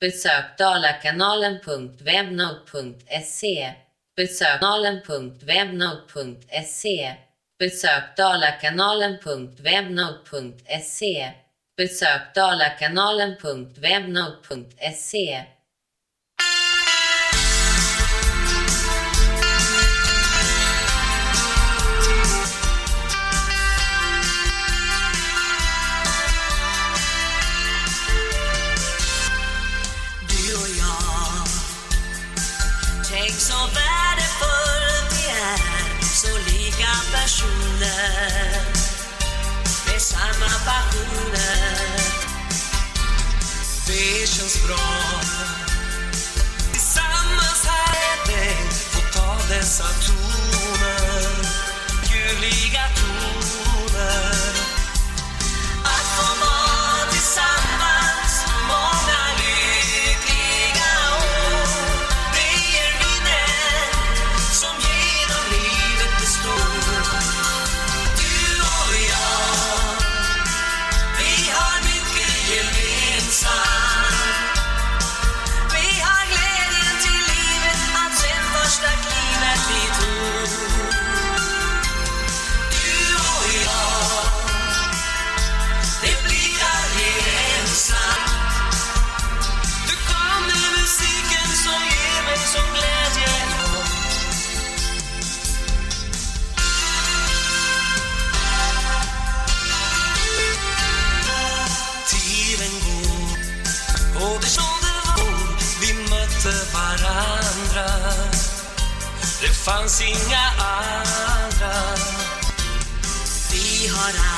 Besök dalakanalen.webnode.se. Besök kanalen.webnode.se. Besök dalakanalen.webnode.se. Besök dalakanalen.webnode.se. passioner Det känns bra Tillsammans här är det. Få ta dessa toner fanns inga andra. Vi har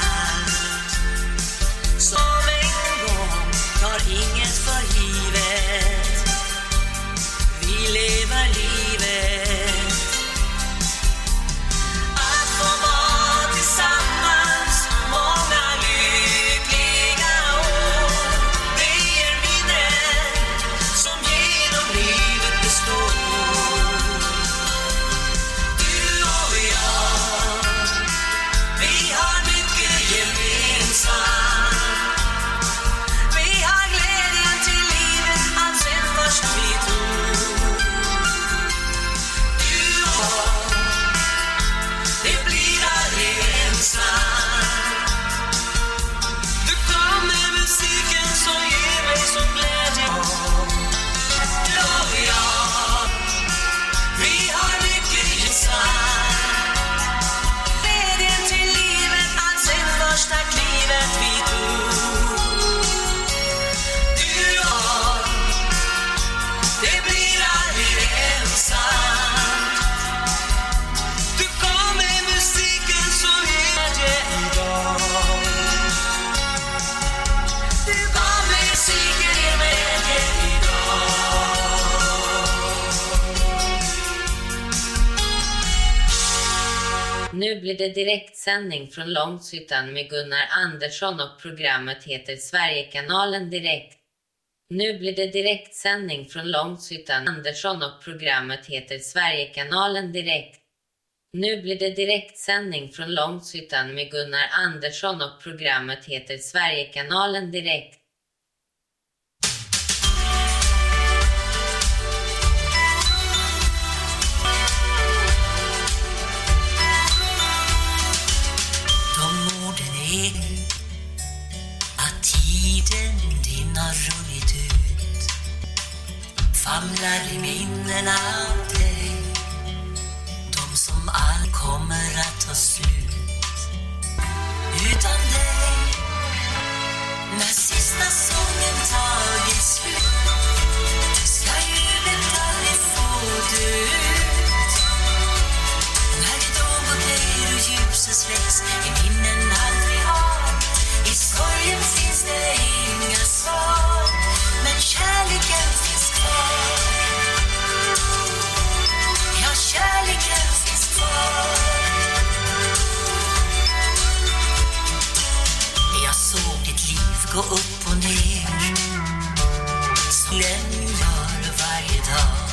blir det direktsändning från Långshyttan med Gunnar Andersson och programmet heter Sverigekanalen Direkt. Nu blir det direktsändning från Långshyttan Andersson och programmet heter Sverigekanalen Direkt. Nu blir det direktsändning från Långshyttan med Gunnar Andersson och programmet heter Sverigekanalen Direkt. är att tiden din har runnit ut. Famlar i minnena av dig de som all kommer att ta slut. Utan dig, när sista sången tagit slut ska jublet aldrig få dö ut. När ridån går ner och ljuset släcks upp och ner. Solen gör varje dag.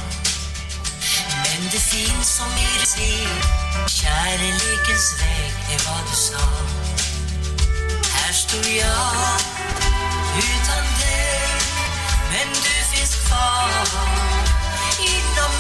Men det finns som i det ser. Kärlekens väg är vad du sa. Här står jag utan dig. Men du finns kvar inom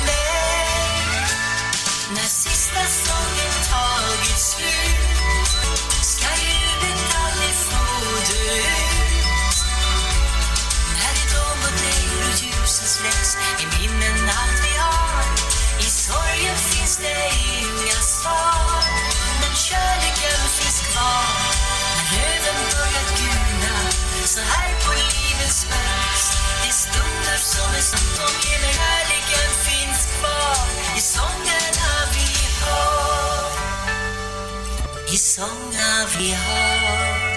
I sångerna vi har.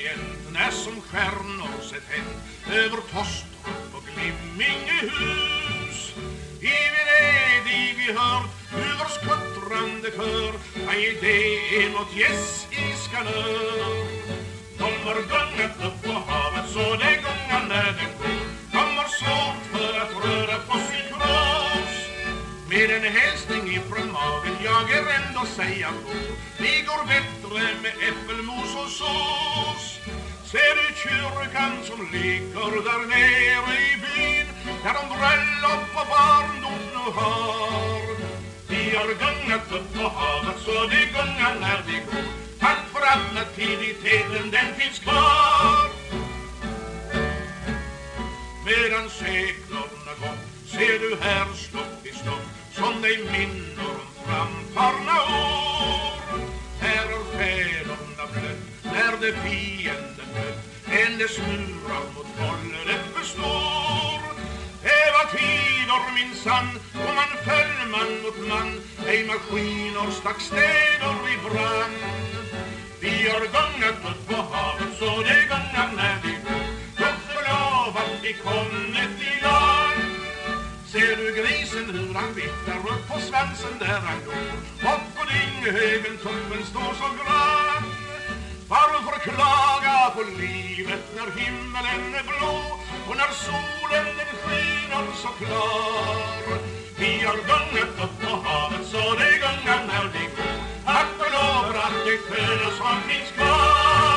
Igen när som stjärnor sett hänt Över Tostorp och Glimmingehus I Venedig vi hört huvors kuttrande kör Vad är det emot gäss i skanör. De har gungat upp på havet så det gungar när det går. De har svårt för att röra på sin med en hälsning ifrån magen jag är ändå säga får Det går bättre med äppelmos och sås. Ser du kyrkan som ligger där nere i byn Där de bröllop och barndom nu har. Vi har gungat upp på havet så det gungar när vi går. Tack för att nativiteten den finns kvar. Medan seklerna gått ser du här stopp i stopp som dig minner om framfarna år. Här har fäderna blött när det fienden mött hennes murar mot våldet består. Det var tider minsann då man föll man mot man ej maskiner stack städer i brand. Vi har gungat upp på havet så det gungar när vi går Gudskelov att vi kommit i land Ser du grisen hur han viftar upp på svansen där han går? Och på Dinghögen tuppen står så grann Varför klaga på livet när himmelen är blå och när solen den skiner så klar. Vi har gungat upp på havet så det gungar när vi går. Tack och lov för att det sköna som finns kvar.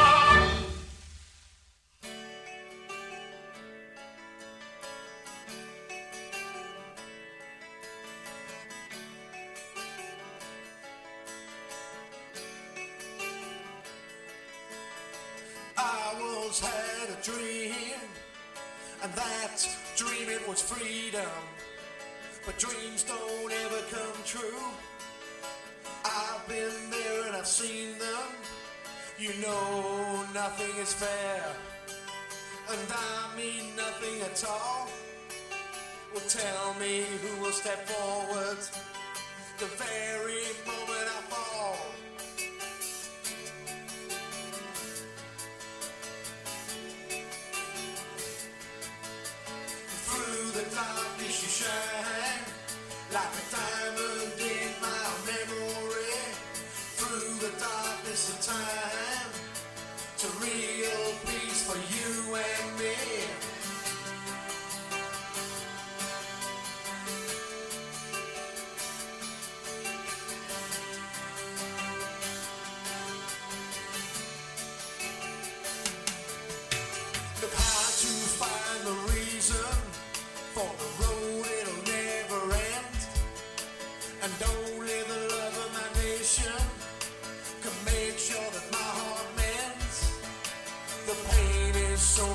I once had a dream, and that dream it was freedom. But dreams don't ever come true. I've been there and I've seen them. You know nothing is fair, and I mean nothing at all. Well, tell me who will step forward the very moment I fall. Through the darkness you shine. Like a diamond in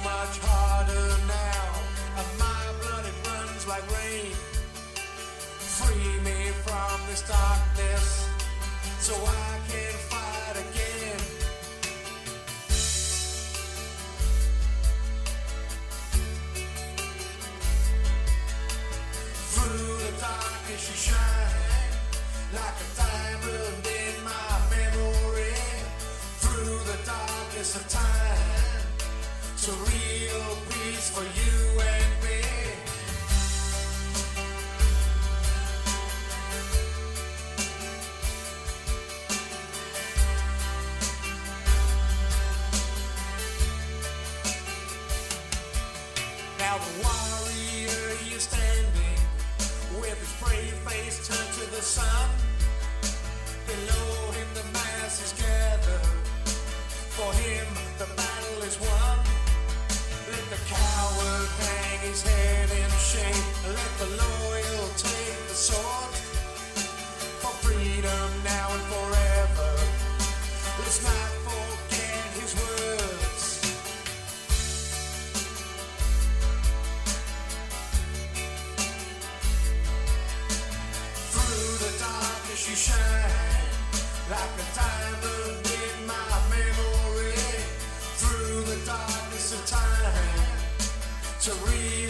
much harder now, and my blood it runs like rain. Free me from this darkness, so I can fight again. Through the darkness you shine like a diamond A real for you and me. Now the warrior is standing with his brave face turned to the sun. Below him the masses gather. For him the the loyal take the sword for freedom now and forever. Let's not forget his words. Through the darkness you shine like a diamond in my memory. Through the darkness of time to read.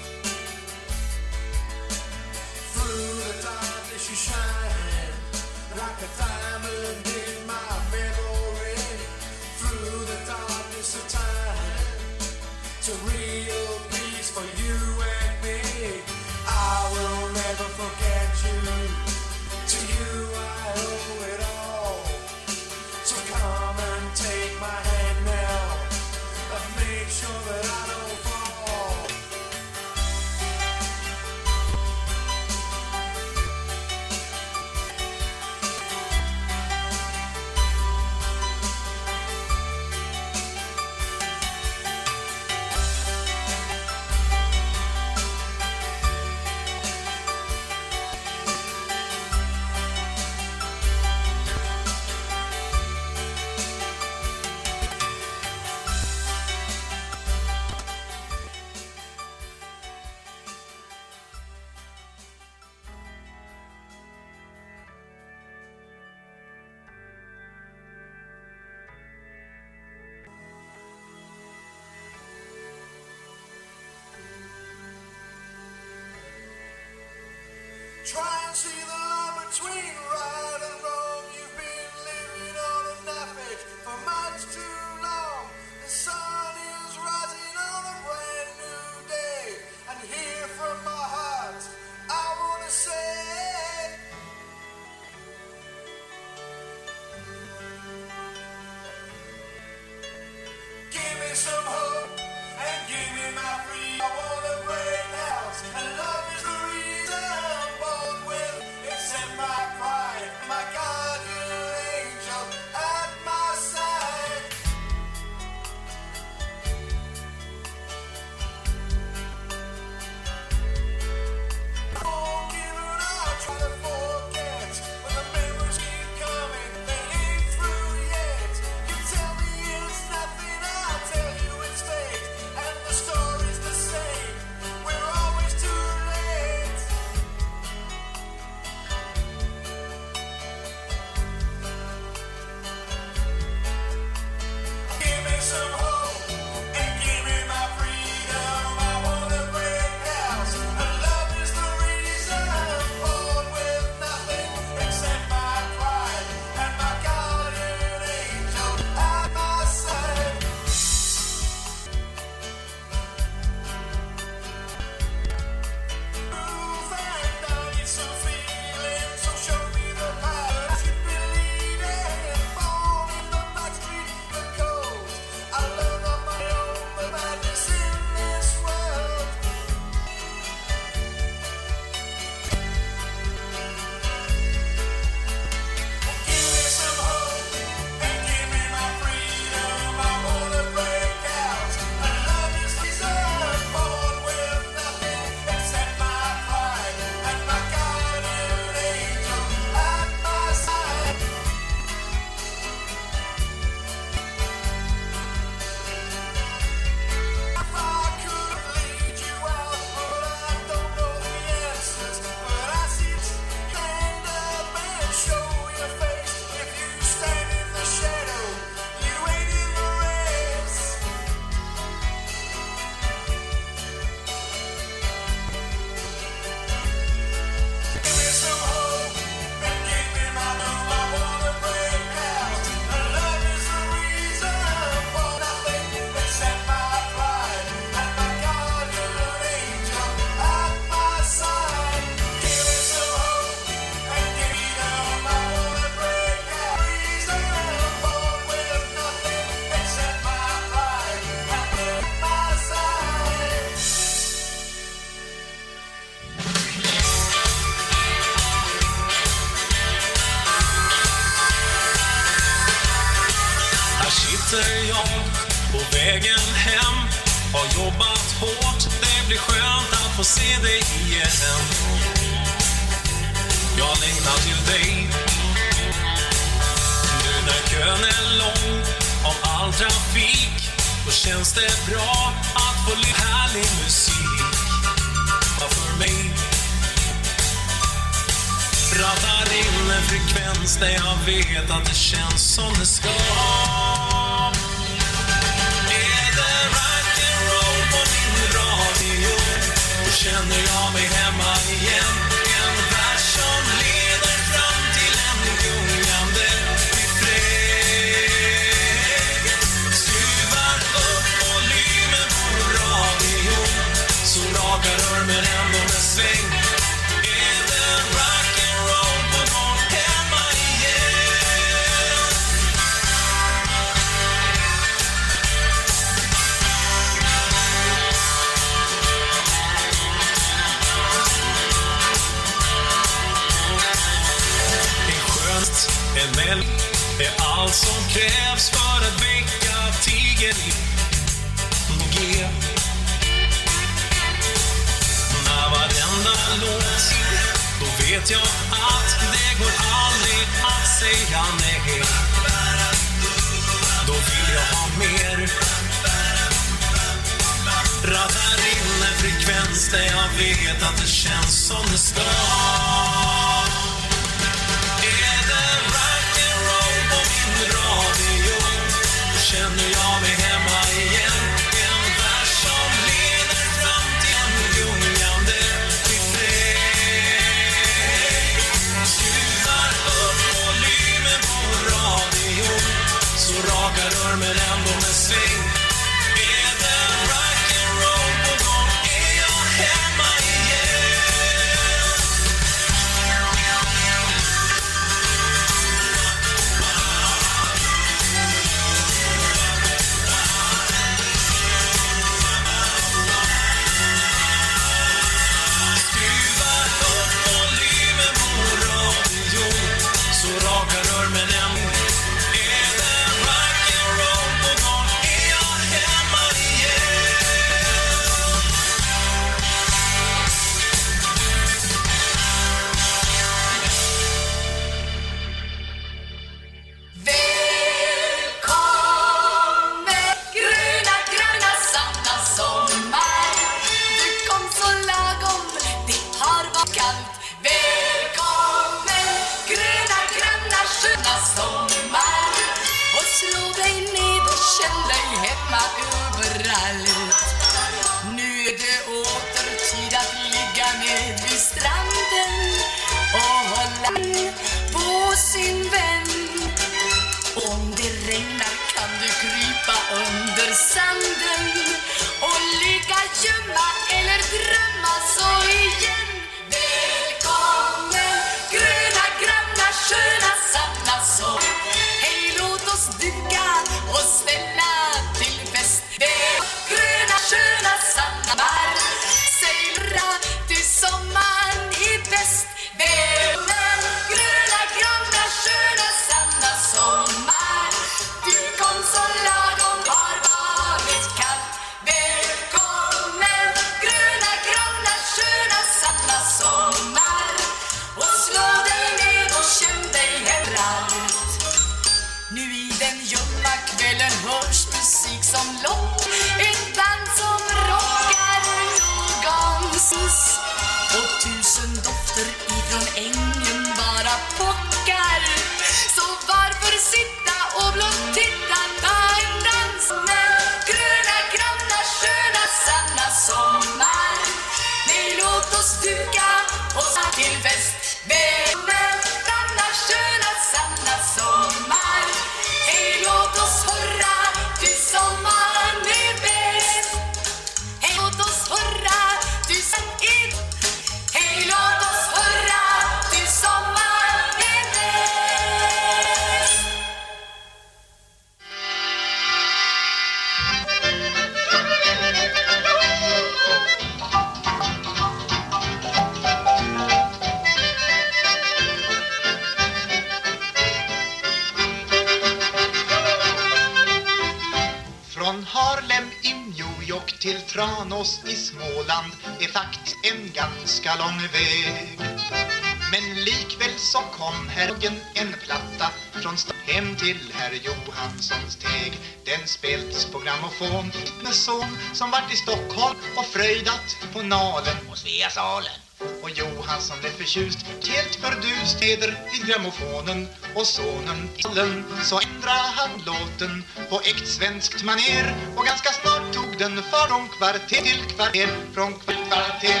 Johanssons teg. Den spelts på grammofon med son som vart i Stockholm och fröjdat på Nalen och Sveasalen. Och Johansson blev förtjust, helt fördust heder vid grammofonen och sonen i salen så ändra han låten på äkt svenskt maner och ganska snart tog den från kvarter till kvarter, från kvarter.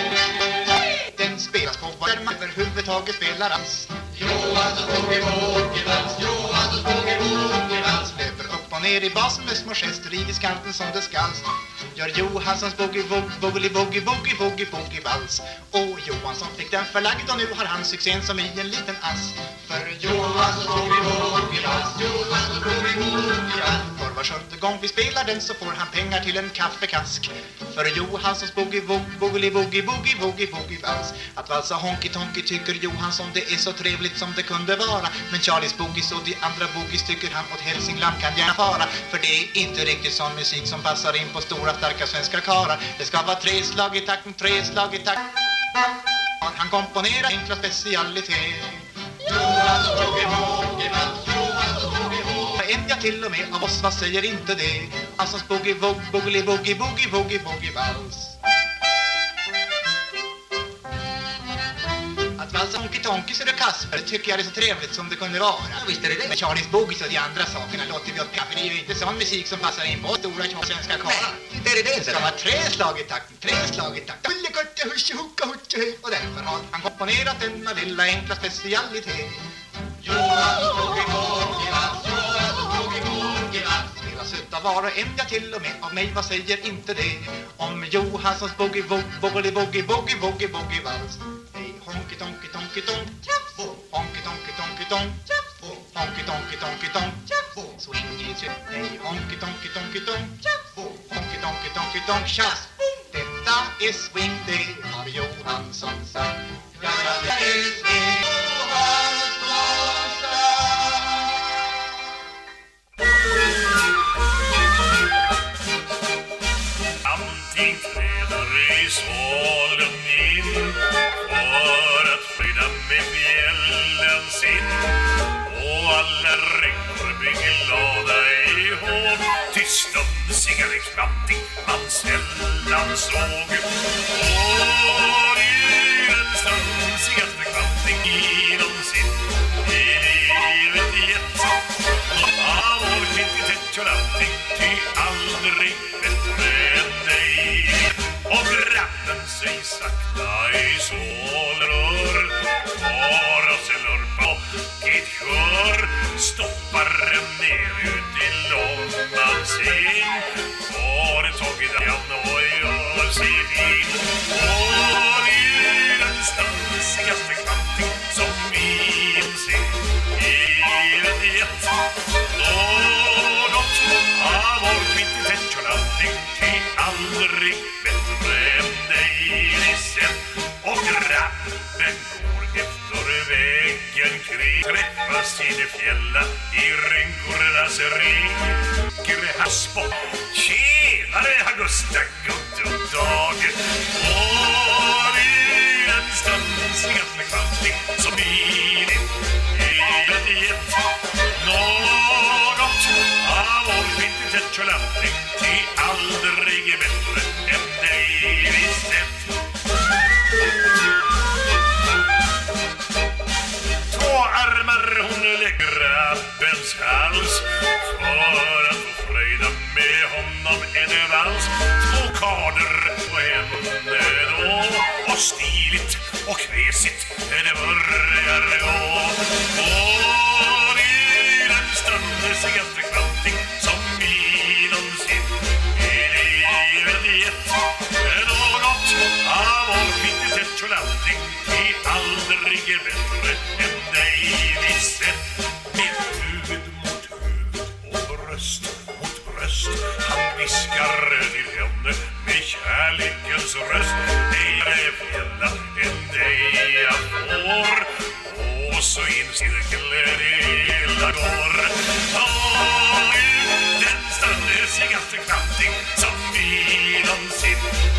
Den spelas på var man överhuvudtaget spelar alls. Johansson tog i vågedans Johanssons ner i basen med små gester i diskanten som det skall. Gör Johanssons boogie-woogie-boogie-boogie-boogie-vals Och Johansson fick den förlagd och nu har han succén som i en liten ass. För Johanssons boogie-woogie-vals, Johanssons boogie-woogie-vals var sjunde gång vi spelar den så får han pengar till en kaffekask. För Johanssons boogie-woogie-boogie-boogie-boogie-vals Att valsa honky-tonky tycker Johansson det är så trevligt som det kunde vara. Men Charlies boogies och de andra boogies tycker han åt Hälsingland kan gärna fara. För det är inte riktigt sån musik som passar in på stora starka svenska karar. Det ska vara tre slag i takten, tre slag i takt. Han komponerar enkla specialitet Johanssons boogie-woogie-vals, boogie-woogie En jag till och med av oss, vad säger inte det? Alltså boogie-woogie-boogie-boogie-boogie-vals Att valsa honky-tonky så det Kasper tycker jag är så trevligt som det kunde vara. Ja, visst är det det. Men Charlies Boogies och de andra sakerna låter vi åt för det är ju inte sån musik som passar in på stora svenska karlar. Nej, det är det. Det ska vara tre slag i takten, tre slag i takten. Hullekutte, husche, hucka, hucce, hej. Och därför har han komponerat denna lilla enkla specialitet. Boogie-woogie-vals, Johanssons söta utav var och en, ja till och med av mig, vad säger inte det? Om Johanssons boogie-woogie-boogie-boogie-boogie-boogie-vals. Hej, honky-tonky-tonky-tonk. Honky-tonky-tonky-tonk. Honky-tonky-tonky-tonk. Swing i sig. Hej, honky-tonky-tonky-tonk. Honky-tonky-tonky-tonk. Tjafs! Detta är swing, det har Johansson sagt. Ja, ja, det är swing. Johansson i svalen in för att skydda med fjällen sin och alla räckor blir glada i hån. Till stumsigare kvanting man sällan såg och det är den stumsigaste kvanting någonsin i livet gett av vår kvintitett och lanting ty aldrig bättre och grabben sig sakta i solrör. Tar oss en lurpa och ett skör stoppar en ner ut i långan sin. Får tagit an och gör sig fin. Och det är den stansigaste kvanting som minns i en gett kvintitett aldrig bättre än dig vi och grabben går efter vägen kring träffas i det fjälla i rynkornas ring. Haspo tjenare Augusta Goddag! och dag och det är en stansigaste kvanting som min i gett något av vår kvintitett är aldrig bättre än dig vi sett Två armar hon lägger grabbens hals för att få fröjda med honom en vals. Två karder på henne då och stiligt och kresigt det börjar gå. Och det är den sig kvanting som ligger bättre än dig visst Med huvud mot huvud och bröst mot bröst Han viskar till henne med kärlekens röst Det är fälla än dig jag får Och så in cirkeln hela går Ta ut den stannesigaste knappning som vi någonsin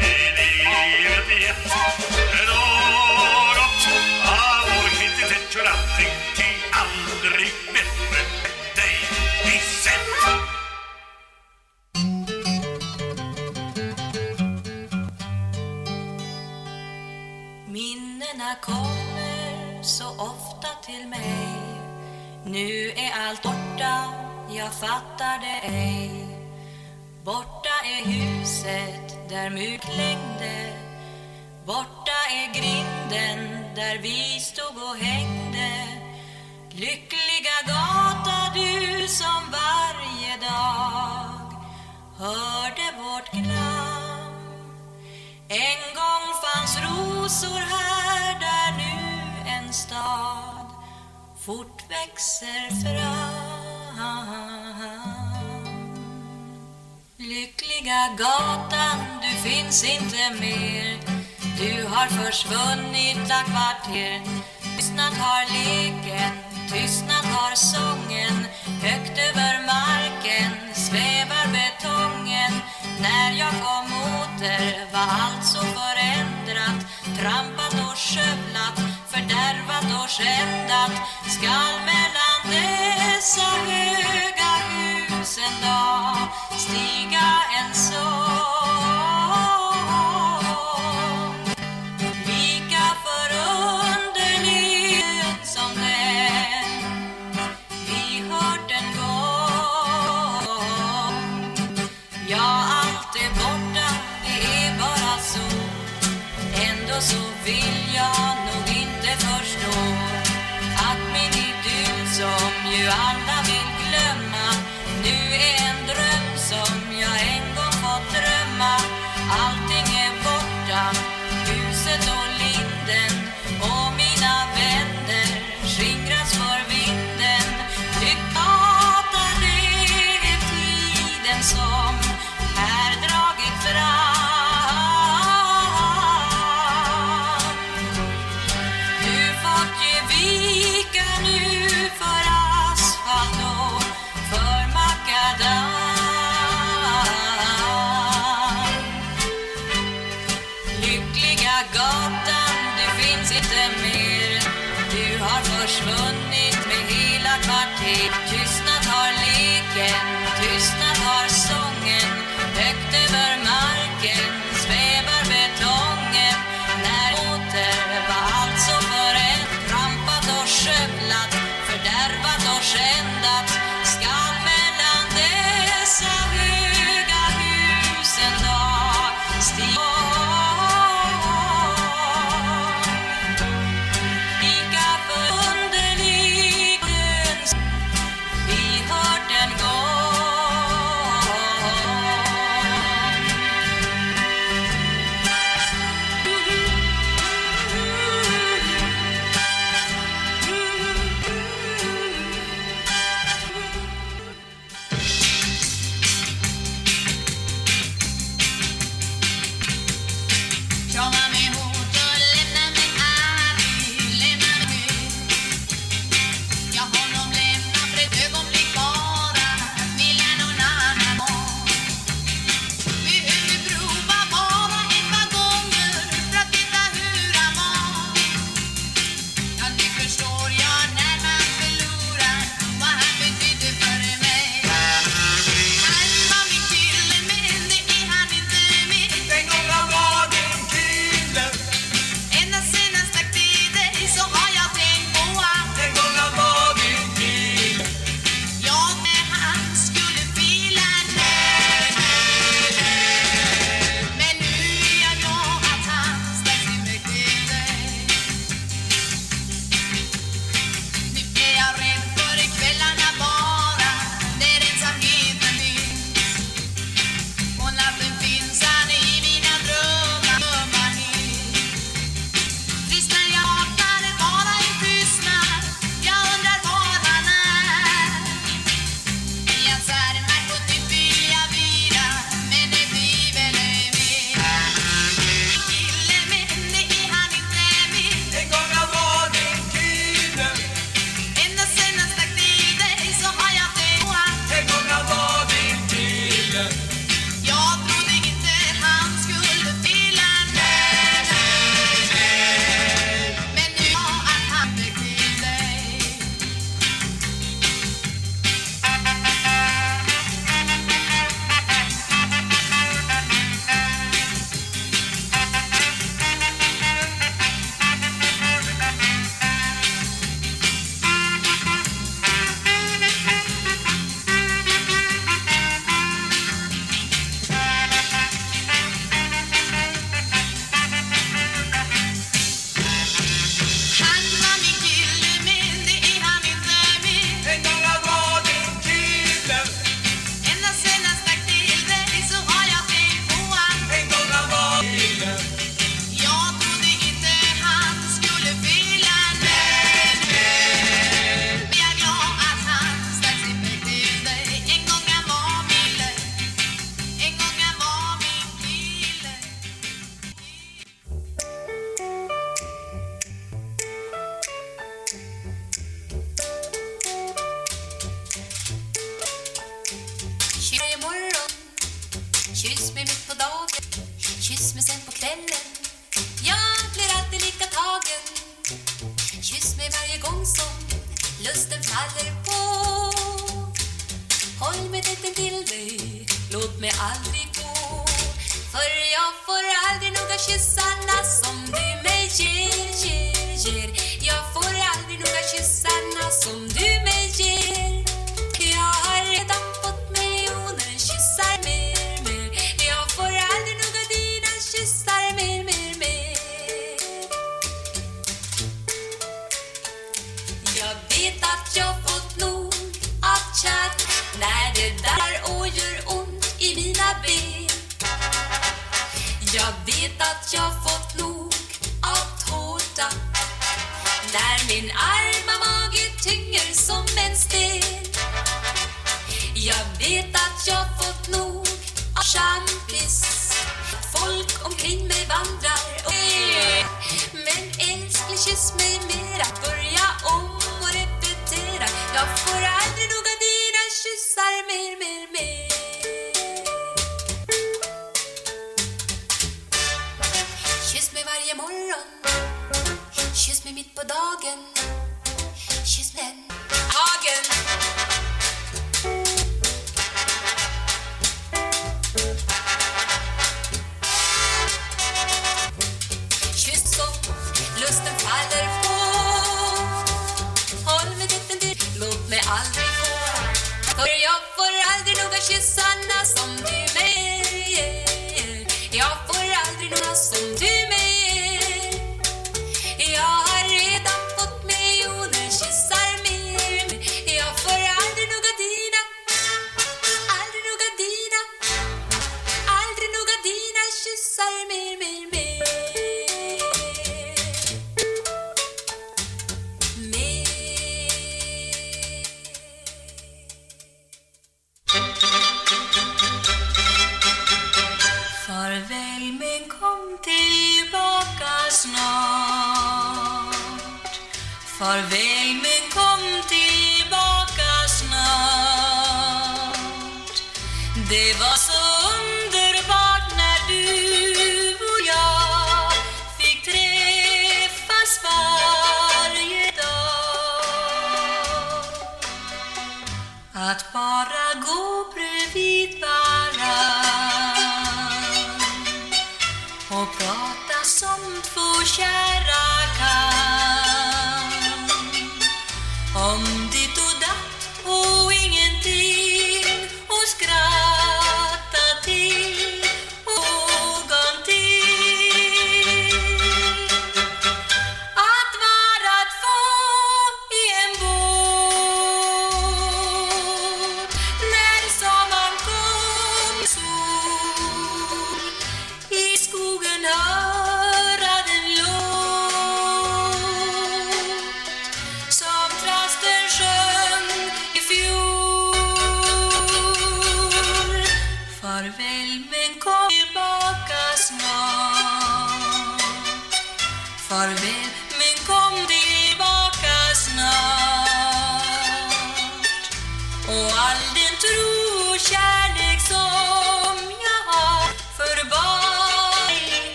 i livet gett kör allting till aldrig bättre dig i sänd. Minnena kommer så ofta till mig Nu är allt borta, jag fattar det ej Borta är huset där mygg längdes Borta är grinden där vi stod och hängde. Lyckliga gata du som varje dag hörde vårt glam. En gång fanns rosor här där nu en stad fort växer fram. Lyckliga gatan, du finns inte mer. Du har försvunnit la kvarter Tystnad har leken, tystnad har sången. Högt över marken svävar betongen. När jag kom åter var allt så förändrat. Trampat och skövlat, fördärvat och skändat. Skall mellan dessa höga hus en dag stiga en sång. Skändat Skall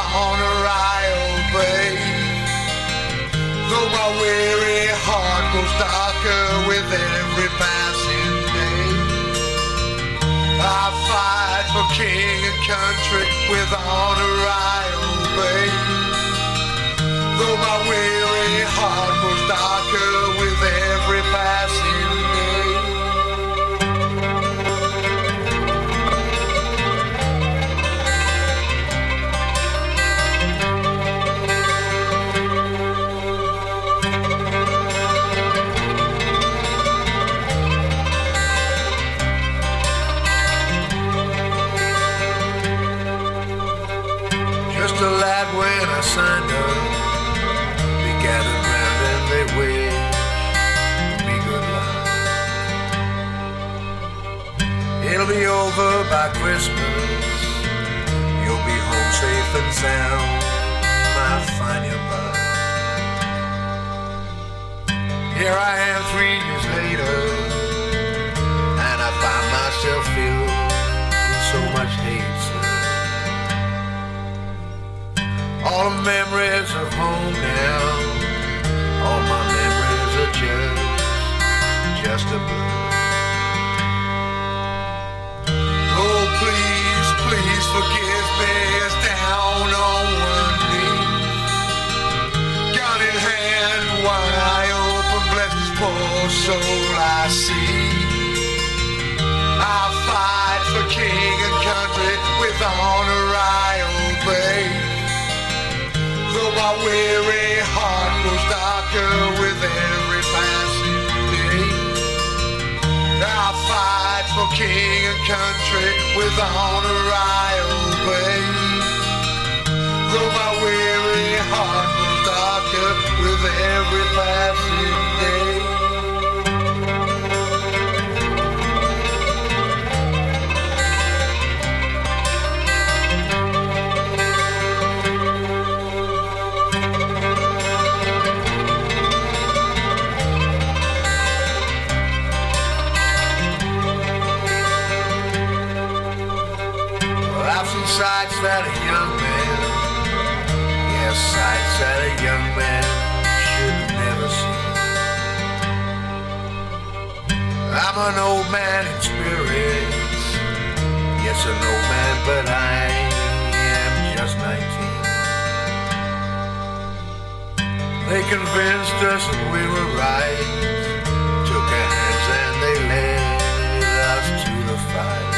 honor I obey. Though my weary heart grows darker with every passing day. I fight for king and country, with honor I obey. Though my weary heart grows darker by Christmas. You'll be home safe and sound, my fine young bud. Here I am three years later, and I find myself filled with so much hate. sir. All the memories of home now. All my memories are just, just a blur. On one knee. Gun in hand, eye open, poor soul I see. I fight for king and country, with honor I obey. Though my weary heart grows darker with every passing day. I fight for king and country, with honor I obey. Though my weary heart darker with every passing day. That an old man in spirits, yes, an old man, but I am just 19. They convinced us that we were right, took our hands and they led us to the fight.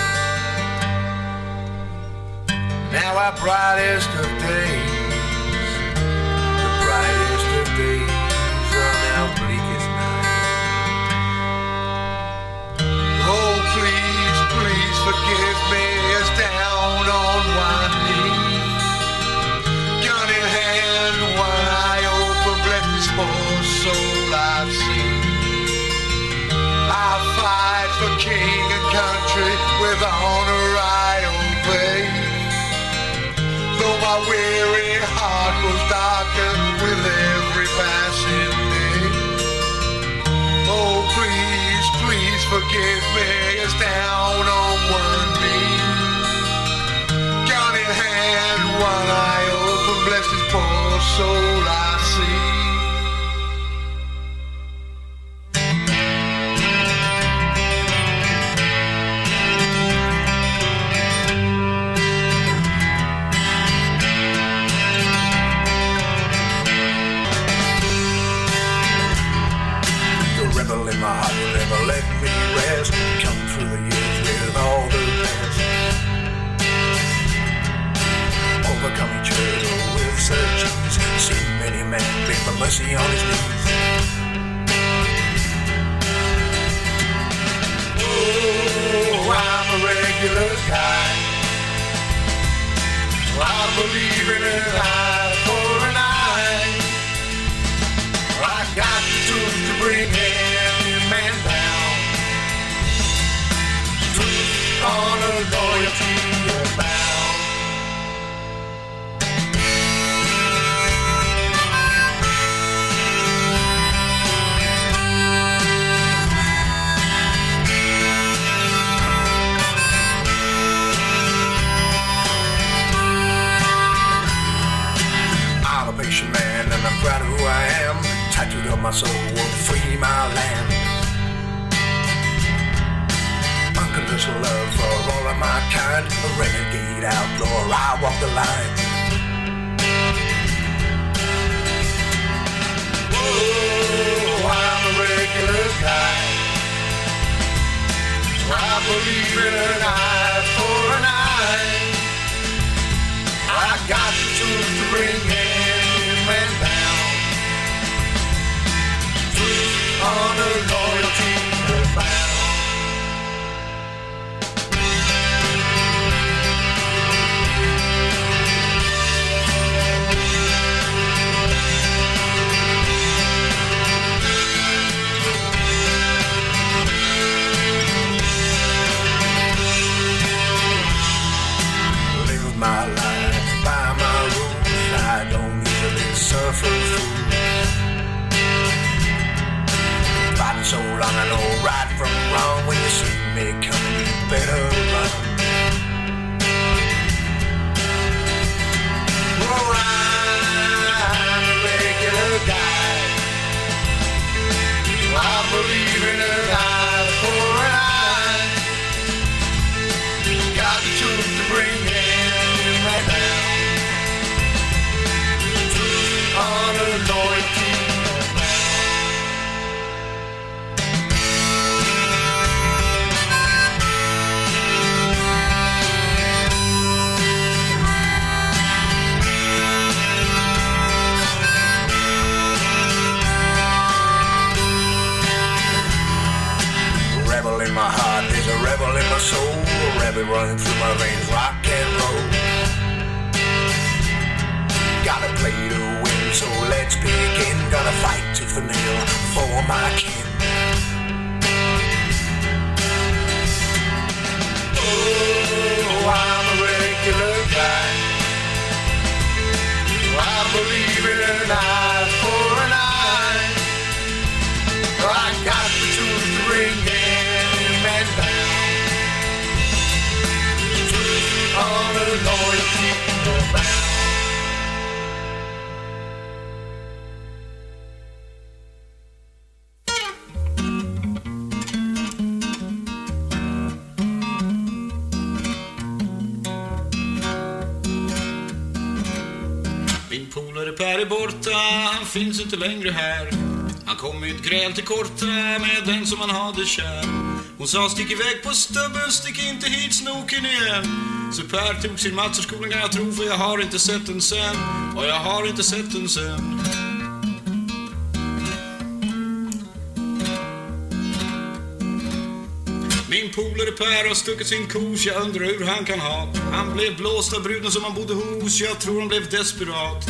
Now our brightest of days, my weary heart grows darker with every passing me. It's down on one knee. Gun in hand, one eye open, bless this poor soul I see. Mercy on his knees. Oh, I'm a regular guy. I believe in an eye for an eye. I got the tools to bring any man down. Truth, honor, loyalty, soul, free my land. Unconditional love for all of my kind. A renegade outlaw, I walk the line. Oh, I'm a regular guy. I believe in an eye for an eye. I got the tools to bring honor, loyalty, better run. Rebel in my soul. A rebel running through my veins, rock and roll. Gotta play to win, so let's begin. Gotta fight tooth and nail for my kin. Oh, I'm a regular guy. I believe in an eye han finns inte längre här. Han kom i ett gräl till korta med den som han hade kär. Hon sa stick iväg på stubben, stick inte hit snoken igen. Så Per tog sin matcherskolan kan jag tro, för jag har inte sett den sen. Och jag har inte sett den sen. Min polare Per har stuckit sin kos, jag undrar hur han kan ha. Han blev blåst av bruden som han bodde hos, jag tror han blev desperat.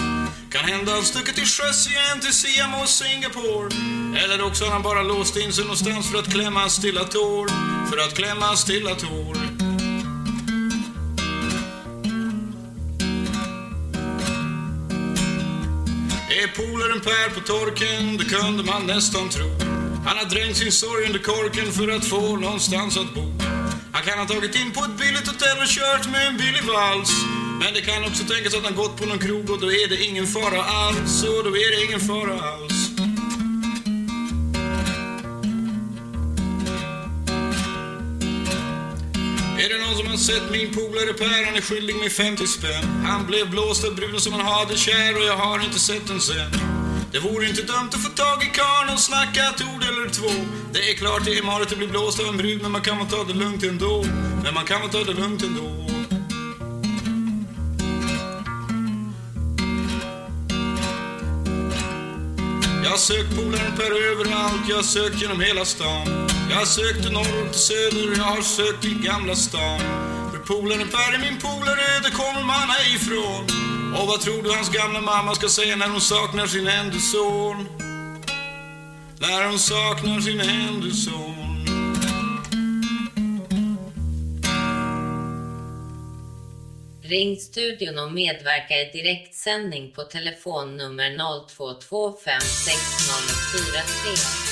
Kan hända han stuckit till sjöss igen till Siam och Singapore. Eller också har han bara låst in sig någonstans för att klämma stilla tår. För att klämma stilla tår. Per på torken, det kunde man nästan tro. Han har dränkt sin sorg under korken för att få någonstans att bo. Han kan ha tagit in på ett billigt hotell och kört med en billig vals. Men det kan också tänkas att han gått på någon krog och då är det ingen fara alls. Och då är det ingen fara alls. Är det någon som har sett min polare Per? Han är skyldig mig 50 spänn. Han blev blåst av bruden som han hade kär och jag har inte sett den sen. Det vore inte dumt att få tag i karln och snacka ett ord eller två. Det är klart det är marigt att bli blåst av en brud, men man kan väl ta det lugnt ändå. Men man kan väl ta det lugnt ändå. Jag har sökt polaren per överallt, jag har sökt genom hela stan. Jag har sökt i norr och till söder, jag har sökt i Gamla stan. För polaren Per är min polare, det kommer man ej ifrån. Mm. Och vad tror du hans gamla mamma ska säga när hon saknar sin ende son? När hon saknar sin ende son. Ring studion och medverka i direktsändning på telefonnummer 0225 43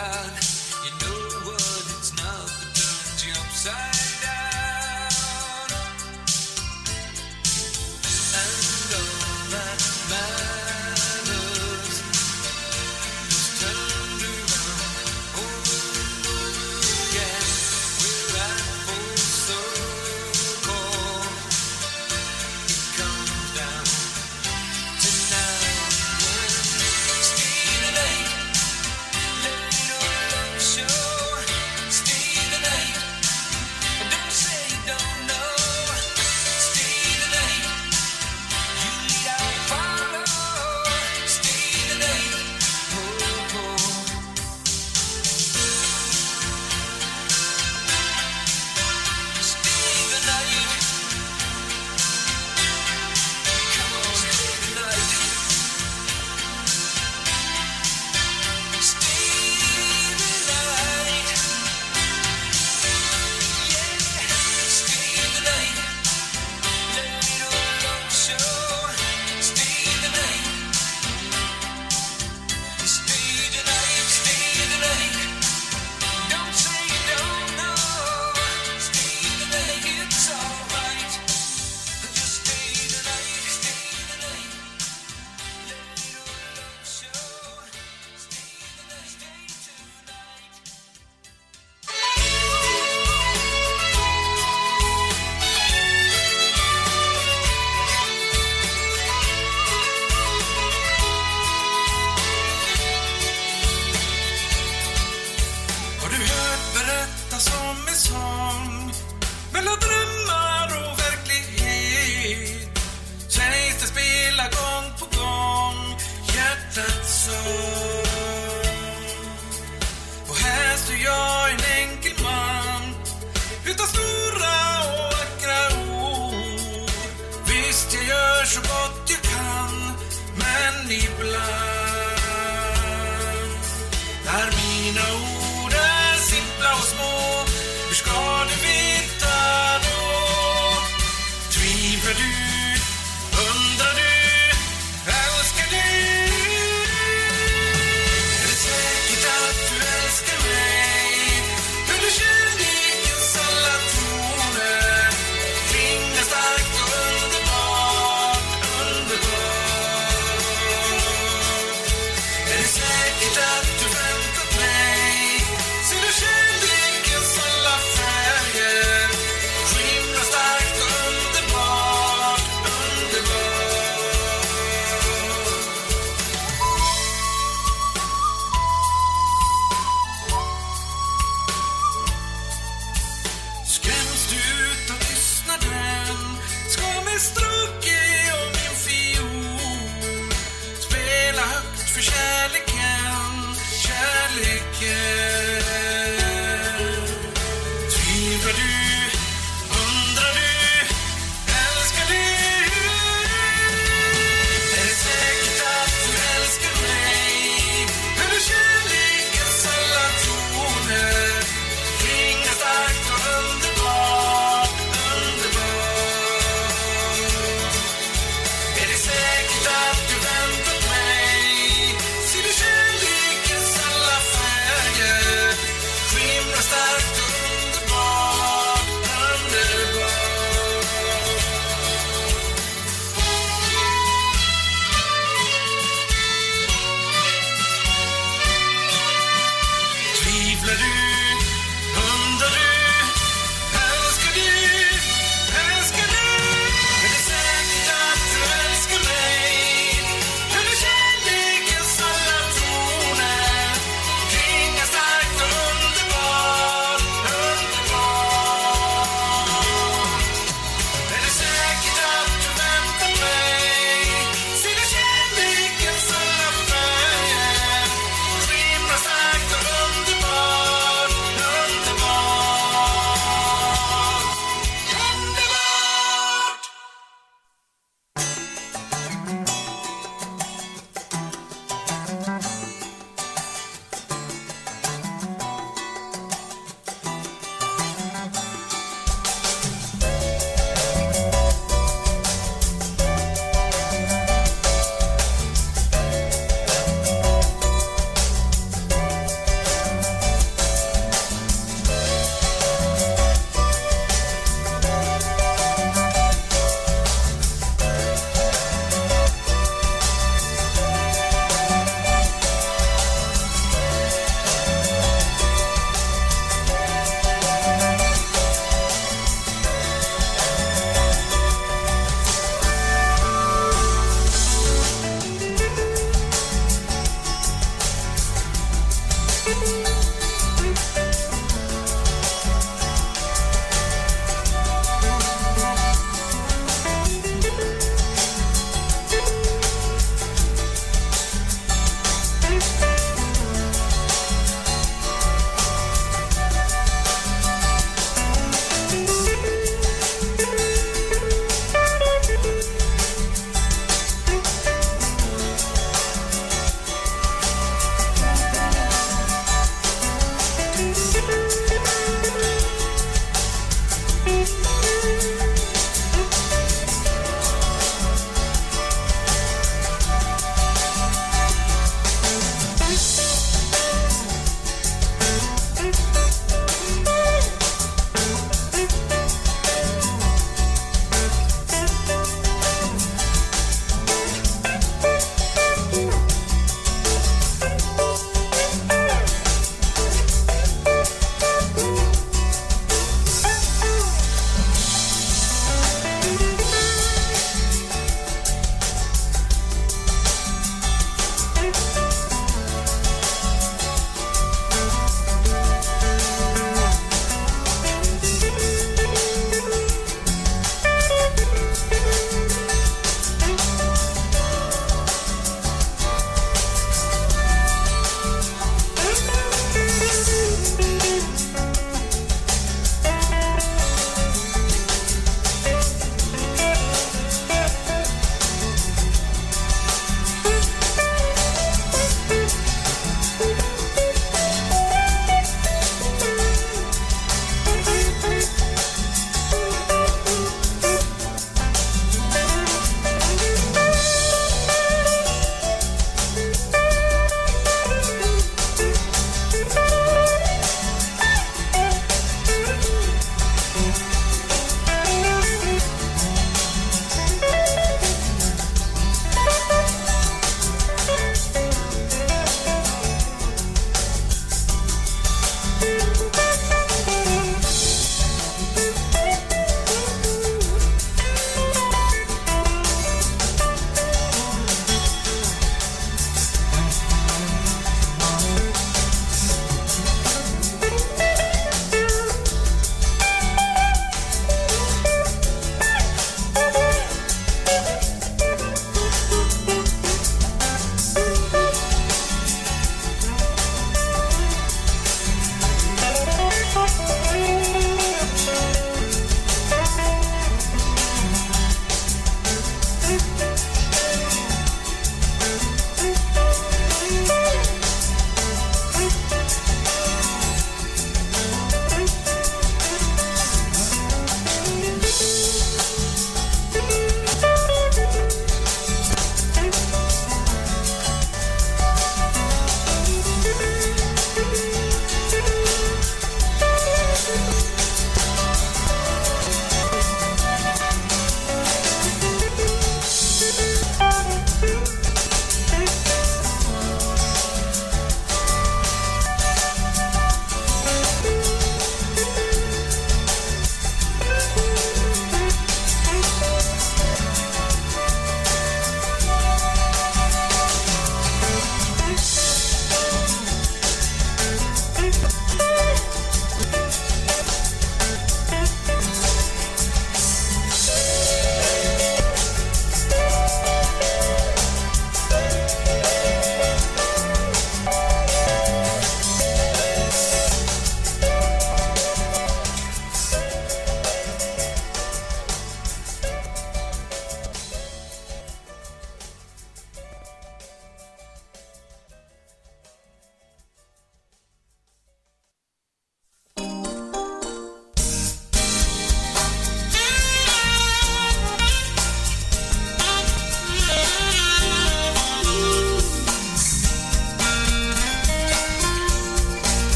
heard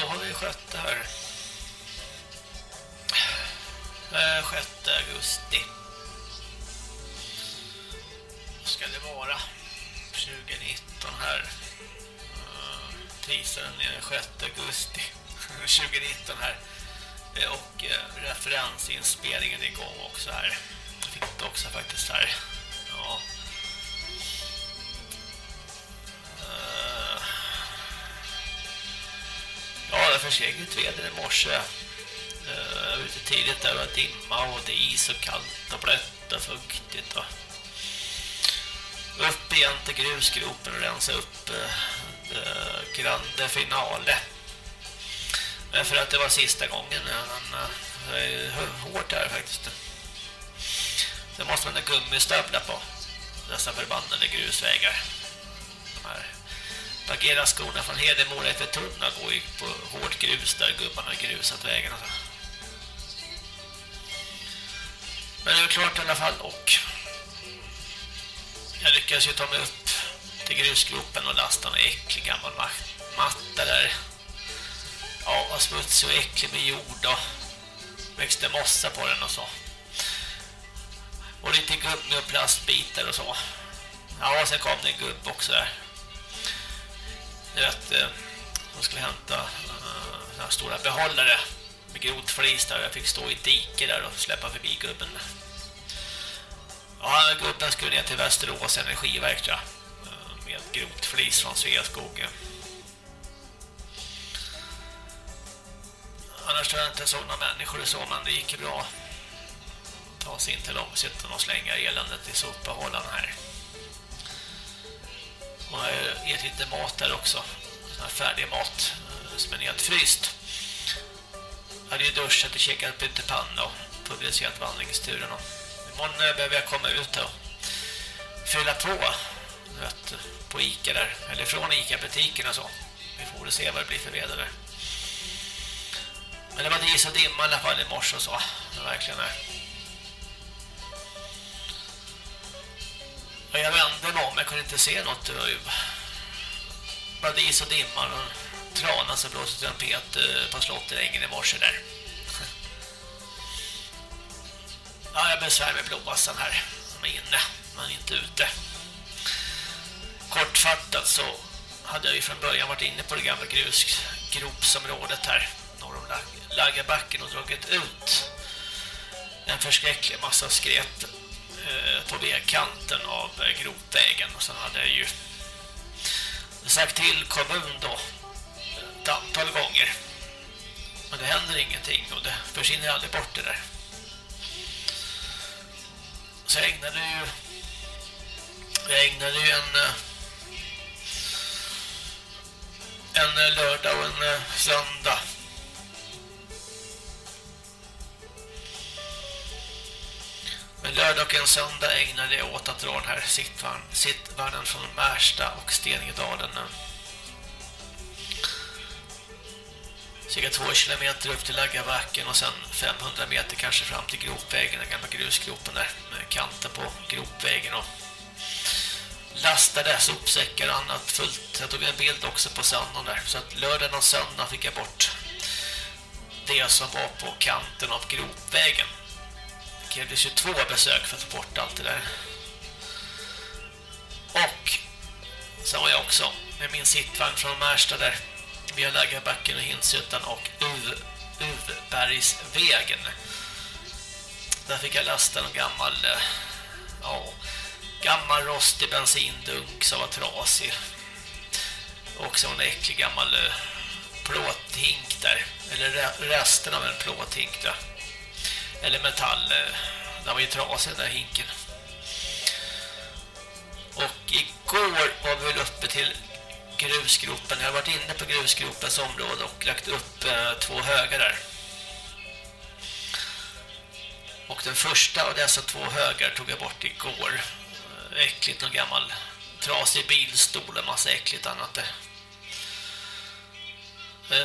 då har vi skött det här. Eh, 6 augusti. Vad ska det vara? 2019 här. Eh, Tisdagen är 6 augusti 2019 här. Eh, Och eh, referensinspelningen är igång också här. Jag fick det också faktiskt här. Ja, det väder i morse. Uh, ute tidigt där det var dimma och det är is och kallt och blött och fuktigt. Och upp igen till grusgropen och rensa upp uh, grande finale. Men för att det var sista gången. Men, uh, det är hårt här faktiskt. Sen måste man ha gummistövlar på dessa förbannade grusvägar. Parkera skorna från Hedemora efter tunna går ju på hårt grus där gubbarna grusat vägen. Men det är klart i alla fall och jag lyckas ju ta mig upp till grusgropen och lasta en äcklig gammal matta där. Ja, vad smutsig och äcklig med jord och växte mossa på den och så. Och lite gummi och plastbitar och så. Ja, och sen kom det en gubb också där att eh, skulle hämta uh, eh, här stora behållare med grotflis där jag fick stå i dike där och släppa förbi gubben. Ja, gubben skulle ner till Västerås energiverk tror jag, eh, med med grotflis från Sveaskog. Annars tror jag inte såg några människor och så, men det gick bra. Ta sig in till långsitten och slänga eländet i sopbehållaren här. Och har ätit lite mat där också. Sån här färdig mat eh, som är nedfryst. Jag hade ju duschat och käkat pyttepanna och publicerat vandringsturen. Och imorgon eh, behöver jag komma ut och fylla på vet, på Ica där. Eller från Ica-butiken och så. Vi får se vad det blir för väder där. Men det var dis och dimma i alla fall i morse och så. Det verkligen är. Och jag vände mig om, jag kunde inte se något. Det var ju bara dis och dimma och trana som blåste trumpet eh, på slotterängen i morse där. Ja, jag besvär med blåsan här. som är inne, men inte ute. Kortfattat så hade jag ju från början varit inne på det gamla grusgropsområdet här norr om Laggarbacken och dragit ut en förskräcklig massa skräp Eh, på vägkanten av eh, och sen hade jag ju sagt till kommun då eh, ett antal gånger. Men det händer ingenting och det försvinner aldrig bort det där. Så jag ägnade ju jag ägnade ju en eh, en lördag och en söndag Men lördag och en söndag ägnade jag åt att dra den här sittvagnen från Märsta och Steningedalen. Cirka två kilometer upp till Laggavacken och sen 500 meter kanske fram till gropvägen, den gamla grusgropen där med kanten på gropvägen och lastade sopsäckar och annat fullt. Jag tog en bild också på söndagen där så att lördagen och söndagen fick jag bort det som var på kanten av gropvägen krävdes ju två besök för att få bort allt det där. Och sen var jag också med min sittvagn från Märsta där via Lägerbacken och Hinshyttan och Uv, Uvbergsvägen. Där fick jag lasta en gammal eh, ja, gammal rostig bensindunk som var trasig. Och så en äcklig gammal eh, plåthink där. Eller resten av en plåthink där. Eller metall. Eh, den var ju trasig den där hinken. Och igår var vi väl uppe till grusgropen. Jag har varit inne på grusgropens område och lagt upp eh, två högar där. Och den första av dessa två högar tog jag bort igår. Eh, äckligt, någon gammal trasig bilstol och massa äckligt annat där.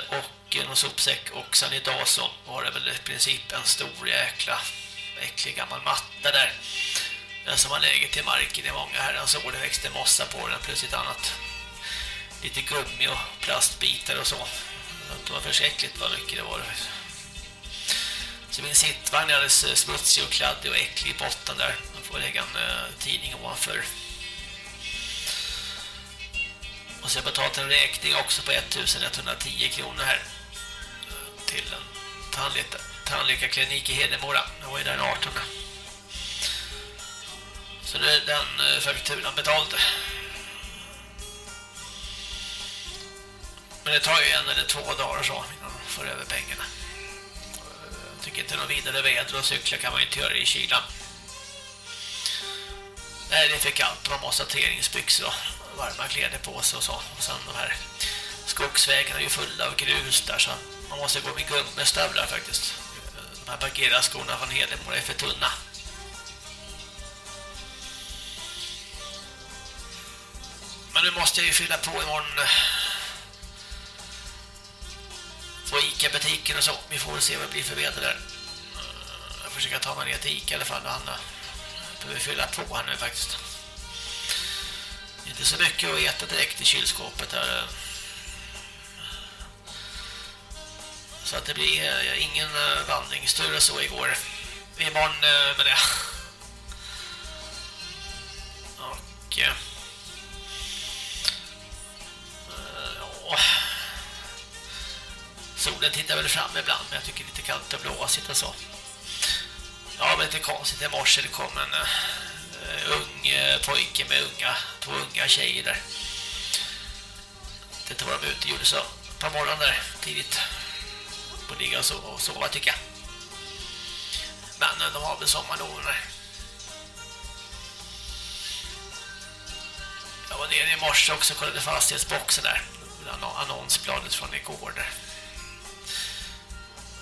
Och eh, och sopsäck. Och sen idag så var det väl i princip en stor jäkla äcklig gammal matta där. Den som har läget till marken i många herrans år. Det växte mossa på den plus ett annat. Lite gummi och plastbitar och så. Det var förskräckligt vad mycket det var. Så min sittvagn är alldeles eh, smutsig och kladdig och äcklig i botten där. Man får lägga en eh, tidning ovanför. Och så har jag betalat en räkning också på 1110 kronor här. Till en tandläkar, tandläkarklinik i Hedemora. Jag var ju där den 18. Så det är den eh, fakturan betald. Men det tar ju en eller två dagar så innan man får över pengarna. Jag tycker inte någon vidare väder och cykla kan man inte göra i kylan. Nej, det är för kallt. Man måste ha träningsbyxor och varma kläder på sig och så. Och sen de här skogsvägarna är ju fulla av grus där så man måste gå med gummistövlar faktiskt. De här parkerarskorna från Hedemora är för tunna. Men nu måste jag ju fylla på imorgon på Ica-butiken och så. Vi får se vad det blir för väder där. Jag försöker ta mig ner till Ica i alla fall. Anna. behöver fylla på här nu faktiskt. Inte så mycket att äta direkt i kylskåpet här. Så att det blir eh, ingen eh, vandringstur och så igår. Imorgon eh, med det. Och... Ja. Solen tittar väl fram ibland men jag tycker det är lite kallt och blåsigt och så. Ja, men lite konstigt. I morse det kom en uh, ung uh, pojke med unga, två unga tjejer där. Det var de ute och gjorde så på morgonen där tidigt och ligga och sova, och sova tycker jag. Men eh, de har väl sommarloven där. Jag var nere i morse också och kollade fastighetsboxen där. Annonsbladet från igår där.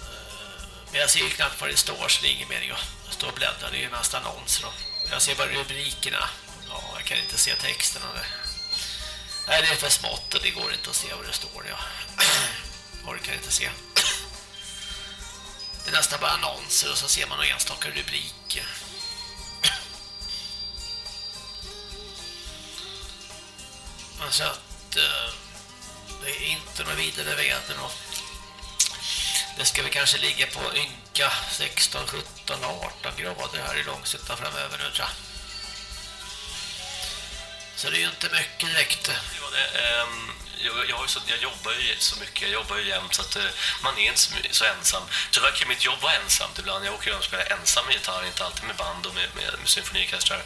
Eh, men jag ser ju knappt vad det står så det är ingen mening att stå och bläddra. Det är ju mest annonser. Jag ser bara rubrikerna. Ja, jag kan inte se texterna där. Nej, det är för smått och det går inte att se vad det står. Jag orkar inte se. Det är nästan bara annonser och så ser man några enstaka rubriker. Så att eh, det är inte något vidare väder och det ska vi kanske ligga på ynka 16, 17, 18 grader här i långsiktan framöver nu tror jag. Så det är ju inte mycket direkt. Ja, det, ehm, jag, jag, så, jag jobbar ju så mycket, jag jobbar ju jämt så att eh, man är inte så, så ensam. Tyvärr kan mitt jobb vara ensamt ibland. Jag åker ju och spelar ensam med gitarr, inte alltid med band och med, med, med symfoniorkestrar.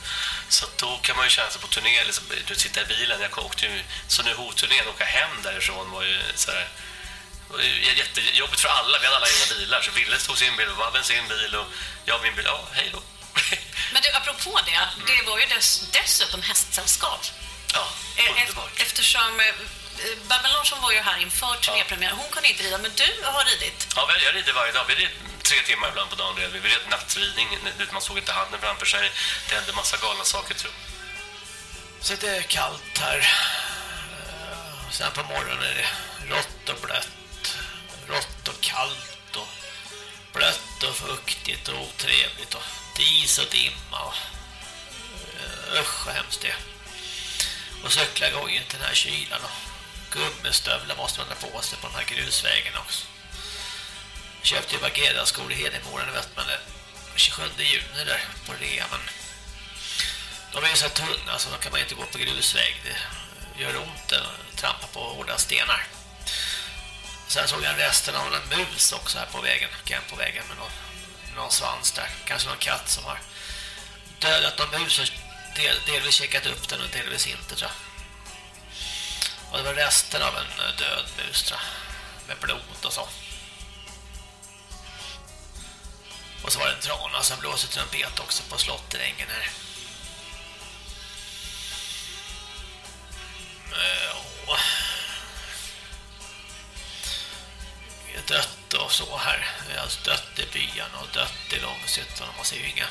Så då kan man ju känna sig på turné, liksom, du sitter i bilen. Jag åkte ju, så nu hoturnén, åka hem därifrån var ju så här, jättejobbigt för alla, vi hade alla egna bilar. Så Ville tog sin bil och Babben sin bil och jag min bil. Ja, hej då. Men du, apropå det, det var ju dess, dessutom hästsällskap. Ja, Eh, underbart. eft- Eftersom eh, Babben Larsson var ju här inför turnépremiären. Hon kunde inte rida, men du har ridit. Ja, jag rider varje dag. Vi rider tre timmar ibland på dagen. Vi red nattridning, man såg inte handen framför sig. Det hände massa galna saker, tror jag. Så det är kallt här. Eh, Sen på morgonen är det rått och blött. Rått och kallt och blött och fuktigt och otrevligt och dis och dimma och eh, usch vad hemskt det är. Och cykla går ju inte den här kylan och gummistövlar måste man ha på sig på den här grusvägen också. Köpte ju bageraskor i Hedemora, vet man det. 27 juni där på rea men de är ju så tunna så då kan man inte gå på grusväg. Det gör ont att trampa på hårda stenar. Sen såg jag resten av en mus också här på vägen, kan på vägen med någon, någon svans där. Kanske någon katt som har dödat någon mus och del, delvis checkat upp den och delvis inte tror jag. Och det var resten av en eh, död mus tror jag, med blod och så. Och så var det en trana som blåser trumpet också på slotterängen här. Eh, åh. Det är dött och så här. Det är alltså dött i byan och dött i Långshyttan. Man ser ju inga,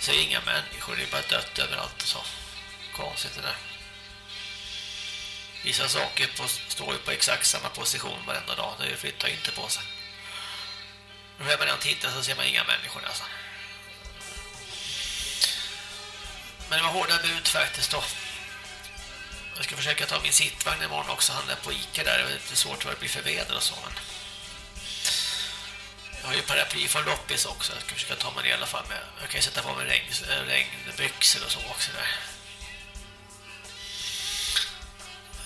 ser inga människor. Det är bara dött överallt och så. Konstigt det där. Vissa saker på, står ju på exakt samma position varenda dag. Det flyttar ju inte på sig. När man tittar så ser man inga människor alltså. Men det var hårda bud faktiskt då. Jag ska försöka ta min sittvagn imorgon också. Handla på Ica där. Det är lite svårt vad det blir för väder och så. Men jag har ju paraply från loppis också. Jag ska försöka ta mig det i alla fall. Med. Jag kan ju sätta på mig regn, regnbyxor och så också där.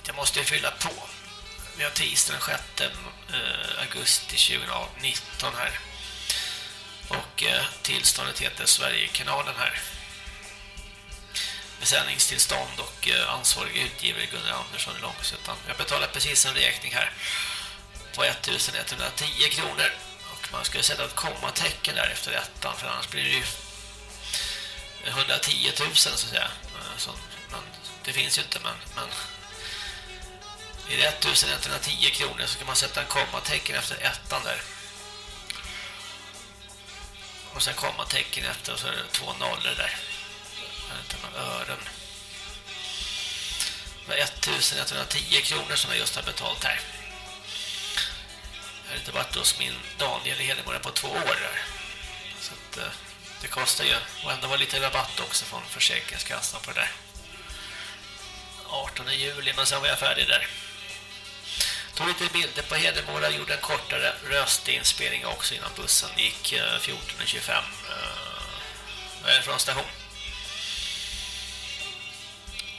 Jag måste fylla på. Vi har tisdag den 6 eh, augusti 2019 här. Och eh, tillståndet heter Sverigekanalen här Besändningstillstånd och eh, ansvarig utgivare Gunnar Andersson i Långsötan. Jag betalar precis en räkning här på 1110 kronor och man skulle sätta ett kommatecken där efter ettan för annars blir det ju 110 000 så att säga. Så, men det finns ju inte men, men i 1110 kronor så kan man sätta en kommatecken efter ettan där. Och sen kommatecken efter och så är det två nollor där inte några ören. Det var 1110 kronor som jag just har betalt här. Jag har inte varit hos min Daniel i Hedemora på två år. Där. Så att, eh, det kostar ju. Och ändå var lite rabatt också från Försäkringskassan på det där. 18 juli, men sen var jag färdig där. Tog lite bilder på Hedemora, gjorde en kortare röstinspelning också innan bussen gick 14.25 eh, eh från station.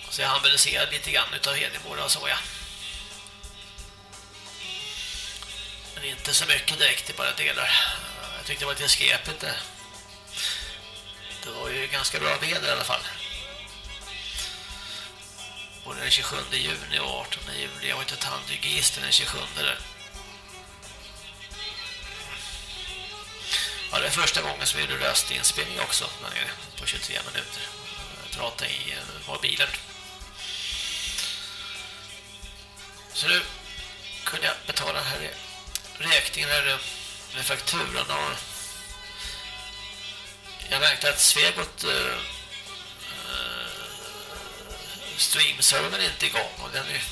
Så jag hann väl se lite grann utav Hedemora och så ja. Men inte så mycket direkt i bara delar. Jag tyckte det var lite skepigt det. Eh. Det var ju ganska bra väder i alla fall och den 27 juni och 18 juli. Jag var inte tandhygienist den 27 där. Ja, det är första gången som vi gjorde röstinspelning också på 23 minuter. Jag i eh, mobilen. Så nu kunde jag betala den här räkningen här eh, med fakturan och jag märkte att Svegot eh, streamservern är inte igång och den är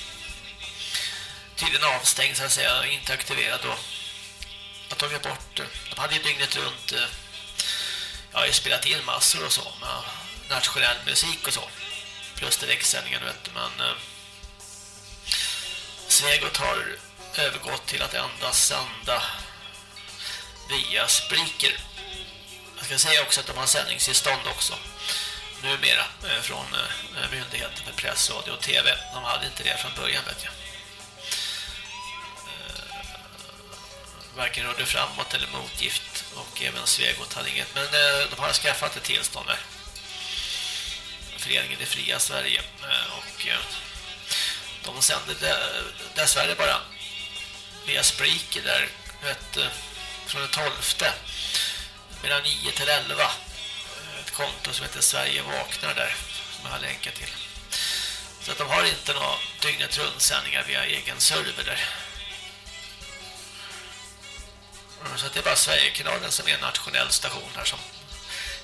tydligen avstängd så att säga inte aktiverad och Jag tagit bort eh, de hade ju dygnet runt eh, jag har ju spelat in massor och så med nationell musik och så. Plus direktsändningen vet du men eh, Svegot har övergått till att endast sända via spriker Jag ska säga också att de har sändningstillstånd också. Numera eh, från eh, Myndigheten för press, radio och tv. De hade inte det från början vet jag. Eh, varken rörde framåt eller motgift och även Svegot hade inget. Men de har skaffat ett tillstånd där. Föreningen Det Fria Sverige och de sände dessvärre bara via Spreaker där vet, från den 12 mellan 9 till 11 ett konto som heter Sverige vaknar där som jag har länkat till. Så att de har inte några dygnet runt sändningar via egen server där. Så att det är bara Sverigekanalen som är en nationell station här som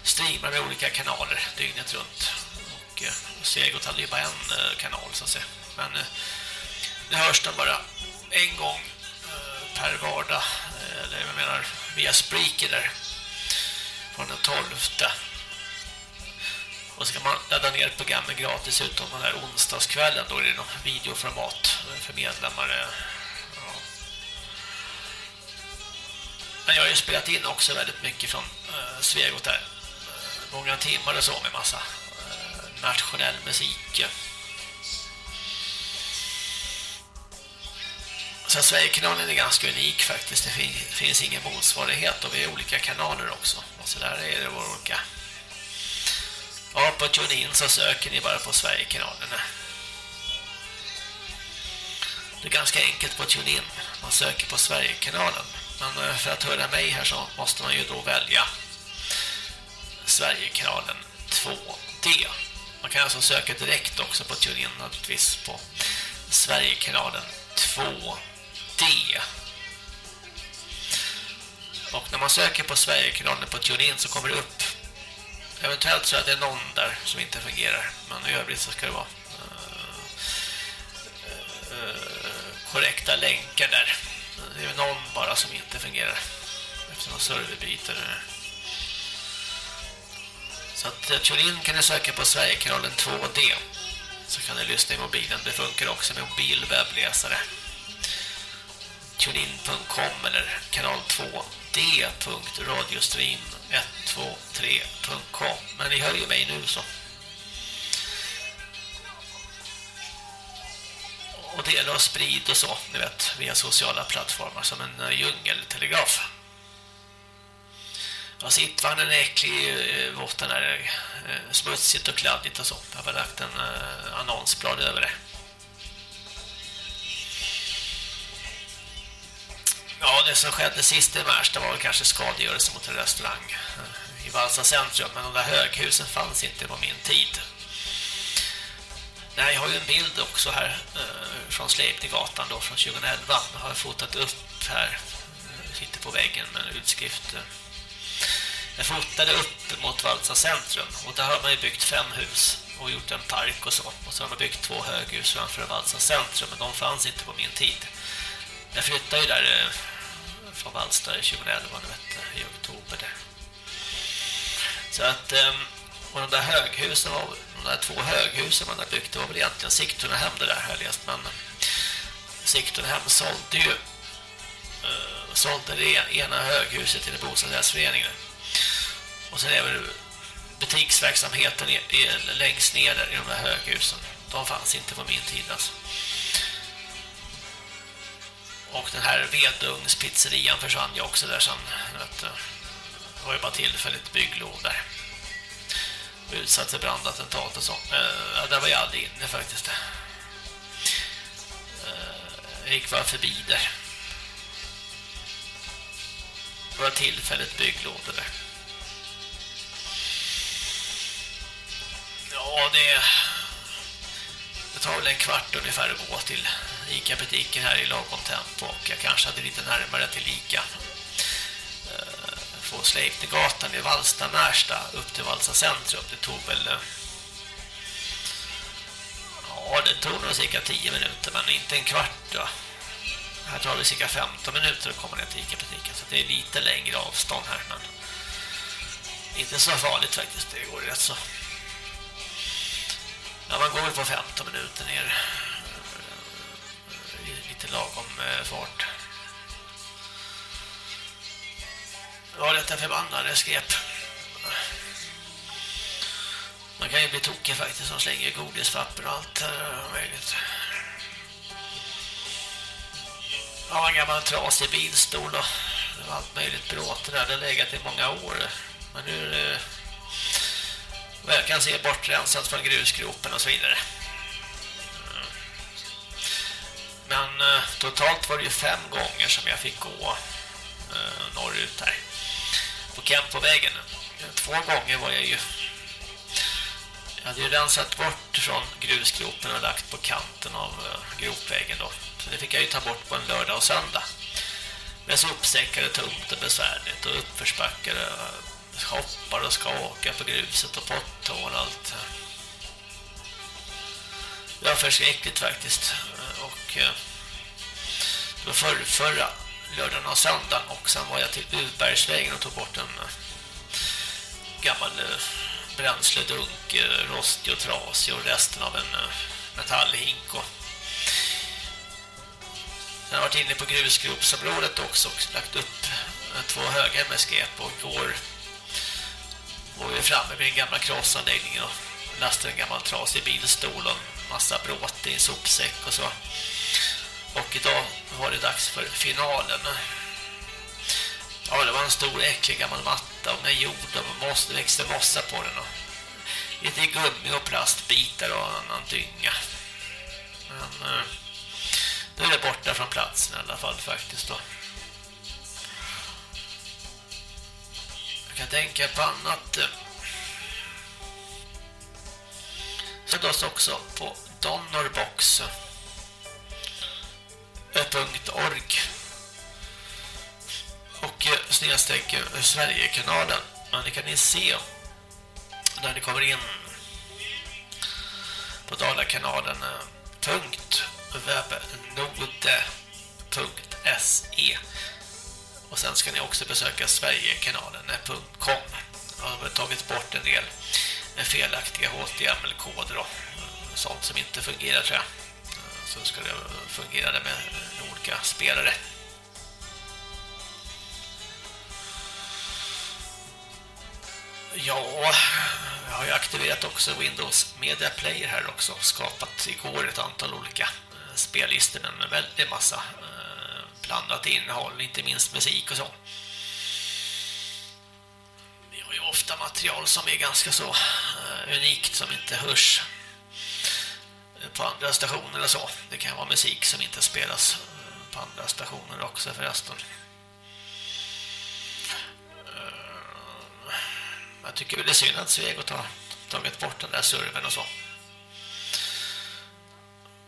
streamar med olika kanaler dygnet runt. Och eh, Segot hade ju bara en eh, kanal så att säga. Men eh, det hörs den bara en gång eh, per vardag eh, eller jag menar via Spreaker där från den 12 och så kan man ladda ner programmet gratis utom den här onsdagskvällen då är det någon videoformat för medlemmar ja. Men jag har ju spelat in också väldigt mycket från uh, Svegot där. Många eh, timmar och så med massa uh, nationell musik. Så Sverigekanalen är ganska unik faktiskt. Det finns ingen motsvarighet och vi har olika kanaler också. Och så där är det våra olika. Ja, på TuneIn så söker ni bara på Sverigekanalerna. Det är ganska enkelt på TuneIn. Man söker på Sverigekanalen. Men eh, för att höra mig här så måste man ju då välja Sverigekanalen 2D. Man kan alltså söka direkt också på TuneIn naturligtvis på Sverigekanalen 2D. Och när man söker på Sverigekanalen på TuneIn så kommer det upp Eventuellt så att det är någon där som inte fungerar. Men i övrigt så ska det vara eh, eh, korrekta länkar där. Det är någon bara som inte fungerar. Efter någon serverbyte så att eh, Turin kan ni söka på Sverigekanalen 2D så kan ni lyssna i mobilen. Det funkar också med mobilwebbläsare. Turin.com eller kanal2d.radiostream.com 123.com Men ni hör ju mig nu så. Och dela och sprid och så, ni vet, via sociala plattformar som en eh, djungeltelegraf. Ja, sittvagnen är äcklig, eh, våten är eh, smutsigt och kladdigt och så. Jag har lagt en annonsblad över det. Ja, det som skedde sist i Märsta var väl kanske skadegörelse mot en restaurang eh, i Valsa centrum, men de där höghusen fanns inte på min tid. Nej, jag har ju en bild också här eh, från Sleipnegatan då från 2011. Jag har fotat upp här, eh, sitter på väggen med en utskrift. Jag fotade upp mot Valsa centrum och där har man ju byggt fem hus och gjort en park och så. Och så har man byggt två höghus framför Valsa centrum, men de fanns inte på min tid. Jag flyttade ju där eh, från Vallsta 2011 vet, i oktober där. Så att ehm, och de där höghusen var de där två höghusen man har byggt det var väl egentligen Sigtuna hem det där har jag läst men eh, Sigtuna hem sålde ju eh, sålde det ena höghuset till en bostadsrättsförening. Och sen är väl butiksverksamheten längst ner där i de där höghusen. De fanns inte på min tid alltså och den här vedungspizzerian försvann ju också där sen. Eh, det var ju bara tillfälligt bygglov där. Utsatt för brandattentat och så. Eh, ja, där var jag aldrig inne faktiskt. Eh, jag gick bara förbi där. Det var tillfälligt bygglov där. Ja, det det tar väl en kvart ungefär att gå till Ica-butiken här i lagom tempo och jag kanske hade lite närmare till Ica. på eh, Sleipnegatan i Valsta, Märsta upp till Valsta centrum. Det tog väl... Eh, ja, det tog nog cirka 10 minuter men inte en kvart då. Här tar det cirka 15 minuter att komma ner till Ica-butiken så det är lite längre avstånd här men inte så farligt faktiskt, det går rätt så Ja, man går på 15 minuter ner. Lite lagom eh, fart. Ja, detta förbannade skräp. Man kan ju bli tokig faktiskt som slänger godispapper och allt eh, möjligt. Ja, en gammal trasig bilstol och allt möjligt bråte där. Det har legat i många år. Men nu är det vad jag kan se bortrensat från grusgropen och så vidare. Men eh, totalt var det ju fem gånger som jag fick gå eh, norrut här. På Kempovägen. Två gånger var jag ju... Jag hade ju rensat bort från grusgropen och lagt på kanten av eh, gropvägen då. Så det fick jag ju ta bort på en lördag och söndag. Med sopsäckar och tungt och besvärligt och uppförsbackar eh, hoppar och skakar på gruset och potthål och allt. Det var förskräckligt faktiskt. Eh, det var förr, förra lördagen och söndagen och sen var jag till Ubergsvägen och tog bort en eh, gammal eh, bränsledunk, rostig och trasig och resten av en metallhink och jag har varit inne på grusgropsområdet också och lagt upp två högar med skräp och igår var vi framme vid den gamla krossanläggningen och lastade en gammal trasig bilstol och en massa bråte i en sopsäck och så. Och idag var det dags för finalen. Ja, det var en stor äcklig gammal matta och med jord och måste växte mossa på den och lite gummi och plastbitar och annan dynga. Men eh, nu är det borta från platsen i alla fall faktiskt då. Jag kan tänka på annat. Så då också på donorbox.org och eh, snedstreck eh, Sverigekanalen. Men det kan ni se när ni kommer in på Dalakanalen eh, och sen ska ni också besöka Sverigekanalen.com Jag har tagit bort en del felaktiga HTML-koder och eh, sånt som inte fungerar tror jag. Så ska det fungera med olika spelare. Ja, jag har ju aktiverat också Windows Media Player här också. Skapat igår ett antal olika eh, spellistor med väldigt massa eh, blandat innehåll, inte minst musik och så. Vi har ju ofta material som är ganska så eh, unikt som inte hörs på andra stationer och så. Det kan vara musik som inte spelas på andra stationer också förresten. Eh, jag tycker det är synd att Sveg har tagit bort den där servern och så.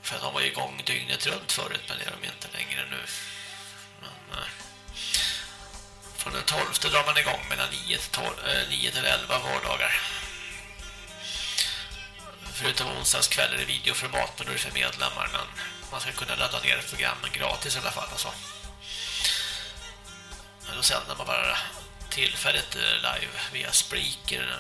För de var ju igång dygnet runt förut men det är de inte längre nu. Men, eh, från den 12 drar man igång mellan 9 till, 12, 9 eh, till 11 vardagar. Förutom onsdagskvällar i videoformat men då är det för medlemmar men man ska kunna ladda ner programmen gratis i alla fall. Alltså. Men då sänder man bara tillfälligt live via Spreaker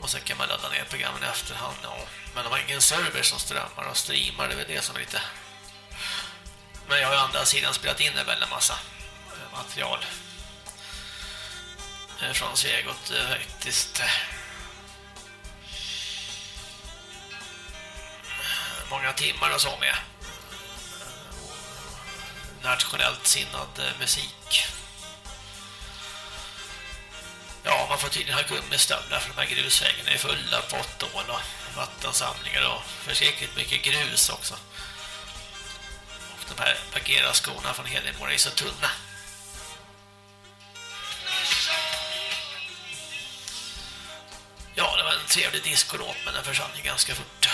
och sen kan man ladda ner programmen i efterhand ja. men de har ingen server som strömmar och streamar det är det som är lite men jag har ju andra sidan spelat in en väldigt massa eh, material Eh, från Svegot eh, faktiskt många timmar och så med eh, nationellt sinnad musik. Ja, man får tydligen ha gummistövlar för de här grusvägarna är fulla på åtta år och vattensamlingar och försäkert mycket grus också. Och de här Bagheera-skorna från Hedemora är så tunna. Ja, det var en trevlig diskolåt men den försvann ju ganska fort.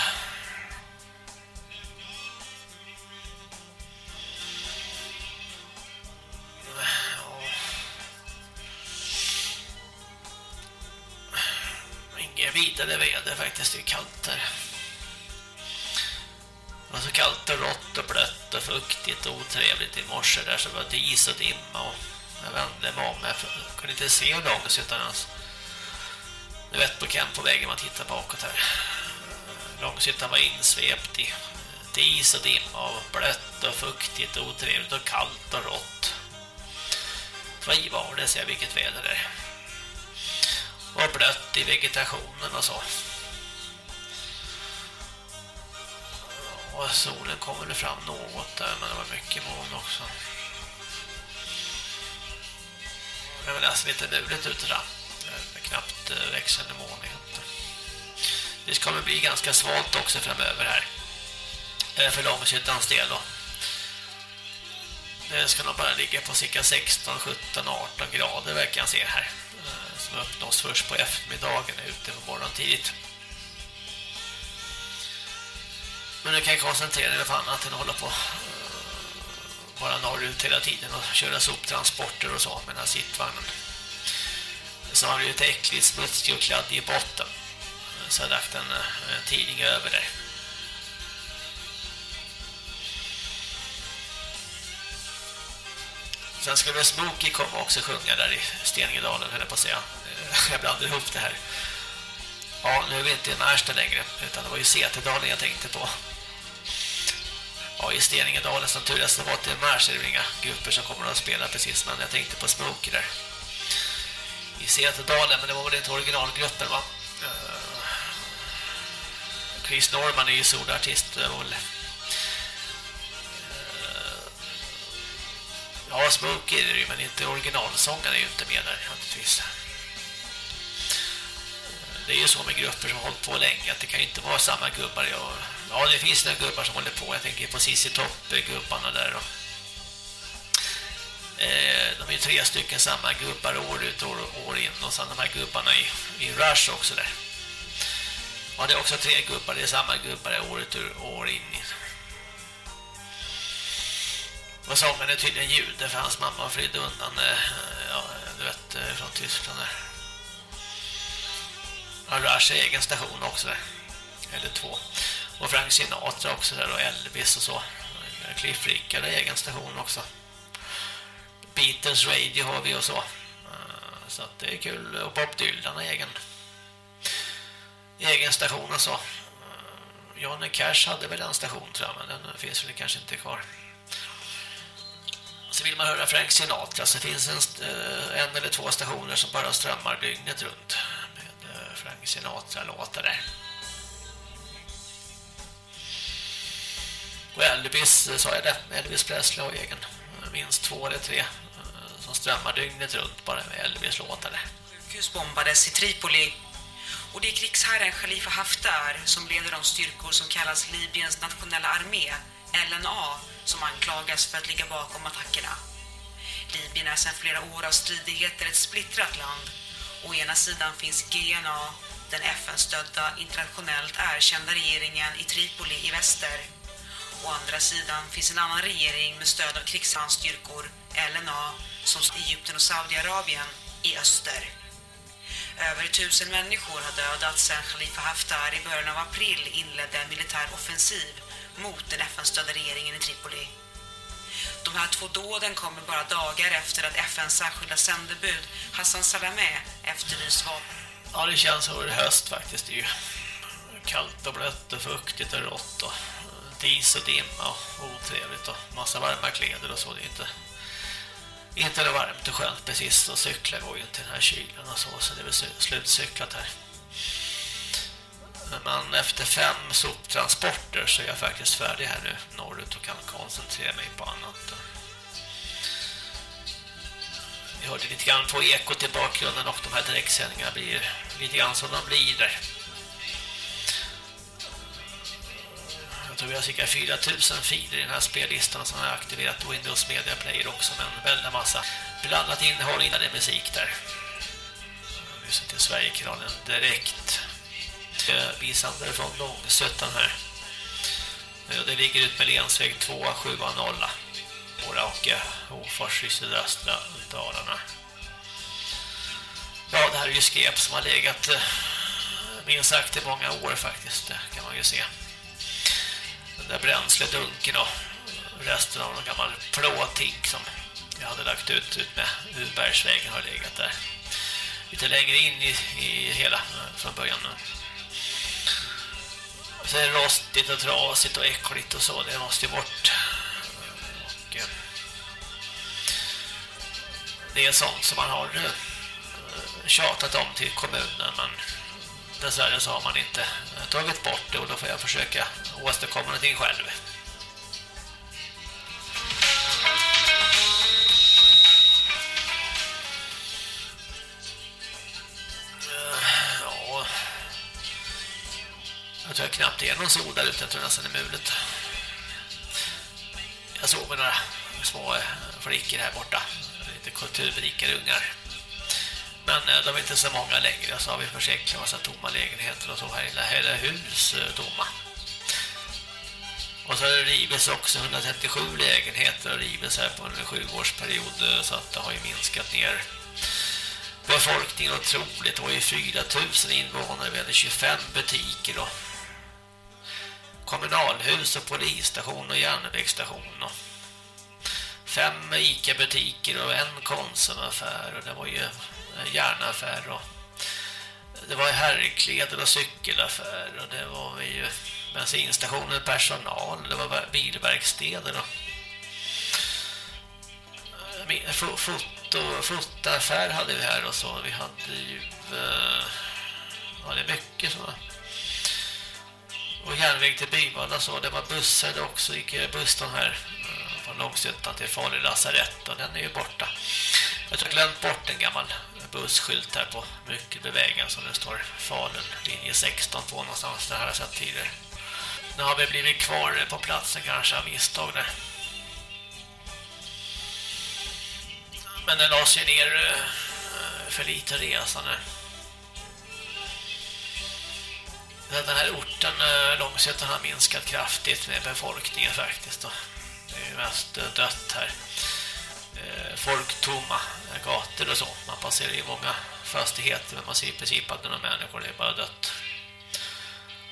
Inget vidare väder faktiskt, det är kallt här. Det var så kallt och rått och blött och fuktigt och otrevligt i morse där så var det is och dimma och jag vände mig om. Jag kunde inte se långt utan ens. Nu vet på camp på vägen man tittar bakåt här. Långsittan var insvept i dis is och dimma och blött och fuktigt och otrevligt och kallt och rått. Vad var det, ser jag vilket väder det är. Och blött i vegetationen och så. Och solen kommer fram något där, men det var mycket moln också. Men det ser alltså lite lurigt ute. där. Knappt eh, växande moln Det ska bli ganska svalt också framöver här. Eh, för Långshyttans del då. Det ska nog bara ligga på cirka 16, 17, 18 grader verkar jag se här. Eh, som uppnås först på eftermiddagen ute på morgonen tidigt. Men nu kan jag koncentrera mig på annat än att hålla på eh, bara norrut hela tiden och köra soptransporter och så med den här sittvagnen. Som har blivit äckligt smutsig och kladdig i botten. Så jag har lagt en, en tidning över där. Sen skulle Smokey komma också sjunga där i Steningedalen, höll jag på att säga. Eh, jag blandar ihop det här. Ja, nu är vi inte i Märsta längre, utan det var ju Setedalen jag tänkte på. Ja, i Steningedalen som tur är, Mars är det inga grupper som kommer att spela precis, men jag tänkte på Smokey där. I Setedalen, men det var väl inte originalgruppen va? Eh, Chris Norman är ju solartist, det var väl... Eh, ja, Smokey är det ju, men inte originalsången är ju inte med där, naturligtvis. Eh, det är ju så med grupper som har hållit på länge att det kan ju inte vara samma gubbar. Ja, ja det finns några gubbar som håller på. Jag tänker på Cissi Topp-gubbarna där. Och, Eh, de är ju tre stycken samma gubbar år ut och år, in. Och sen de här gubbarna i, i Rush också där. Ja, det är också tre gubbar. Det är samma gubbar år ut och år in. Och sången är tydligen jude för hans mamma flydde undan eh, ja, du vet, eh, från Tyskland där. Ja, Rush är egen station också där. Eller två. Och Frank Sinatra också där och Elvis och så. Cliff Richard har egen station också. Beatles Radio har vi och så. Eh, så att det är kul. Och Bob Dylan har egen egen station och så. Eh, Johnny Cash hade väl en station tror jag, men den finns väl kanske inte kvar. Så vill man höra Frank Sinatra så finns en, eh, en eller två stationer som bara strömmar dygnet runt med Frank Sinatra-låtar där. Och Elvis, sa jag det, Elvis Presley har egen minst två eller tre som strömmar dygnet runt bara med Elvis-låtar sjukhus bombades i Tripoli och det är krigsherren Khalifa Haftar som leder de styrkor som kallas Libyens nationella armé, LNA, som anklagas för att ligga bakom attackerna. Libyen är sedan flera år av stridigheter ett splittrat land. Å ena sidan finns GNA, den FN-stödda internationellt erkända regeringen i Tripoli i väster. Å andra sidan finns en annan regering med stöd av krigshandstyrkor LNA, som Egypten och Saudiarabien i öster. Över tusen människor har dödats sedan Khalifa Haftar i början av april inledde en militär offensiv mot den FN-stödda regeringen i Tripoli. De här två dåden kommer bara dagar efter att FNs särskilda sändebud Hassan Salameh efterlyst vapen. Ja, det känns som det höst faktiskt. Det är ju kallt och blött och fuktigt och rått och dis och dimma och otrevligt och massa varma kläder och så. Det är inte, inte det varmt och skönt precis och cyklar går ju inte i den här kylen och så så det är väl slutcyklat här. Men efter fem soptransporter så är jag faktiskt färdig här nu norrut och kan koncentrera mig på annat. Vi hörde lite grann på ekot i bakgrunden och de här direktsändningarna blir lite grann som de blir där. Jag tror vi har cirka 4000 filer i den här spellistan som har aktiverat Windows Media Player också med en väldigt massa blandat innehåll innan det är musik där. Vi ser till Sverigekanalen direkt. Eh, Visande från Långsötan här. Eh, det ligger ut med Lensväg 270 Mora och eh, Hofors i sydöstra Dalarna. Ja, det här är ju skep som har legat minst sagt i många år faktiskt, kan man ju se. Den där bränsledunken och resten av någon gammal plåtink som jag hade lagt ut, ut med Ubergsvägen har legat där. Lite längre in i, i hela eh, från början nu. Så är det rostigt och trasigt och äckligt och så. Det måste ju bort. Och, eh, det är sånt som man har eh, tjatat om till kommunen men dessvärre så har man inte eh, tagit bort det och då får jag försöka åstadkomma någonting själv. Eh, ja. Jag tror jag knappt det är någon sol där ute, jag tror nästan det är mulet. Jag såg med några små eh, flickor här borta, lite kulturrikare ungar. Men eh, de är inte så många längre, så har vi försäkrat massa tomma lägenheter och så här, hela, hela hus eh, tomma. Och så har det rivits också 137 lägenheter och rivits här på en sjuårsperiod eh, så att det har ju minskat ner befolkningen otroligt. Det var ju 4000 invånare, vi hade 25 butiker och kommunalhus och polisstation och järnvägsstation och fem Ica-butiker och en Konsumaffär och det var ju järnaffär och det var herrkläder och cykelaffär och det var ju bensinstationer, personal, det var bilverkstäder och foto, fotoaffär hade vi här och så. Vi hade ju eh, ja, det är mycket så. Och järnväg till Byvalla så, det var bussar det också, gick bussen här eh, från Långsuttan till Falu lasarett och den är ju borta. Jag har glömt bort en gammal busskylt här på Myckelbevägen som det står Falun, linje 16 på någonstans. Det här har jag sett tidigare. Nu har vi blivit kvar på platsen kanske av misstag där. Men den lades ju ner eh, för lite resande. Den här orten eh, Långsötan har minskat kraftigt med befolkningen faktiskt. Då. Det är ju mest dött här. Eh, Folktomma eh, gator och så. Man passerar ju många fastigheter men man ser i princip att några människor det är bara dött.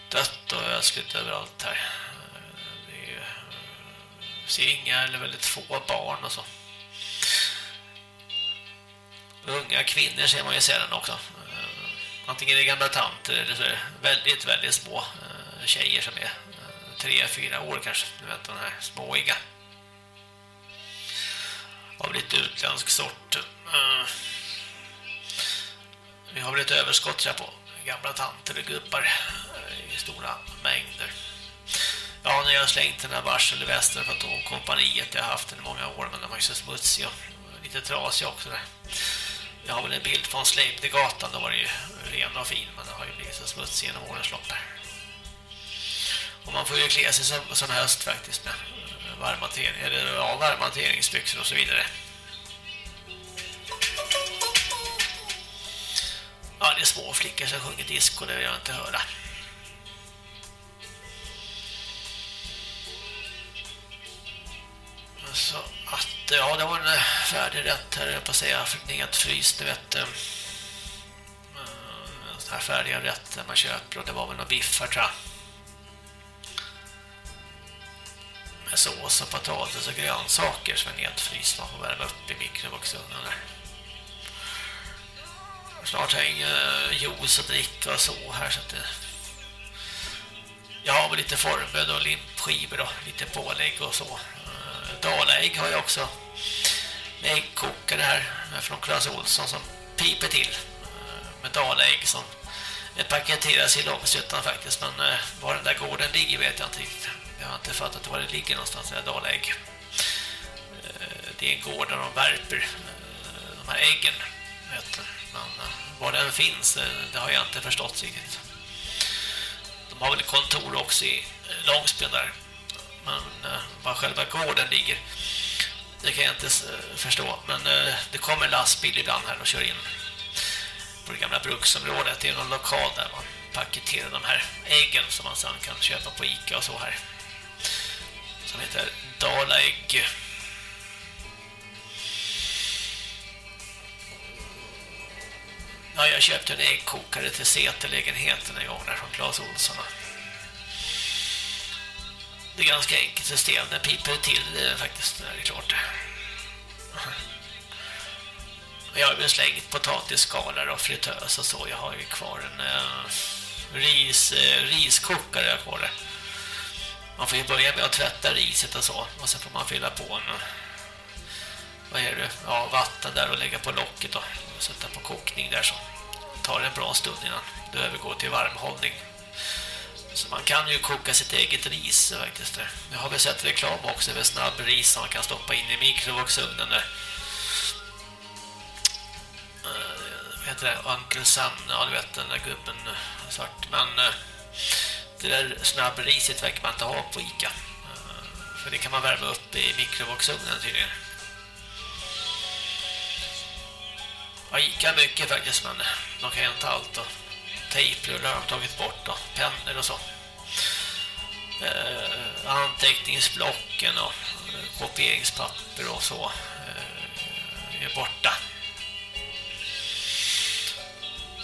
Dött och ödsligt överallt här. Eh, det är ju, ser inga eller väldigt få barn och så. Unga kvinnor ser man ju sällan också. Antingen är det gamla tanter eller så är det väldigt, väldigt små tjejer som är eh, tre, fyra år kanske. Du vet, de här småiga. Av lite utländsk sort. Eh, vi har väl ett överskott här på gamla tanter och gubbar eh, i stora mängder. Ja, när jag har slängt den här varselvästen för Tågkompaniet. jag har haft den i många år, men den var ju så smutsig och lite trasig också där. Jag har väl en bild från Sleipnegatan, då var det ju ren och fin, men den har ju blivit så smutsig genom årens lopp där. Och man får ju klä sig som, som höst faktiskt med varmhantering, varma eller ja, varmhanteringsbyxor och så vidare. Ja, det är små flickor som sjunger disco, det vill jag inte höra. Så att, ja, det var en eh, färdig rätt här, jag på att säga, nedfryst, du vet. eh, eh här färdiga rätter man köper, och det var väl några biffar, tror jag. Med sås och potatis och grönsaker som är nedfryst, man får värma upp i mikrovågsugnen där. Snart har jag ingen eh, juice att dricka och så här så att det... Jag har väl lite formbröd och limpskivor och lite pålägg och så. Eh, dalaägg har jag också. Med äggkokare här eh, från Claes Olsson som piper till. Med dalaägg som paketeras i Långsötan faktiskt. Men var den där gården ligger vet jag inte riktigt. Jag har inte fattat var det ligger någonstans, i dalägg. Eh, det är en gård där de värper eh, de här äggen. Vet. Men eh, var den finns, det har jag inte förstått riktigt. De har väl kontor också i Långsben Långsbyn där. Men var själva gården ligger, det kan jag inte förstå. Men det kommer lastbil ibland här och kör in på det gamla bruksområdet. Det är någon lokal där man paketerar de här äggen som man sedan kan köpa på Ica och så här. Som heter Dalaägg. Ja, jag köpte en äggkokare till Säterlägenheten en gång där från Claes Olsson. Det är ganska enkelt system. Den piper till eh, faktiskt, det är klart. Jag har slängt potatisskalar och fritös och så. Jag har ju kvar en eh, ris, eh, riskokare jag har kvar. Man får ju börja med att tvätta riset och så. Och sen får man fylla på en vad är det? Ja, vatten där och lägga på locket och sätta på kokning där så tar det en bra stund innan det övergår till varmhållning. Så man kan ju koka sitt eget ris faktiskt. Jag har väl sett reklam också över snabb ris som man kan stoppa in i mikrovågsugnen där. Uh, vad heter det? Uncle Sam, ja du vet den där gubben svart. Men uh, det där snabbriset verkar man inte ha på Ica. Eh, för det kan man värma upp i mikrovågsugnen tydligen. Ja, Ica mycket faktiskt, men de kan ju inte allt. Och tejprullar har de tagit bort och pennor och så. Eh, anteckningsblocken och eh, kopieringspapper och så eh, är borta.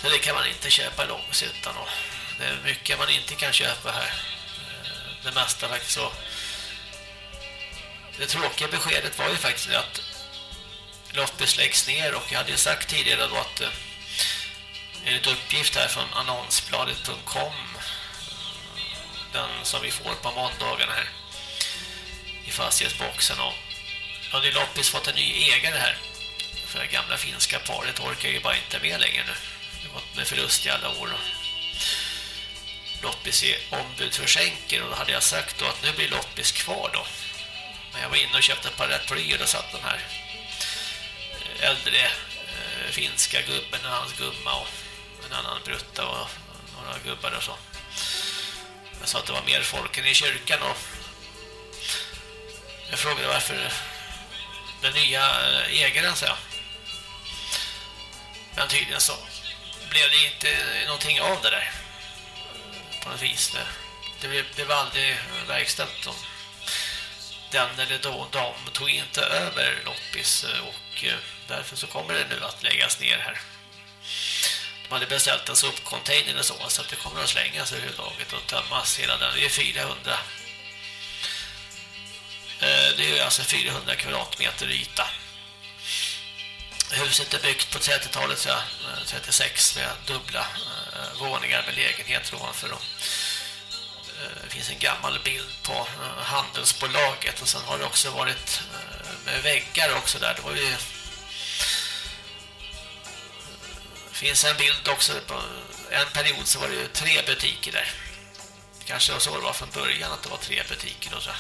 Så det kan man inte köpa långsuttan det är mycket man inte kan köpa här. Eh, det mesta faktiskt så. Det tråkiga beskedet var ju faktiskt att loppis läggs ner och jag hade ju sagt tidigare då att eh, enligt uppgift här från annonsbladet.com eh, den som vi får på måndagarna här i fastighetsboxen och ja, det loppis fått en ny ägare här för det gamla finska paret orkar ju bara inte med längre nu det har gått med förlust i alla år och Loppis är ombud för skänker och då hade jag sagt då att nu blir Loppis kvar då men jag var inne och köpte ett par rätt och satt den här eh, äldre eh, finska gubben och hans gumma och en annan brutta och några gubbar och så. Jag sa att det var mer folk än i kyrkan och jag frågade varför den nya eh, ägaren sa jag. Men tydligen så blev det inte någonting av det där på något vis. Det, det, blev, det var aldrig verkställt. Och den eller då, de tog inte över loppis eh, och eh, därför så kommer det nu att läggas ner här. De hade beställt en sopcontainer och så så att det kommer att slängas överhuvudtaget och tömmas hela den. Det är 400 eh, det är alltså 400 kvadratmeter yta. Huset är byggt på 30-talet, ja, 36 med dubbla eh, våningar med lägenheter ovanför. Eh, det finns en gammal bild på eh, handelsbolaget och sen har det också varit eh, med väggar också där. Det var ju eh, finns en bild också på eh, en period så var det ju tre butiker där. Kanske var så det var från början att det var tre butiker och så.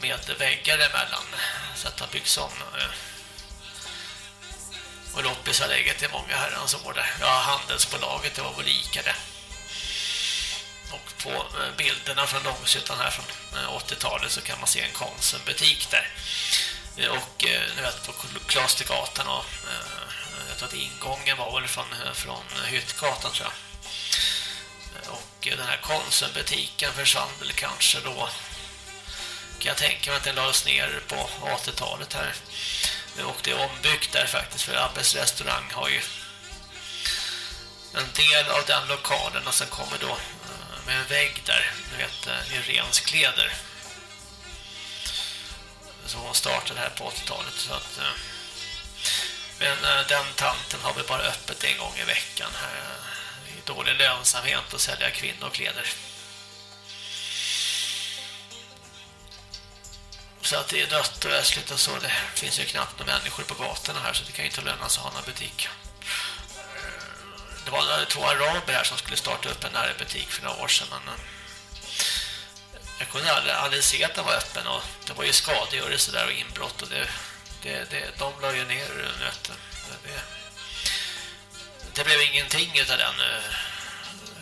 med väggar emellan så att det har byggts om. Eh, och loppis har legat i många herrans år där. Ja, handelsbolaget, det var väl lika det. Och på eh, bilderna från Långshyttan här från eh, 80-talet så kan man se en Konsumbutik där. Eh, och nu vet på Klostergatan och jag tror att ingången var väl från, från Hyttgatan tror jag. Och den här Konsumbutiken försvann väl kanske då kan jag tänka mig att den lades ner på 80-talet här. Och det är ombyggt där faktiskt för Abbes restaurang har ju en del av den lokalen och sen kommer då eh, med en vägg där, du vet, eh, i kläder. Så hon startade här på 80-talet så att eh, men den tanten har vi bara öppet en gång i veckan här. Det är dålig lönsamhet att sälja kvinnokläder. Så att det är dött och ösligt och så. Det finns ju knappt några människor på gatorna här så det kan ju inte löna sig att ha någon butik. Eh, det var två araber här som skulle starta upp en närbutik för några år sedan men eh, jag kunde aldrig, aldrig se att den var öppen och det var ju skadegörelse där och inbrott och det, det, det, de la ju ner nöten. Det, det blev ingenting utav den eh,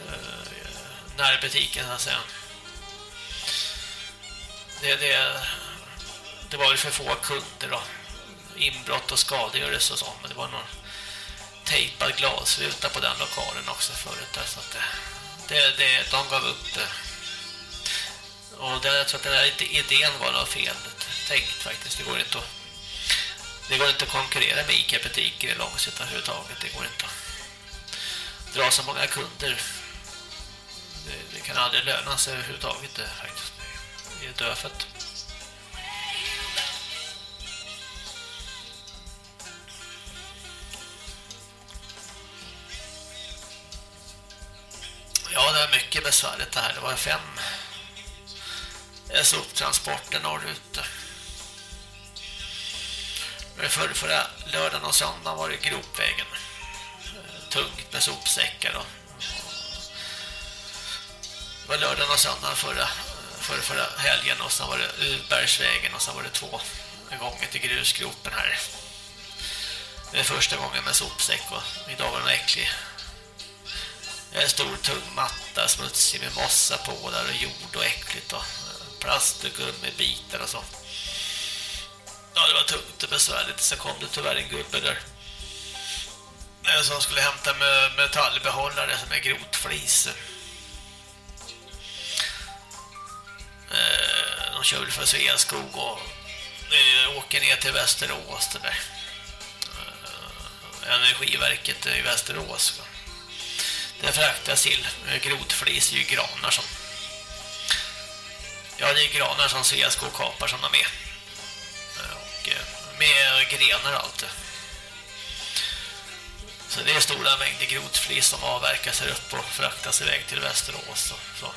uh, närbutiken så att säga. Det, det, det var ju för få kunder då. Inbrott och skadegörelse och så, men det var någon tejpad glasruta på den lokalen också förut där, så att det, det, det, de gav upp det. Och det, jag tror att den här idén var något fel tänkt faktiskt. Det går inte att, det går inte att konkurrera med Ica-butiker i Långshyttan överhuvudtaget. Det går inte att dra så många kunder. Det, det kan aldrig löna sig överhuvudtaget det, faktiskt. Det är dödfött. Mycket besvärligt det här. Det var fem soptransporter norrut. För förra lördagen och söndagen var det gropvägen. Tungt med sopsäckar. Och det var lördagen och söndagen förra, förra, förra helgen och sen var det Urbergsvägen och sen var det två gånger till grusgropen här. Det är första gången med sopsäck och idag var den äcklig en stor tung matta, smutsig med mossa på där och jord och äckligt och eh, plast och gummibitar och så. Ja, det var tungt och besvärligt. Sen kom det tyvärr en gubbe där eh, som skulle hämta med metallbehållare som är grotflis. Eh, de kör väl för Sveaskog och åker ner till Västerås där. Energiverket i Västerås. Det fraktas till eh, grotflis ju granar som Ja, det är granar som Sveaskog kapar som de är. Eh, och eh, med grenar och allt. Så det är stora mängder grotflis som avverkas här uppe och fraktas iväg till Västerås. Och så.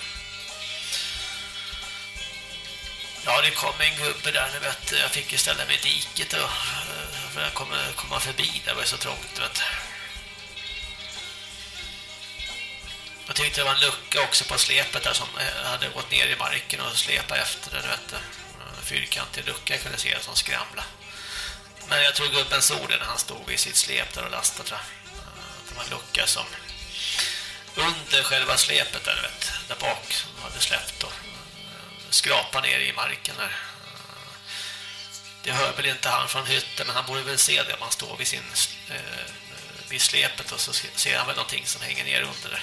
Ja, det kom en gubbe där, ni vet. Jag fick ju ställa mig i diket och, för att komma, komma förbi. Det var ju så trångt, du Jag tyckte det var en lucka också på släpet där som eh, hade gått ner i marken och släpat efter det, du vet. En fyrkantig lucka jag kunde se som skramla. Men jag tror en solen när han stod vid sitt släp där och lastade, tror jag. Eh, det var en lucka som under själva släpet där, du vet, där bak som hade släppt och eh, skrapa ner i marken där. Det hör väl inte han från hytten men han borde väl se det om han står vid, sin, vid släpet och så ser han väl någonting som hänger ner under det.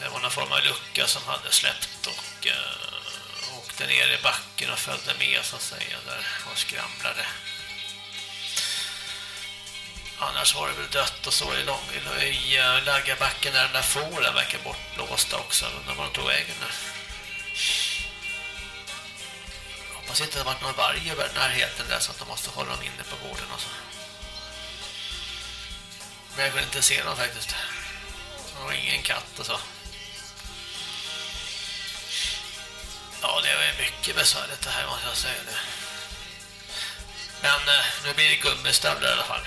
Eh, det var någon form av lucka som hade släppt och eh, åkte ner i backen och följde med så att säga där och skramlade. Annars var det väl dött och så i, lång, i, i eh, uh, laggarbacken där den där fåren verkar bortblåsta också. Undrar var de tog vägen där. Hoppas inte det har varit någon varg i närheten där så att de måste hålla dem inne på gården och så. Men jag kunde inte se dem faktiskt. Det var ingen katt och så. Ja, det var mycket besvärligt det här måste jag säga det. Men eh, nu blir det gummistövlar i alla fall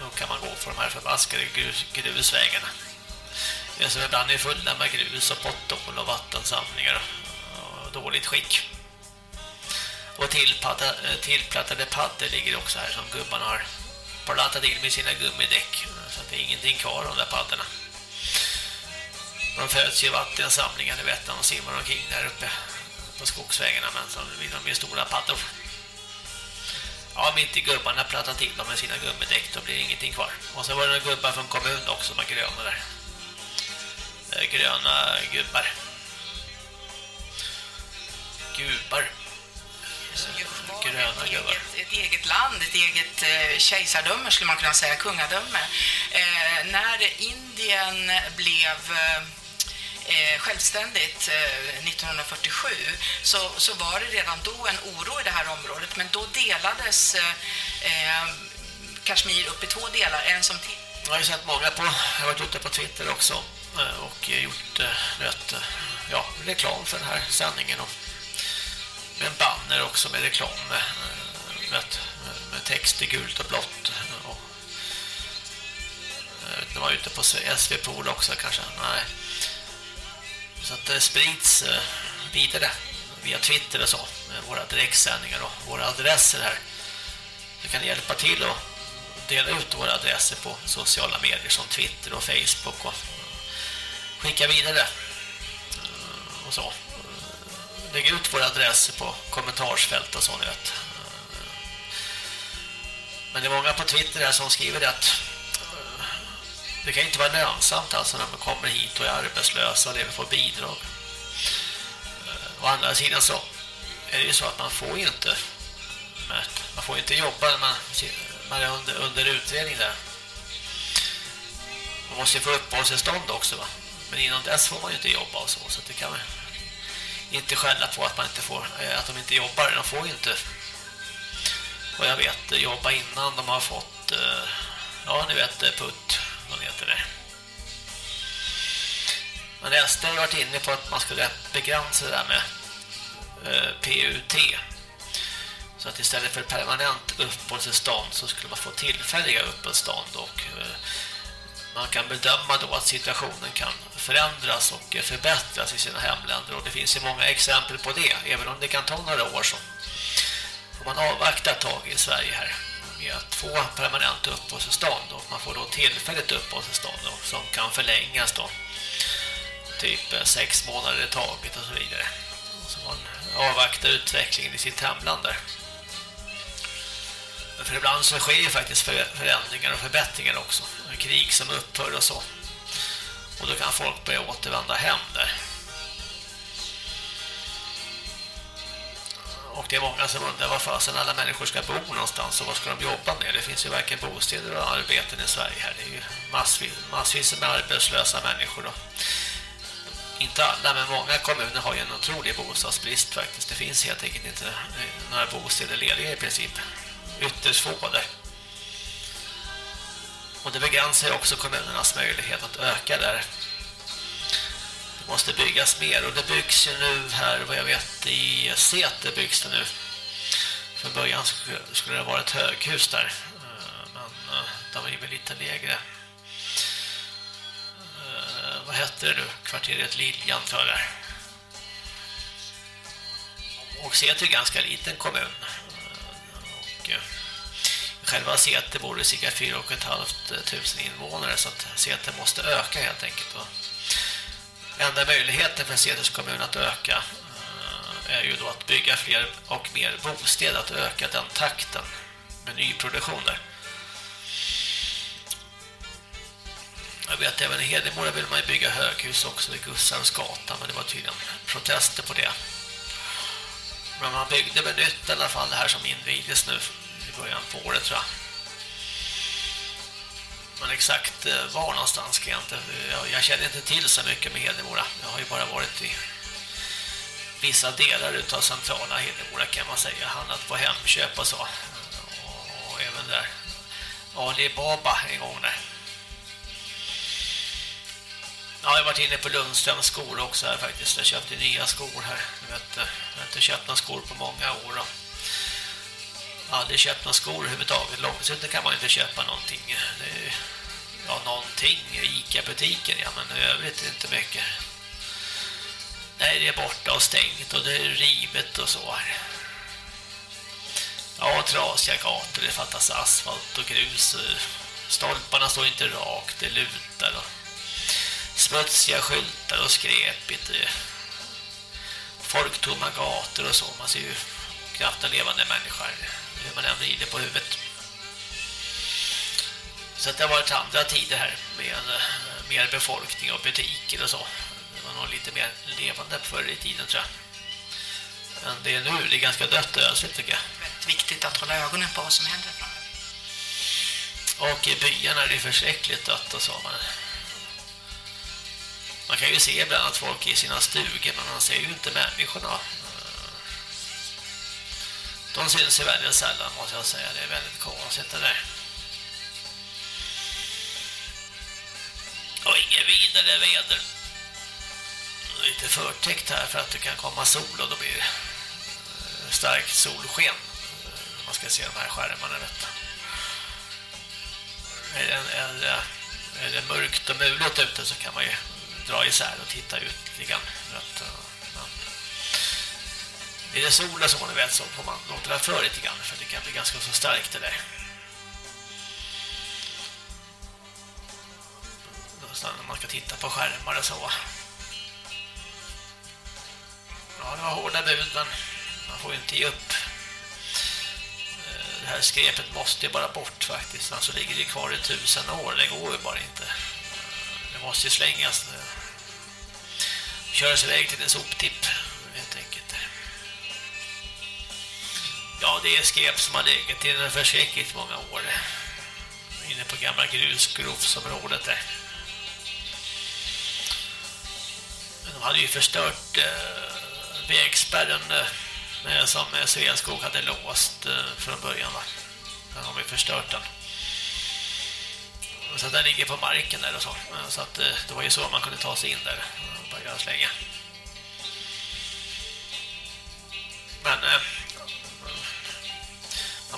då kan man gå på de här förbaskade grus, grusvägarna. Det som ibland är fulla med grus och potthål och vattensamlingar och dåligt skick. Och eh, tillplattade, paddor ligger också här som gubbarna har plantat in med sina gummidäck så att det är ingenting kvar av de där paddorna. De föds ju i vattensamlingar, ni vet, de simmar omkring där uppe på skogsvägarna men så blir de ju stora paddor. Ja, mitt i gubbarna plattat till dem med sina gummidäck, då blir ingenting kvar. Och så var det några gubbar från kommunen också med gröna där. Eh, Gröna gubbar. Gubbar. Gröna gubbar. Ett, ett eget land, ett eget eh, kejsardöme skulle man kunna säga, kungadöme. Eh, när Indien blev eh, eh, självständigt eh, 1947 så, så var det redan då en oro i det här området men då delades eh, eh, Kashmir upp i två delar, en som Jag har ju sett många på, jag har varit ute på Twitter också eh, och gjort eh, eh ja, reklam för den här sändningen och med en banner också med reklam eh, med, med, med text i gult och blått eh, och jag var ute på SV-pool också kanske, nej så att det sprids eh, vidare via Twitter och så med våra direktsändningar och våra adresser här. Så kan ni hjälpa till och dela ut våra adresser på sociala medier som Twitter och Facebook och skicka vidare eh, och så. Lägg ut våra adresser på kommentarsfält och så ni vet. Men det är många på Twitter här som skriver det att det kan inte vara lönsamt alltså när man kommer hit och är arbetslösa och lever på bidrag. Eh, å andra sidan så är det ju så att man får ju inte man får inte jobba när man, man är under, under utredning där. Man måste ju få uppehållstillstånd också va. Men innan dess får man ju inte jobba och så. Så det kan man inte skälla på att man inte får eh, att de inte jobbar. De får ju inte vad jag vet jobba innan de har fått eh, ja ni vet putt vad heter det. Men SD har varit inne på att man skulle begränsa det där med eh, PUT. Så att istället för permanent uppehållstillstånd så skulle man få tillfälliga uppehållstillstånd och eh, man kan bedöma då att situationen kan förändras och förbättras i sina hemländer och det finns ju många exempel på det. Även om det kan ta några år så får man avvakta ett tag i Sverige här med att få permanent uppehållstillstånd och man får då tillfälligt uppehållstillstånd då, som kan förlängas då typ eh, sex månader i taget och så vidare. Så man avvaktar utvecklingen i sitt hemland där. Men för ibland så sker ju faktiskt förändringar och förbättringar också. Krig som upphör och så. Och då kan folk börja återvända hem där. Och det är många som undrar var fasen alla människor ska bo någonstans och vad ska de jobba med. Det finns ju varken bostäder och arbeten i Sverige här. Det är ju massvis, massvis med arbetslösa människor då. Inte alla, men många kommuner har ju en otrolig bostadsbrist faktiskt. Det finns helt enkelt inte eh, några bostäder lediga i princip. Ytterst få där. Och det begränsar också kommunernas möjlighet att öka där. Det måste byggas mer och det byggs ju nu här vad jag vet i Säter byggs det nu. Från början skulle, det vara ett höghus där. Eh, men eh, det var ju lite lägre. Eh, vad hette det nu? Kvarteret Liljan tror jag där. Och Säter är ganska liten kommun. Och själva Säter bor det cirka 4 500 invånare så att Säter måste öka helt enkelt. Och enda möjligheten för Ceders kommun att öka eh, är ju då att bygga fler och mer bostäder, att öka den takten med nyproduktioner. Jag vet även i Hedemora vill man ju bygga höghus också vid Gustavsgatan men det var tydligen protester på det. Men man byggde väl nytt i alla fall det här som invigdes nu i början på året tror jag. Men exakt eh, var någonstans kan jag inte... Jag, jag känner inte till så mycket med Hedemora. Jag har ju bara varit i vissa delar utav centrala Hedemora kan man säga. Handlat på Hemköp och så. Och, och även där Alibaba en gång där. Ja, jag har varit inne på Lundströms skor också här faktiskt. Jag köpte nya skor här. Jag, vet, jag har inte köpt några skor på många år. Då. Aldrig köpt några skor överhuvudtaget. Långsiktigt kan man inte köpa någonting. Det är, ja, någonting Ica-butiken, ja, men i övrigt inte mycket. Nej, det är borta och stängt och det är rivet och så här. Ja, trasiga gator, det fattas asfalt och grus. Stolparna står inte rakt, det lutar och smutsiga skyltar och skrepigt. Folktomma gator och så. Man ser ju knappt en levande människa hur man än vrider på huvudet. Så det har varit andra tider här med en, eh, mer befolkning och butiker och så. Det var nog lite mer levande förr i tiden tror jag. Men det är nu, det är ganska dött ösligt tycker jag. Väldigt viktigt att hålla ögonen på vad som händer. Och i byarna är det förskräckligt dött och så. Man, man kan ju se ibland att folk är i sina stugor men man ser ju inte människorna. De syns ju väldigt sällan måste jag säga. Det är väldigt konstigt det där. Och inget vidare väder. Lite förtäckt här för att det kan komma sol och då blir det eh, starkt solsken. Eh, man ska se de här skärmarna vet. Är det, är, det, är det mörkt och mulet ute så kan man ju dra isär och titta ut lite grann. Är det solen som man vet så får man låta det för lite grann för det kan bli ganska så starkt det där. När man ska titta på skärmar och så. Ja, det var hårda bud men man får ju inte ge upp. Eh, det här skrepet måste ju bara bort faktiskt. Alltså ligger det kvar i tusen år. Det går ju bara inte. Eh, det måste ju slängas. Eh, Köras iväg till en soptipp helt enkelt. Ja, det är skräp som har legat i den förskräckligt många år. Inne på gamla grusgrovsområdet där. Men de hade ju förstört eh, vägspärren eh, som eh, Sveaskog hade låst eh, från början va. Den har vi förstört den. Så den ligger på marken där och så. Eh, så att eh, det var ju så man kunde ta sig in där. Bara göra slänga. Men eh,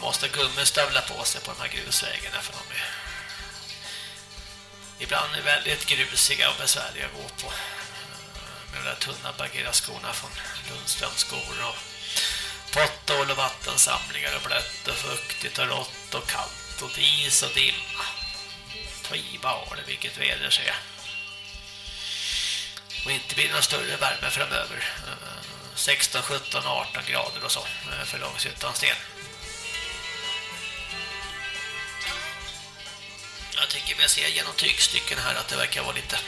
man måste ha gummistövlar på sig på de här grusvägarna för de är ibland är väldigt grusiga och besvärliga att gå på. Eh, med de där tunna baggeraskorna från Lundströms skor och potthål och vattensamlingar och blött och fuktigt och rått och kallt och is och dimma. Tviva i det vilket väder säger jag. Och inte blir det någon större värme framöver. 16, 17, 18 grader och så eh, för Långshyttans del. Jag tycker mig ser genom tygstycken här att det verkar vara lite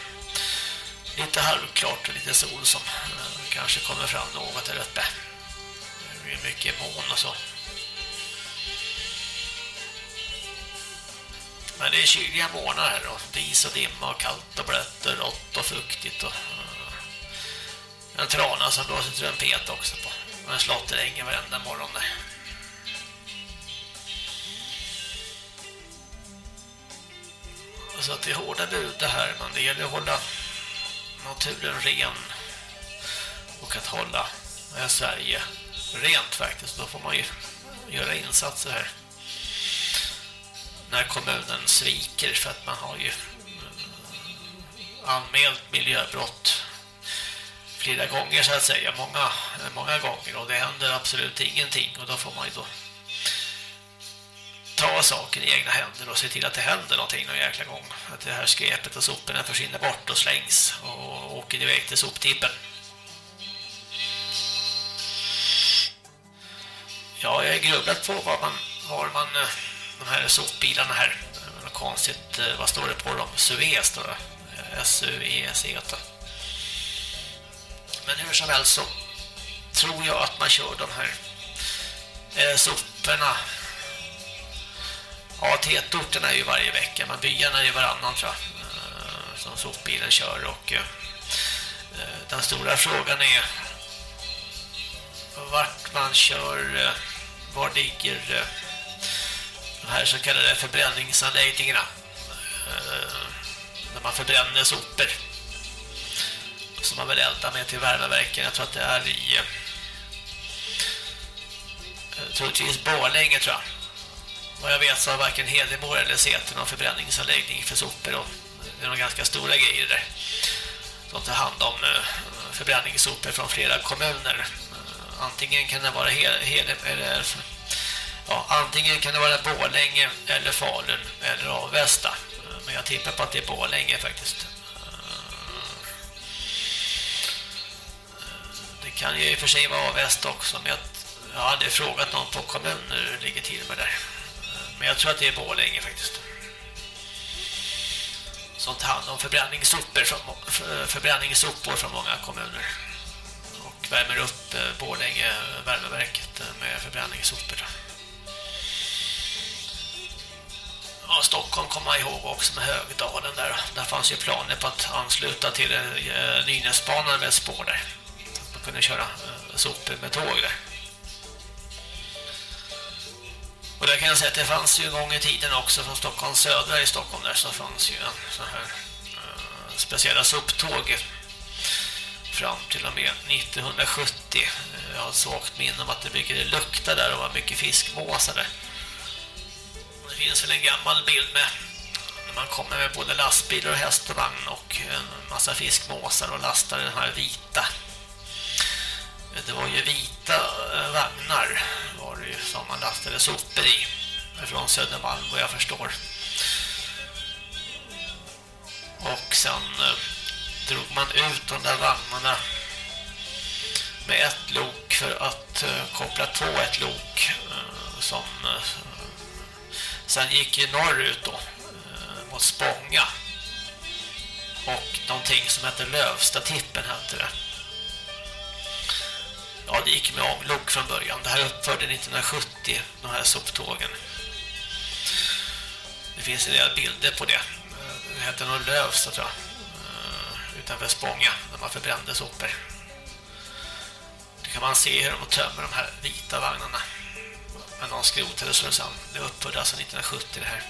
lite halvklart och lite sol som eh, kanske kommer fram något där uppe. Det är mycket moln och så. Men det är kyliga månader här och det är is och dimma och kallt och blött och rått och fuktigt och eh, en trana som blåser trumpet också på. Och en slotteränge varenda morgon där. Så att det är hårda bud det här men det gäller att hålla naturen ren och att hålla eh, Sverige rent faktiskt. Då får man ju göra insatser här. När kommunen sviker för att man har ju anmält miljöbrott flera gånger så att säga, många, många gånger och det händer absolut ingenting och då får man ju då ta saken i egna händer och se till att det händer någonting någon jäkla gång. Att det här skräpet och soporna försvinner bort och slängs och åker iväg till soptippen. Ja, jag har grubblat på var man, var man, eh, de här sopbilarna här, eh, något konstigt, eh, vad står det på dem? Suez då? S-U-E-C. Men hur som helst så tror jag att man kör de här soporna Ja, tätorterna är ju varje vecka, men byarna är ju varannan tror jag, eh, som sopbilen kör och eh, eh, den stora frågan är vart man kör, var ligger de här så kallade förbränningsanläggningarna när man förbränner sopor som man vill elda med till värmeverken. Jag tror att det är i troligtvis Borlänge tror jag. Vad jag vet så har varken Hedemora eller Säter någon förbränningsanläggning för sopor och det är nog ganska stora grejer där. De tar hand om eh, förbränningssopor från flera kommuner. Eh, antingen kan det vara Hedemor eller, ja, antingen kan det vara Borlänge eller Falun eller Avesta. Eh, men jag tippar på att det är Borlänge faktiskt. Det kan ju i och för sig vara Avesta också men jag, jag har aldrig frågat någon på kommunen hur det ligger till med det där. Men jag tror att det är Borlänge faktiskt. Som tar hand om förbränningssopor från, för, förbränningssopor från många kommuner. Och värmer upp eh, Borlänge värmeverket eh, med förbränningssopor. Ja, Stockholm kommer man ihåg också med Högdalen där. Där fanns ju planer på att ansluta till eh, Nynäsbanan med ett spår där. Så att man kunde köra sopor med tåg där. Och där kan jag säga att det fanns ju en gång i tiden också från Stockholm södra i Stockholm där så fanns ju en sån här uh, speciella soptåg fram till och med 1970. Eh, jag har svagt minne om att det mycket lukta där och var mycket fiskmåsar där. Det finns väl en gammal bild med när man kommer med både lastbilar och häst och vagn och en massa fiskmåsar och lastar den här vita det var ju vita eh, vagnar var det ju som man lastade sopor i från Södermalm vad jag förstår. Och sen eh, drog man ut de där vagnarna med ett lok för att eh, koppla på ett lok som sen gick ju norrut då mot Spånga och någonting som heter Lövstatippen hette det. Ja, det gick med avlok från början. Det här uppförde 1970, de här soptågen. Det finns en del bilder på det. Det hette nog Lövsta, tror jag. Eh, utanför Spånga, där man förbrände sopor. Det kan man se hur de tömmer de här vita vagnarna. Men skrot skrotade så sen. Det upphörde alltså 1970 det här.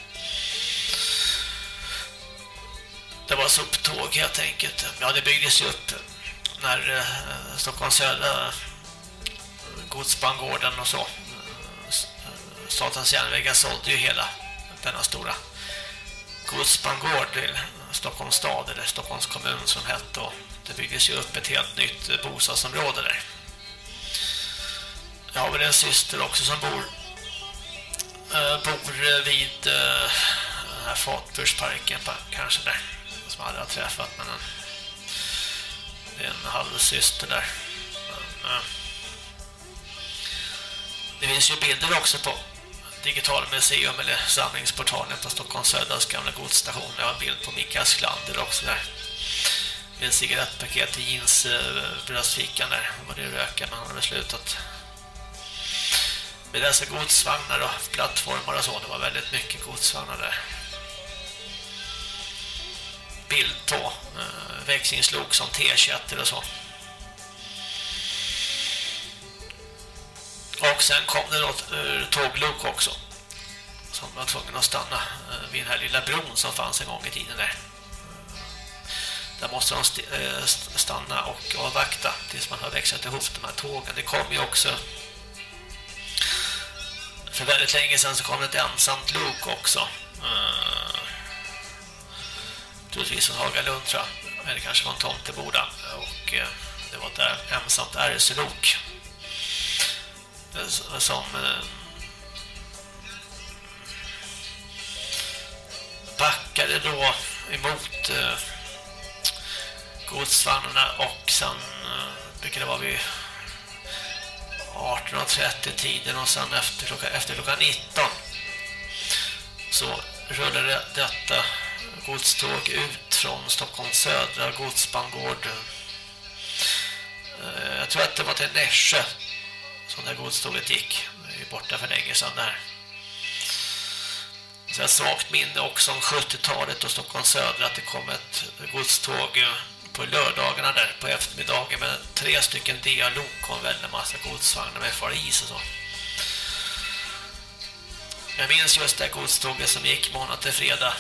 Det var soptåg helt enkelt. Ja, det byggdes ju upp när eh, Stockholms södra godsbangården och så. Eh, Statens eh, järnvägar sålde ju hela denna stora godsbangård till Stockholms stad eller Stockholms kommun som hette och det byggdes ju upp ett helt nytt bostadsområde där. Jag har väl en syster också som bor äh, bor vid äh, den här Fatbursparken kanske där som jag aldrig har träffat men en, det är en halvsyster där. Men, äh, det finns ju bilder också på Digitalmuseum eller samlingsportalen på Stockholms södras gamla godsstation. Jag har en bild på Micke Asklander också där. Med en cigarettpaket i jeans eh, bröstfickan där. Vad det röka men han har beslutat. Med dessa godsvagnar och plattformar och så. Det var väldigt mycket godsvagnar där. Bild på eh, växlingslok som T-chatter och så. Och sen kom det något eh, tåglok också. Som var tvungen att stanna eh, vid den här lilla bron som fanns en gång i tiden där. Där måste de eh, stanna och avvakta tills man har växlat ihop de här tågen. Det kom ju också för väldigt länge sedan så kom det ett ensamt lok också. Uh, troligtvis från Hagalund tror jag. Eller kanske från Tomteboda. Och uh, det var ett ensamt RC-lok. Som eh, backade då emot eh, godsvagnarna och sen eh, vilket det var vid 18.30 tiden och sen efter klockan, efter klockan 19 så rullade detta godståg ut från Stockholms södra godsbangård. Jag tror att det var till Nässjö som det godståget gick. Det är borta för länge sedan där. Så jag svagt minne också om 70-talet och Stockholms södra att det kom ett godståg på lördagarna där på eftermiddagen med tre stycken dialog och en väldigt massa godsvagnar med FRIs och så. Jag minns just det godståget som gick måndag till fredag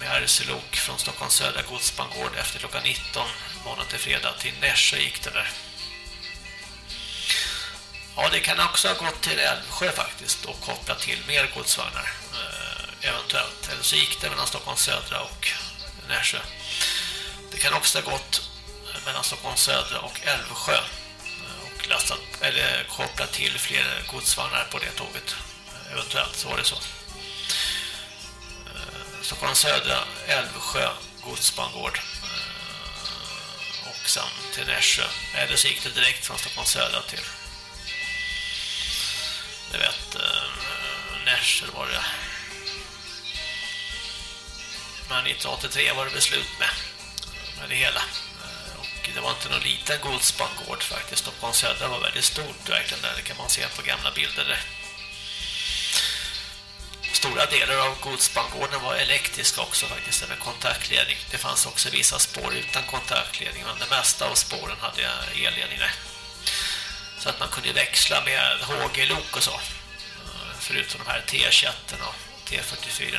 med RC-lok från Stockholms södra godsbangård efter klockan 19 måndag till fredag till Nässjö gick det där. Ja, det kan också ha gått till Älvsjö faktiskt och kopplat till mer godsvagnar eh, eventuellt. Eller så gick det mellan Stockholms södra och Nässjö. Det kan också ha gått eh, mellan Stockholms södra och Älvsjö eh, och lastat, eller kopplat till fler godsvagnar på det tåget. Eventuellt så var det så. Stockholms södra, Älvsjö, godsbangård och sen till Nässjö. Eller så gick det direkt från Stockholms södra till jag vet eh, Nässjö var det men 1983 var det beslut med eh, med det hela. Eh, och det var inte någon liten godsbangård faktiskt. Stockholms södra var väldigt stort verkligen där. Det kan man se på gamla bilder där. Stora delar av godsbangården var elektriska också faktiskt med kontaktledning. Det fanns också vissa spår utan kontaktledning men det mesta av spåren hade elledningar. Så att man kunde växla med HG-lok och så. Eh, förutom de här T21 och T44.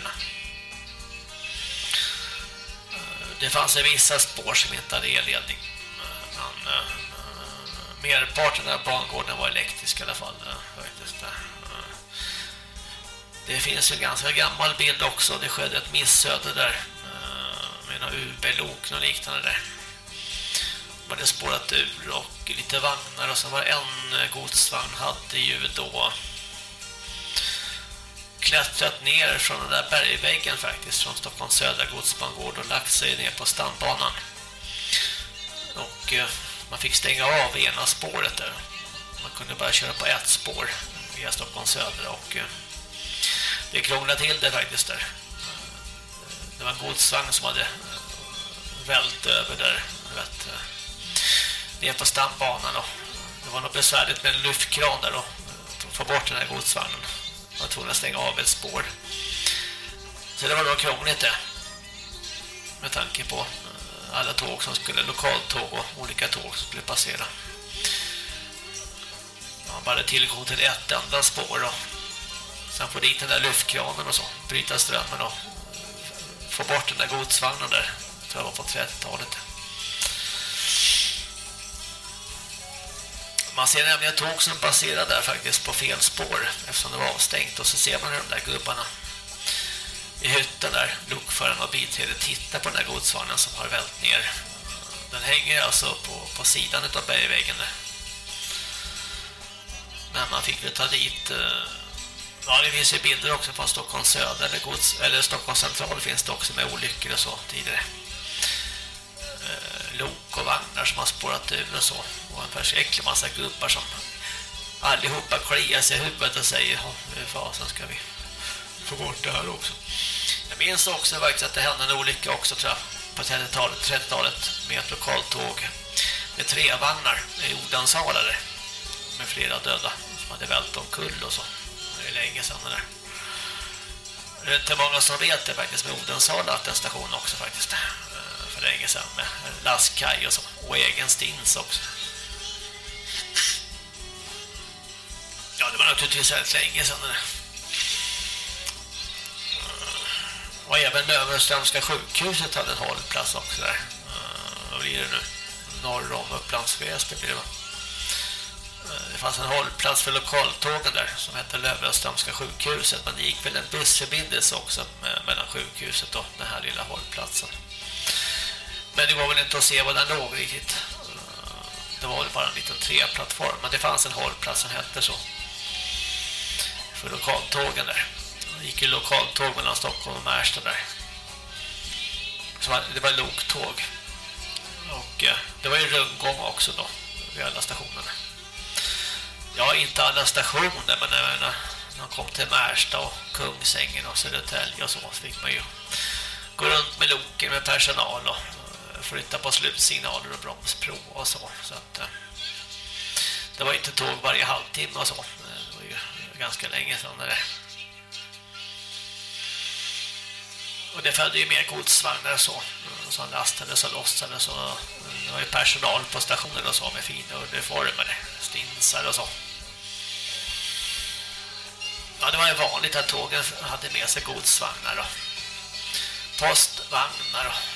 Eh, det fanns vissa spår som inte hade elledning. Eh, men merparten av bangården var elektrisk i alla fall. Faktiskt. Det finns en ganska gammal bild också. Det skedde ett missöde där. med några UB-lok och liknande där. Man hade spårat ur och lite vagnar och så var en eh, godsvagn hade ju då klättrat ner från den där bergväggen faktiskt från Stockholms södra godsbangård och lagt sig ner på stambanan. Och eh, man fick stänga av ena spåret där. Man kunde bara köra på ett spår via Stockholms södra och eh, det krånglade till det faktiskt där. Det var en godsvagn som hade vält över där, vet, ner på stambanan och det var något besvärligt med en lyftkran där och få bort den här godsvagnen var tvungen att stänga av ett spår. Så det var nog krångligt det. Med tanke på eh, alla tåg som skulle, lokaltåg och olika tåg som skulle passera. Man bara tillgång till ett enda spår och sen få dit den där luftkranen och så, bryta strömmen och eh, få bort den där godsvagnen där. Jag tror jag var på 30-talet. Man ser nämligen ett tåg som passerar där faktiskt på fel spår eftersom det var avstängt och så ser man hur de där gubbarna i hytten där, lokföraren och biträdet tittar på den där godsvagnen som har vält ner. Den hänger alltså på, på sidan av bergväggen där. Men man fick väl ta dit eh, ja det finns ju bilder också från Stockholms söder eller, gods, eller Stockholms central finns det också med olyckor och så tidigare eh, lok och vagnar som har spårat ur och så. Och en förskräcklig massa gubbar som allihopa kliar sig i huvudet och säger hur fasen ska vi få bort det här också. Jag minns också faktiskt att det hände en olycka också tror jag på 30-talet 30 med ett lokaltåg med tre vagnar i Odensalare med flera döda som hade vält omkull och så. Det är länge sedan det där. Det är inte många som vet det faktiskt med Odensala att en station också faktiskt för länge sedan med lastkaj och så. Och egen stins också. Ja, det var naturligtvis väldigt länge sedan. Och även Lövenströmska sjukhuset hade en hållplats också där. Eh, vad blir det nu? Norr om Upplands Väsby blir det va? Eh, det fanns en hållplats för lokaltågen där som hette Lövröströmska sjukhuset men det gick väl en bussförbindelse också mellan sjukhuset och den här lilla hållplatsen. Men det var väl inte att se vad den låg riktigt. Eh, det var väl bara en liten treplattform men det fanns en hållplats som hette så. För lokaltågen där. Det gick ju lokaltåg mellan Stockholm och Märsta där. Så det var loktåg. Och eh, det var ju rundgång också då vid alla stationerna. Ja, inte alla stationer, men när man kom till Märsta och Kungsängen och Södertälje och så, så fick man ju gå runt med loken med personal och flytta på slutsignaler och bromsprov och så. så att, eh, det var inte tåg varje halvtimme och så. Eh, det var ju ganska länge sedan det. Och det följde ju mer godsvagnar och så. Som lastades och lossades och eh, det var ju personal på stationen och så med fina uniformer, stinsar och så. Ja, det var ju vanligt att tågen hade med sig godsvagnar och postvagnar och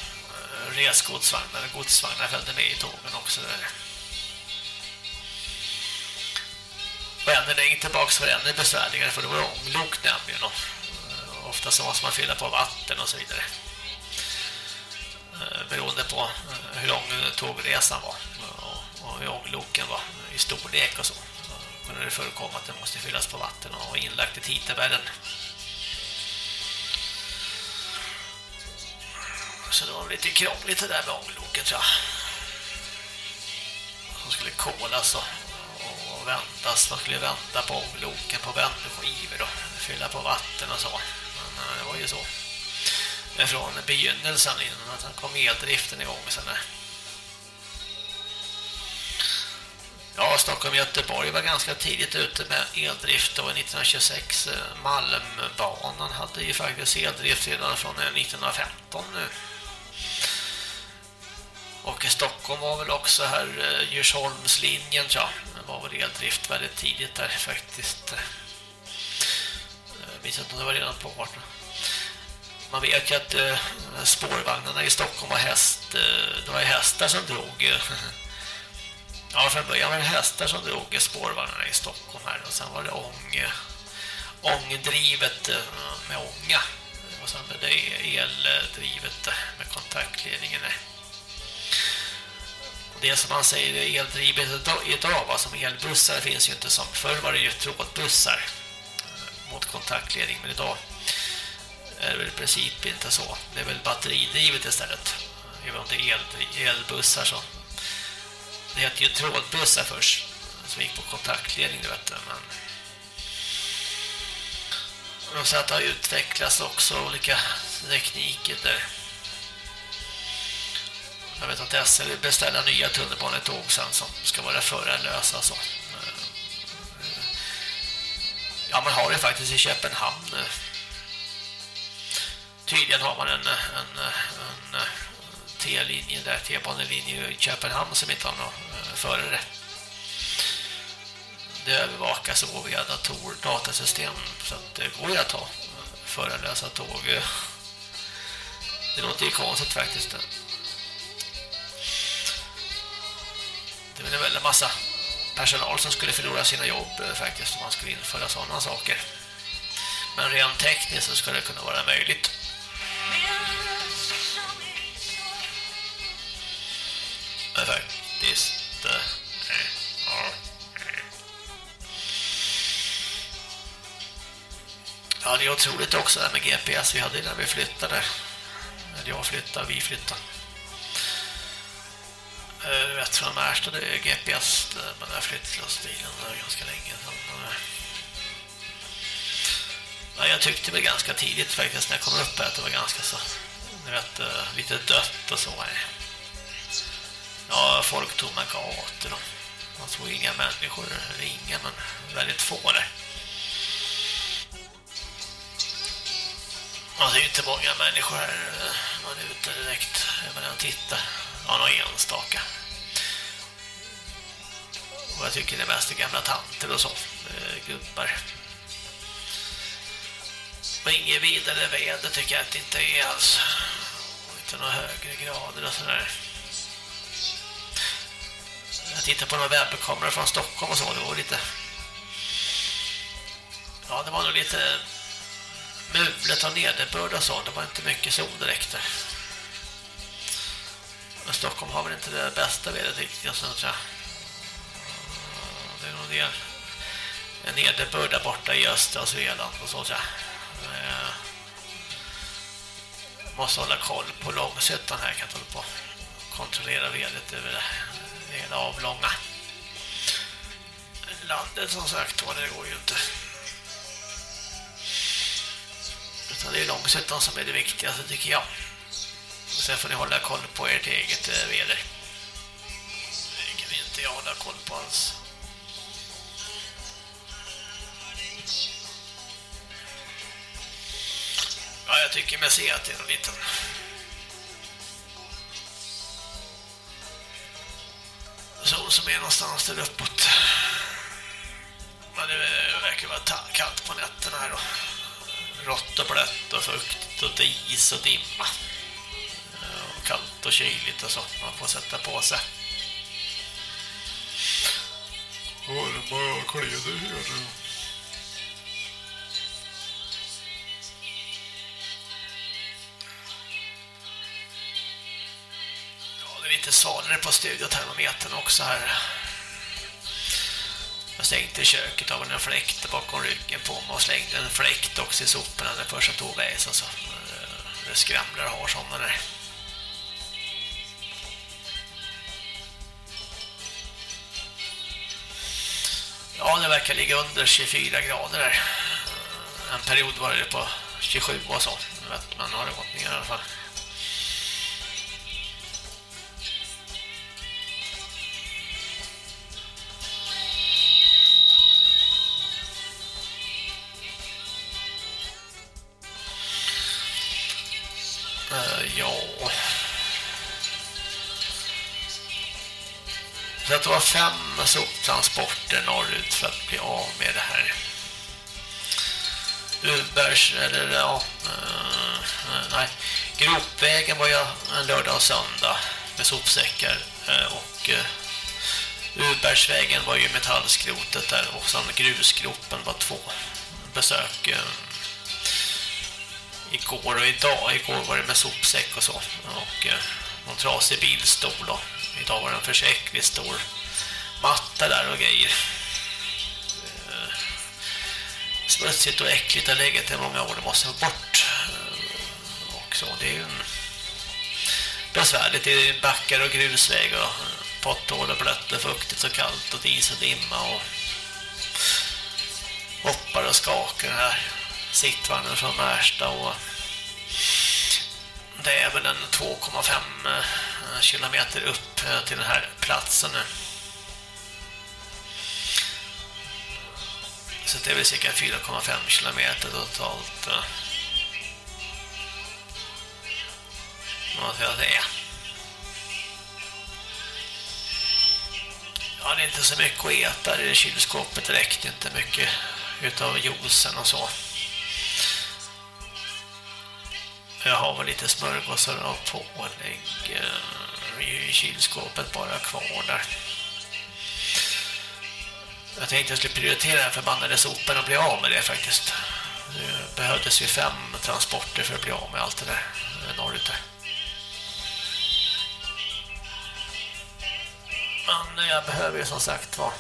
resgodsvagnar och godsvagnar följde med i tågen också. Där. Och ännu längre tillbaka var det ännu besvärligare för det var ånglok nämligen och eh, ofta så måste man fylla på vatten och så vidare. Eh, beroende på eh, hur lång tågresan var och, hur ångloken var i storlek och så. Så kunde det förekomma att det måste fyllas på vatten och inlagt i tidtabellen. Så det var lite krångligt det där med ångloken tror jag. Som skulle kolas och, och vändas. Man skulle vända på ångloken på vändskivor och fylla på vatten och så. Men eh, det var ju så. Men från begynnelsen innan att han kom eldriften igång sen. där. Ja, Stockholm och Göteborg var ganska tidigt ute med eldrift och eh, 1926. Malmbanan hade ju faktiskt eldrift redan från eh, 1915 nu. Och i Stockholm var väl också här eh, Djursholmslinjen tror jag. Det var väl eldrift väldigt tidigt där faktiskt. Jag minns inte om det var redan på 18. Man vet ju att eh, spårvagnarna i Stockholm var häst, det var ju hästar som drog Ja, från början var det hästar som drog spårvagnarna i Stockholm här och sen var det ång, ångdrivet med ånga och sen blev det eldrivet med kontaktledningen. Det som man säger är eldrivet idag- idag, va, som elbussar finns ju inte som förr var det ju trådbussar eh, mot kontaktledning men idag är det väl i princip inte så. Det är väl batteridrivet istället. Även om det är el, elbussar så det hette ju trådbussar först som gick på kontaktledning, du vet det, men och så att det har utvecklats också olika tekniker där. Jag vet att SL vill beställa nya tunnelbanetåg sen som ska vara förarlösa Alltså. Ja, man har det faktiskt i Köpenhamn. Eh, tydligen har man en, en, en T-linje där, T-banelinje i Köpenhamn som inte har någon förare. Det övervakas via dator, datasystem så att det går ju att ta förarlösa tåg. Det låter ju konstigt faktiskt. Det är väl en massa personal som skulle förlora sina jobb eh, faktiskt om man skulle införa sådana saker. Men rent tekniskt så skulle det kunna vara möjligt. Men faktiskt... Eh, ja. Det är otroligt också det här med GPS vi hade när vi flyttade. Eller jag flyttade, vi flyttade rätt från Märsta, det är GPS eh, med den här flyttlastbilen det var ganska länge sedan. Ja, jag tyckte väl ganska tidigt faktiskt när jag kom upp här att det var ganska så, ni vet, eh, lite dött och så. Eh. Ja, folk tog mig gator och man såg inga människor, ringa, inga, men väldigt få där. Man ser ju inte många människor här man är ute direkt, men man tittar. Ja, någon enstaka. Och jag tycker det är mest gamla tanter och så, eh, gubbar. Och inget vidare väder tycker jag att det inte är alls. Inte några högre grader och sådär. tittade på några webbkameror från Stockholm och så. Det var lite... Ja, det var nog lite mulet och nederbörd och så. Det var inte mycket sol direkt där. Men Stockholm har väl inte det bästa vädret riktigt, så tror jag. Det är. En nederbörd där borta i östra Svealand och så tror. Eh, Måste hålla koll på långsötan här. Kan jag hålla på kontrollera vädret över det hela avlånga landet som sagt var det går ju inte. Utan det är långsötan som är det viktigaste tycker jag. Sen får ni hålla koll på ert eget veder. väder. Det kan inte jag hålla koll på alls. Ja, jag tycker mig se att det är en liten... Sol som är någonstans där uppåt. Men det verkar vara kallt på nätterna här då. Rått och blött och fuktigt och is och dimma. Eh, och kallt och kyligt och så. Man får sätta på sig. Varma kläder här. Det lite svalare på studiotermometern också här. Jag stängde köket av en fläkt bakom ryggen på mig och slängde en fläkt också i soporna när första tog väsen så eh, det skramlar har sådana där. Ja, det verkar ligga under 24 grader där. En period var det på 27 och så. Men har det gått ner i alla fall. Ja. Så att det var fem soptransporter norrut för att bli av med det här. Ubers, eller ja, eh, nej. Gropvägen var jag en lördag och söndag med sopsäckar eh, och eh, Ubersvägen var ju metallskrotet där och sen grusgropen var två besök igår och idag. Igår var det med sopsäck och så. Och eh, någon trasig bilstol då. Idag var det en försäklig stor matta där och grejer. Eh, smutsigt och äckligt har legat i många år. Det måste vara bort. Eh, och så. Det är ju en besvärligt. Det är backar och grusväg och eh, potthål och blött och fuktigt och kallt och is och dimma och hoppar och skakar här sittvagnen från Märsta och det är väl en 2,5 eh, kilometer upp eh, till den här platsen nu. Så det är väl cirka 4,5 kilometer totalt. Vad ska jag säga? Ja, det är inte så mycket att äta i kylskåpet. Det räckte inte mycket utav juicen och så. Jag har väl lite smörgåsar och pålägg eh, i kylskåpet bara kvar där. Jag tänkte jag skulle prioritera den förbannade sopen och bli av med det faktiskt. Det behövdes ju fem transporter för att bli av med allt det där eh, norrut där. Men jag behöver ju som sagt vara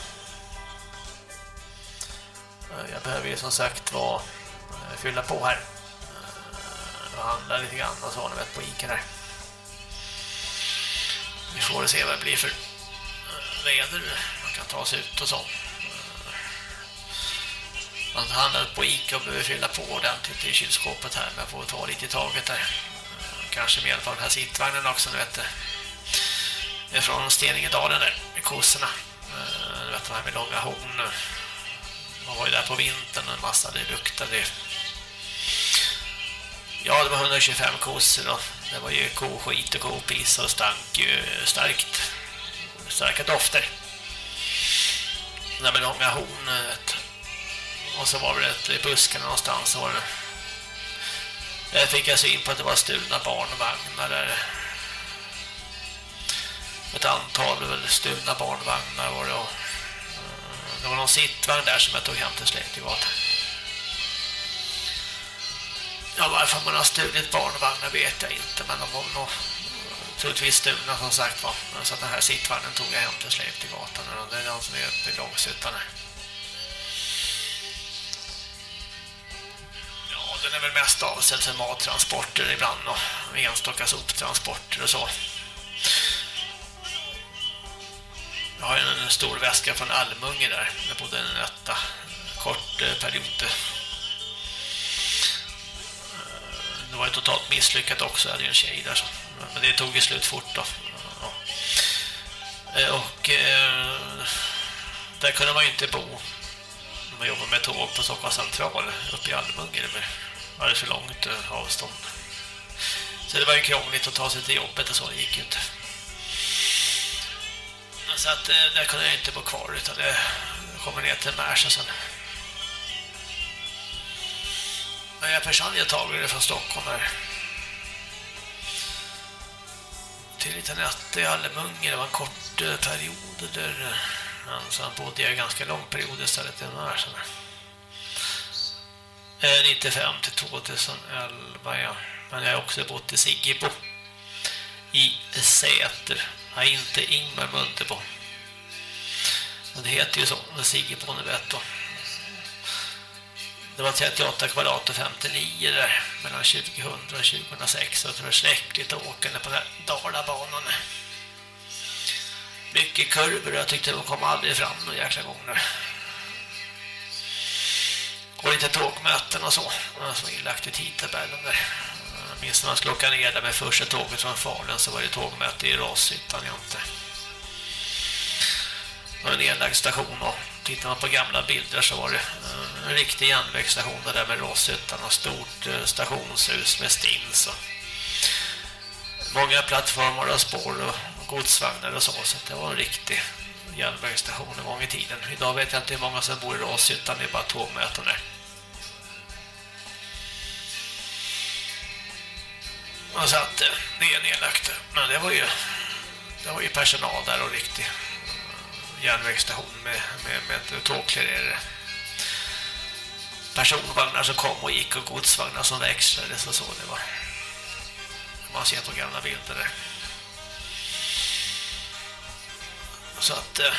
jag behöver ju som sagt vara eh, fylla på här och handla lite grann och så, ni vet, på Ica där. Vi får se vad det blir för eh, väder man kan ta sig ut och så. Eh, man handlar på Ica och behöver fylla på ordentligt i kylskåpet här, men jag får ta lite i taget där. Eh, kanske med hjälp av den här sittvagnen också, ni vet det. Det är från Steningedalen där, med kossorna. Du vet, de här med långa horn. Man var ju där på vintern och en massa, det luktade Ja, det var 125 kossor då. Det var ju koskit och kopis och stank ju starkt. Starka dofter. Där med långa horn. vet. Och så var det ett i buskarna någonstans. Var det. Där fick jag syn på att det var stulna barnvagnar där. ett antal väl stulna barnvagnar var det och eh, det var någon sittvagn där som jag tog hem till Släktegatan. Ja, varför man har stulit barnvagnar vet jag inte, men de var nog troligtvis stulna som sagt var. Så att den här sittvagnen tog jag hem till gatan. och det är den som är uppe i Långsuttan här. Ja, den är väl mest avsedd för mattransporter ibland och enstaka soptransporter och så. Jag har en stor väska från Almunge där. Jag bodde en etta kort eh, period. Det var ju totalt misslyckat också. Jag hade ju en tjej där. Så. Men det tog ju slut fort då. Ja. Och eh, där kunde man ju inte bo när man jobbar med tåg på Stockholms central uppe i Almunge. Det var alldeles för långt eh, avstånd. Så det var ju krångligt att ta sig till jobbet och så. Det gick ju inte. Så att eh, där kunde jag inte bo kvar utan det kommer ner till Märsa sen. Men jag försvann ju ett från Stockholm här. Till lite nätter i Allemunge. Det var en kort eh, period där eh, sen bodde jag en ganska lång period istället i Märsa. Eh, 95 till 2011 ja. Men jag har också bott i Siggebo. I Säter. Nej, inte Ingmar Mundebo. Men det heter ju så, Siggebo ni vet då. Det var 38 kvadrat och 59 där mellan 2000 och 2006 och det var släckligt åkande på den här Dalabanan. Mycket kurvor och jag tyckte de kom aldrig fram några jäkla gånger. Och lite tågmöten och så. Som var inlagt i tidtabellen där. Jag minns när man skulle åka ner där med första tåget från Falun så var det tågmöte i Rashyttan inte. Och en nedlagd station och tittar man på gamla bilder så var det eh, en riktig järnvägsstation där med Råshyttan och stort eh, stationshus med stins och många plattformar och spår och godsvagnar och så så det var en riktig järnvägsstation en gång i tiden. Idag vet jag inte hur många som bor i Råshyttan, det är bara tågmöten där. Och så att eh, det är nedlagt. Men det var ju det var ju personal där och riktig järnvägsstation med, med, med tågklarerare. Personvagnar som kom och gick och godsvagnar som växlade så så det var. Man ser på gamla bilder där. Så att eh,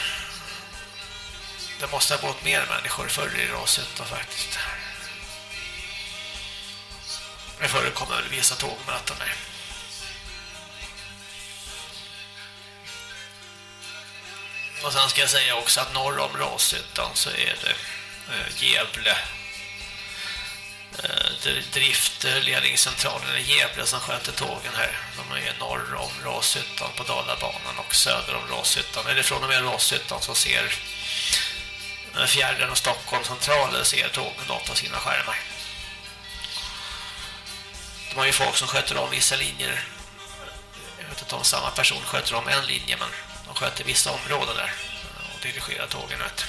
det måste ha bott mer människor förr i raset då faktiskt. Det förekommer väl vissa tågmöten där. Och sen ska jag säga också att norr om Rashyttan så är det eh, Gävle eh, driftledningscentralen eh, i Gävle som sköter tågen här. De är norr om Rashyttan på Dalabanan och söder om Rashyttan. Eller från och med Rashyttan så ser eh, fjärden och Stockholm centralen ser tågen då på sina skärmar. De har ju folk som sköter om vissa linjer. Jag vet inte om samma person sköter om en linje men de sköter vissa områden där och dirigerar tågen ut.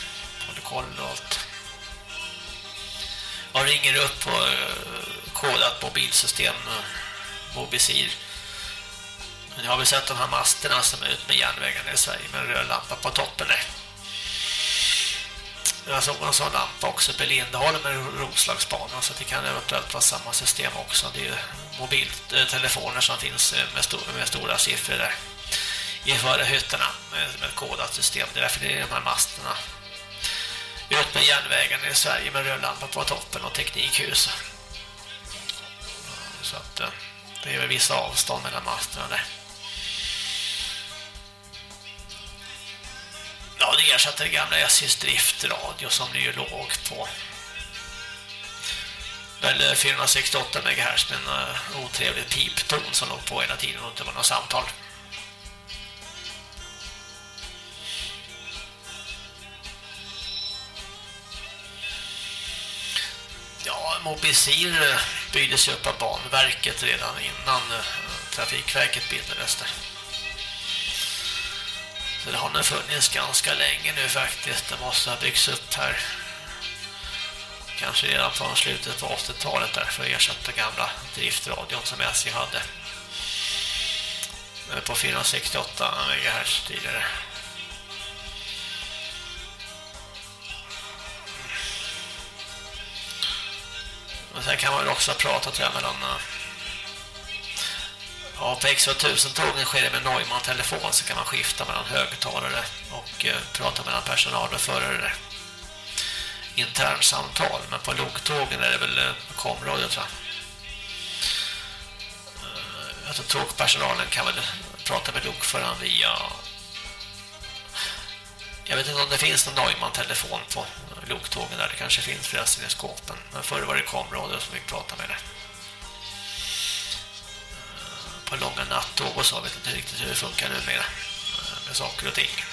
Håller koll och allt. Man ringer upp på eh, kodat mobilsystem eh, Mobisir. Men jag har väl sett de här masterna som är ut med järnvägen i Sverige med en röd lampa på toppen där. Jag såg en sån lampa också på Lindholm med Roslagsbanan så det kan eventuellt vara samma system också. Det är ju mobiltelefoner eh, som finns med, stor, med stora siffror där i förra hytterna med, ett kodat system. Det är därför det är de här masterna. Ut med järnvägen i Sverige med röd lampa på toppen och teknikhus. Så att eh, det är väl vissa avstånd mellan masterna där. Ja, det ersätter det gamla SJs driftradio som det ju låg på. Väl 468 MHz med en eh, otrevlig pipton som låg på hela tiden och inte var något samtal. Ja, Mobisir eh, byggdes upp av Banverket redan innan eh, Trafikverket bildades där. Så det har nog funnits ganska länge nu faktiskt. Det måste ha byggts upp här. Kanske redan från slutet på 80-talet där för att ersätta gamla driftradion som SJ hade. på 468 MHz tidigare. Och sen kan man väl också prata pratat jag mellan någon... Eh, ja, på X2000-tågen sker det med Neumann-telefon så kan man skifta mellan högtalare och eh, prata mellan personal och förare. Internsamtal, men på logtågen är det väl eh, komradio tror jag. Eh, Alltså tågpersonalen kan väl prata med lokföraren via jag vet inte om det finns någon Neumann-telefon på loktågen där. Det kanske finns förresten i skåpen. Men förr var det komradio som vi pratade med det. Eh, på långa nattåg och så. Jag vet inte riktigt hur det funkar nu med, eh, med saker och ting.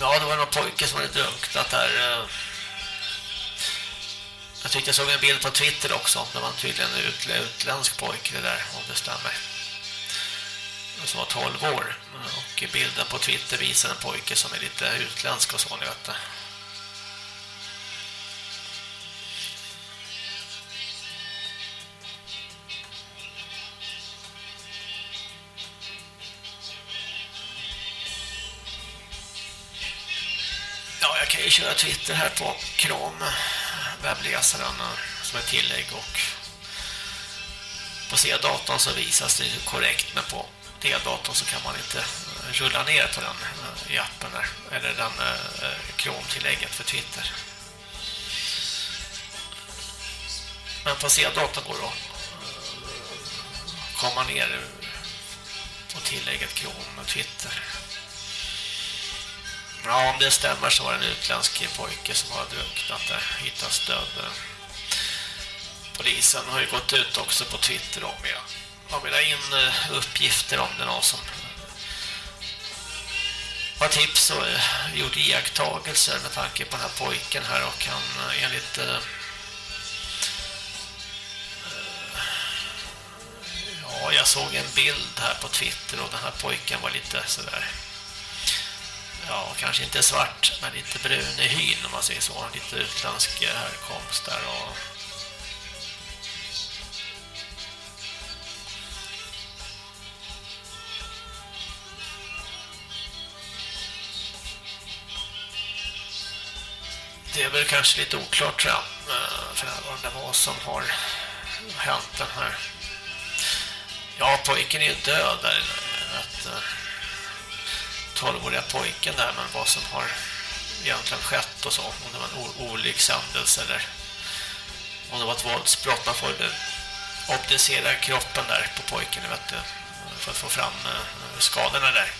Ja, det var någon pojke som hade drunknat där. Eh. Jag tyckte jag såg en bild på Twitter också. Det var tydligen en utländsk pojke det där, om det stämmer. Som var 12 år. Och bilden på Twitter visar en pojke som är lite utländsk och så, ni vet det. Ja, jag kan ju köra Twitter här på Chrome webbläsaren som ett tillägg och på C-datorn så visas det korrekt men på D-datorn så kan man inte eh, rulla ner på den eh, i appen där, eller den eh, Chrome-tillägget för Twitter. Men på C-datorn går det att komma ner på tillägget Chrome och Twitter. Ja, om det stämmer så var det en utländsk pojke som har drunknat där, hittats död. Polisen har ju gått ut också på Twitter om jag man vill ha in eh, uppgifter om det någon som har tips och eh, gjort iakttagelser med tanke på den här pojken här och han eh, enligt eh, ja, jag såg en bild här på Twitter och den här pojken var lite sådär ja, kanske inte svart men lite brun i hyn om man säger så, lite utländsk härkomst där och det är väl kanske lite oklart tror jag eh, för närvarande vad som har hänt den här. Ja pojken är ju död där att eh, 12-åriga pojken där men vad som har egentligen skett och så om det var en olyckshändelse eller om det var ett våldsbrott man får optisera kroppen där på pojken vet du, för att få fram eh, skadorna där.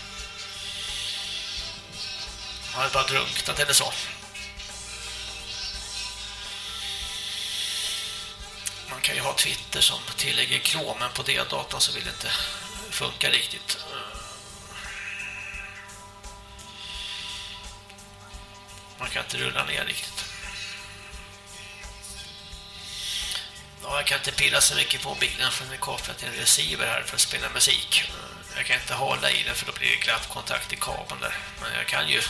Han hade bara drunknat eller så. Man kan ju ha Twitter som tillägger kromen på det datorn så vill det inte funka riktigt. Man kan inte rulla ner riktigt. Ja, jag kan inte pilla så mycket på bilen för den är kopplad till en receiver här för att spela musik. Jag kan inte hålla i den för då blir det glappkontakt i kabeln där. Men jag kan ju eh,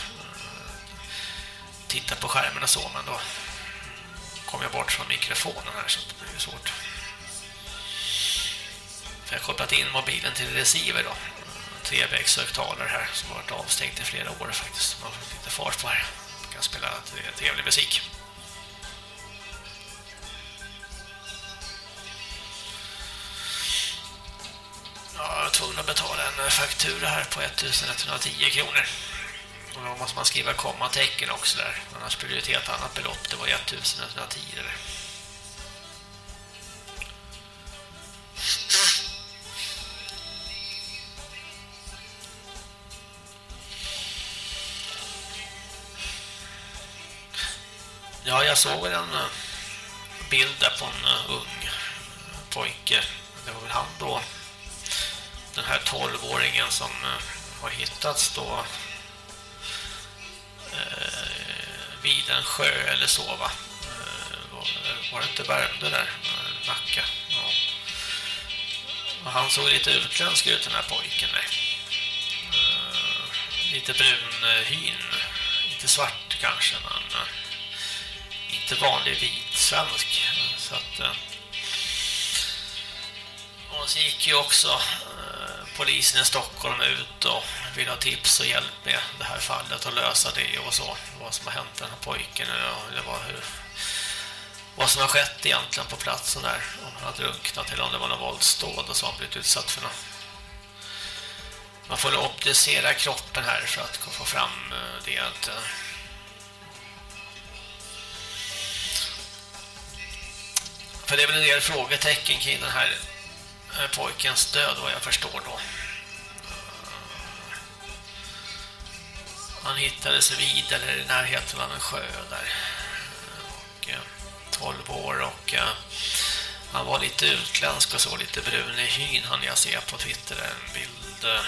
titta på skärmen och så, men då kom jag bort från mikrofonen här så det blir svårt. För jag har kopplat in mobilen till receiver då. Trevägshögtalare här som har varit avstängt i flera år faktiskt. Man får lite fart på här. Man kan spela trevlig musik. Ja, jag var tvungen att betala en faktura här på 1110 kronor. Och då måste man skriva kommatecken också där. Annars blir det ett helt annat belopp. Det var 1110 eller. Ja, jag såg en eh, bild där på en eh, ung eh, pojke. Det var väl han då. Den här 12-åringen som har hittats då Eh, vid en sjö eller så va. Eh, var det inte Värmdö där? Eh, Nacka. Ja. Och han såg lite utländsk ut den här pojken. Nej. Lite brun hyn. Inte svart kanske men inte vanlig vit svensk. Så att Och så gick ju också eh, polisen i Stockholm ut och vill ha tips och hjälp med det här fallet och lösa det och så. Vad som har hänt den här pojken och det var hur, vad som har skett egentligen på platsen där. Om han har drunknat eller om det var någon våldsdåd och så har han blivit utsatt för något. Man får optisera kroppen här för att få fram eh, det. Att, eh, För det är väl en del frågetecken kring den här eh, pojkens död vad jag förstår då. Han hittades vid eller i närheten av en sjö där. Och, eh, 12 år och eh, han var lite utländsk och så lite brun i hyn han jag ser på Twitter en bild. eh,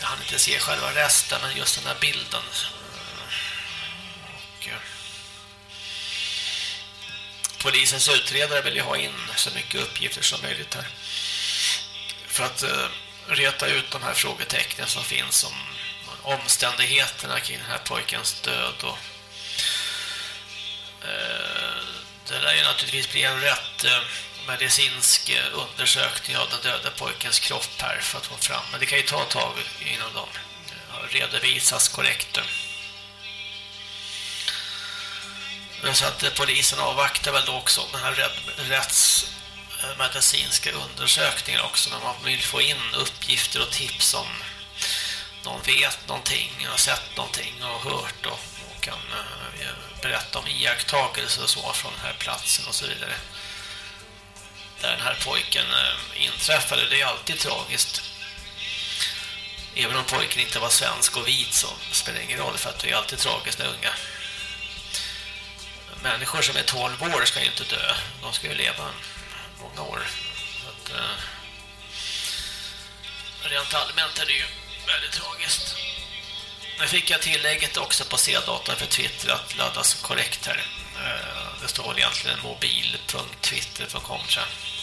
Jag hann inte se själva resten men just den här bilden. Och, eh, polisens utredare vill ju ha in så mycket uppgifter som möjligt här. För att eh, reta ut de här frågetecknen som finns om omständigheterna kring den här pojkens död och eh, det lär ju naturligtvis bli en rätt eh, medicinsk eh, undersökning av den döda pojkens kropp här för att få fram. Men det kan ju ta ett tag innan de eh, redovisas korrekt. Så att eh, polisen avvaktar väl då också den här rätts medicinska undersökningar också när man vill få in uppgifter och tips om någon vet någonting, har sett någonting och hört och, och kan eh, berätta om iakttagelser och så från den här platsen och så vidare. Där den här pojken eh, inträffade, det är alltid tragiskt. Även om pojken inte var svensk och vit så spelar det ingen roll för att det är alltid tragiskt när unga människor som är 12 år ska ju inte dö. De ska ju leva många år. Så att, eh, rent allmänt är det ju väldigt tragiskt. Nu fick jag tillägget också på C-datan för Twitter att laddas korrekt här. Eh, det står egentligen mobil.twitter.com tror jag.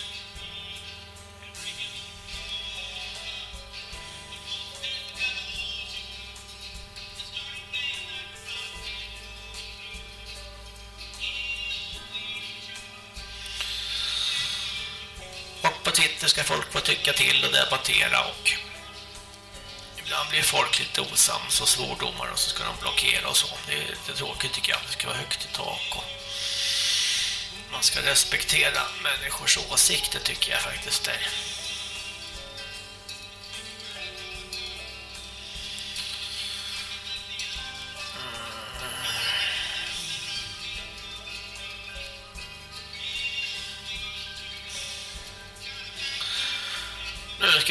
Folk får tycka till och debattera och ibland blir folk lite osams och svordomar och så ska de blockera och så. Det är lite tråkigt tycker jag. Det ska vara högt i tak och man ska respektera människors åsikter tycker jag faktiskt där.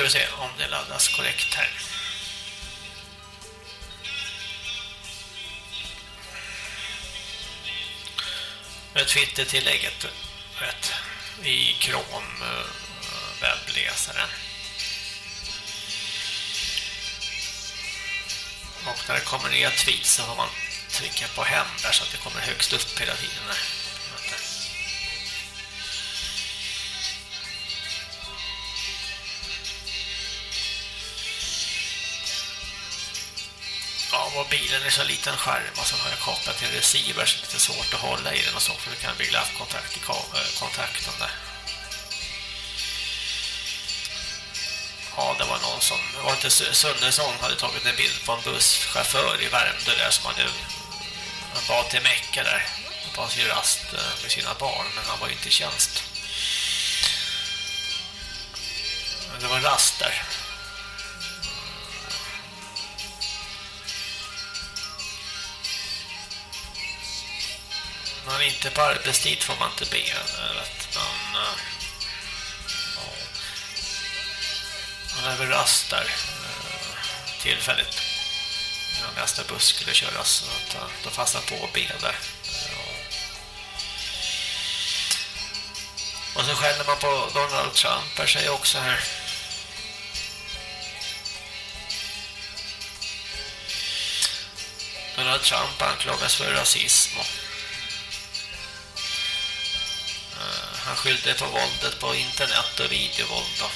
Ska vi se om det laddas korrekt här. Med Twitter-tillägget rätt i Chrome eh, webbläsaren. Och när det kommer nya tweets så får man trycka på hem där så att det kommer högst upp hela tiden. Här. Och mobilen är så liten skärm och så har jag kopplat till en receiver så det är lite svårt att hålla i den och så för eh, det kan bli glappkontakt i kontakten där. Ja, det var någon som, det var inte Sunnesson hade tagit en bild på en busschaufför i Värmdö där som hade han bad till Mecka där på sin rast eh, med sina barn men han var ju inte i tjänst. Det var rast där. Man är inte på arbetstid får man inte be. att man men, ja. Han är väl rast där eh, tillfälligt. När nästa buss skulle köras. Så att, eh, då fastnade på och be där. Och så skäller man på Donald Trump är sig också här. Donald Trump anklagas för rasism och han skyllde på våldet på internet och videovåld. då.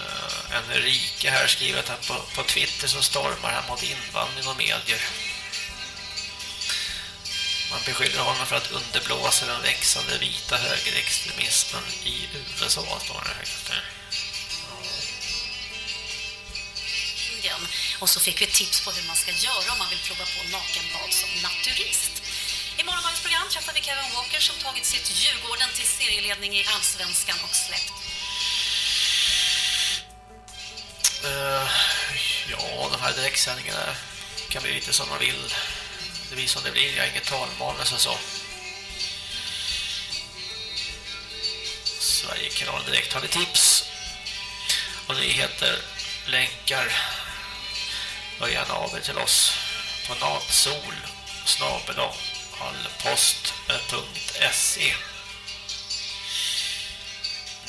Eh, en rike här skriver att han på, på Twitter så stormar han mot invandring och medier. Man beskyller honom för att underblåsa den växande vita högerextremismen i USA, står det där. Och så fick vi tips på hur man ska göra om man vill prova på nakenbad som naturist. I morgondagens program träffar vi Kevin Walker som tagit sitt Djurgården till serieledning i Allsvenskan och släppt. Uh, ja, de här direktsändningarna kan bli lite som man vill. Det blir som det blir. Jag har inget talmanus och så. Sverigekanal Direkt har vi tips. Och nyheter, länkar. Hör gärna av er till oss på natsol snabel allpost.se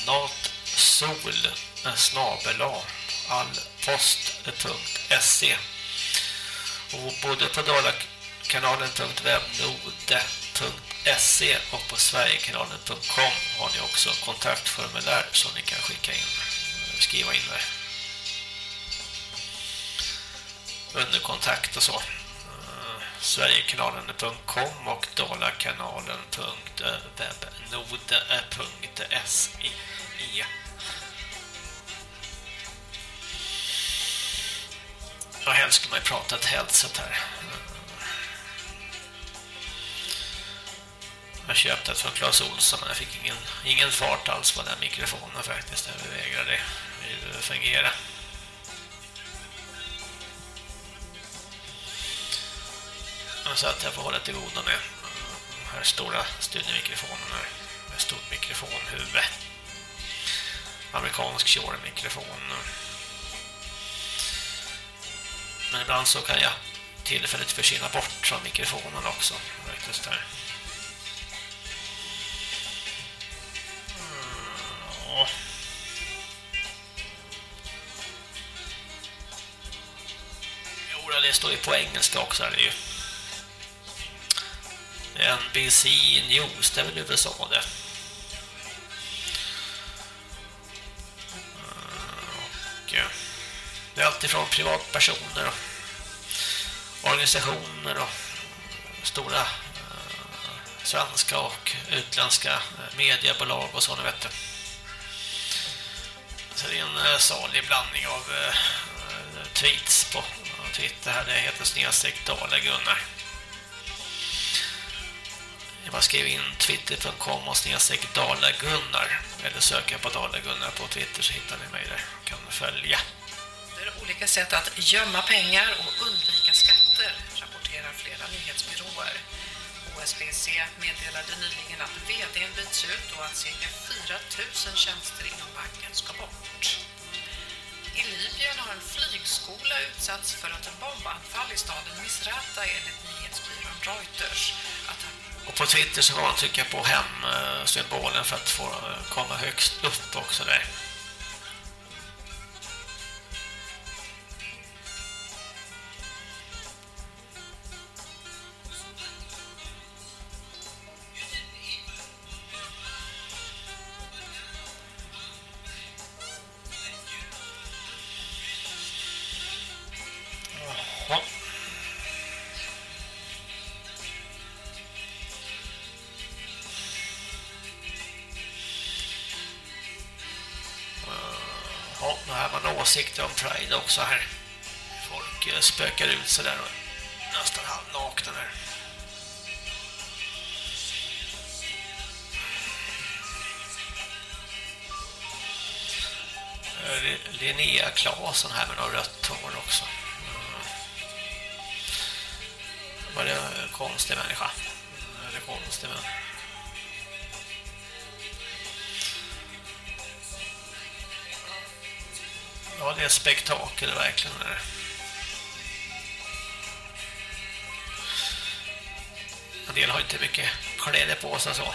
natsol eh, snabel allpost.se och både på dalakanalen.webnode.se och på sverigekanalen.com har ni också kontaktformulär som ni kan skicka in eh, skriva in där under kontakt och så sverigekanalen.com och dalakanalen.webnode.se Ja, helst skulle man ju prata ett headset här. Jag köpte ett från Claes Olsson men jag fick ingen, ingen fart alls på den mikrofonen faktiskt. Jag vägrade fungera. Så att jag får hålla till goda med den här stora studiemikrofonen här. Med stort mikrofonhuvud. Amerikansk Shure-mikrofon. Men ibland så kan jag tillfälligt försvinna bort från mikrofonen också. Faktiskt där. Ja. Jo, det står ju på engelska också det är ju. NBC News, det är väl USA det. Och eh, det är alltifrån privatpersoner och organisationer och stora eh, svenska och utländska eh, mediebolag och sådana vet du. Så det är en salig blandning av tweets på Twitter här. Det heter snedstreck Dala Gunnar. Jag bara skriver in twitter.com och snedstreck 'Dalagunnar' eller söka på Dalagunnar på Twitter så hittar ni mig där. Kan följa. Det är olika sätt att gömma pengar och undvika skatter, rapporterar flera nyhetsbyråer. HSBC meddelade nyligen att vdn byts ut och att cirka 4 000 tjänster inom banken ska bort. I Libyen har en flygskola utsatts för ett bombanfall i staden Misrata enligt nyhetsbyrån Reuters. Och på Twitter så kan man trycka på hem-symbolen eh, för att få eh, komma högst upp också där. Åsikter om Pride också här. Folk eh, spökar ut sig där och nästan halvnakna där. Eh, Linnea Claesson här med några rött hår också. Mm. Var det en konstig människa? Mm, Eller konstig människa. Ja, det är ett spektakel verkligen. Där. En del har inte mycket kläder på sig så.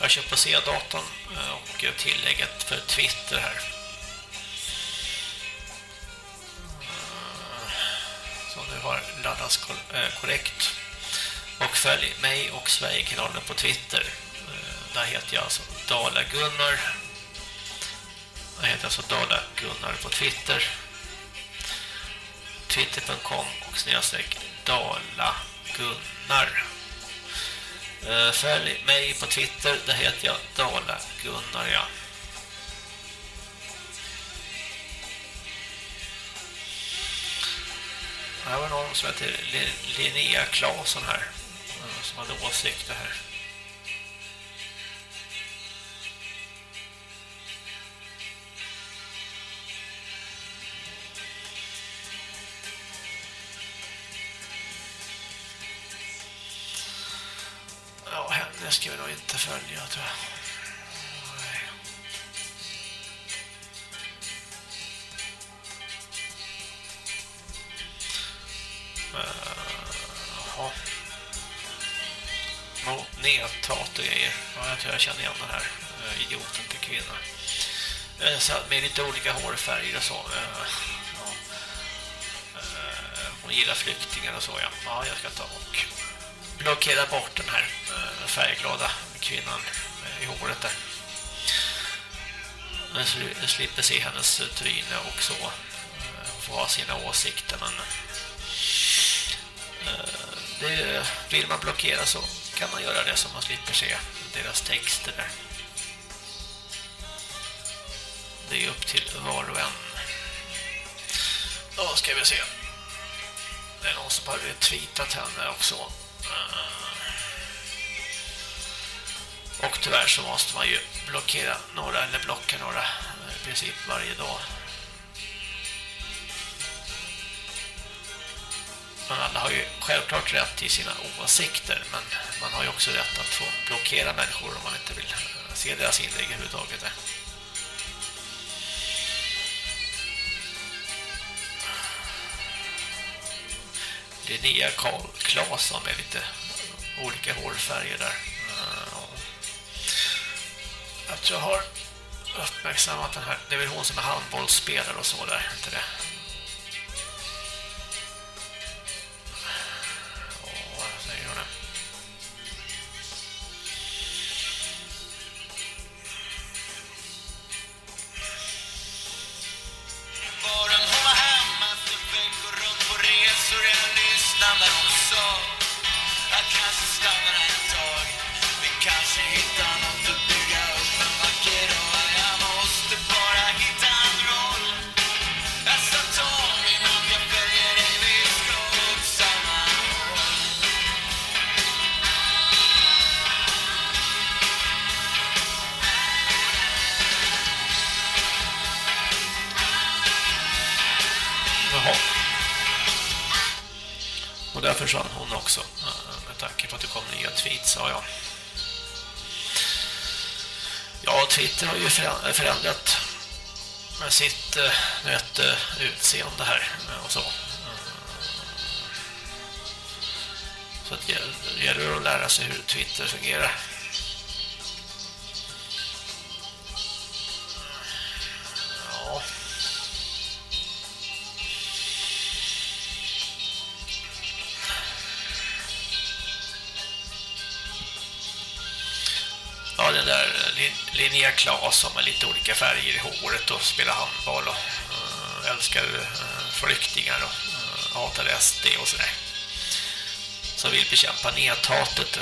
Jag kör på C-datorn eh, och tillägget för Twitter här. Uttalas kor- eh, korrekt. Och följ mig och Sverigekanalen på Twitter. Eh, där heter jag alltså Dala Gunnar. Jag heter alltså Dala Gunnar på Twitter. Twitter.com och snedstreck Dala Gunnar. Eh, följ mig på Twitter, där heter jag Dala Gunnar, ja. Här var någon som heter Linnea Claesson här, eh, som hade åsikter här. Ja, henne ska vi nog inte följa, tror jag. Ja, jag tror jag känner igen den här eh, idioten till kvinna. Eh, så med lite olika hårfärger och så. Eh, ja. Hon gillar flyktingar och så, ja. Ja, jag ska ta och blockera bort den här färgglada kvinnan i håret där. Men sl- jag slipper se hennes tryne och så. Hon får ha sina åsikter, men det, vill man blockera så kan man göra det så man slipper se deras texter där. Det är upp till var och en. Då ska vi se. Det är någon som har retweetat henne också. Eh. Och tyvärr så måste man ju blockera några eller blocka några eh, i princip varje dag. Men alla har ju självklart rätt i sina åsikter men man har ju också rätt att få blockera människor om man inte vill eh, se deras inlägg överhuvudtaget. där. Linnea Claesson med lite olika hårfärger där. Eh, jag tror jag har uppmärksammat den här. Det är väl hon som är handbollsspelare och så där, inte det? Inte fungerar. Ja. Ja, den där eh, Lin- Linnea Claesson har lite olika färger i håret och spelar handboll och eh, älskar eh, flyktingar och uh, hatar SD och sådär. Som vill bekämpa nedhatet.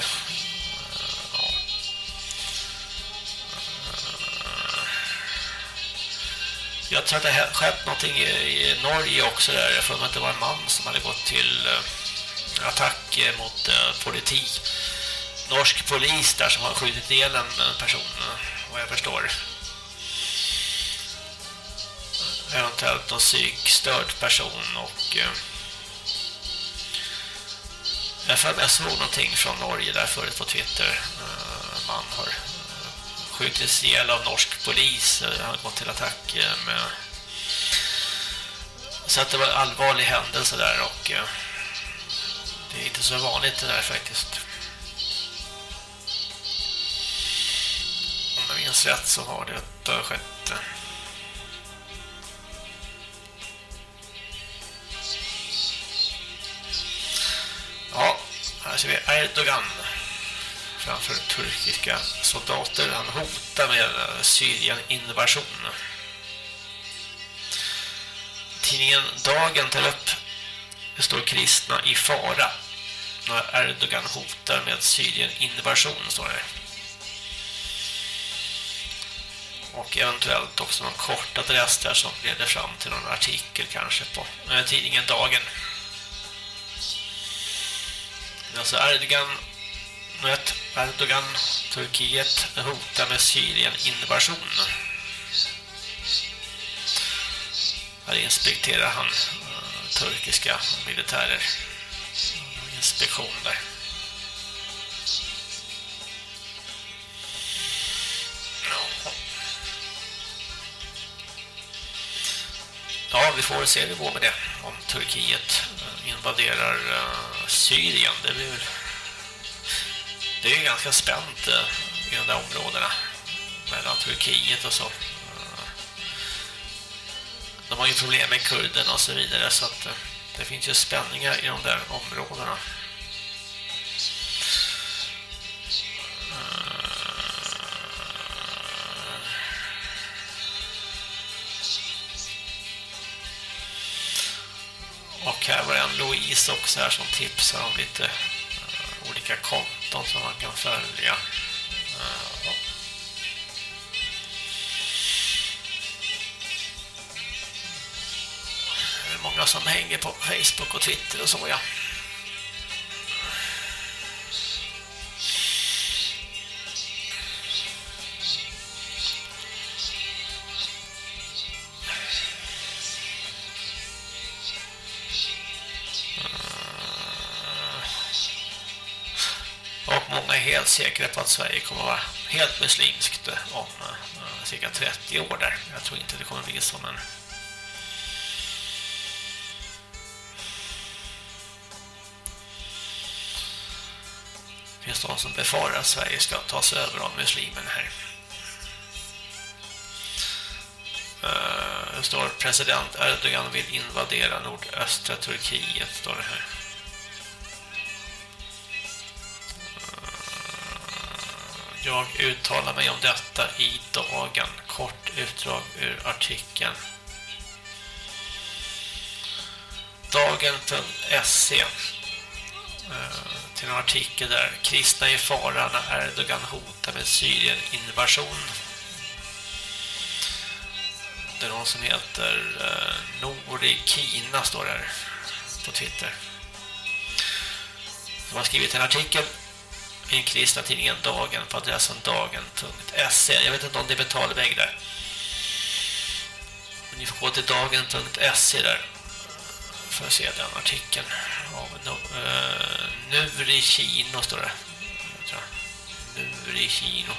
Jag tror att det har skett någonting i, i Norge också där. Jag tror att det var en man som hade gått till eh, attack eh, mot eh, politi norsk polis där som har skjutit ihjäl en eh, person, vad jag förstår. Eventuellt någon psykstörd person och jag för att jag såg någonting från Norge där förut på Twitter. Man har skjutits ihjäl av norsk polis. Eh, han gått till attack eh, med så att det var en allvarlig händelse där och eh, det är inte så vanligt det där faktiskt. Om jag minns rätt så har det skett. Ja, här ser vi Erdogan framför turkiska soldater. Han hotar med Syrien-invasion. Tidningen Dagen tar upp det står kristna i fara när Erdogan hotar med Syrien-invasion står det. Och eventuellt också någon kort adress där som leder fram till någon artikel kanske på eh, tidningen Dagen. Alltså Erdogan vet, Erdogan, Turkiet hotar med Syrien-invasion. Här inspekterar han eh, turkiska militärer. Inspektion där. Ja, vi får se hur det går med det. Om Turkiet eh, invaderar eh, Syrien. Det blir. Det är ju ganska spänt eh, i de där områdena. Mellan Turkiet och så. Eh, de har ju problem med kurden och så vidare. Så att eh, det finns ju spänningar i de där områdena. Och här var det en Louise också här som tipsar om lite olika konton som man kan följa. Eh, Hur det är många som hänger på Facebook och Twitter och så ja. Säkra på att Sverige kommer att vara helt muslimskt om eh, cirka 30 år där. Jag tror inte det kommer att bli så, men... Det finns de som befarar att Sverige ska tas över av muslimen här. Eh, det står president Erdogan vill invadera nordöstra Turkiet, står det här. Jag uttalar mig om detta i dagen. Kort utdrag ur artikeln. Dagen.se eh, till en artikel där kristna i fara när Erdogan hotar med Syrien-invasion. Det är någon som heter eh, Nori Kina står där på Twitter. De har skrivit en artikel i den kristna tidningen Dagen på adressen dagen.se. Jag vet inte om det är betalvägg där. Men ni får gå till dagen.se där för att se den artikeln. Av uh, eh, Nuri Kino står det. Nuri Kino.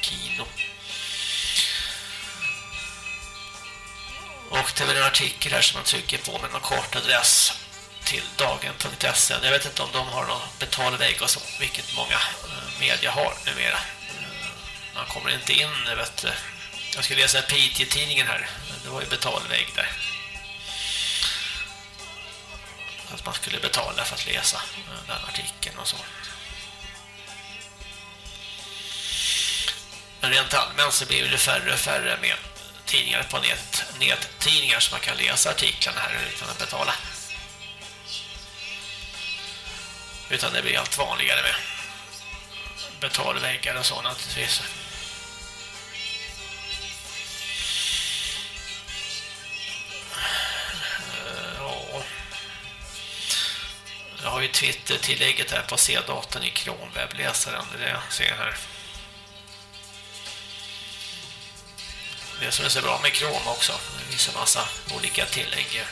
Kino. Och det är väl en artikel här som man trycker på med någon kort adress till dagen.se. Jag vet inte om de har någon betalvägg och så, vilket många eh, media har numera. Eh, man kommer inte in, jag vet eh, Jag ska läsa PT-tidningen här. Det var ju betalvägg där. Att man skulle betala för att läsa den artikeln och så. Men rent allmänt så blir det färre och färre med tidningar på nät, nättidningar som man kan läsa artiklarna här utan att betala. Utan det blir allt vanligare med betalväggar och så naturligtvis. Eh, ja. Jag har ju Twitter-tillägget här på C-datorn i Chrome-webbläsaren. Det är det jag ser här. Det som är så bra med Chrome också. Det finns en massa olika tillägg.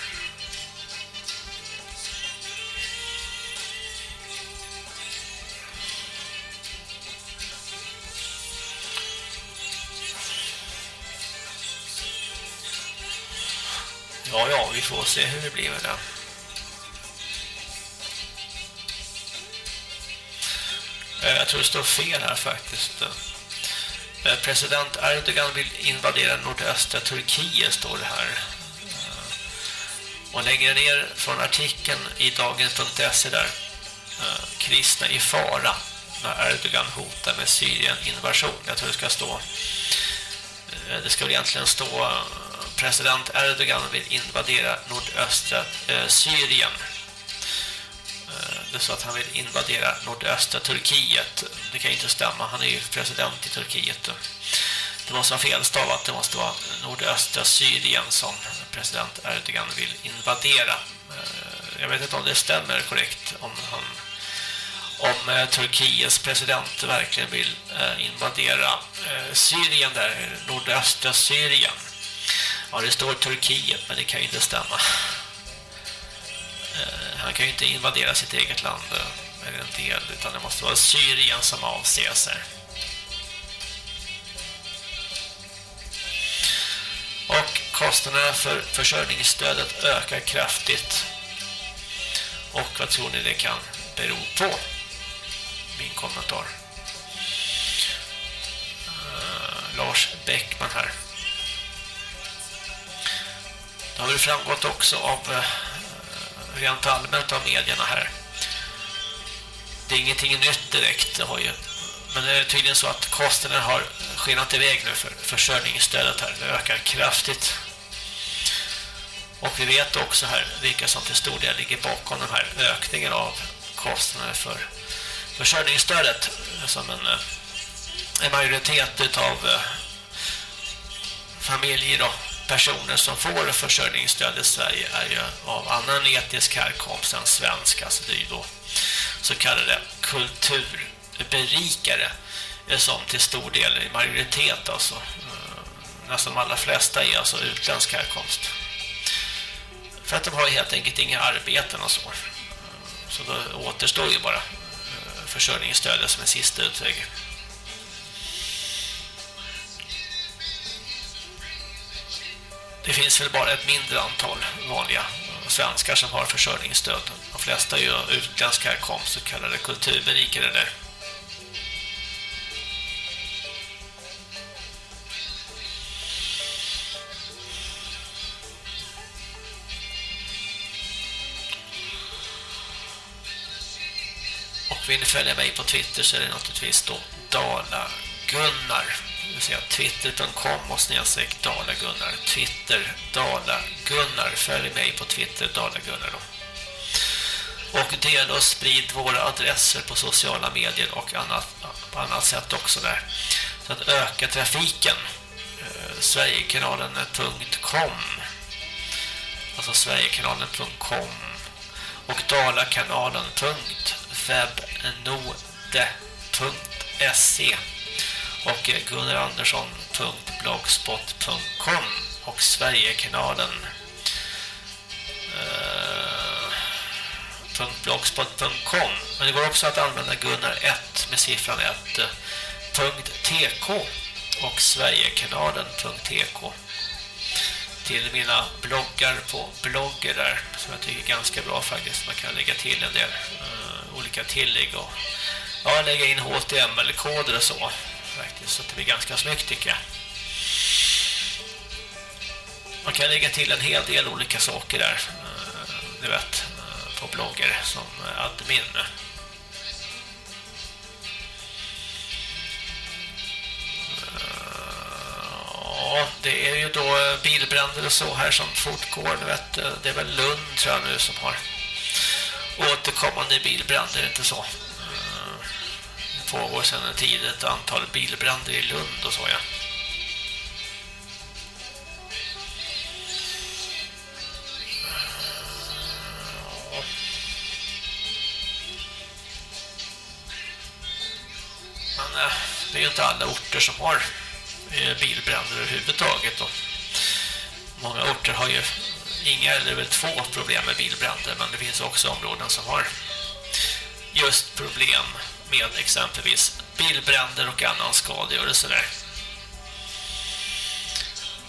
Ja, ja, vi får se hur det blir med det. Eh, jag tror det står fel här faktiskt. Eh, president Erdogan vill invadera nordöstra Turkiet står det här. Eh, och längre ner från artikeln i Dagens.se där. kristna i fara när Erdogan hotar med Syrien-invasion. Jag tror det ska stå det ska väl egentligen stå president Erdogan vill invadera nordöstra eh, Syrien. Eh, det sa att han vill invadera nordöstra Turkiet. Det kan ju inte stämma, han är ju president i Turkiet. Det måste vara felstavat, det måste vara nordöstra Syrien som president Erdogan vill invadera. Eh, jag vet inte om det stämmer korrekt, om han om Turkiets president verkligen vill invadera Syrien där, nordöstra Syrien. Ja, det står Turkiet, men det kan ju inte stämma. Eh, han kan ju inte invadera sitt eget land eh, eller en del, utan det måste vara Syrien som avses här. Och kostnaderna för försörjningsstödet ökar kraftigt. Och vad tror ni det kan bero på? Min kommentar. Eh, Lars Bäckman här. Det har väl framgått också av eh, rent allmänt av medierna här. Det är ingenting nytt direkt. Det har ju, men det är tydligen så att kostnaderna har skenat iväg nu för försörjningsstödet här. Det ökar kraftigt. Och vi vet också här vilka som till stor del ligger bakom den här ökningen av kostnader för försörjningsstödet som en, eh, en majoritet av eh, familjer och personer som får försörjningsstöd i Sverige är ju av annan etisk härkomst än svenska. Alltså det är ju då så kallade kulturberikare eh, som till stor del i majoritet alltså eh, nästan de allra flesta är alltså utländsk härkomst. För att de har helt enkelt inga arbeten och så. Eh, så då återstår ju bara försörjningsstödet som en sista utväg. Det finns väl bara ett mindre antal vanliga svenskar som har försörjningsstöd. De flesta är ju utländsk härkomst, så kallade kulturberikare där. Och vill ni följa mig på Twitter så är det naturligtvis då Dala Gunnar. Vill säga twitter.com och snedstreck Dala Gunnar. Twitter Dala Gunnar. Följ mig på Twitter Dala Gunnar då. Och dela och sprid våra adresser på sociala medier och annat, på annat sätt också där. Så att öka trafiken. Eh, Sverigekanalen.com Alltså Sverigekanalen.com och dalakanalen.webnode.se och gunnarandersson.blogspot.com och Sverigekanalen eh, .blogspot.com men det går också att använda Gunnar1 med siffran 1 eh, .tk och Sverigekanalen.tk till mina bloggar på blogger där som jag tycker är ganska bra faktiskt. Man kan lägga till en del uh, olika tillägg och ja, lägga in HTML-koder och så faktiskt så att det blir ganska snyggt tycker jag. Man kan lägga till en hel del olika saker där eh, Ni vet eh, på blogger som eh, admin. Ja, det är ju då bilbränder och så här som fortgår. Du vet, det är väl Lund tror jag nu som har återkommande bilbränder, inte så. Det pågår sedan en tid ett antal bilbränder i Lund och så, ja. Men eh, det är ju inte alla orter som har eh, bilbränder överhuvudtaget. Och många orter har ju inga eller väl två problem med bilbränder men det finns också områden som har just problem med exempelvis bilbränder och annan skadegörelse där.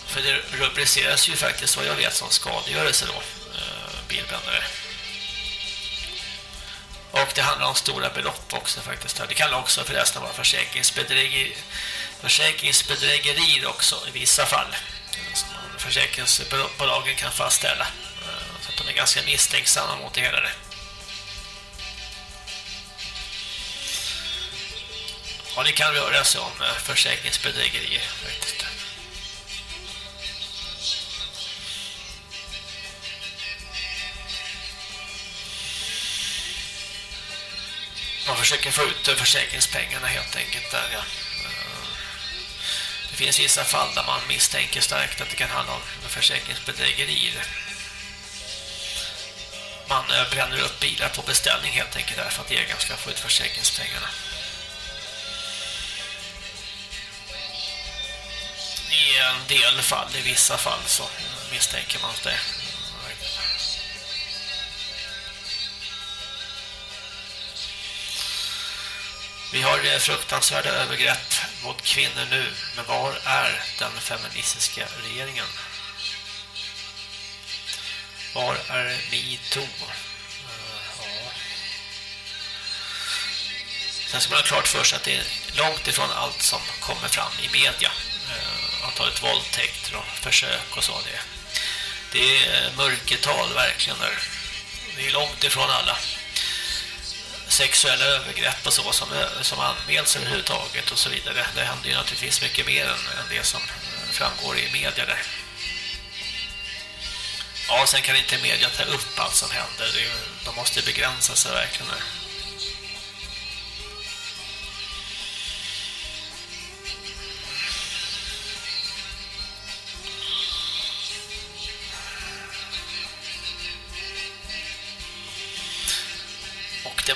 För det rubriceras ju faktiskt vad jag vet som skadegörelse då, eh, bilbränder. Och det handlar om stora belopp också faktiskt. Det kan också förresten vara försäkringsbedrägeri försäkringsbedrägerier också i vissa fall som försäkringsbolagen kan fastställa eh, så att de är ganska misstänksamma mot det hela det. Ja, det kan röra sig om eh, försäkringsbedrägerier faktiskt. Man försöker få ut eh, försäkringspengarna helt enkelt där, ja. Eh, det finns vissa fall där man misstänker starkt att det kan handla om försäkringsbedrägerier. Man bränner upp bilar på beställning helt enkelt därför att ägaren ska få ut försäkringspengarna. I en del fall, i vissa fall så misstänker man det. Vi har eh, fruktansvärda övergrepp mot kvinnor nu, men var är den feministiska regeringen? Var är MeToo? Eh, Sen ska man ha klart för sig att det är långt ifrån allt som kommer fram i media. Eh, Antalet våldtäkter och försök och så. Det, det är mörkertal verkligen där. Det är långt ifrån alla sexuella övergrepp och så som, som anmäls överhuvudtaget och så vidare. Det, händer ju naturligtvis mycket mer än, än det som framgår i media där. Ja, sen kan inte media ta upp allt som händer. Det, de måste begränsa sig verkligen. Där.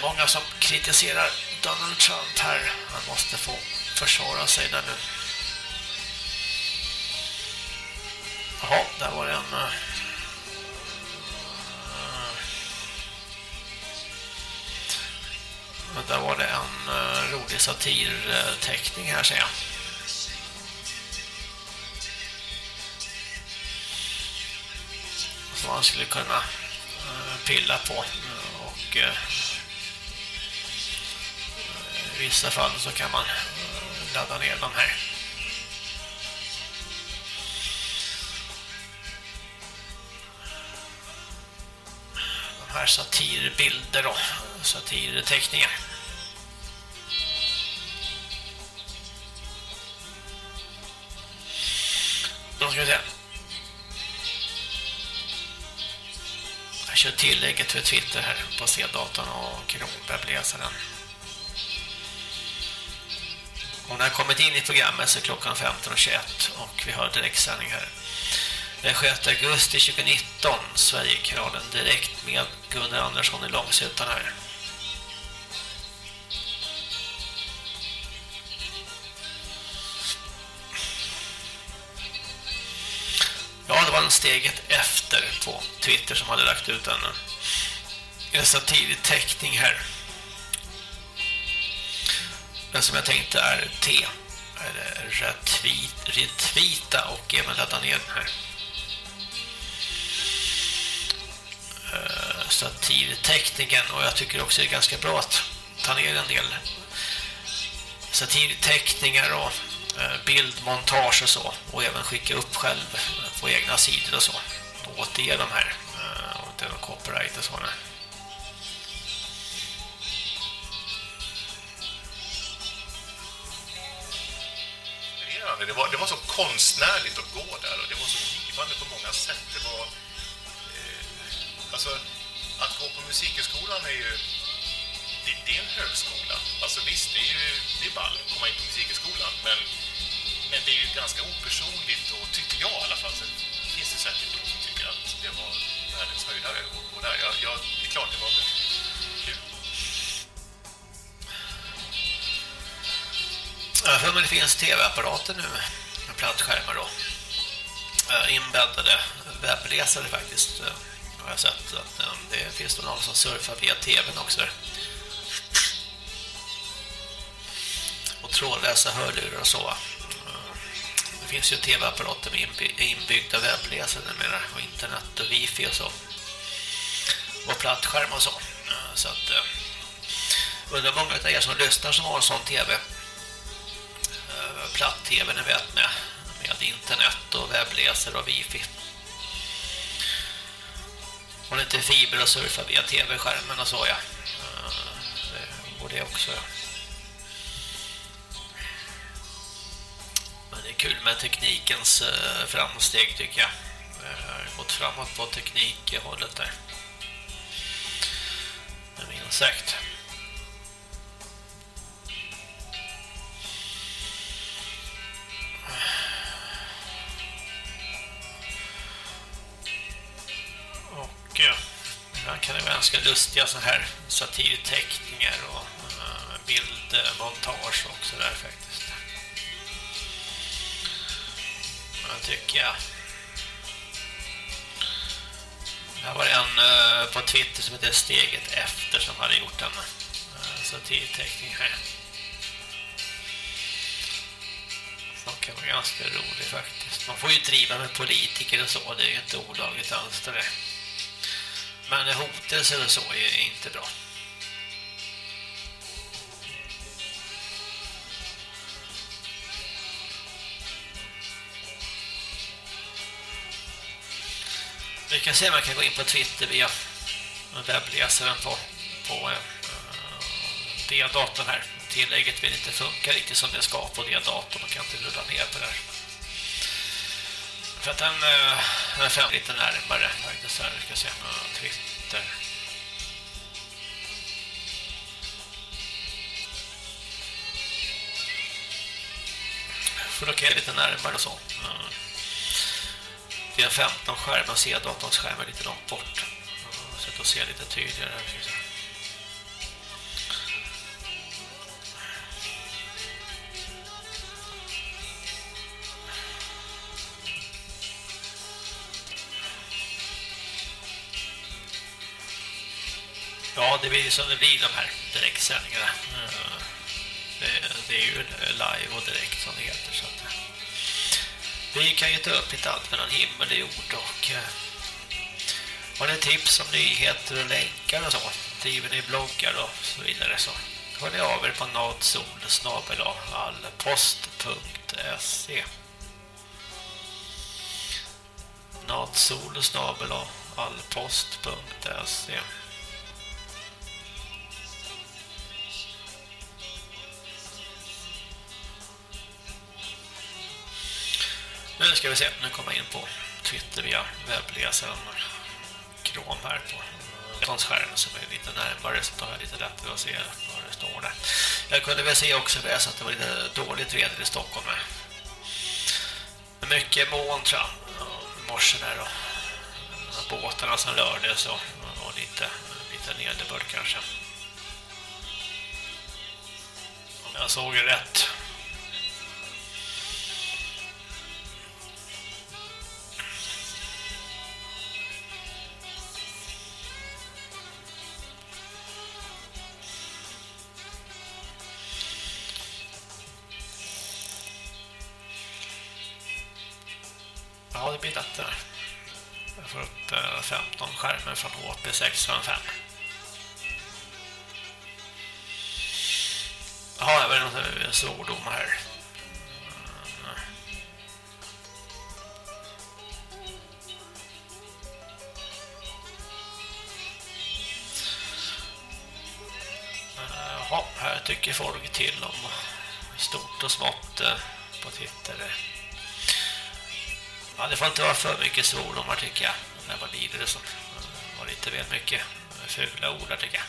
Många som kritiserar Donald Trump här. Han måste få försvara sig där nu. Jaha, där var det en... eh, eh där var det en uh, rolig satirteckning här ser jag. Som man skulle kunna uh, pilla på och i vissa fall så kan man ladda ner dem här. De här satirbilder och satirteckningar. Då ska vi se. Jag kör tillägget för Twitter här på C-datorn och Chrome-webbläsaren. Hon har kommit in i programmet så klockan 15.21 och vi har direktsändning här. Den 6 augusti 2019, Sverigekanalen direkt med Gunnar Andersson i Långsuttan här. Ja, det var en steget efter på Twitter som hade lagt ut en, en satirig teckning här. Den som jag tänkte är T. Retweet, retweeta och även ladda ner den här. Uh, och jag tycker också det är ganska bra att ta ner en del satirteckningar och eh, bildmontage och så och även skicka upp själv på egna sidor och så återge de här eh, och inte copyright och sådana. Spännande. Det var, det var så konstnärligt att gå där och det var så givande på många sätt. Det var, eh, alltså, att gå på musikhögskolan är ju det, det är en högskola. Alltså visst, det är ju det är ball att komma in på musikhögskolan, men, men det är ju ganska opersonligt och tycker jag i alla fall. Så finns det säkert de som tycker att det var världens höjdare att gå där. Jag, jag, det är klart det var Jag för mig det finns tv-apparater nu med plattskärmar då. Eh, inbäddade webbläsare faktiskt. Eh, har jag sett att eh, det finns nog någon som surfar via tvn också. Och trådlösa hörlurar och så. Det finns ju tv-apparater med inbyggda webbläsare numera och internet och wifi och så. Och plattskärm och så. Så att undrar många av er som lyssnar som har en sån tv platt-tv ni vet med, med internet och webbläsare och wifi. Och inte fiber och surfa via tv-skärmen och så ja. Eh, det går det också. ja. kul med teknikens eh, framsteg tycker jag. Jag har gått framåt på teknikhållet där. Det minst sagt. Och ja, ibland kan det vara ganska lustiga så här satirteckningar och eh, bildmontage och sådär faktiskt. Jag tycker jag. Det var en eh, på Twitter som heter Steget Efter som hade gjort en eh, satirteckning här. Som kan vara ganska rolig faktiskt. Man får ju driva med politiker och så, det är ju inte olagligt alls det där. Men hotelser och så är inte bra. Vi kan se om man kan gå in på Twitter via webbläsaren på, på eh, D-datorn här. Tillägget vill inte funka riktigt som det ska på D-datorn. Man kan inte rulla ner på det här. För att den eh, den är fem lite närmare faktiskt här. Ska se på Twitter. För då kan jag lite närmare och så. Mm. Det är en 15 skärm och ser datorns skärm är lite långt bort. Mm. Så att då ser jag lite tydligare här. Ja, det blir som det blir de här direktsändningarna. Eh, eh, det, det är ju live och direkt som det heter. Så att, eh. vi kan ju ta upp lite allt mellan himmel och jord och har ni tips om nyheter och länkar och så, driver ni bloggar och så vidare så hör ni av er på natsol allpost.se Nu ska vi se, nu kommer jag in på Twitter via webbläsaren Chrome här på skärmen som är lite närmare så tar jag lite lättare att se vad det står där. Jag kunde väl se också läsa att det var lite dåligt väder i Stockholm med mycket moln tror jag i morse där och båtarna som rörde så och lite, lite nederbörd kanske. Om jag såg rätt. Ja, det. Eh, jag får upp eh, 15 skärmar från HP655. Jaha, det var en svordom här. Mm. Eh, Jaha, här tycker folk till om stort och smått på Twitter. Ja, det får inte vara för mycket svordomar tycker jag. Det var lite som var lite väl mycket fula ord där, tycker jag.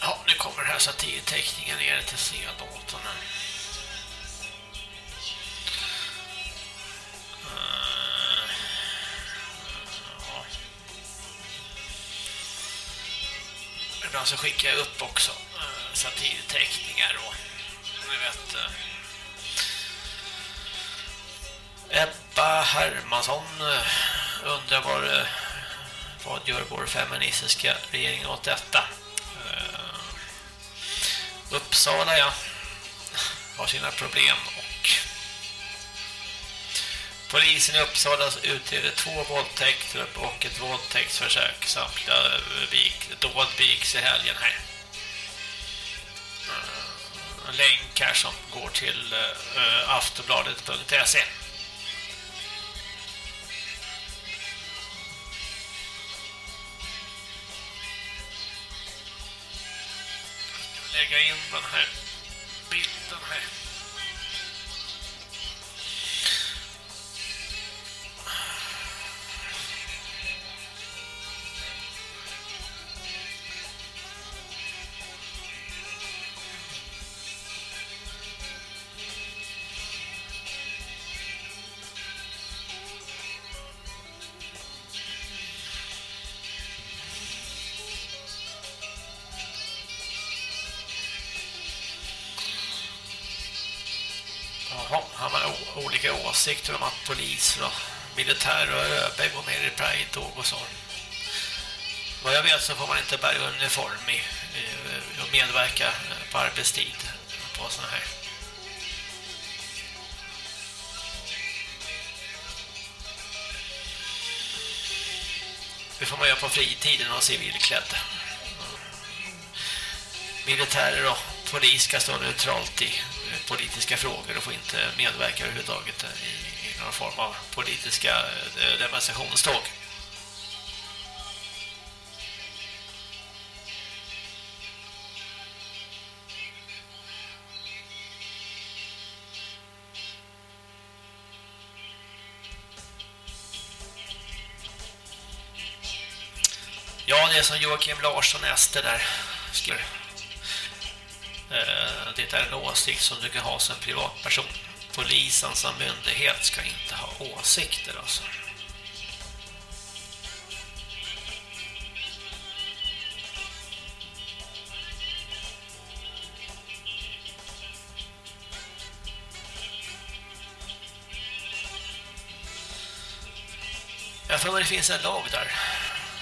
Ja, nu kommer den här satirteckningen ner till C-datorn. Eh, Ibland så skickar jag upp också eh, satirteckningar då. ni vet eh, Ebba Hermansson eh, undrar vad, vad gör vår feministiska regering åt detta? Uh, Uppsala, ja. Har sina problem och polisen i Uppsala utreder två våldtäkter och ett våldtäktsförsök. Samtliga dåd begicks i helgen här. Eh, länk här som går till uh, aftonbladet.se åsikter om att poliser och militär och ÖB går med i Pride-tåg och så. Vad jag vet så får man inte bära uniform i, i, och medverka på arbetstid på sådana här. Det får man göra på fritiden och civilklädd. Militärer och polis ska stå neutralt i politiska frågor och får inte medverka överhuvudtaget i, i någon form av politiska eh, demonstrationståg. Ja, det är som Joakim Larsson Ester där skulle Eh, det är en åsikt som du kan ha som privatperson. Polisen som myndighet ska inte ha åsikter alltså. Jag tror att det finns en lag där.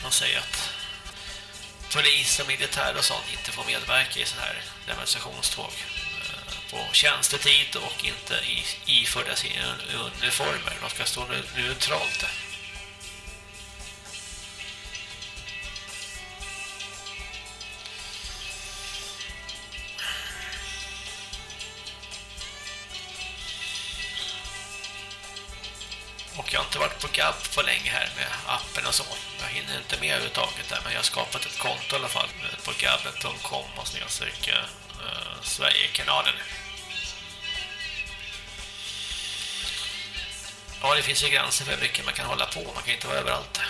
De säger att polis och militär och sånt inte får medverka i sådana här demonstrationståg eh, på tjänstetid och inte i, iförda sina uniformer. De ska stå neutralt. Och jag har inte varit på Gab på länge här med och så. Jag hinner inte med överhuvudtaget där, men jag har skapat ett konto i alla fall eh, på gabbet.com och snedstreck eh, Sverigekanalen. Ja, det finns ju gränser för hur mycket man kan hålla på. Man kan inte vara överallt.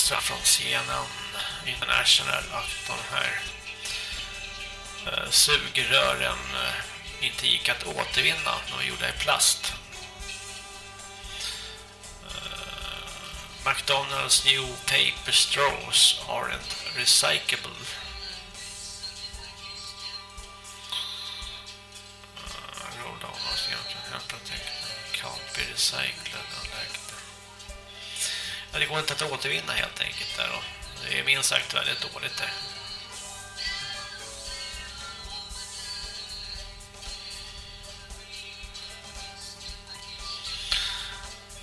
McDonalds från CNN International att de här eh, sugrören eh, inte gick att återvinna. De var gjorda i plast. Eh, McDonalds new paper straws aren't recyclable. Det går inte att återvinna helt enkelt där och det är minst sagt väldigt dåligt där.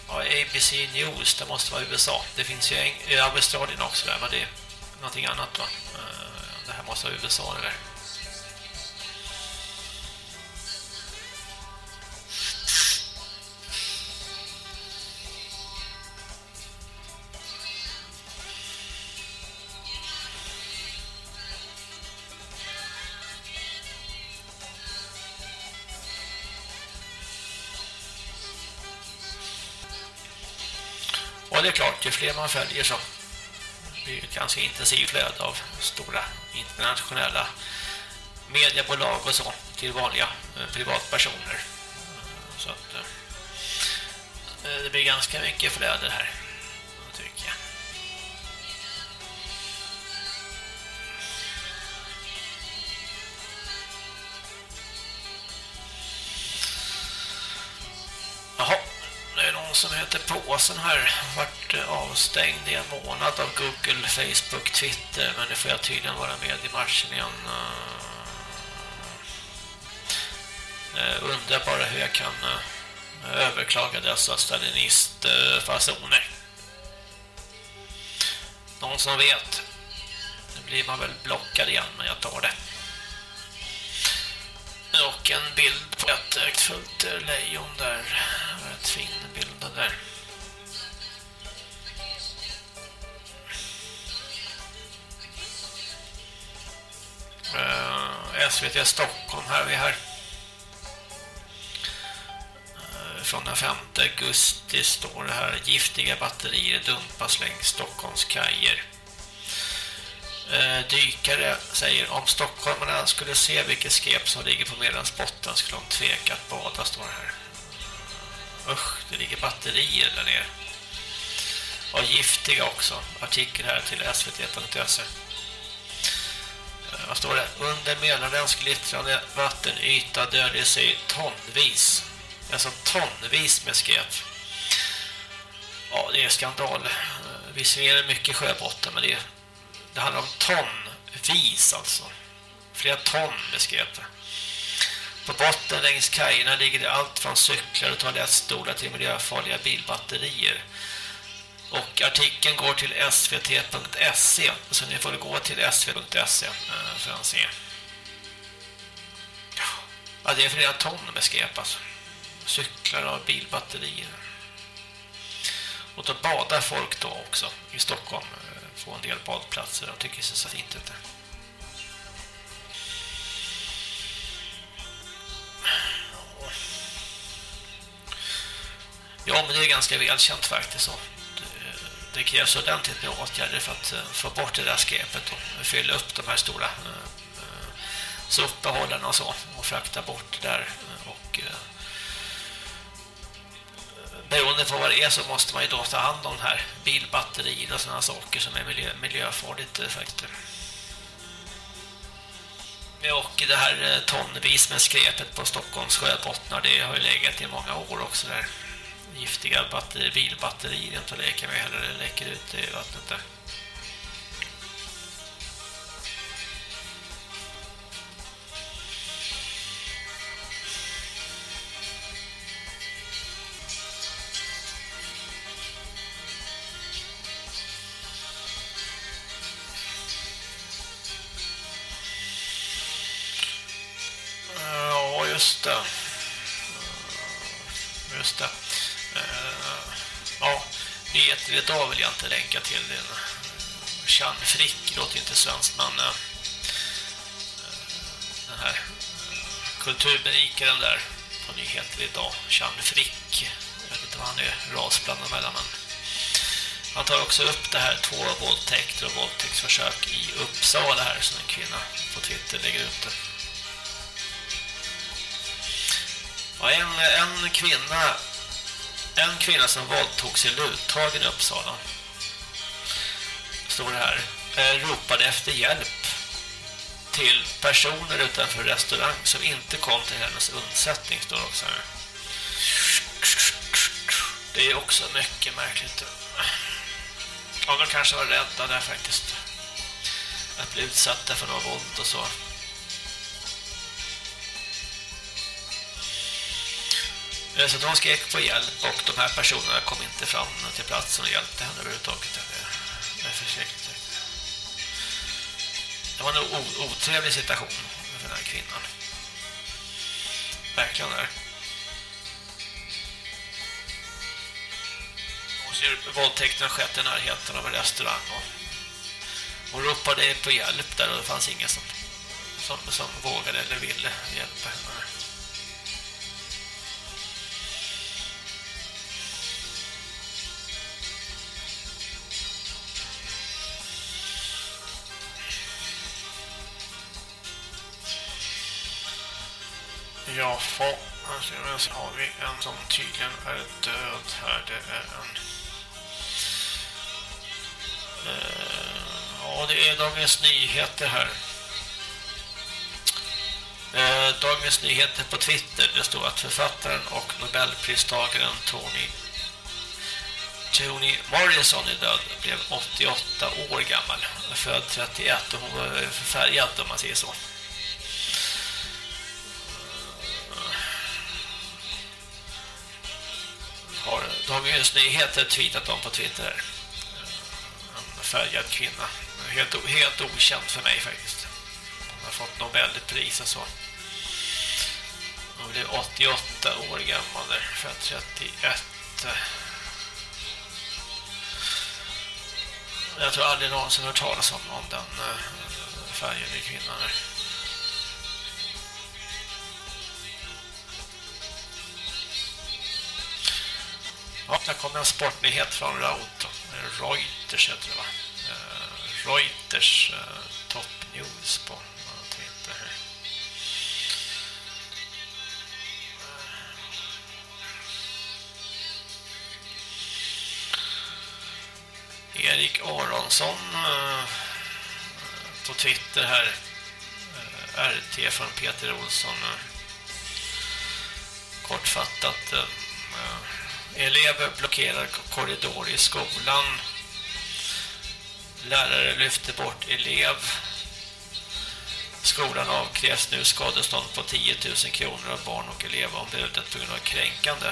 Ja, ABC News, det måste vara USA. Det finns ju i Australien också där, men det är någonting annat va? Eh, det här måste vara USA det där. Fler man följer så blir det ett ganska intensivt flöde av stora internationella mediebolag och så till vanliga eh, privatpersoner. Så att eh, eh, det blir ganska mycket flöde här, heter Påsen här. varit eh, avstängd i en månad av Google, Facebook, Twitter. Men nu får jag tydligen vara med i matchen igen. Uh, undrar bara hur jag kan uh, överklaga dessa stalinistfasoner. Någon som vet. Nu blir man väl blockad igen, men jag tar det. Och en bild på ett äktfullt lejon där. Rätt fin bild där. Eh, uh, SVT Stockholm här vi här. Uh, från den 5 augusti står det här. Giftiga batterier dumpas längs Stockholms kajer. Uh, dykare säger om stockholmarna skulle se vilket skep som ligger på Medelhavsbotten skulle de tveka att bada står det här. Usch, det ligger batterier där nere. Och giftiga också. Artikel här till svt.se. Vad står det? Under Mälarens glittrande vattenyta döljer sig tonvis. Alltså tonvis med skräp. Ja, det är skandal. Visserligen är det mycket sjöbotten, men det, det handlar om tonvis alltså. Flera ton med skräp. På botten längs kajerna ligger det allt från cyklar och toalettstolar till miljöfarliga bilbatterier. Och artikeln går till svt.se så ni får gå till svt.se eh, för att se. Ja, det är flera ton med skräp alltså. Cyklar och bilbatterier. Och då badar folk då också i Stockholm eh, på en del badplatser och tycker sig så fint ut. Ja, men det är ganska välkänt faktiskt eh, det krävs ordentligt med åtgärder för att eh, få bort det där skräpet och fylla upp de här stora eh, sopbehållarna och så och frakta bort det där och beroende på vad det är så måste man ju då ta hand om det här bilbatterier och sådana saker som är miljö, miljöfarligt faktiskt. Och det här tonvis med skräpet på Stockholms sjöbottnar det har ju legat i många år också där giftiga batteri, bilbatterier inte att leka med heller, det läcker ut i vattnet där. Nyheter idag vill jag inte länka till din Chan Frick låter inte svenskt men eh, eh, den här kulturberikaren där på nyheter idag, Chan Frick. Jag vet inte vad han är rasblandad mellan men han tar också upp det här två våldtäkter och våldtäktsförsök i Uppsala här som en kvinna på Twitter lägger ut det. Ja, en, en kvinna en kvinna som våldtogs i Luthagen i Uppsala står det här eh, ropade efter hjälp till personer utanför restaurang som inte kom till hennes undsättning står det också här. Det är också mycket märkligt. Ja, de kanske var rädda där faktiskt. Att bli utsatta för något våld och så. Eh, så de skrek på hjälp och de här personerna kom inte fram till platsen och hjälpte henne överhuvudtaget. Eh, det är. Det var en otrevlig situation för den här kvinnan. Verkligen där. Hon ser våldtäkten skett i närheten av en restaurang och hon ropade på hjälp där och det fanns ingen som, som, som vågade eller ville hjälpa henne. Jaha, så har vi en som tydligen är död här. Det är en... Eh, ja, det är Dagens Nyheter här. Eh, Dagens Nyheter på Twitter. Det står att författaren och Nobelpristagaren Tony Toni Morrison är död. Blev 88 år gammal. Född 31 och hon var förfärgad, om man säger så. Dagens Nyheter tweetat om på Twitter. En färgad kvinna. Helt, helt okänd för mig faktiskt. Hon har fått Nobelpris och så. Hon blev 88 år gammal där, född 31. Jag tror aldrig någonsin hört talas om, om den eh, färgade kvinnan där. Ja, där kommer en sportnyhet från Reuters heter det va? Eh, Reuters eh, Top News på Twitter här. Eh, Erik Aronsson på Twitter här. RT från Peter Olsson. eh, Kortfattat. Elever blockerar korridor i skolan. Lärare lyfter bort elev. Skolan avkrävs nu skadestånd på 10 000 kronor av barn- och elevombudet på grund av kränkande.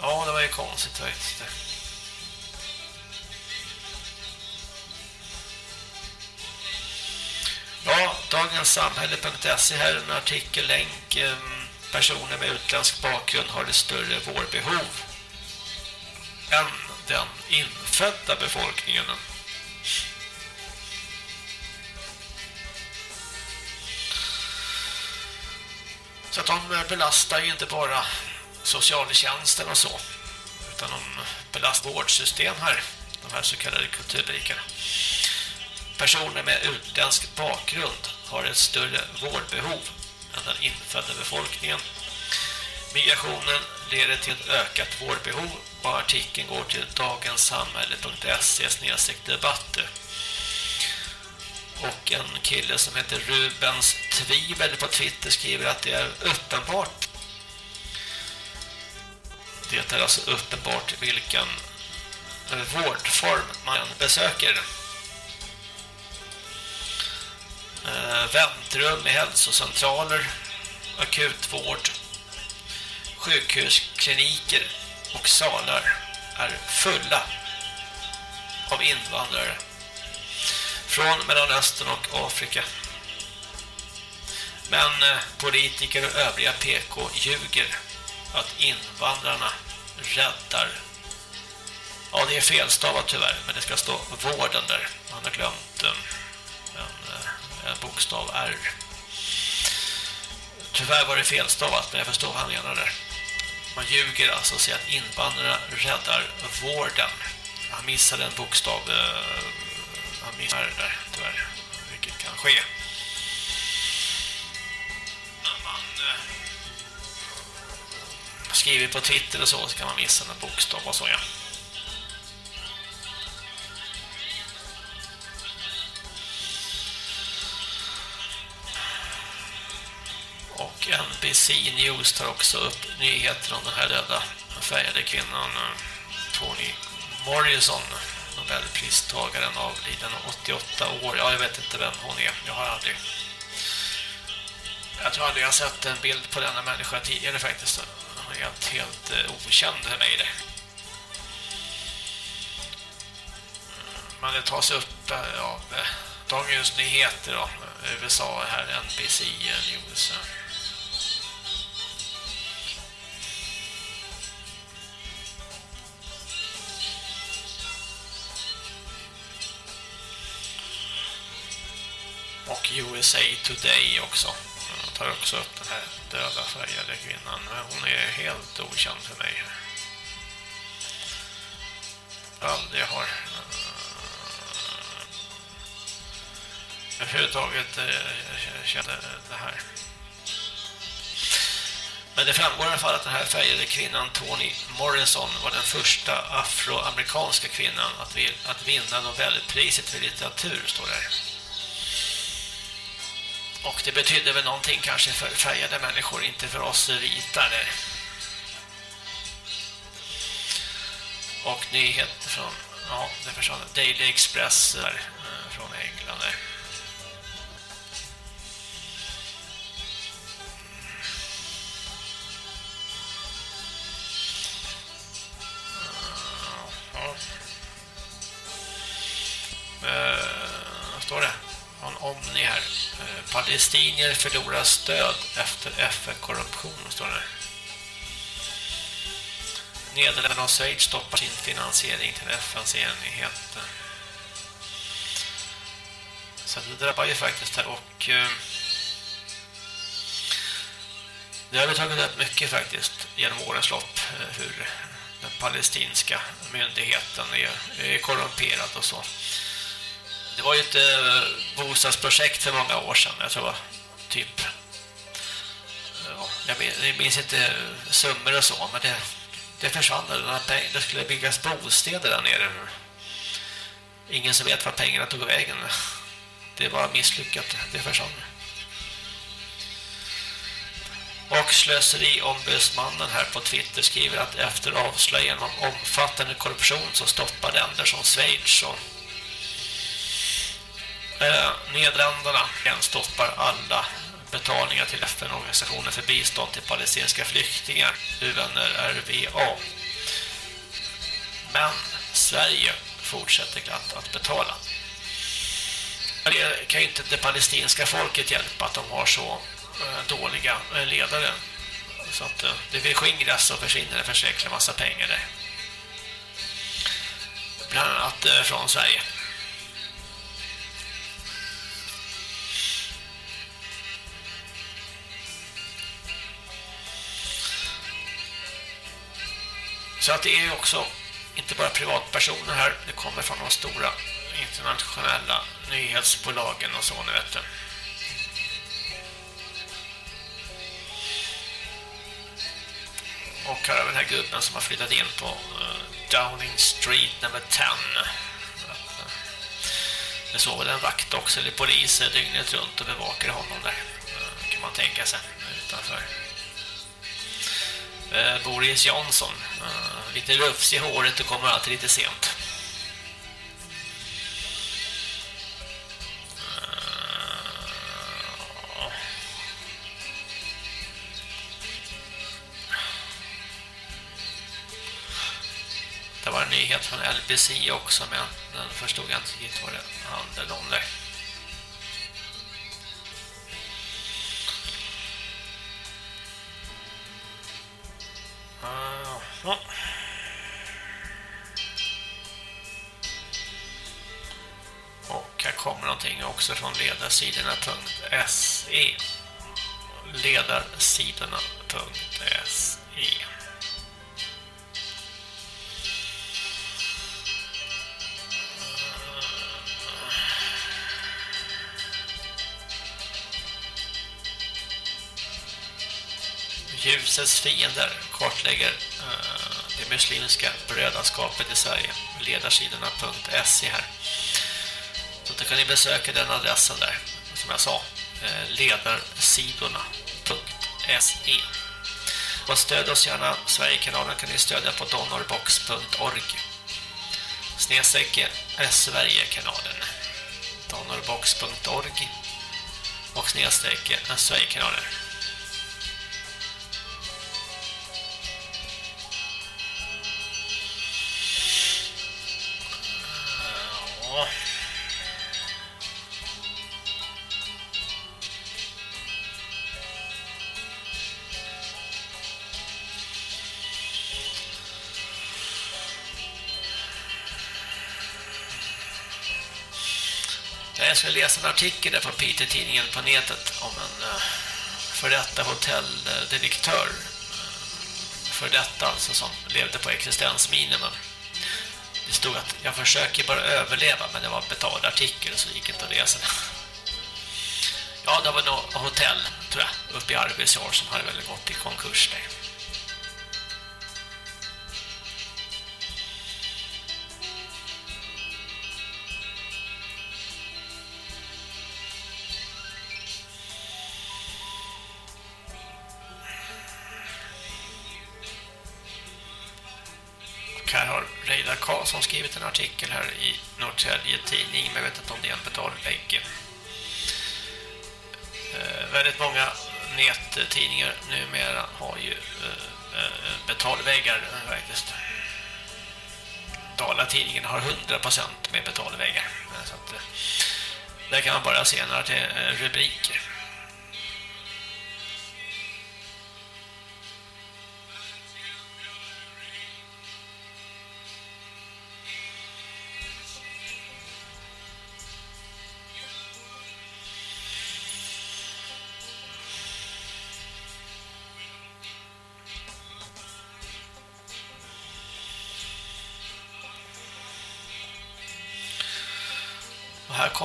Ja, det var ju konstigt faktiskt. Ja, dagenssamhälle.se här en artikellänk. Um ehm, Personer med utländsk bakgrund har det större vårdbehov än den infödda befolkningen. Så att de belastar ju inte bara socialtjänsten och så utan de belastar vårdsystem här, de här så kallade kulturrikarna. Personer med utländsk bakgrund har ett större vårdbehov än den infödda befolkningen. Migrationen leder till ett ökat vårdbehov och artikeln går till dagenssamhälle.se debatter. Och en kille som heter Rubens Tvivel på Twitter skriver att det är uppenbart. Det är alltså uppenbart vilken vårdform man besöker. Eh, väntrum i hälsocentraler, akutvård, sjukhuskliniker och salar är fulla av invandrare från Mellanöstern och Afrika. Men eh, politiker och övriga PK ljuger att invandrarna räddar. Ja, det är felstavat tyvärr, men det ska stå vården där. Man har glömt eh, Eh, bokstav R. Tyvärr var det felstavat, men jag förstår vad han menar där. Man ljuger alltså och säger att invandrarna räddar vården. Han missade en bokstav. Eh, han missade det där, tyvärr. Vilket kan ske. När man eh, skriver på Twitter och så, så kan man missa en bokstav och så, ja. Och NBC News tar också upp nyheter om den här döda färgade kvinnan eh, Toni Morrison, Nobelpristagaren avliden 88 år. Ja, jag vet inte vem hon är. Jag har aldrig jag tror aldrig jag har sett en bild på denna människa tidigare faktiskt. Hon är helt, helt eh, okänd för mig det. Men det tas upp eh, av Dagens Nyheter då, USA här, NBC News. Och USA Today också. Jag tar också upp den här döda färgade kvinnan. Men hon är helt okänd för mig. Aldrig har eh, överhuvudtaget eh, känt det här. Men det framgår i alla fall att den här färgade kvinnan Toni Morrison var den första afroamerikanska kvinnan att, vi, att vinna Nobelpriset för litteratur, står det här. Och det betydde väl någonting kanske för färgade människor, inte för oss vita. Nej. Och nyheter från ja, det försvann, Daily Express där, eh, från England. Där. Mm, eh, står det? Från Omni här. Eh, palestinier förlorar stöd efter FN-korruption, står det. Nederländerna och Schweiz stoppar sin finansiering till FNs enighet. Så det drabbar ju faktiskt här och eh, det har vi tagit upp mycket faktiskt genom årens lopp eh, hur den palestinska myndigheten är, är korrumperad och så. Det var ju ett eh, bostadsprojekt för många år sedan, jag tror typ eh, ja, jag minns, jag minns inte summor och så, men det, det försvann. Det skulle byggas bostäder där nere. Ingen som vet var pengarna tog vägen. Det var misslyckat. Det försvann. Och slöseriombudsmannen här på Twitter skriver att efter avslöjanden om omfattande korruption så stoppar länder som Schweiz och eh, Nederländerna stoppar alla betalningar till FN-organisationen för bistånd till palestinska flyktingar, UNRWA. Men Sverige fortsätter glatt att betala. Det kan ju inte det palestinska folket hjälpa att de har så eh, dåliga eh, ledare. Så att eh, det vill skingras och försvinner en förskräcklig massa pengar där. Bland annat från Sverige. Så att det är också inte bara privatpersoner här, det kommer från de stora internationella nyhetsbolagen och så, nu vet du. Och här har vi den här gubben som har flyttat in på eh, Downing Street nummer 10. Det såg väl en vakt också, eller poliser dygnet runt och bevakar honom där. Eh, kan man tänka sig utanför. Eh, Boris Jansson. Eh, lite rufs i håret och kommer alltid lite sent. Eh, det var en nyhet från LBC också men den förstod jag inte riktigt vad det handlade om där. Uh, Och här kommer någonting också från ledarsidorna.se ledarsidorna.se Ljusets fiender kartlägger uh, det muslimska brödraskapet i Sverige. Ledarsidorna.se här. Så då kan ni besöka den adressen där. Som jag sa, eh, uh, ledarsidorna.se Och stöd oss gärna Sverigekanalen kan ni stödja på donorbox.org snedsäcke Sverigekanalen donorbox.org och snedstreck Sverigekanalen Ja. Jag ska läsa en artikel där från Peter-tidningen på nätet om en eh, för detta hotelldirektör eh, för detta alltså som levde på existensminimum det stod att jag försöker bara överleva men det var en betald artikel så gick inte att läsa. Ja, det var nog hotell tror jag uppe i Arvidsjaur som hade väl gått i konkurs där. Reidar skrivit en artikel här i Norrtälje tidning, men jag vet inte om det är en betalvägg. Eh, väldigt många nättidningar numera har ju eh, eh betalväggar faktiskt. faktiskt. Dalatidningen har 100% med betalväggar. Så att, eh, där kan man bara se några rubriker.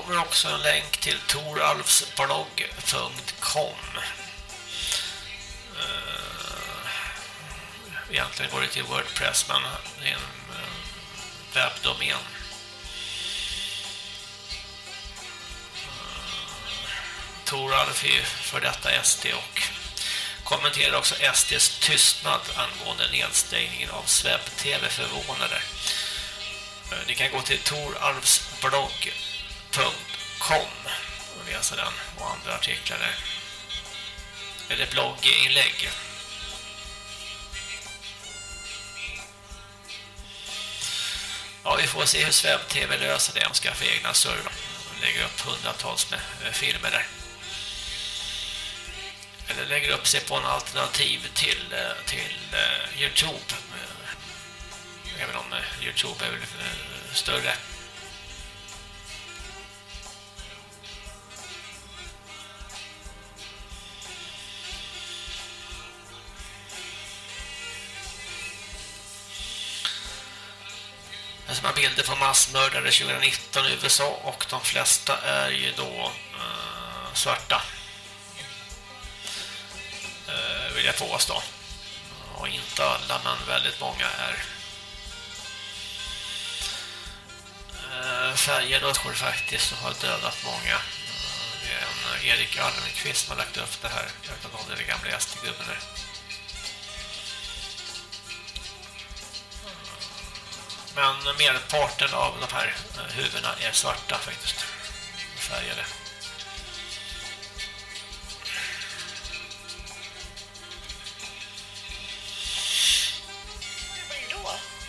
Kommer också en länk till toralfsblogg.com eh, Egentligen går det till Wordpress men det är en eh, webbdomän. Eh, Toralf är för detta SD och kommenterar också SDs tystnad angående nedstängningen av Swebb-TV förvånade. Ni kan gå till toralfsblogg.com och läsa den och andra artiklar där. Eller blogginlägg. Ja, vi får se hur Sveb TV löser det. De ska få egna server. De lägger upp hundratals med eh, filmer där. Eller lägger upp sig på en alternativ till, eh, till eh, Youtube. Även om Youtube är väl större. Som har bilder på massmördare 2019 i USA och de flesta är ju då eh, svarta. Eh, vill jag påstå. Och inte alla men väldigt många är eh, färgade och faktiskt och har dödat många. Eh, det är en Erik Almqvist som har lagt upp det här. Jag vet inte om det är den gamla SD-gubben där. Men merparten av de här eh, huvudena är svarta faktiskt. Färgade.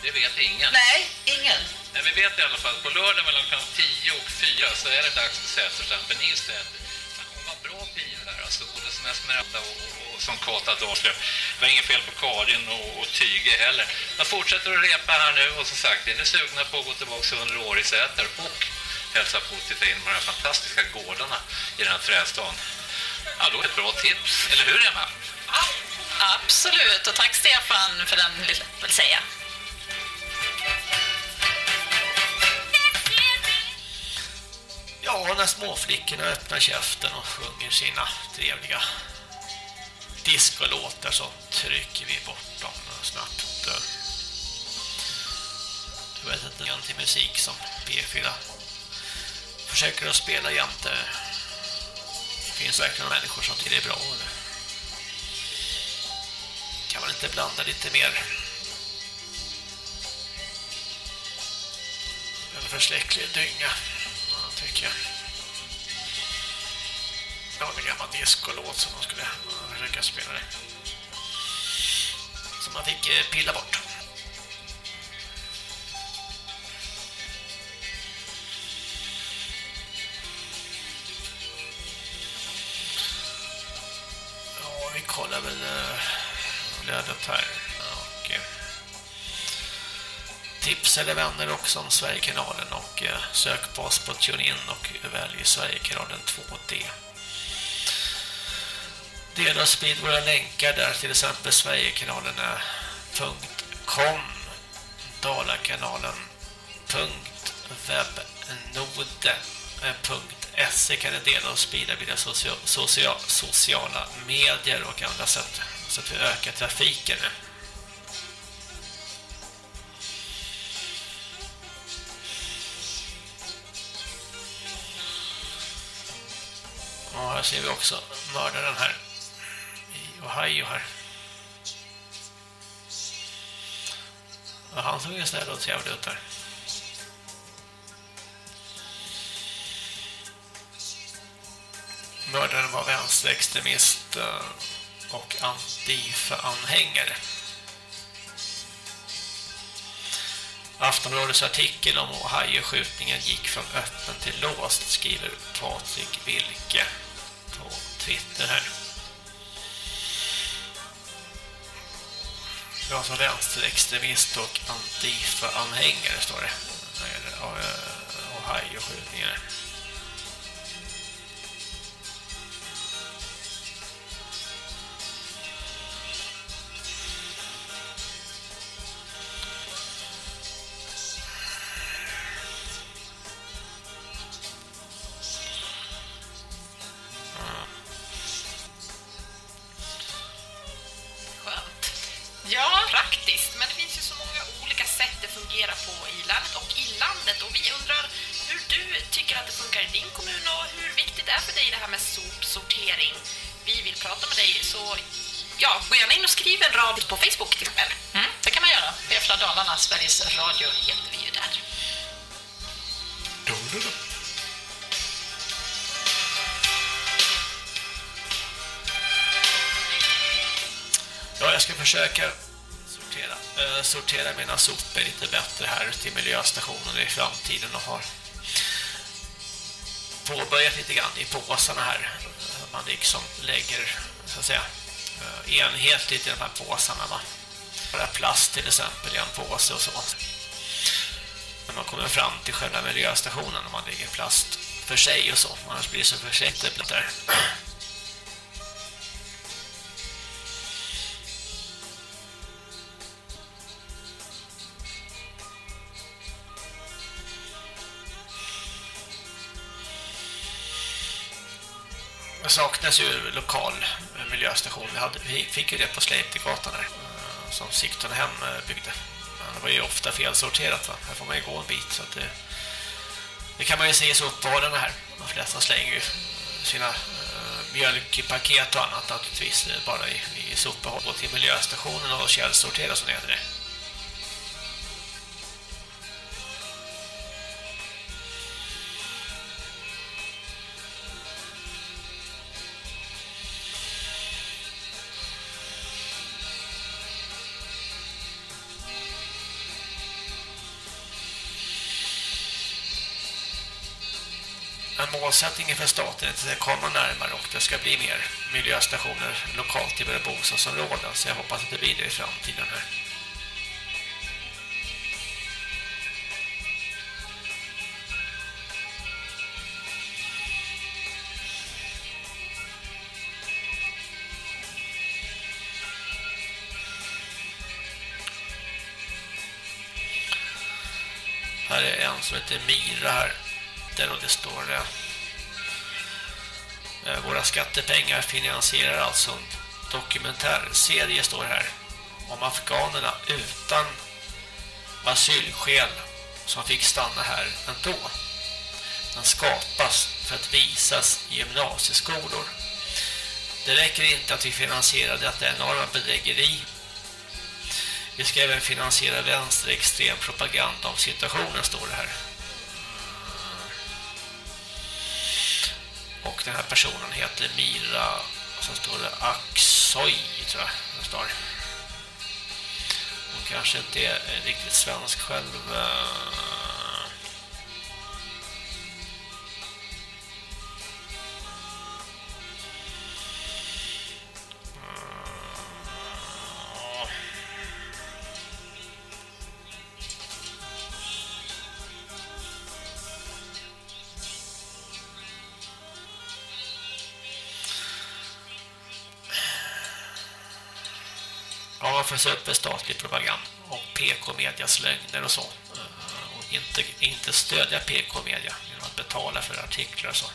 Det vet ingen. Nej, ingen. Men vi vet i alla fall, på lördag mellan klockan 10 och 4 så är det dags för Säterstampen i Säter. Fan, hon var bra pia där alltså, både som Esmeralda och, och, och som Kata Dorslöv. Det var inget fel på Karin och, och Tyge heller. Man fortsätter att repa här nu och som sagt, är ni sugna på att gå tillbaka 100 år i Säter och hälsa på och titta in på de här fantastiska gårdarna i den här trästan. Ja, då är ett bra tips. Eller hur, Emma? Absolut, och tack Stefan för den lilla, vill säga. Ja, när småflickorna öppnar käften och sjunger sina trevliga discolåtar så trycker vi bort dem eh, snabbt. Jag vet inte, en till musik som P4 försöker att spela jämte. Det finns verkligen människor som tycker det är bra. Eller? Kan man inte blanda lite mer? En förskräcklig dynga tycker jag. Det var en gammal discolåt som de skulle försöka spela det. Som man fick eh, pilla bort. Ja, vi kollar väl äh, flödet här. Och, eh, tips eller vänner också om Sverigekanalen och sök på oss på TuneIn och välj Sverigekanalen 2D. Dela och sprid våra länkar där till exempel Sverigekanalerna.com Dalakanalen.webnode.se kan ni dela och sprida via socia socia sociala medier och andra sätt så att vi ökar trafiken. Och här ser vi också mördaren här Ohio här. Och han såg ju snäll och trevlig ut där. Mördaren var vänsterextremist eh, och antifa-anhängare. Aftonbladets artikel om Ohio-skjutningen gick från öppen till låst, skriver Patrik Wilke på Twitter här. Jag som vänsterextremist och antifa-anhängare står det. När det gäller eh, sopor lite bättre här till miljöstationen i framtiden och har påbörjat lite grann i påsarna här. Man liksom lägger så att säga eh, enhetligt i de här påsarna. Va? Bara plast till exempel i en påse och så. När man kommer fram till själva miljöstationen och man lägger plast för sig och så. Annars blir det så försiktigt där. Det saknas ju lokal eh, miljöstation. Vi, hade, vi fick ju det på Sleipnergatan där eh, som Sikton hem eh, byggde. Men det var ju ofta felsorterat va? Här får man ju gå en bit så att det, det kan man ju se i sopvarorna här. De flesta slänger ju sina mjölkpaket och annat naturligtvis bara i, i sopbehåll. Till miljöstationen och källsortera som det heter det. Målsättningen för staten är att det komma närmare och det ska bli mer miljöstationer lokalt i våra bostadsområden. Så jag hoppas att det blir det i framtiden här. Här är en som heter Mira här. Där och det står det. Eh, våra skattepengar finansierar alltså en dokumentärserie står här om afghanerna utan asylskäl som fick stanna här ändå. Den skapas för att visas i gymnasieskolor. Det räcker inte att vi finansierar detta enorma bedrägeri. Vi ska även finansiera vänsterextrem propaganda om situationen står det här. Och den här personen heter Mira och sen står det Aksoy tror jag den står. Hon kanske inte är riktigt svensk själv. Eh, för statlig propaganda och PK-medias lögner och så. Eh, och inte, inte stödja PK-media genom att betala för artiklar och så.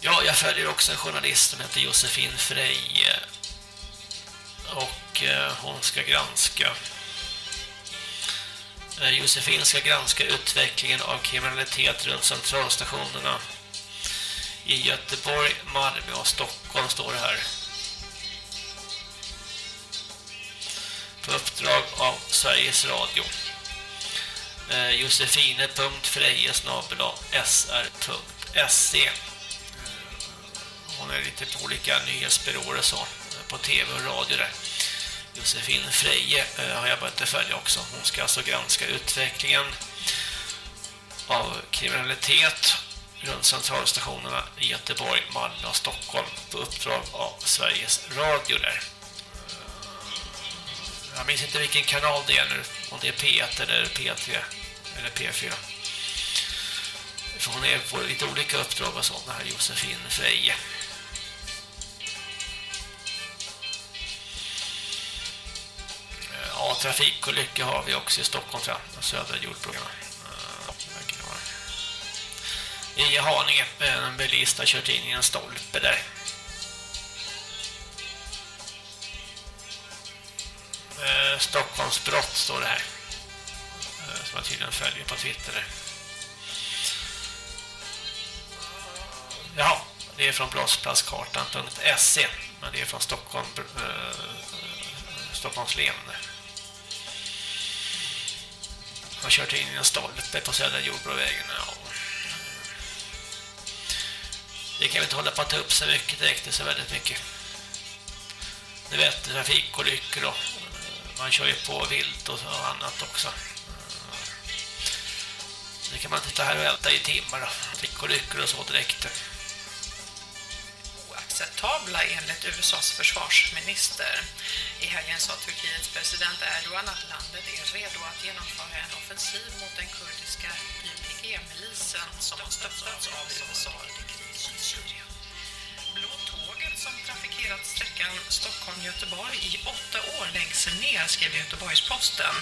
Ja, jag följer också en journalist som heter Josefin Frey och eh, hon ska granska eh, Josefin ska granska utvecklingen av kriminalitet runt centralstationerna i Göteborg, Malmö och Stockholm står det här. På uppdrag av Sveriges Radio. Eh, Josefine.frejesnabela.sr.se eh, Hon är lite på olika nyhetsbyråer och så eh, på tv och radio där. Josefin Freje eh, har jag börjat följa också. Hon ska alltså granska utvecklingen av kriminalitet runt centralstationerna i Göteborg, Malmö och Stockholm på uppdrag av Sveriges Radio där. Eh, jag minns inte vilken kanal det är nu, om det är P1 eller P3 eller P4. För hon är på lite olika uppdrag och sådana här, Josefin Freje. Eh, ja, trafikolyckor har vi också i Stockholm södra jordprogrammet i Haninge. En bilist har kört in i en stolpe där. Eh, Stockholmsbrott står det här. Eh, som jag tydligen följer på Twitter. Ja, det är från blåsplatskartan.se men det är från Stockholm, eh, Stockholms län. Har kört in i en stolpe på södra jordbrovägen. Ja. Det kan vi inte hålla på att ta upp så mycket direkt, det så väldigt mycket. Ni vet, trafikolyckor och man kör ju på vilt och annat också. Det kan man inte här och älta i timmar då. Trafikolyckor och så direkt. oacceptabla enligt USAs försvarsminister. I helgen sa Turkiets president Erdogan att landet är redo att genomföra en offensiv mot den kurdiska YPG-milisen som har stöttats av USA i kriget Blå tåget som trafikerat sträckan Stockholm-Göteborg i åtta år läggs ner, skrev Göteborgs-Posten.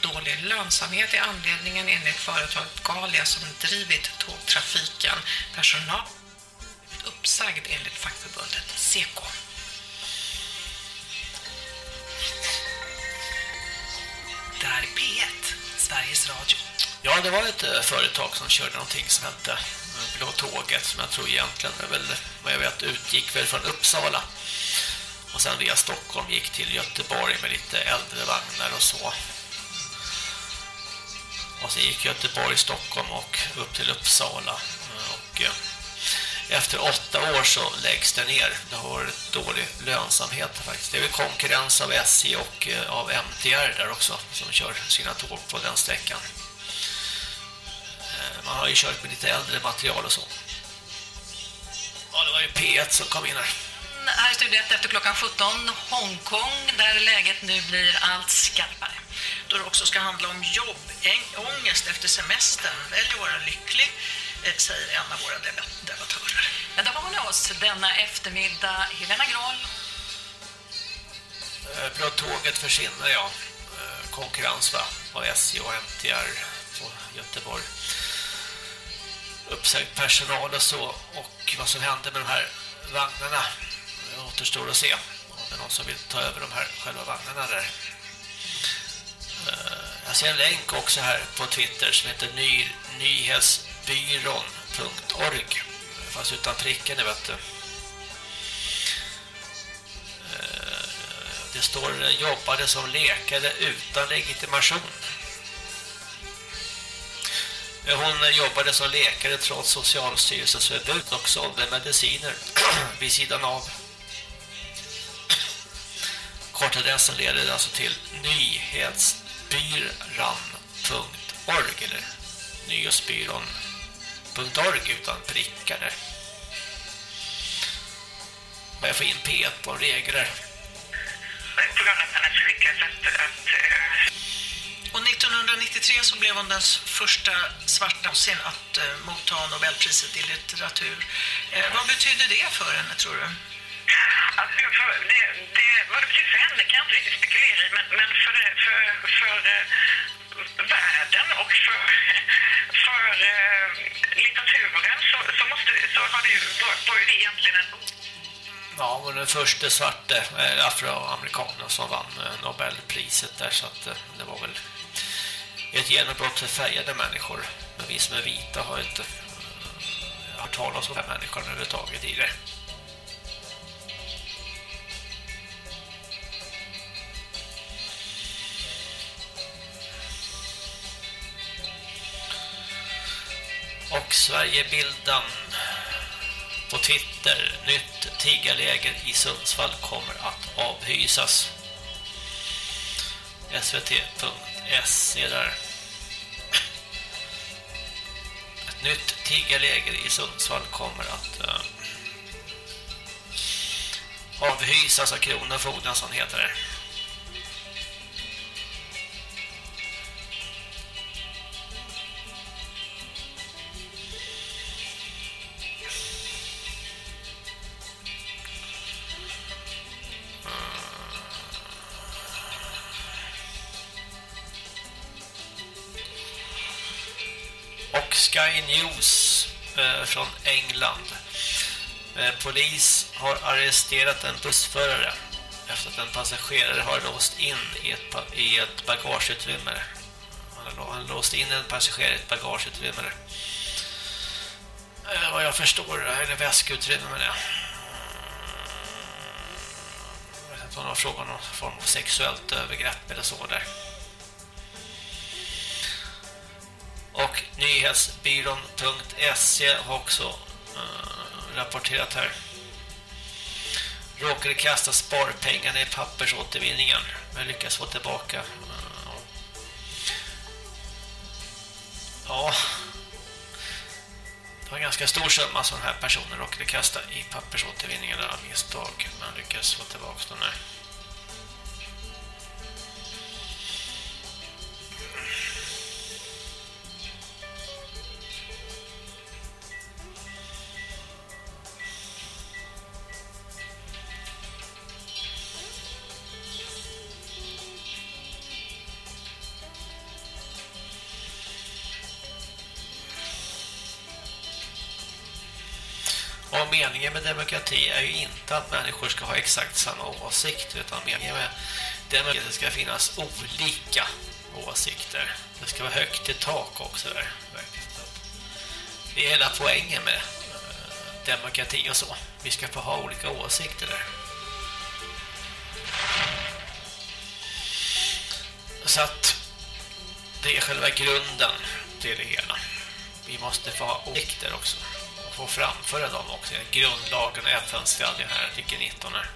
Dålig lönsamhet är anledningen enligt företaget Galia som drivit tågtrafiken. Personal uppsagd enligt fackförbundet Seko. Där P1, Sveriges Radio. Ja, det var ett eh, företag som körde någonting som hette Blå tåget som jag tror egentligen är väl, vad jag vet, utgick väl från Uppsala. Och sen via Stockholm gick till Göteborg med lite äldre vagnar och så. Och sen gick Göteborg, Stockholm och upp till Uppsala. Och eh, efter åtta år så läggs det ner. Det har dålig lönsamhet faktiskt. Det är väl konkurrens av SJ och eh, av MTR där också som kör sina tåg på den sträckan. Eh, Man har ju kört med lite äldre material och så. Ja, det var ju P1 som kom in här. Här i studiet efter klockan 17, Hongkong, där läget nu blir allt skarpare. Då det också ska handla om jobb, ångest efter semestern. Välj att vara lycklig, eh, säger en av våra debat- debattörer. Ja, där var hon oss denna eftermiddag, Helena Grahl. Eh, Blå tåget försvinner, ja. Konkurrens va? av SJ och MTR på Göteborg. Uppsagd personal och så. Och vad som hände med de här vagnarna det återstår att se. Om det är någon som vill ta över de här själva vagnarna där. Eh, jag ser en länk också här på Twitter som heter ny, nyhetsbyrån.org fast utan pricken, det vet du. Eh, det står eh, jobbade som läkare utan legitimation. Hon jobbade som läkare trots Socialstyrelsens förbud och sålde mediciner vid sidan av. Kortadressen leder alltså till nyhetsbyran.org eller nyhetsbyran.org utan prickar där. Jag får in P1 på regler. regel där. På grund av att att, att och 1993 så blev hon den första svarta någonsin att eh, motta Nobelpriset i litteratur. Eh, vad betyder det för henne, tror du? Alltså, för det, det, vad det betyder för henne kan jag inte riktigt spekulera i, men, men för, för, för eh, världen och för, för eh, litteraturen så, så, måste, så har det ju, var, var ju det egentligen en Ja, hon är den första svarte eh, afroamerikanen som vann eh, Nobelpriset där så att eh, det var väl ett genombrott för färgade människor. Men vi som är vita har inte eh, hört talas om de här människorna överhuvudtaget tidigare. Och Sverigebilden på Twitter. Nytt tiggarläger i Sundsvall kommer att avhysas. SE där. Ett nytt tiggarläger i Sundsvall kommer att uh, avhysas av Kronofogden som heter det. Sky News eh, från England. Eh, polis har arresterat en bussförare efter att en passagerare har låst in i ett, i ett bagageutrymme. Han har, låst in en passagerare i ett bagageutrymme. Eh, vad jag förstår, eller väskutrymme med det. Jag vet inte om det var frågan om någon form av sexuellt övergrepp eller så där. Och har också äh, rapporterat här. Råkade kasta sparpengarna i pappersåtervinningen men lyckas få tillbaka. Äh, Ja. Det var en ganska stor summa som den här personen råkade kasta i pappersåtervinningen av misstag men lyckas få tillbaka den här. Meningen med demokrati är ju inte att människor ska ha exakt samma åsikt utan meningen med demokrati att det ska finnas olika åsikter. Det ska vara högt i tak också där. Det är hela poängen med eh, demokrati och så. Vi ska få ha olika åsikter där. Så att det är själva grunden till det hela. Vi måste få ha åsikter också få framföra dem också. Grundlagen och FN-stadgan här, artikel 19 här.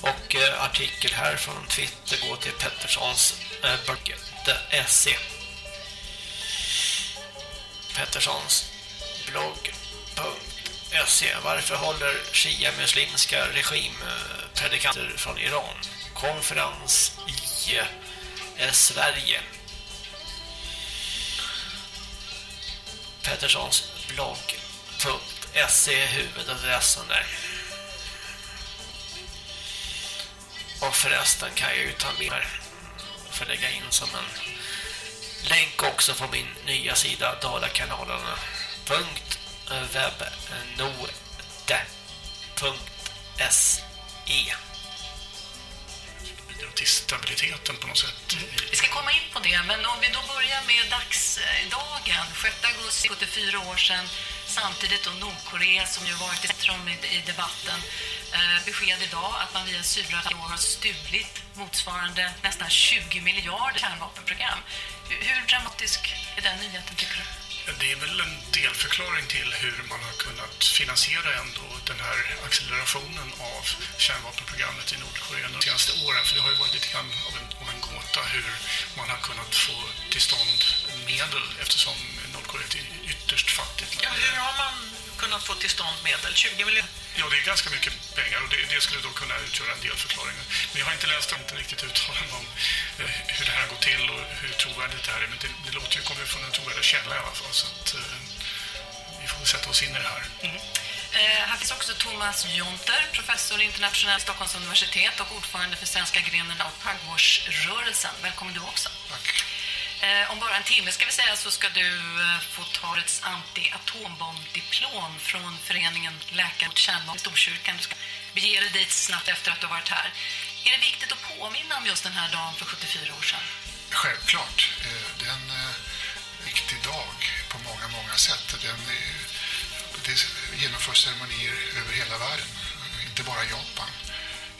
Och eh, artikel här från Twitter går till Petterssons eh, blogg.se Petterssons blogg.se Varför håller shia-muslimska regimpredikanter från Iran konferens i eh, Sverige? Petterssons blogg.se huvudadressen där. Och förresten kan jag ju ta med här mm, för lägga in som en länk också på min nya sida bidrar till stabiliteten på något sätt. Vi ska komma in på det, men om vi då börjar med dagsdagen, 6 augusti, 74 år sedan, samtidigt då Nordkorea som ju varit i centrum i, i debatten, eh, besked idag att man via år har stulit motsvarande nästan 20 miljarder kärnvapenprogram. Hur, hur dramatisk är den nyheten tycker du? Det är väl en delförklaring till hur man har kunnat finansiera ändå den här accelerationen av kärnvapenprogrammet i Nordkorea de senaste åren. För det har ju varit lite grann av en, av en gåta hur man har kunnat få till stånd medel eftersom Nordkorea är ett ytterst fattigt Ja, hur har man kunnat få till stånd medel? 20 miljoner? Ja, det är ganska mycket pengar och det, det skulle då kunna utgöra en del förklaringar. Men jag har inte läst inte riktigt uttalanden om eh, hur det här går till och hur trovärdigt det här är. Men det, det låter ju kommer från en trovärdig källa i alla fall. Så att, eh, vi får sätta oss in i det här. Eh, här finns också Thomas Jonter, professor internationell vid Stockholms universitet och ordförande för svenska grenen av Paggårdsrörelsen. Välkommen du också. Tack. Eh, om bara en timme ska vi säga så ska du eh, få ta ett anti-atombombdiplom från föreningen Läkare mot kärnvapen i Storkyrkan. Du ska bege dig dit snabbt efter att du har varit här. Är det viktigt att påminna om just den här dagen för 74 år sedan? Självklart. Eh, Det är en eh, viktig dag på många, många sätt. Den, är- det genomförs ceremonier över hela världen. Inte bara Japan,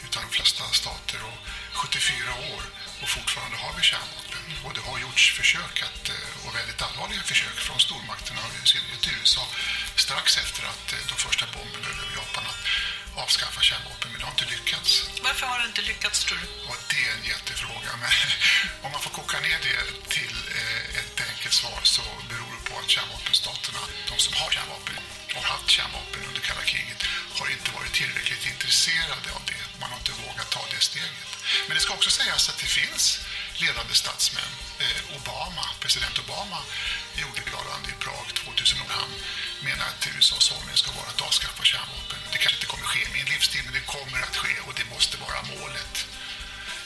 utan de flesta stater. Och 74 år och fortfarande har vi kärnvapen. Och det har gjorts försök, att, eh, och väldigt allvarliga försök från stormakterna, i synnerhet USA, strax efter att eh, de första bomberna över Japan att avskaffa kärnvapen. Men det har inte lyckats. Varför har det inte lyckats, tror du? Ja, det är en jättefråga. Men om man får koka ner det till eh, ett enkelt svar så beror det på att kärnvapenstaterna, de som har kärnvapen och haft kärnvapen under kalla kriget, har inte varit tillräckligt intresserade av det. Man har inte vågat ta det steget. Men det ska också sägas att det finns ledande statsmän. Eh, Obama, president Obama, gjorde ett uttalande i Prag 2000 och han menar att USAs hållning ska vara att avskaffa kärnvapen. Det kanske inte kommer ske i min livstid, men det kommer att ske och det måste vara målet.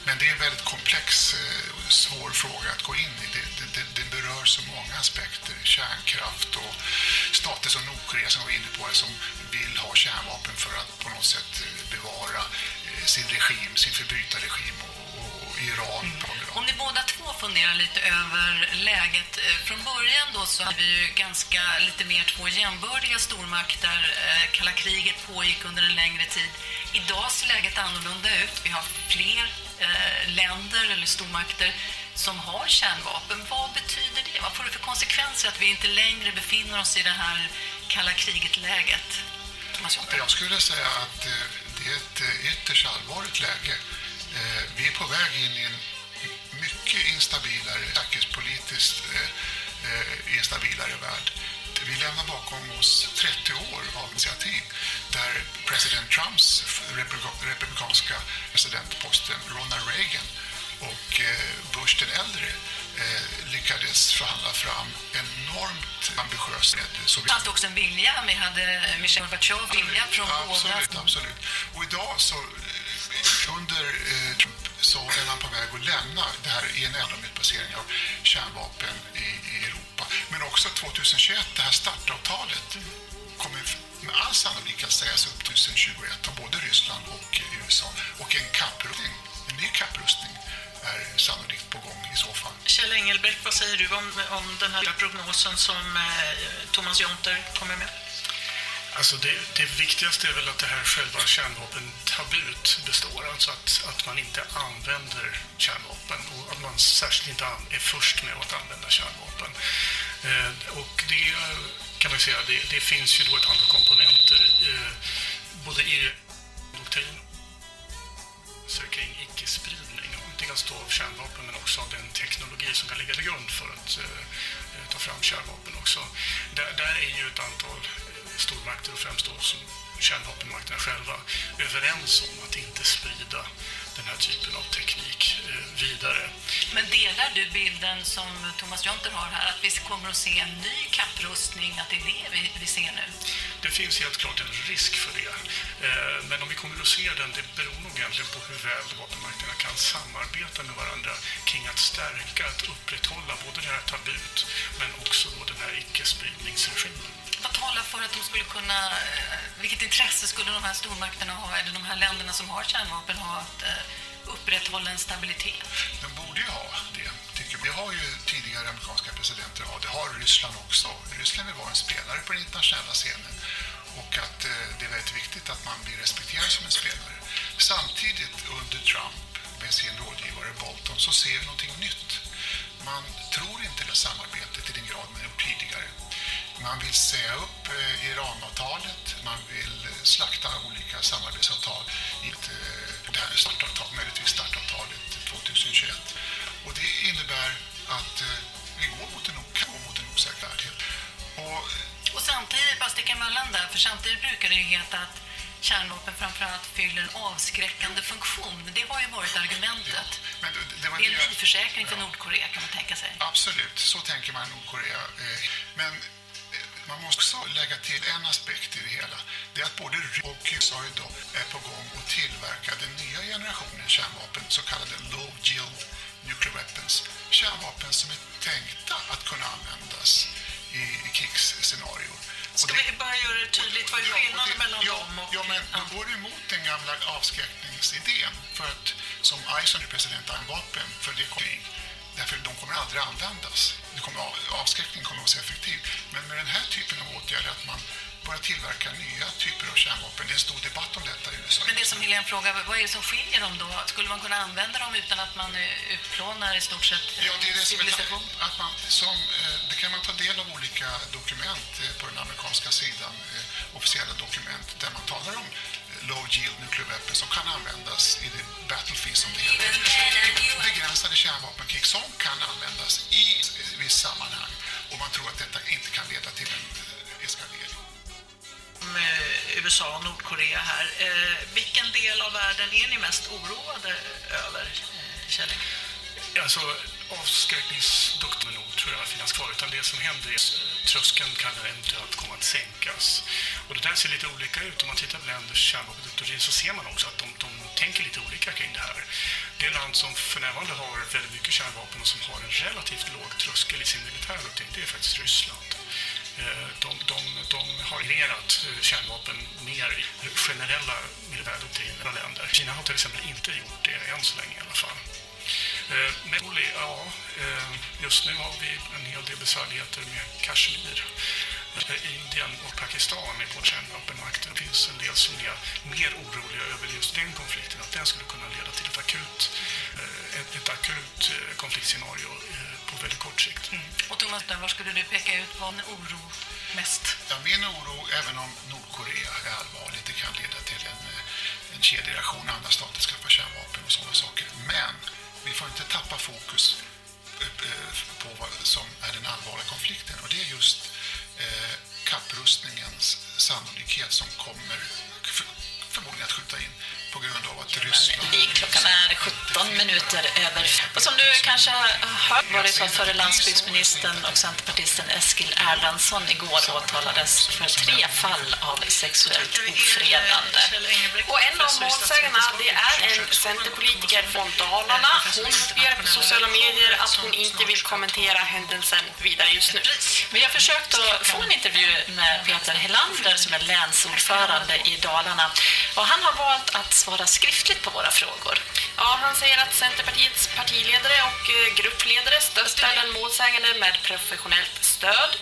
Men det är en väldigt komplex, och svår fråga att gå in i. Det, det, det, det berör så många aspekter. Kärnkraft och stater som Nordkorea som var inne på som vill ha kärnvapen för att på något sätt eh, bevara sin regim, sin förbrytarregim och Iran. på Om ni båda två funderar lite över läget. eh, Från början då så hade vi ju ganska lite mer två jämbördiga stormakter. Eh, Kalla kriget pågick under en längre tid. Idag ser läget annorlunda ut. Vi har fler eh, länder eller stormakter som har kärnvapen. Vad betyder det? Vad får det för konsekvenser att vi inte längre befinner oss i det här kalla kriget-läget? Jag skulle säga att det är ett ytterst allvarligt läge. Eh, Vi är på väg in i en mycket instabilare, säkerhetspolitiskt eh, eh, instabilare värld. Vi lämnar bakom oss 30 år av initiativ där president Trumps republika- republikanska presidentposten Ronald Reagan och eh, Bush den äldre lyckades förhandla fram enormt ambitiöst med Sovjet. fanns det också en vilja. Vi hade Michel Gorbachev vilja från Absolut, båda. absolut. Och idag så under eh, Trump så är man på väg att lämna det här INL-utplaceringen av kärnvapen i, i Europa. Men också 2021, det här startavtalet kommer med all sannolikhet sägas upp 2021 av både Ryssland och USA. Och en kapprustning, en ny kapprustning är sannolikt på gång i så fall. Kjell Engelbrekt, vad säger du om, om den här prognosen som eh, Thomas Jonter kommer med? Alltså det, det viktigaste är väl att det här själva kärnvapentabut består. Alltså att, att man inte använder kärnvapen och att man särskilt inte är först med att använda kärnvapen. Eh, och det kan man säga, det, det finns ju då ett antal komponenter eh, både i doktrin kring icke-spridning, dels då av kärnvapen men också av den teknologi som kan ligga till grund för att eh, ta fram kärnvapen också. Där, där är ju ett antal stormakter och främst då som kärnvapenmakterna själva överens om att inte sprida den här typen av teknik eh, vidare. Men delar du bilden som Thomas Jonter har här, att vi kommer att se en ny kapprustning, att det är det vi, vi ser nu? Det finns helt klart en risk för det. Eh, Men om vi kommer att se den, det beror nog egentligen på hur väl vapenmakterna kan samarbeta med varandra kring att stärka, att upprätthålla både det här tabut men också då den här icke-spridningsregimen. Vad talar för att de skulle kunna, eh, vilket intresse skulle de här stormakterna ha, eller de här länderna som har kärnvapen ha, att eh, upprätthålla en stabilitet? De borde ju ha det, tycker jag. Det har ju tidigare amerikanska presidenter ha. Det har Ryssland också. Ryssland vill vara en spelare på den internationella scenen. Och att eh, det är väldigt viktigt att man blir respekterad som en spelare. Samtidigt under Trump med sin rådgivare Bolton så ser vi någonting nytt. Man tror inte det samarbetet i den grad man gjort tidigare. Man vill säga upp eh, Iranavtalet, man vill eh, slakta olika samarbetsavtal i ett, eh, det här startavtal, möjligtvis startavtalet 2021. Och det innebär att vi går mot en, mot en osäker värld. Och Och samtidigt, bara sticka emellan där, för samtidigt brukar det ju heta att kärnvapen framförallt fyller en avskräckande funktion. Det har ju varit argumentet. Men det, det, var Det är en livförsäkring för Nordkorea kan man tänka sig. Absolut, så tänker man i Nordkorea. Men man måste också lägga till en aspekt i det hela. Det är att både Ryssland och USA idag är på gång att tillverka den nya generationen kärnvapen, så kallade low yield nuclear weapons. Kärnvapen som är tänkta att kunna användas i, i krigsscenarier. Ska vi bara göra det tydligt, vad är skillnaden mellan ja, dem och... Ja, men då går det emot den gamla avskräckningsidén. För att som Eisenhower president vapen för det krig. Därför de kommer aldrig användas. Det kommer, avskräckning kommer att vara så effektiv. Men med den här typen av åtgärder, att man börjar tillverka nya typer av kärnvapen. Det är en stor debatt om detta i USA. Men det som Helene frågar, vad är det som skiljer dem då? Skulle man kunna använda dem utan att man eh, utplånar i stort sett Ja, det är det som civilisation? att man som, eh, det kan man ta del av olika dokument eh, på den amerikanska sidan, officiella dokument där man talar om low yield nuclear weapons som kan användas i det battlefield som det heter. Begränsade kärnvapenkrig som kan användas i ett visst sammanhang och man tror att detta inte kan leda till en eh, eskalering. eh, USA och Nordkorea här. Eh, vilken del av världen är ni mest oroade över, eh, Kjell? Alltså avskräckningsdoktrinen nog tror jag finnas kvar utan det som händer är att eh, tröskeln kan eventuellt komma att sänkas. Och det där ser lite olika ut. Om man tittar på länders kärnvapendoktrin så ser man också att de, de tänker lite olika kring det här. Det land som för närvarande har väldigt mycket kärnvapen och som har en relativt låg tröskel i sin militärdoktrin, det är faktiskt Ryssland. Eh, de, de, de har reglerat eh, kärnvapen mer i generella militärdoktriner än länder. Kina har till exempel inte gjort det än så länge i alla fall. Eh, Men Oli, ja, eh, just nu har vi en hel del besvärligheter med Kashmir. Eh, Indien och Pakistan är på kärnvapenmakten. Det finns en del som är mer oroliga över just den konflikten, att den skulle kunna leda till ett akut, eh, ett, ett akut konfliktscenario på väldigt kort sikt. Och Thomas, var skulle du peka ut vad en oro mest? Ja, min oro, även om Nordkorea är allvarligt, det kan leda till en, en kedjereaktion, andra stater skaffar kärnvapen och sådana saker. Men vi får inte tappa fokus eh, eh, på vad som är den allvarliga konflikten. Och det är just eh, kapprustningens sannolikhet som kommer förmodligen att skjuta in på grund av att Ryssland... Klockan är 17 minuter över. Och som du kanske har hört var det så att förre landsbygdsministern och centerpartisten Eskil Erlandsson igår åtalades för tre fall av sexuellt ofredande. Och en av målsägarna det är en centerpolitiker från Dalarna. Hon uppger på sociala medier att hon inte vill kommentera händelsen vidare just nu. Vi har försökt att få en intervju med Peter Helander som är länsordförande i Dalarna. Och han har valt att svara skriftligt på våra frågor. Ja, han säger att Centerpartiets partiledare och eh, gruppledare stöttar den målsägande med professionellt stöd.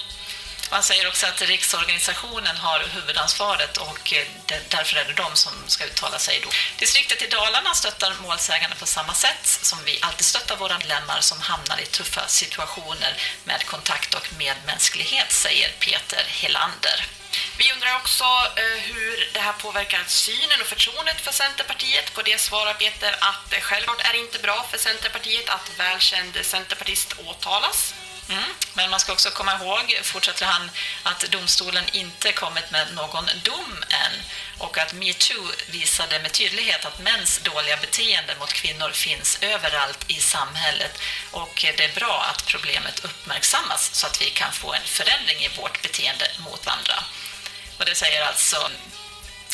Han säger också att riksorganisationen har huvudansvaret och eh, därför är det de som ska uttala sig då. Distriktet i Dalarna stöttar målsägande på samma sätt som vi alltid stöttar våra medlemmar som hamnar i tuffa situationer med kontakt och medmänsklighet, säger Peter Helander. Vi undrar också eh, hur det här påverkar synen och förtroendet för Centerpartiet. På det svarar Peter att det självklart är inte bra för Centerpartiet att välkänd centerpartist åtalas. Mm. Men man ska också komma ihåg, fortsätter han, att domstolen inte kommit med någon dom än och att MeToo visade med tydlighet att mäns dåliga beteende mot kvinnor finns överallt i samhället och det är bra att problemet uppmärksammas så att vi kan få en förändring i vårt beteende mot andra. Och det säger alltså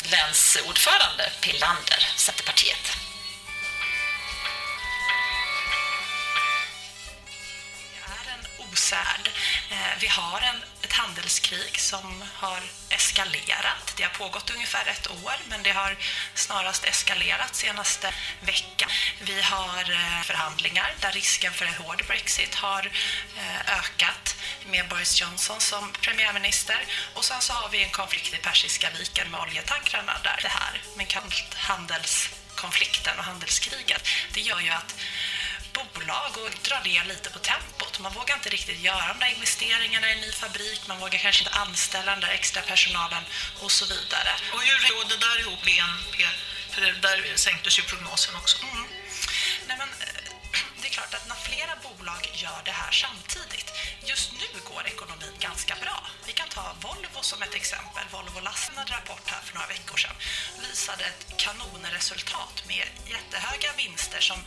länsordförande Pillander, Centerpartiet. Osärd. Eh, vi har en, ett handelskrig som har eskalerat. Det har pågått ungefär ett år, men det har snarast eskalerat senaste veckan. Vi har eh, förhandlingar där risken för en hård Brexit har eh, ökat med Boris Johnson som premiärminister. Och sen så har vi en konflikt i Persiska viken med oljetankrarna där det här med handelskonflikten och handelskriget. Det gör ju att bolag och drar ner lite på tempot. Man vågar inte riktigt göra de där investeringarna i en ny fabrik, man vågar kanske inte anställa den där extra personalen och så vidare. Och hur går det där ihop BNP? För det där sänktes ju prognosen också. Mm. Nej, men, eh, det är klart att när flera bolag gör det här samtidigt, just nu går ekonomin ganska bra. Vi kan ta Volvo som ett exempel. Volvo Lasten hade en rapport här för några veckor sedan visade ett kanonresultat med jättehöga vinster som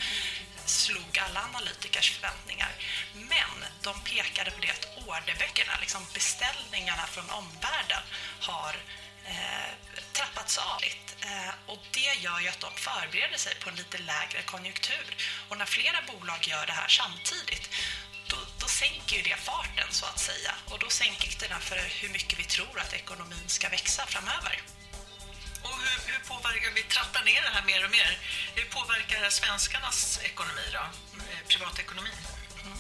slog alla analytikers förväntningar. Men de pekade på det att orderböckerna, liksom beställningarna från omvärlden, har eh, trappats av lite. Eh, och det gör ju att de förbereder sig på en lite lägre konjunktur. Och när flera bolag gör det här samtidigt, då, då sänker ju det farten så att säga. Och då sänker det för hur mycket vi tror att ekonomin ska växa framöver. Och hur, hur påverkar vi trattar ner det här mer och mer? Hur påverkar det svenskarnas ekonomi då? Eh, Privatekonomin? Mm.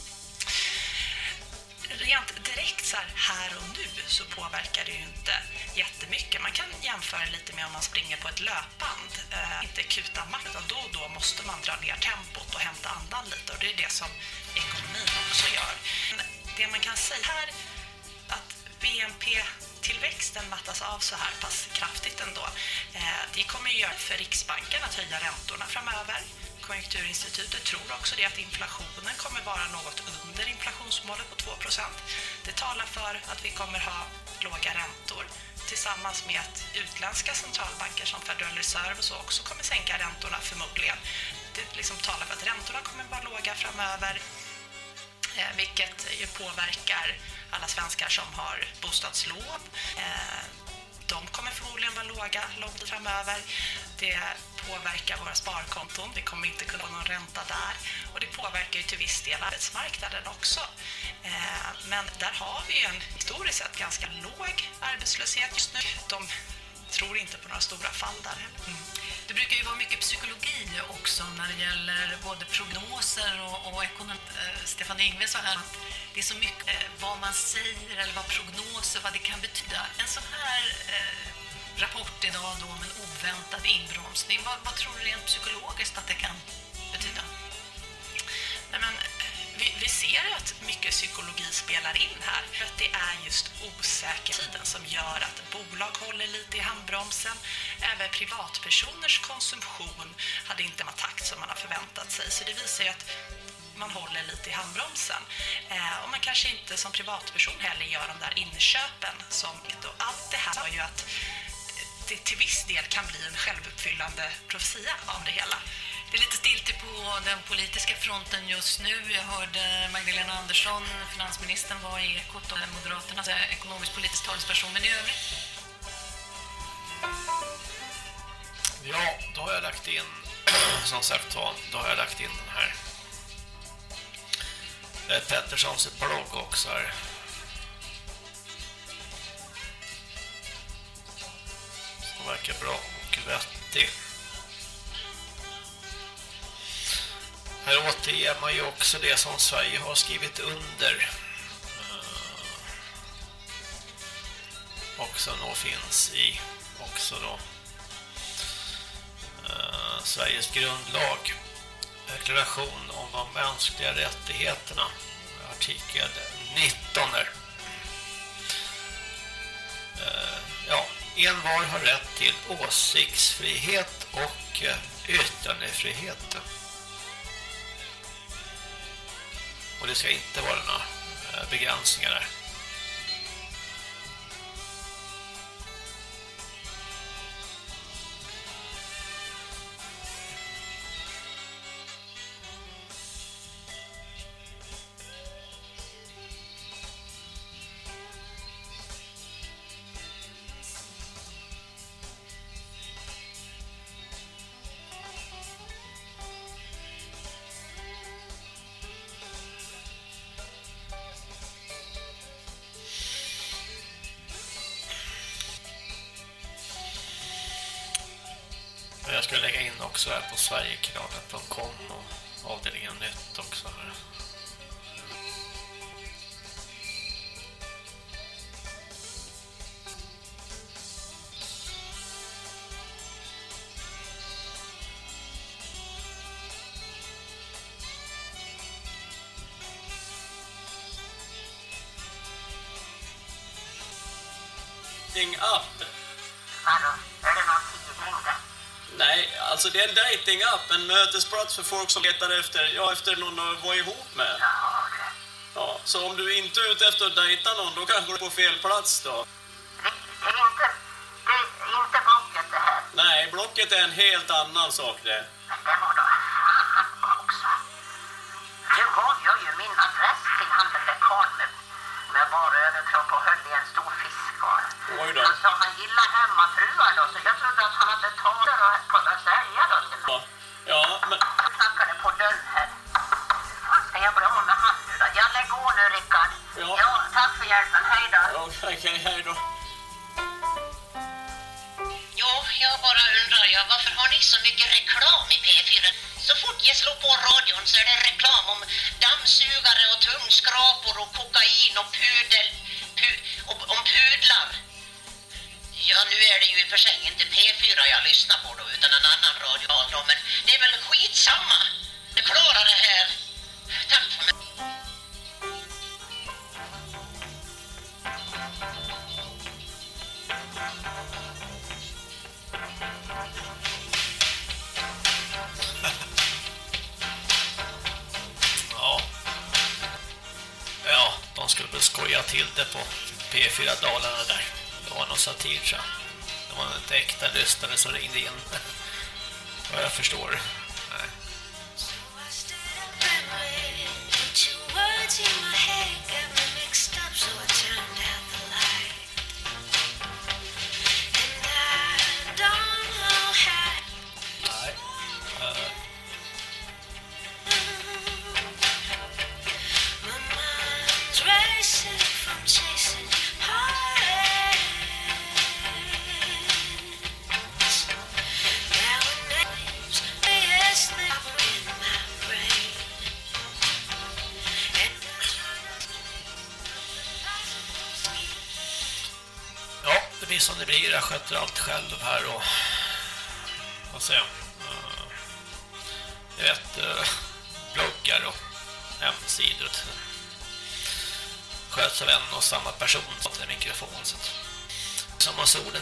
Rent direkt så här, här och nu så påverkar det ju inte jättemycket. Man kan jämföra lite med om man springer på ett löpband. Eh, inte kuta makt, utan då och då måste man dra ner tempot och hämta andan lite. Och det är det som ekonomin också gör. Men det man kan säga här att BNP tillväxten mattas av så här pass kraftigt ändå. Eh, det kommer ju göra för Riksbanken att höja räntorna framöver. Konjunkturinstitutet tror också det att inflationen kommer vara något under inflationsmålet på 2% Det talar för att vi kommer ha låga räntor tillsammans med att utländska centralbanker som Federal Reserve och så också kommer sänka räntorna förmodligen. Det liksom talar för att räntorna kommer vara låga framöver. Eh, vilket ju påverkar alla svenskar som har bostadslån. Eh, de kommer förmodligen vara låga långt framöver. Det påverkar våra sparkonton. Vi kommer inte kunna ha någon ränta där. Och det påverkar ju till viss del arbetsmarknaden också. Eh, men där har vi ju en historiskt sett ganska låg arbetslöshet just nu. De tror inte på några stora fall där heller. Det brukar ju vara mycket psykologi också när det gäller både prognoser och, och ekonomi. Eh, Stefan Ingves sa här att det är så mycket eh, vad man säger eller vad prognoser, vad det kan betyda. En sån här eh, rapport idag då om en oväntad inbromsning, vad, vad tror du rent psykologiskt att det kan betyda? Nej, men, eh, vi, vi ser att mycket psykologi spelar in här. För att det är just osäkerheten som gör att bolag håller lite i handbromsen. Även privatpersoners konsumtion hade inte den takt som man har förväntat sig. Så det visar ju att man håller lite i handbromsen. Eh, och man kanske inte som privatperson heller gör de där inköpen. Som, allt det här gör ju att det till viss del kan bli en självuppfyllande profetia av det hela. Det är lite stiltje på den politiska fronten just nu. Jag hörde Magdalena Andersson, finansministern, var i Ekot och Moderaternas eh, ekonomisk-politisk talesperson. Men i övrigt Ja, då har jag lagt in som sagt var, då har jag lagt in den här Petterssons blogg också här. Som verkar bra och vettig. Här återger man ju också det som Sverige har skrivit under. Eh, och som då finns i också då eh, Sveriges grundlag deklaration om de mänskliga rättigheterna artikel 19 där. Eh, ja, envar har rätt till åsiktsfrihet och yttrandefrihet. Och det ska inte vara några eh, begränsningar där. Också här på sverigekanalen.com och avdelningen nytt också här. Dating-app, en mötesplats för folk som letar efter, ja, efter någon att vara ihop med. Ja, så om du inte är ute efter att dejta någon, då kanske du är på fel plats då. Det är inte, det är inte Blocket det här. Nej, Blocket är en helt annan sak det. Men det var då fan också. Nu gav jag ju min adress till han den där karln med, med bara överkropp och höll i en stor fiskbar. Oj då. Han sa han gillar hemmafruar då, så jag trodde att han hade tagit och på att hjälpen. Hej då. Okej, okay, hej då. Jo, jag bara undrar, ja, varför har ni så mycket reklam i P4? Så fort jag slår på radion så är det reklam om dammsugare och tungskrapor och kokain och pudel, pu, och, om pudlar. Ja, nu är det ju i och för sig inte P4 jag lyssnar på då, utan en annan radio då, men det är väl skitsamma. Äkta lyssnare som ringde in. Vad jag förstår.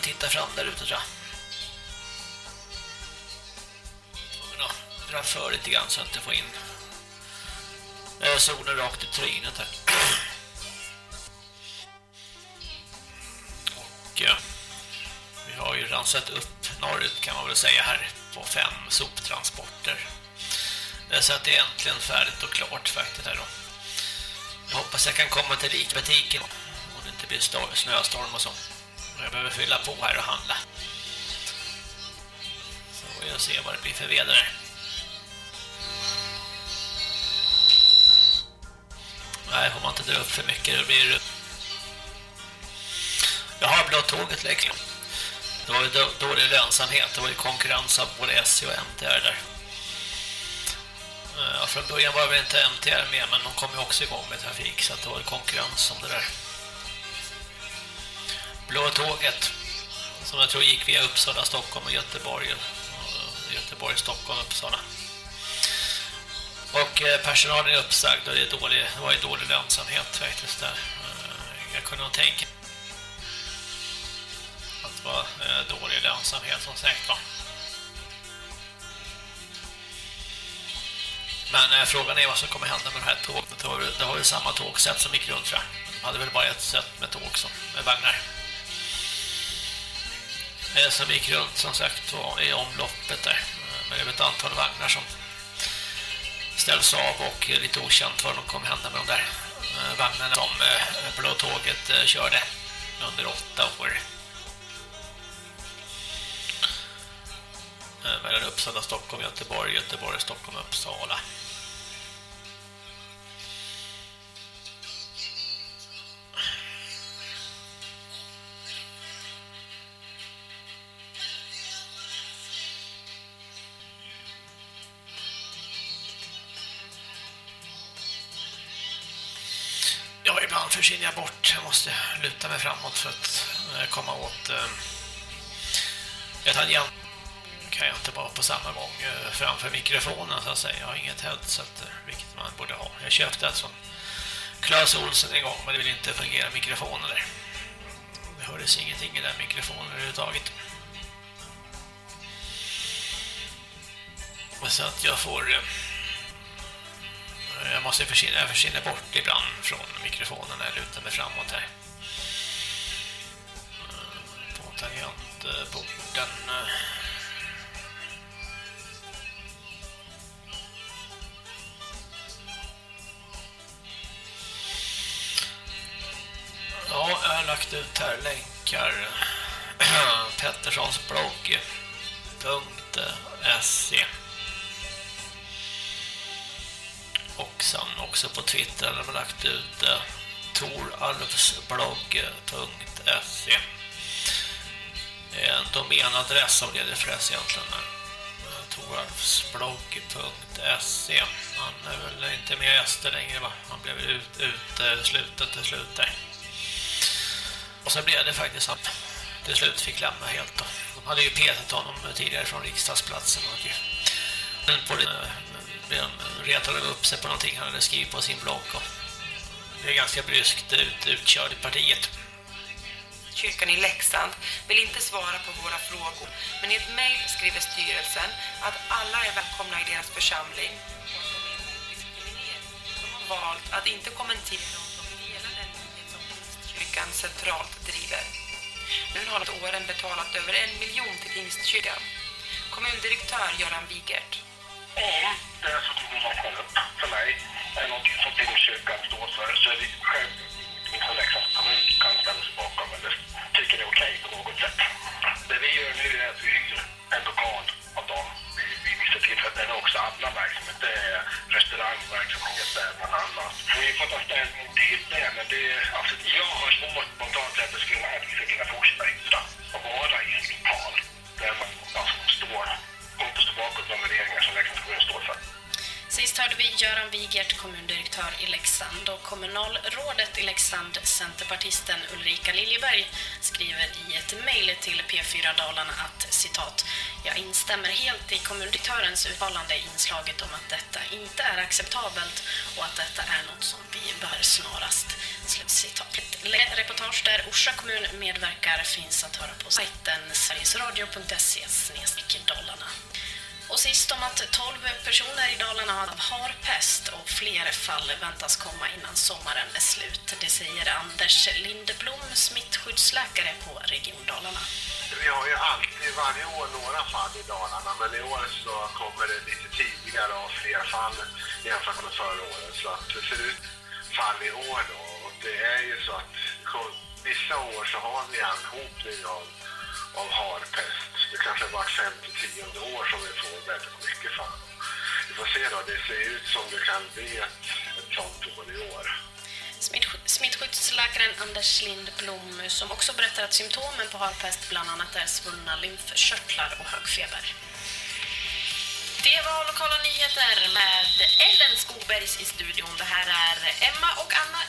Titta tittar fram där ute tror jag. Tvungen att dra för lite grann så att jag inte får in eh, solen rakt i trynet här. Och eh, vi har ju rensat upp norrut kan man väl säga här på fem soptransporter. Så att det är äntligen färdigt och klart faktiskt här då. Jag hoppas jag kan komma till likbutiken om det inte blir snöstorm och så. Jag behöver fylla på här och handla. Så får jag se vad det blir för väder. Nej, får man inte dra upp för mycket då blir det jag har blå tåget lägger. Det var ju dålig lönsamhet. Det var ju konkurrens av både SJ och MTR där. Ja, från början var väl inte MTR med men de kom ju också igång med trafik så att det var konkurrens om det där. Blå tåget som jag tror gick via Uppsala, Stockholm och Göteborg. och eh, Göteborg, Stockholm, Uppsala. Och eh, personalen är uppsagd och det, är dålig, det var ju dålig lönsamhet faktiskt där. Eh, jag kunde nog tänka att det var dålig lönsamhet som sagt var. Men frågan är vad som kommer hända med det här tåget. Det har, det har ju samma tågsätt som gick runt tror jag. De hade väl bara ett sätt med tåg som, med vagnar. Eh, som gick runt som sagt var, i omloppet där. Men det är ett antal vagnar som ställs av och är lite okänt vad de kommer hända med de där eh, vagnarna som eh, Blå tåget körde under åtta år. Mellan Uppsala, Stockholm, Göteborg, Göteborg, Stockholm, Uppsala. Försvinner jag bort. Jag måste luta mig framåt för att eh, komma åt eh, ett tangent. Kan jag inte bara på samma gång eh, framför mikrofonen så att säga. Jag har inget headset, vilket man borde ha. Jag köpte ett från Claes Olsen en gång, men det vill inte fungera mikrofonen där. Det hördes ingenting i den mikrofonen överhuvudtaget. Och så att jag får jag måste försvinna, jag försvinner bort ibland från mikrofonen när jag lutar mig framåt här. På tangentborden. Ja, jag har lagt ut här länkar. Petterssons blogg.se Och sen också på Twitter har man lagt ut eh, toralvsblogg.se eh, Det är en domänadress som leder förresten egentligen. här. Eh, toralvsblogg.se Han är väl inte med i SD längre va? Han blev ut, utesluten till slut där. Och så blev det faktiskt att till slut fick lämna helt då. De hade ju petat honom tidigare från riksdagsplatsen och ju men på det retade upp sig på någonting han hade skrivit på sin blogg och det är ganska bryskt ut, utkörd i partiet. Kyrkan i Leksand vill inte svara på våra frågor, men i ett mejl skriver styrelsen att alla är välkomna i deras församling och att de är emot diskriminering. De har valt att inte kommentera om de delar den linje som Pingstkyrkan centralt driver. Nu har de åren betalat över en miljon till Pingstkyrkan. Kommundirektör Göran Wigert. Ja, det är så du vill ha upp för mig. är någonting som Pingstkyrkan står för så är det självklart ingenting som Leksands kommun kan ställa sig bakom eller tycker det är okej på något sätt. Det vi gör nu är att vi hyr en lokal av dem vid, vissa tillfällen. Det är också annan verksamhet. Det är restaurangverksamhet bland annat. Vi får ta ställning till det. Men det är, alltså, jag har svårt spontant att säga att det skulle att vi ska kunna fortsätta hyra och vara i en lokal där man alltså, står och inte står bakom dem Sist hörde vi Göran Wigert, kommundirektör i Leksand och kommunalrådet i Leksand, centerpartisten Ulrika Liljeberg, skriver i ett mejl till P4 Dalarna att citat Jag instämmer helt i kommundirektörens uttalande i inslaget om att detta inte är acceptabelt och att detta är något som vi bör snarast. Slutcitat. Ett reportage där Orsa kommun medverkar finns att höra på sajten sverigesradio.se Dalarna. Och sist om att 12 personer i Dalarna har pest och fler fall väntas komma innan sommaren är slut. Det säger Anders Lindeblom, smittskyddsläkare på Region Dalarna. Vi har ju alltid varje år några fall i Dalarna, men i år så kommer det lite tidigare och fler fall jämfört med förra året. Så att det ser ut fall i år då. Och det är ju så att vissa år så har vi en hopning av, av harpest. Det kanske vart femte, tionde år som vi får väldigt mycket fall. Vi får se då, det ser ut som det kan bli ett, ett sånt år i år. Smittskyddsläkaren Anders Lindblom som också berättar att symptomen på harpest bland annat är svullna lymfkörtlar och hög feber. Det var lokala nyheter med Ellen Skobergs i studion. Det här är Emma och Anna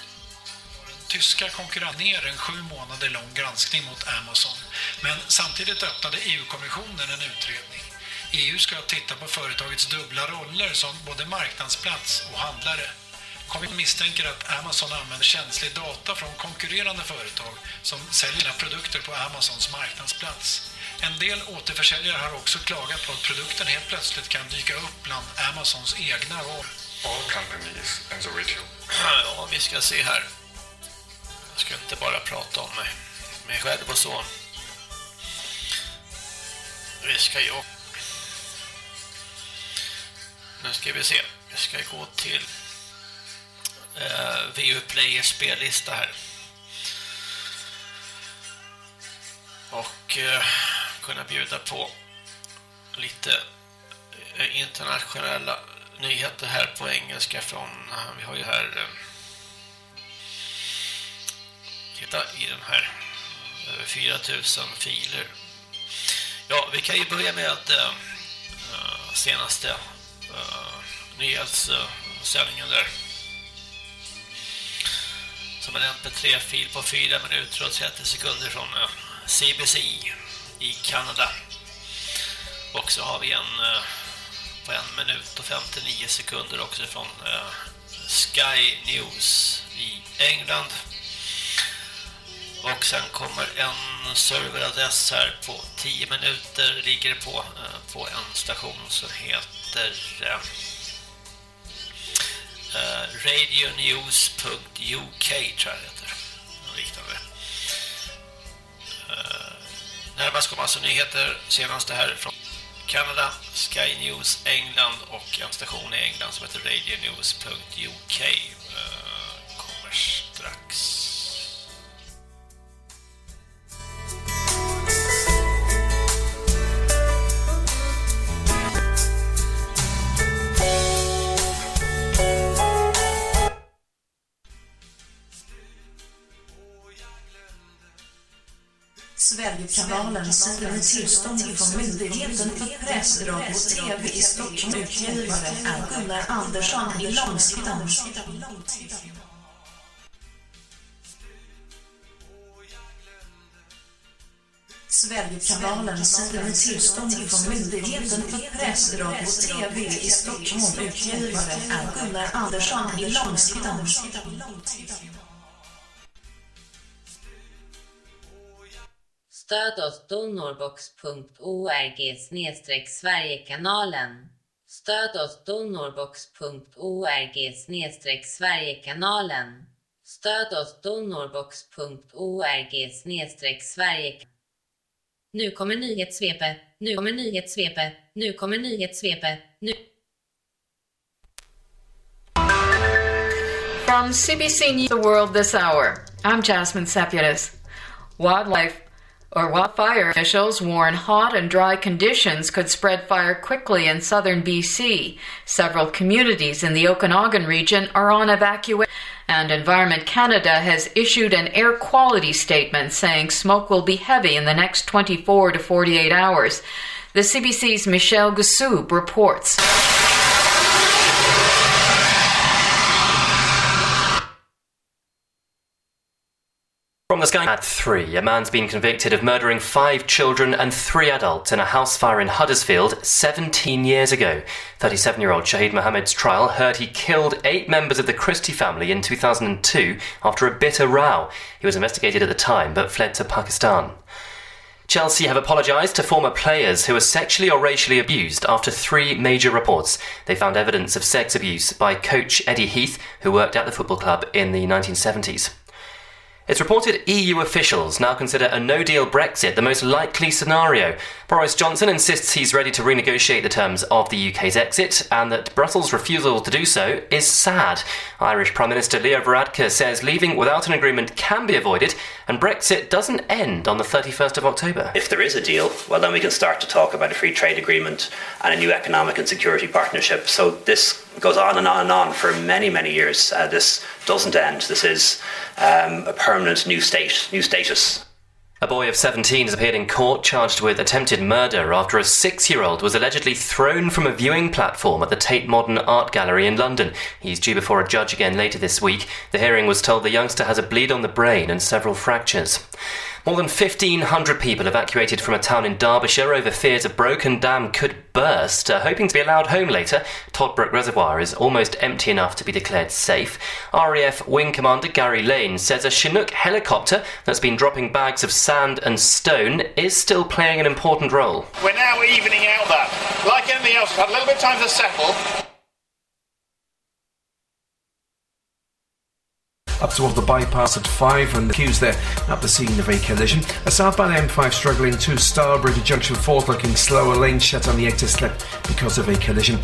Tyska konkurrerar ner en sju månader lång granskning mot Amazon. Men samtidigt öppnade EU-kommissionen en utredning. EU ska titta på företagets dubbla roller som både marknadsplats och handlare. Kommissionen misstänker att Amazon använder känslig data från konkurrerande företag som säljer sina produkter på Amazons marknadsplats. En del återförsäljare har också klagat på att produkten helt plötsligt kan dyka upp bland Amazons egna varor. All companies and the retail. Ja, vi ska se här. Jag ska inte bara prata om mig, mig själv och så. Vi ska ju... Nu ska vi se. Vi ska gå till eh, VU Players spellista här. Och eh, kunna bjuda på lite eh, internationella nyheter här på engelska från, vi har ju här eh, titta i den här över 4000 filer. Ja, vi kan ju börja med att äh, senaste äh, nyhetssändningen där. Som en mp3-fil på 4 minuter och 30 sekunder från äh, CBC i Kanada. Och så har vi en på en minut och 59 sekunder också från Sky News i England. Och sen kommer en serveradress här på 10 minuter ligger på eh, på en station som heter eh, eh radionews.uk tror jag det heter. Något Liknande. Eh, närmast kommer alltså nyheter senaste här från Kanada, Sky News England och en station i England som heter radionews.uk eh, kommer strax. Sverigekanalen sänder med tillstånd från Myndigheten för press, radio och TV i Stockholm. Utgivare är Gunnar Andersson i Långshyttan. Sverigekanalen sänder med tillstånd från Myndigheten för press, radio och TV i Stockholm. Utgivare är Gunnar Andersson i Långshyttan. Stöd oss donorbox.org Sverigekanalen. Stöd oss donorbox.org Sverigekanalen. Stöd oss donorbox.org Sverigekanalen. Sverige. Nu kommer nyhetssvepet, nu kommer nyhetssvepet, nu kommer nyhetssvepet, nu... From CBC News The World this hour, I'm Jasmine Sepiades. Wildlife or fire officials warn hot and dry conditions could spread fire quickly in southern BC. Several communities in the Okanagan region are on evacuation, and Environment Canada has issued an air quality statement saying smoke will be heavy in the next 24 to 48 hours. The CBC's Michelle Gussoub reports. From the sky at three, a man's been convicted of murdering five children and three adults in a house fire in Huddersfield 17 years ago. 37 year old Shahid Mohammed's trial heard he killed eight members of the Christie family in 2002 after a bitter row. He was investigated at the time but fled to Pakistan. Chelsea have apologised to former players who were sexually or racially abused after three major reports. They found evidence of sex abuse by coach Eddie Heath, who worked at the football club in the 1970s. It's reported EU officials now consider a no deal Brexit the most likely scenario. Boris Johnson insists he's ready to renegotiate the terms of the UK's exit and that Brussels' refusal to do so is sad. Irish Prime Minister Leo Varadkar says leaving without an agreement can be avoided and Brexit doesn't end on the 31st of October. If there is a deal, well, then we can start to talk about a free trade agreement and a new economic and security partnership. So this goes on and on and on for many, many years. Uh, this doesn't end. This is um, a permanent new state, new status. A boy of 17 has appeared in court charged with attempted murder after a six year old was allegedly thrown from a viewing platform at the Tate Modern Art Gallery in London. He's due before a judge again later this week. The hearing was told the youngster has a bleed on the brain and several fractures. More than 1,500 people evacuated from a town in Derbyshire over fears a broken dam could burst. Uh, hoping to be allowed home later, Toddbrook Reservoir is almost empty enough to be declared safe. RAF Wing Commander Gary Lane says a Chinook helicopter that's been dropping bags of sand and stone is still playing an important role. We're now evening out that. Like anything else, we've had a little bit of time to settle. Up towards the bypass at 5 and the queues there at the scene of a collision. A southbound M5 struggling to Starbridge Junction 4 looking slower, lane shut on the exit slip because of a collision.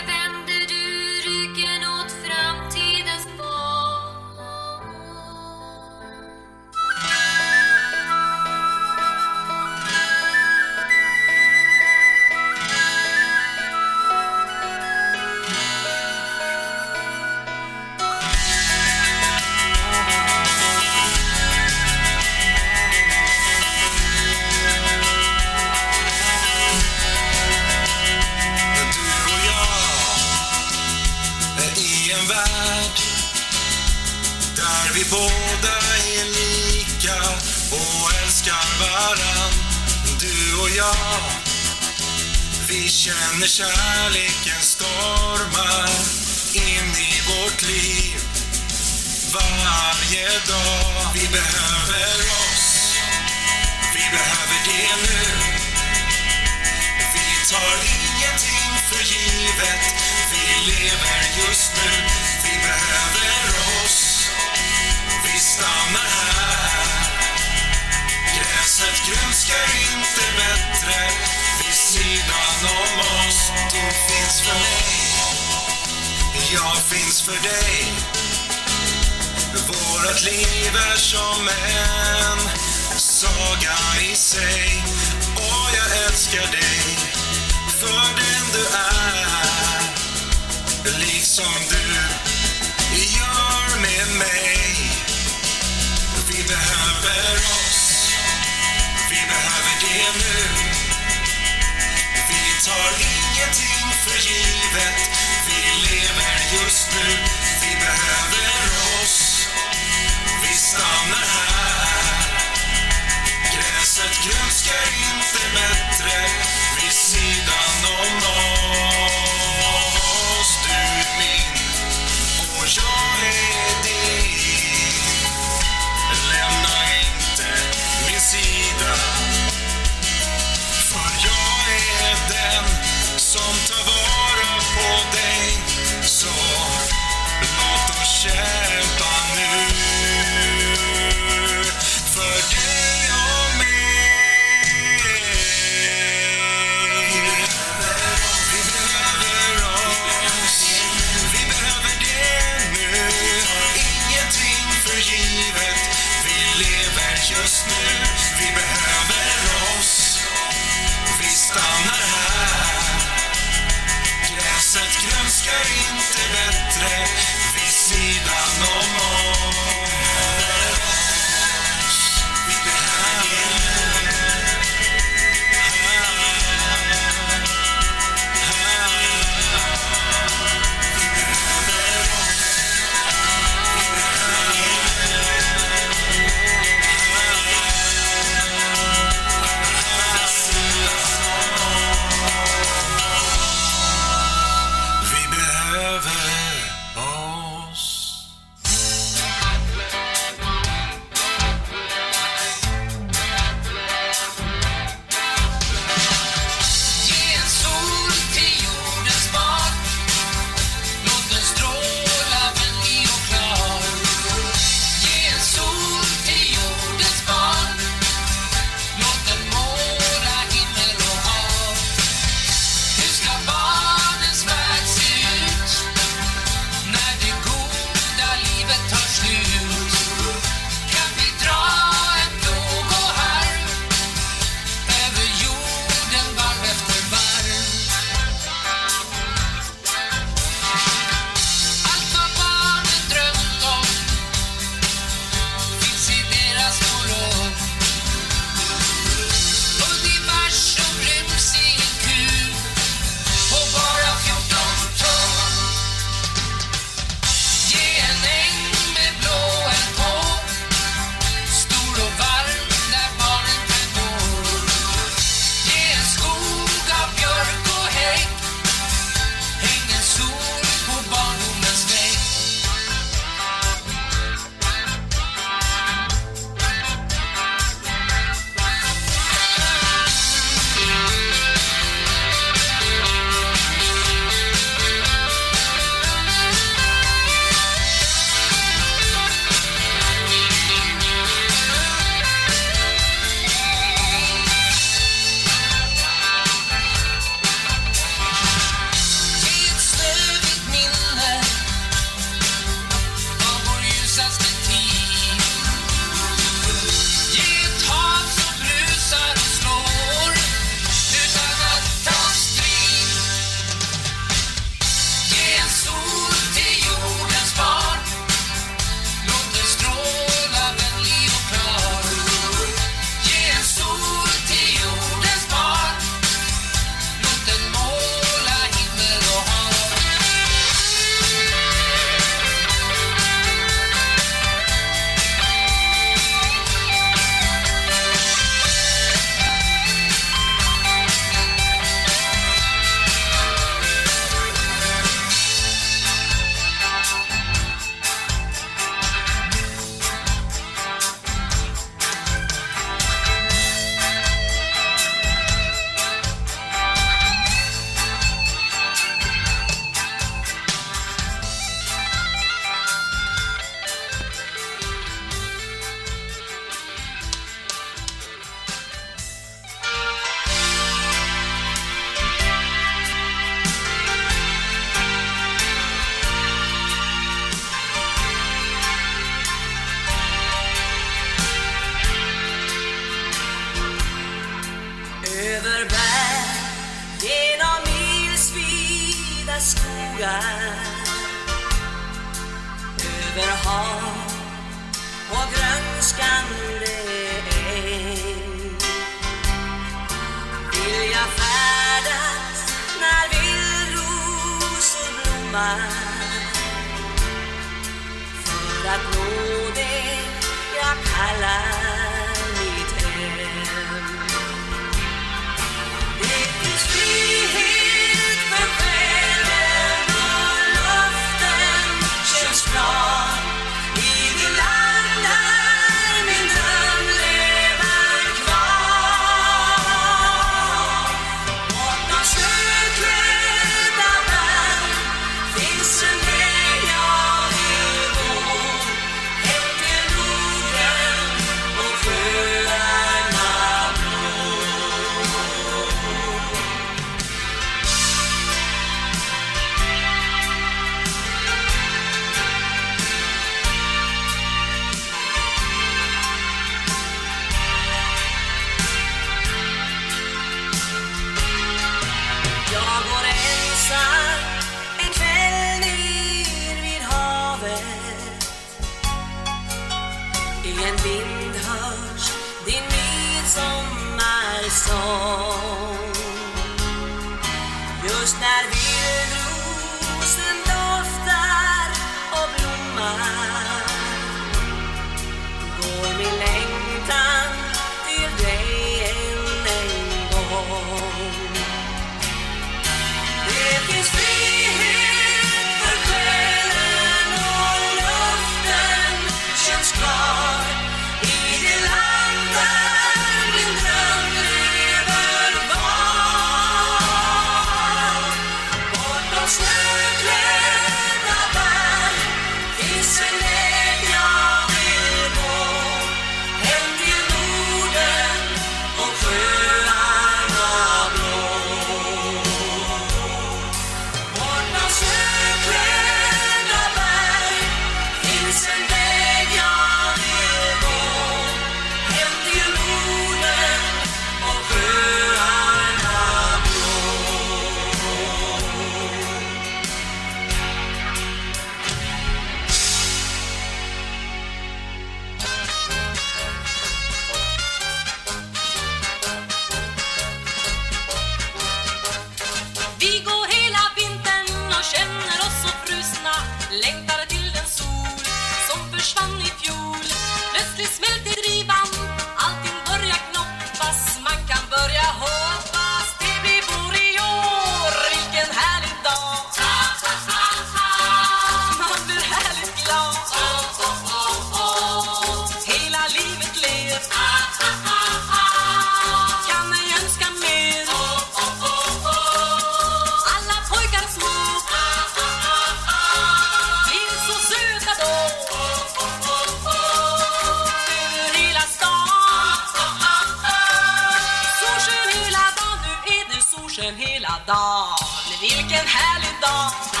Vilken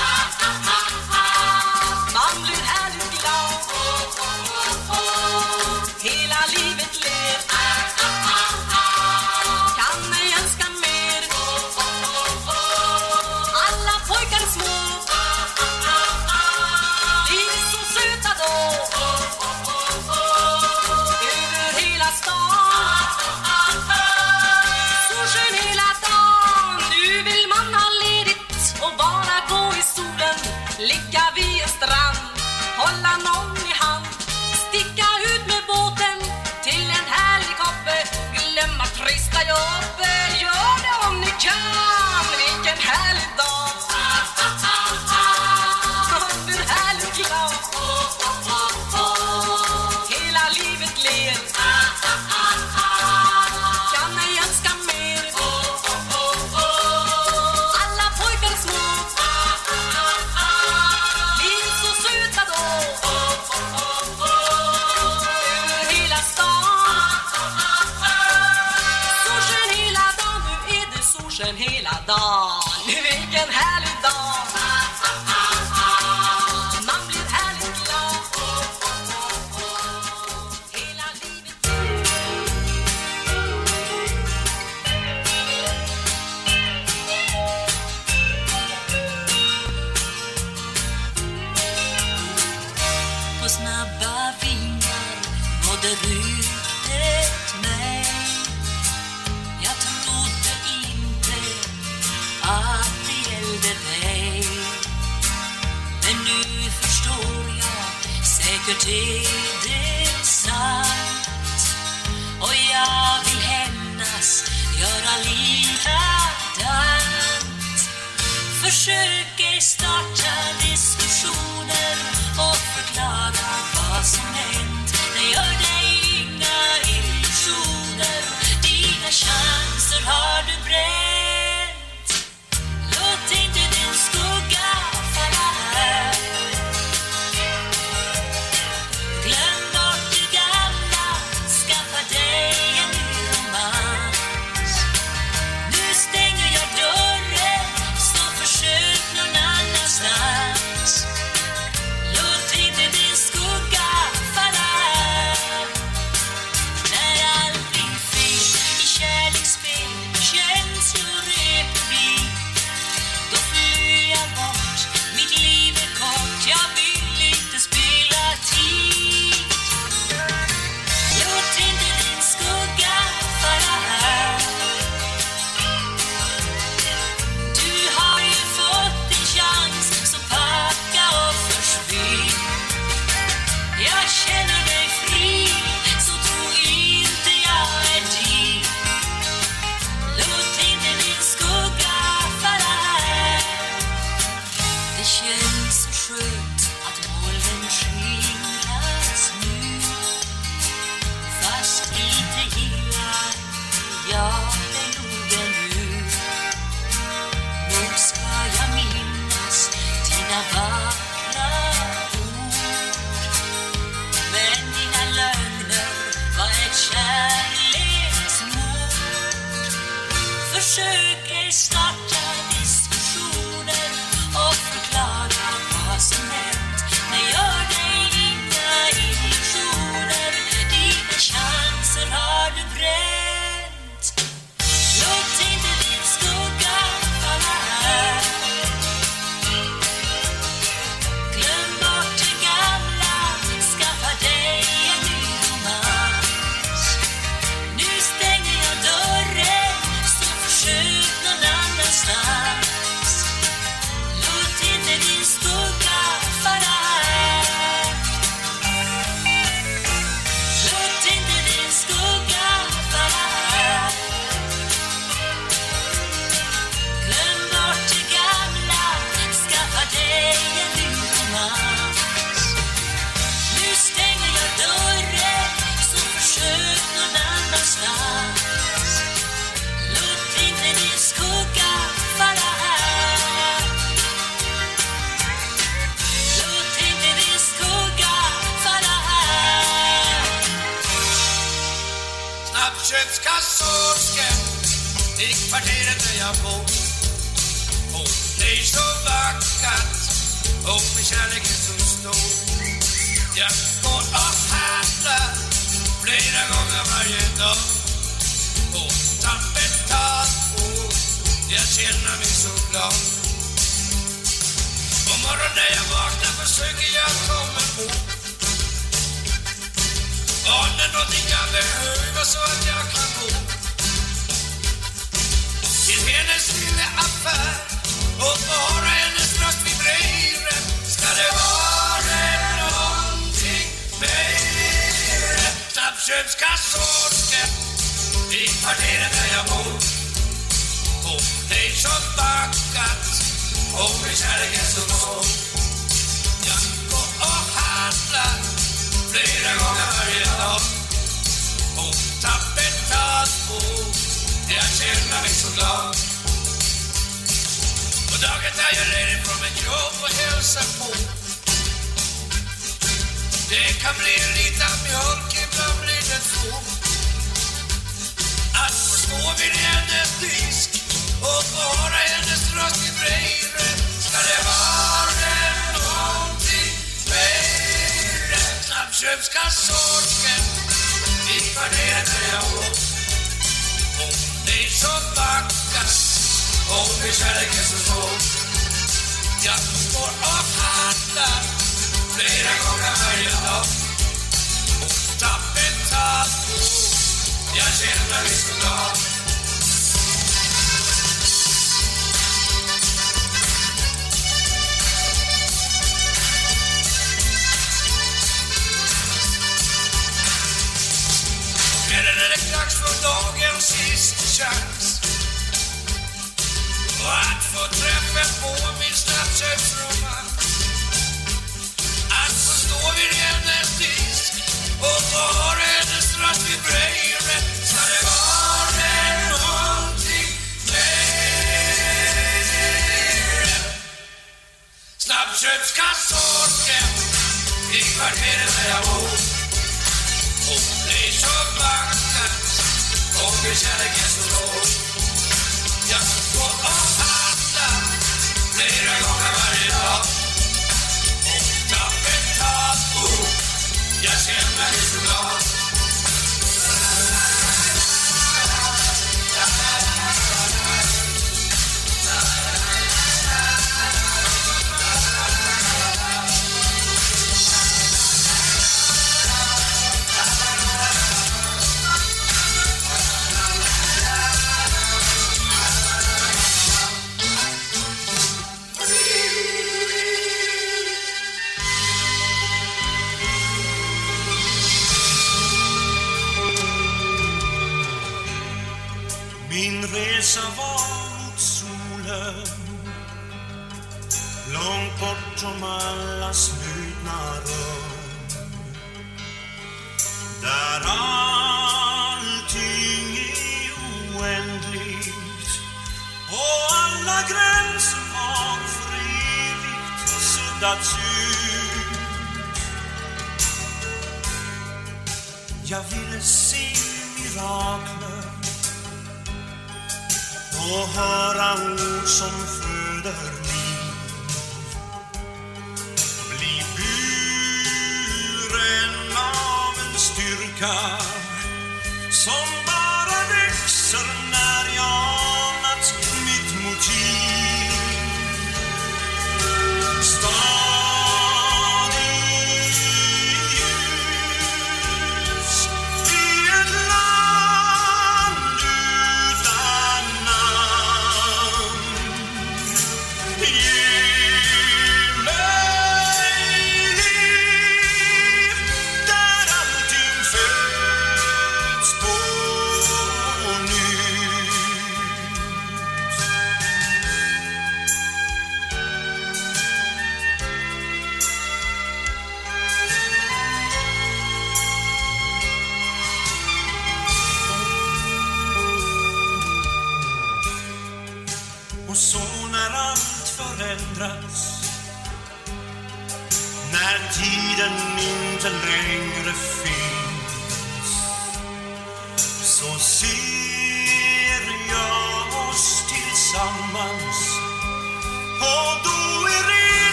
Vilken Vilken härlig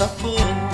hälsa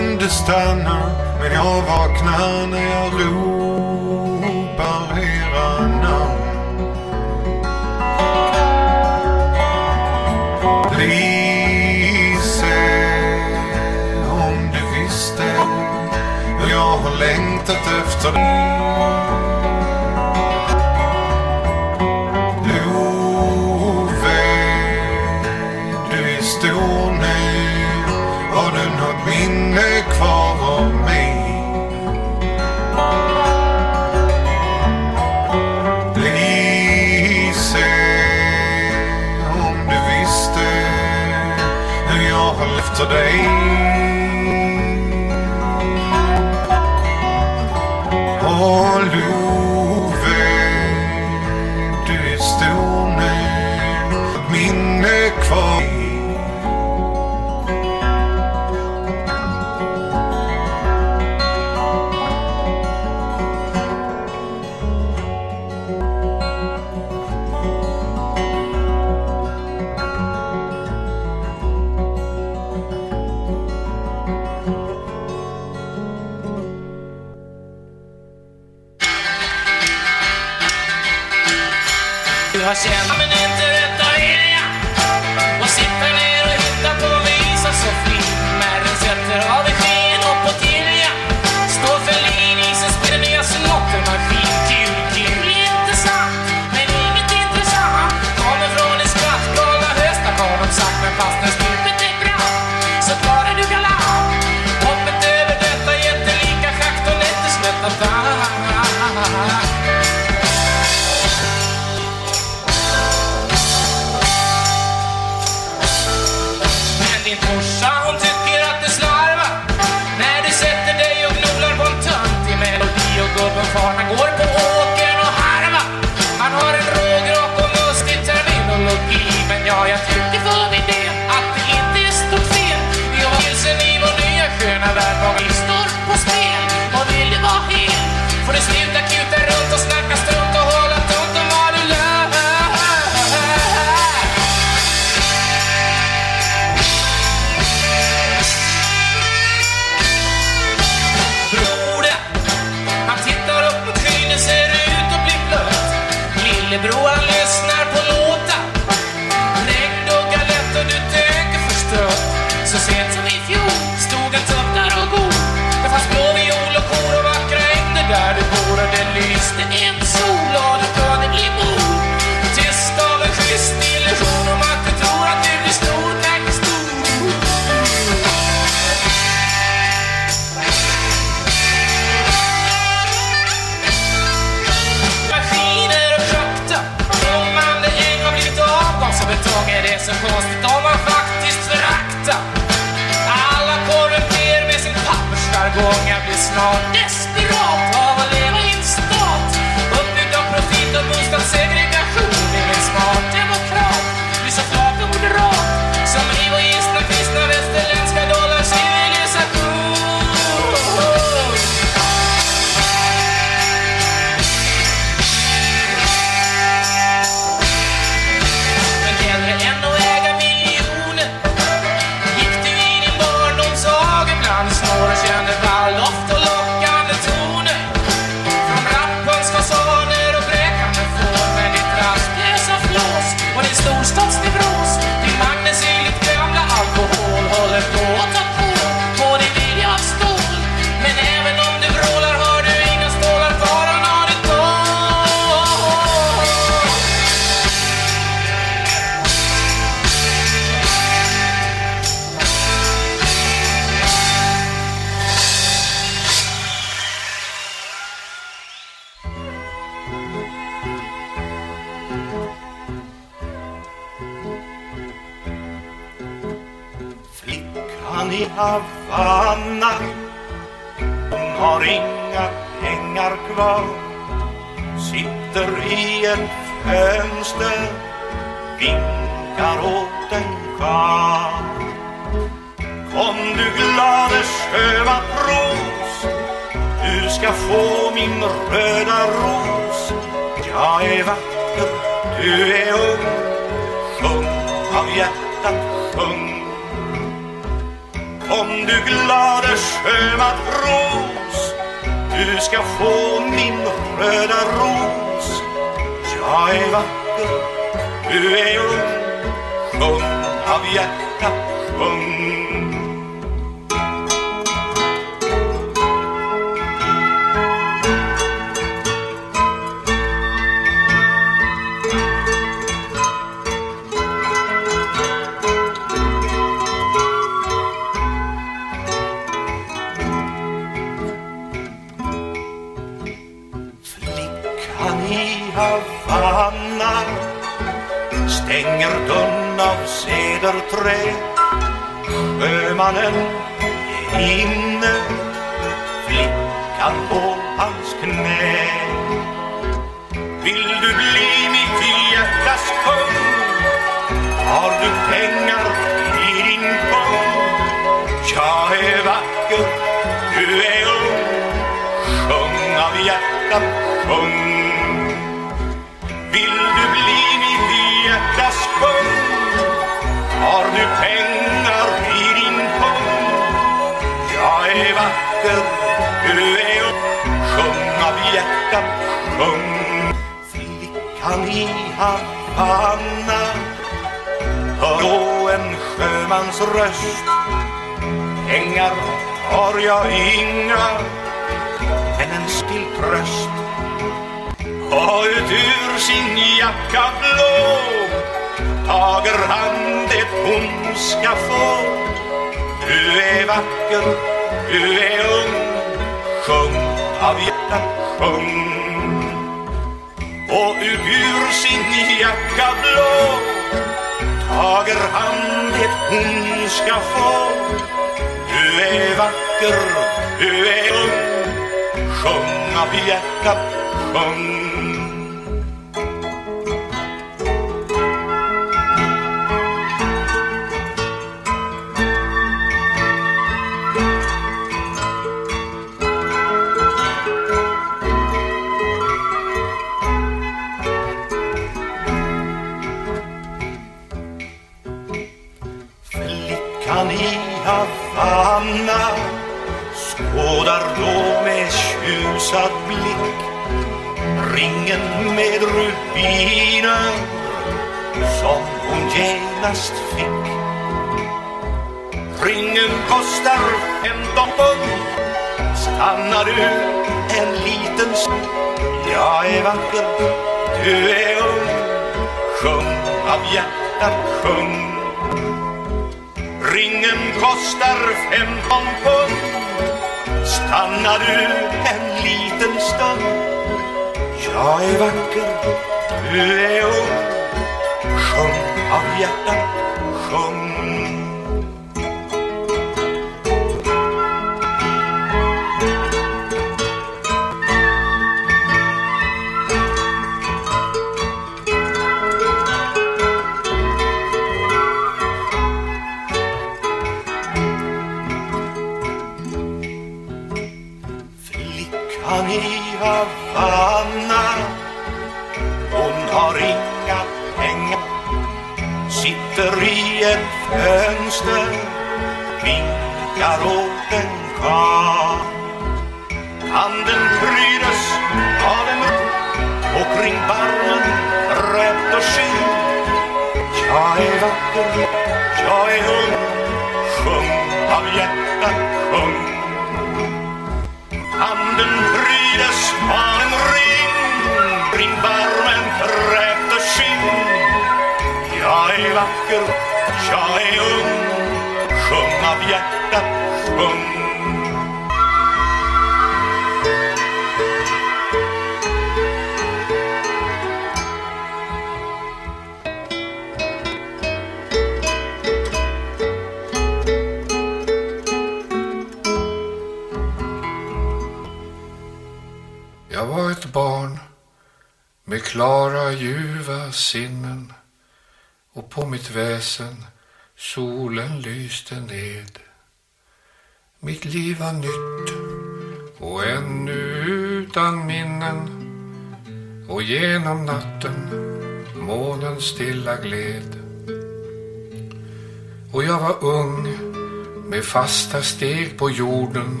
fasta steg på jorden.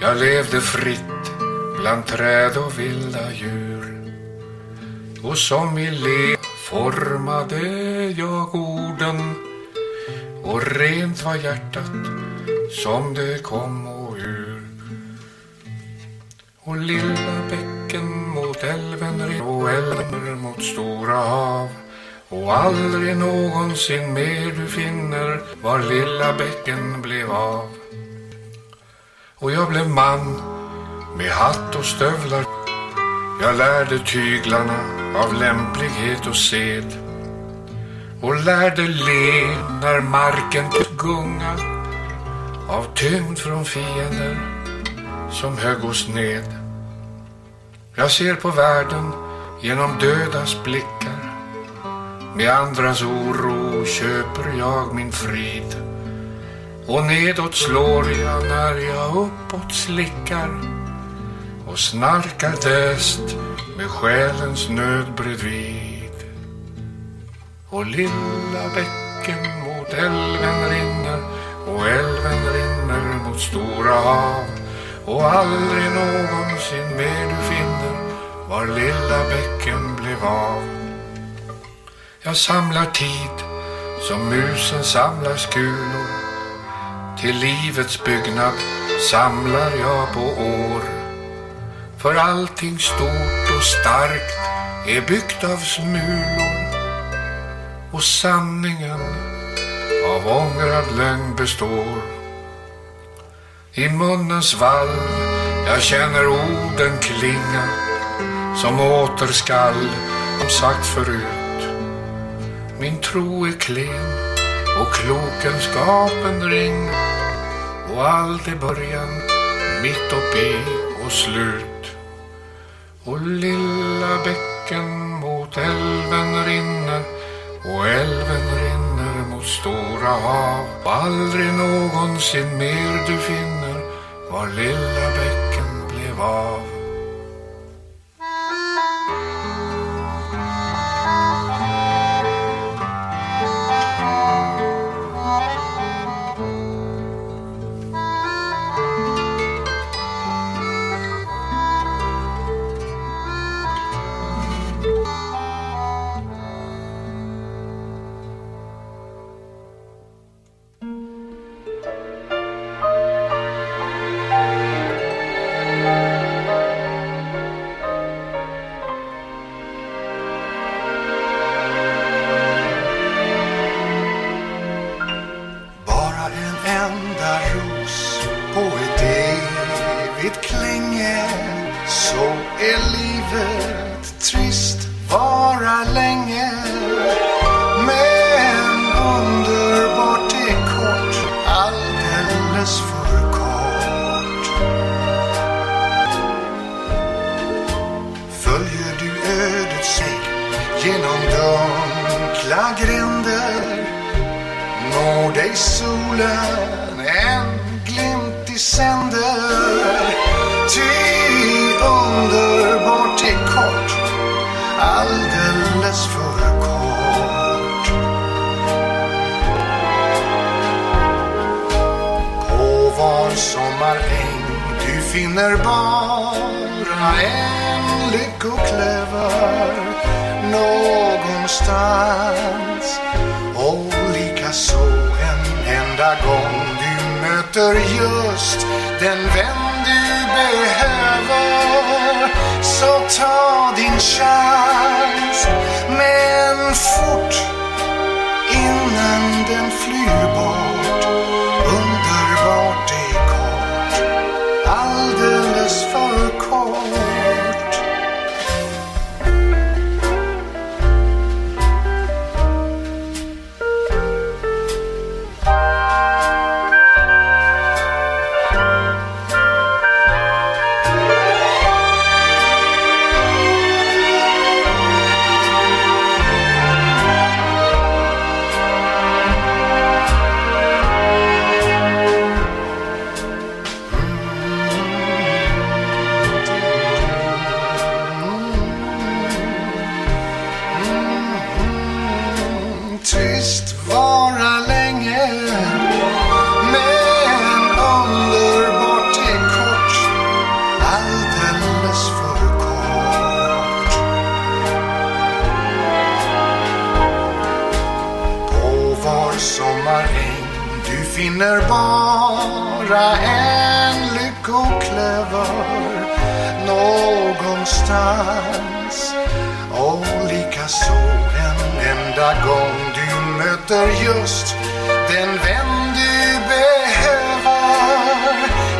Jag levde fritt bland träd och vilda djur. Och som i le formade jag orden och rent var hjärtat som det kom och ur. Och lilla bäcken mot älven och älven och aldrig någonsin mer du finner var lilla bäcken blev av. Och jag blev man med hatt och stövlar. Jag lärde tyglarna av lämplighet och sed och lärde le när marken gunga av tyngd från fiender som högg oss ned. Jag ser på världen genom dödas blick med andras oro köper jag min frid och nedåt slår jag när jag uppåt slickar och snarkar däst med själens nöd bredvid. Och lilla bäcken mot älven rinner och älven rinner mot stora hav och aldrig någonsin mer du finner var lilla bäcken blev av. Jag samlar tid som musen samlar skulor till livets byggnad samlar jag på år för allting stort och starkt är byggt av smulor och sanningen av ångrad lögn består. I munnens valv jag känner orden klinga som återskall som sagt förut. Tro är klen och klokenskapen ring och allt är början, mitt och i och slut. och lilla bäcken mot älven rinner och älven rinner mot stora hav och aldrig någonsin mer du finner var lilla bäcken blev av. solen en glimt i sänder. Ty underbart är kort, alldeles för kort. På var sommaräng du finner bara en lyckoklöver någonstans. Olika sol varenda enda gång du möter just den vän du behöver så ta din chans. Men fort innan den flyr bort någonstans och likaså en enda gång du möter just den vän du behöver.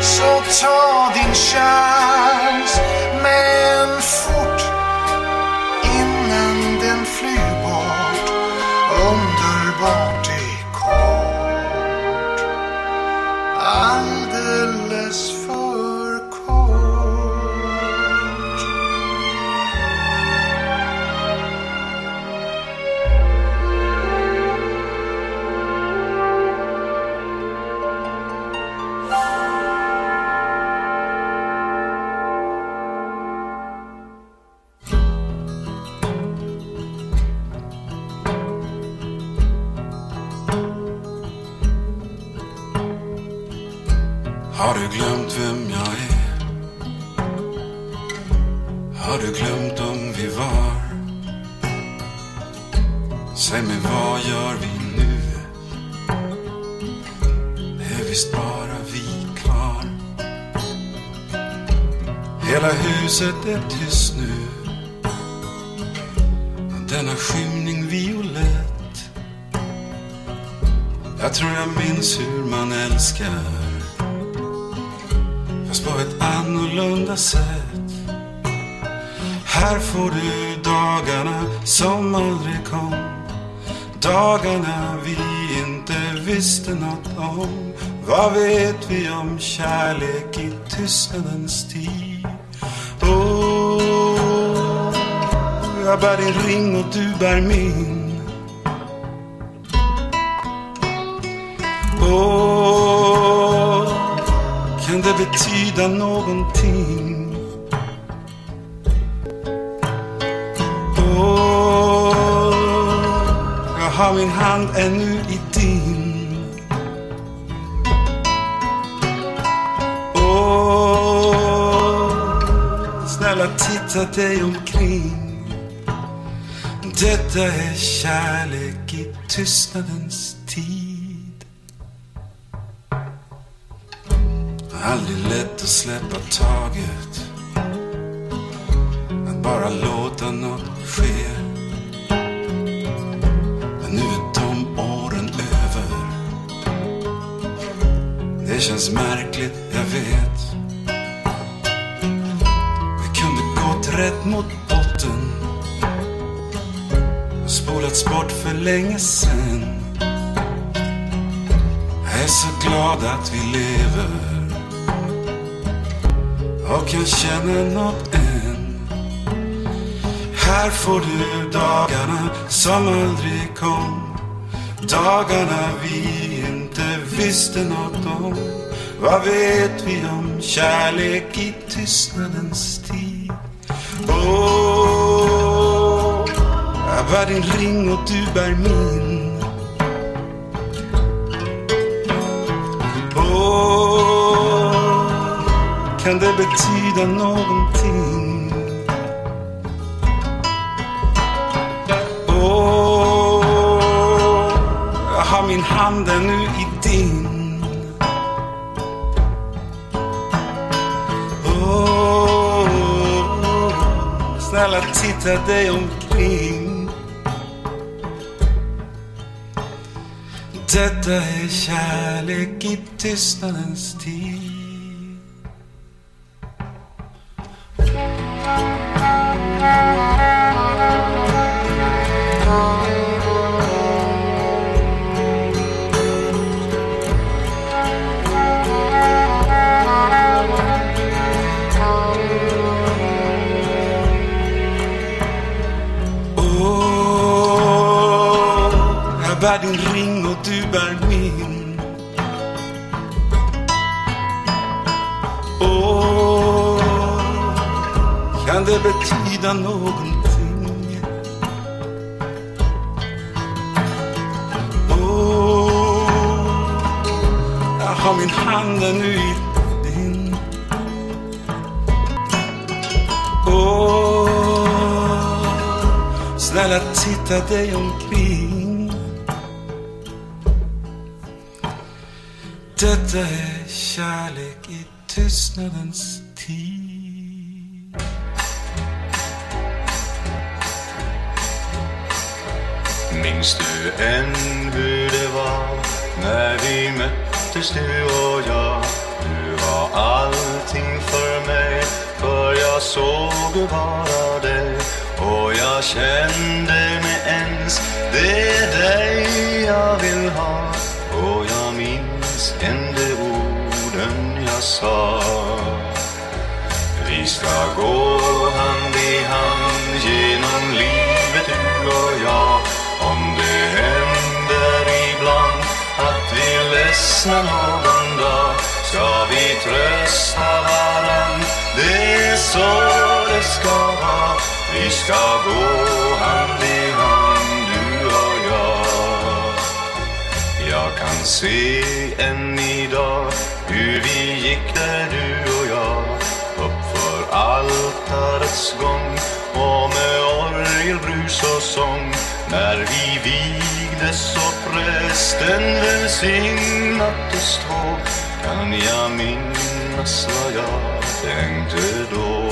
Så ta din chans. Kärlek i tystnadens tid? Oh, Jag bär din ring och du bär min. Oh, kan det betyda någonting? Oh, jag har min hand ännu i snälla dig omkring. Detta är kärlek i tystnadens som aldrig kom. Dagarna vi inte visste något om. Vad vet vi om kärlek i tystnadens tid? Åh, jag bär din ring och du bär min. Åh, kan det betyda någonting? Handen nu i din. Oh, snälla titta dig omkring. Detta är kärlek i tystnadens tid. Betyda någonting? Oh, jag har min hand ännu i din. Oh, snälla titta dig omkring. Detta är kärlek i tystnadens möttes ledsna någon dag Ska vi trösta varann, det är så det ska vara. Vi ska gå hand i hand du och jag. Jag kan se än idag hur vi gick där du och jag. Uppför altarets gång och med orgelbrus och sång. När vi vigdes och prästen välsignat oss två kan jag minnas vad jag tänkte då.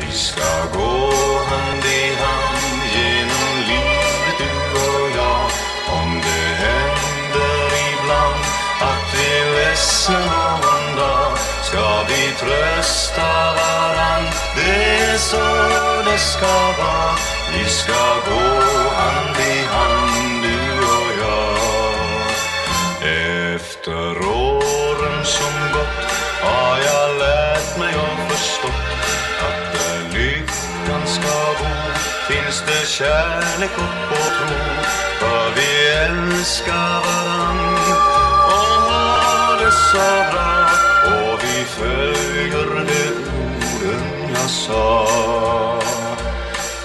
Vi ska gå hand i hand genom livet du och jag om det händer ibland att vi är ledsna någon dag ska vi trösta varann det är så det ska vara vi ska gå hand i hand du och jag. Efter åren som gått har jag lärt mig och förstått att där lyckan ska bo. Finns det kärlek och tro? För vi älskar varann. Och har det så bra. Och vi följer de orden jag sa.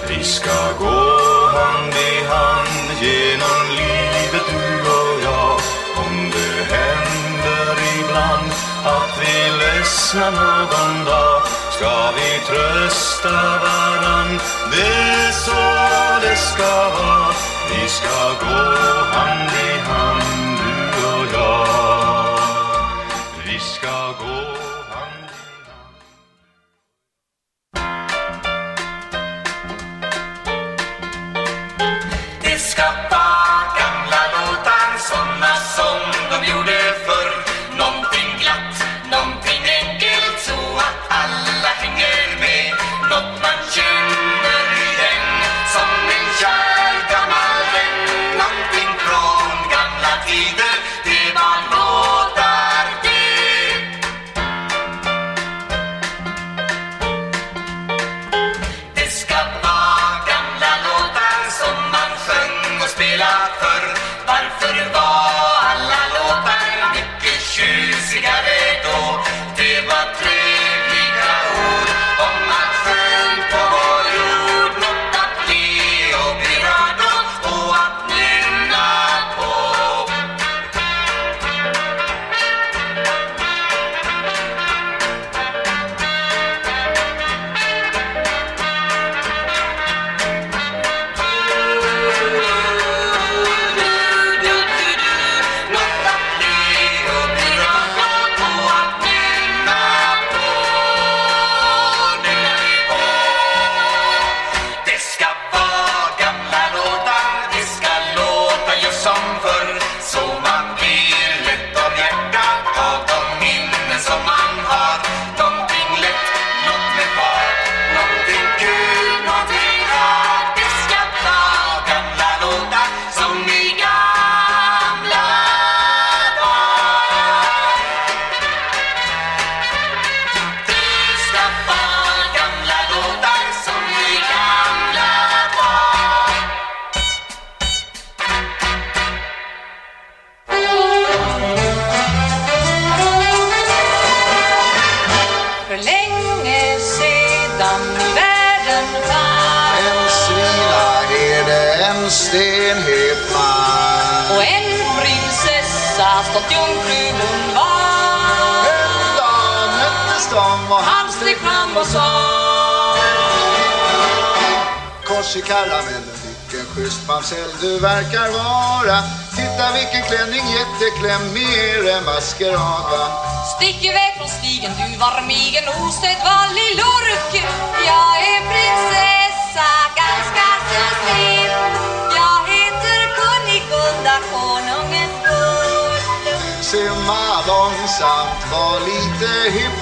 Vi ska gå hand i hand genom livet du och jag. Om det händer ibland att vi ledsnar någon dag ska vi trösta varann? Det är så det ska vara. Vi ska gå hand i hand du och jag. Långsamt, var lite hipp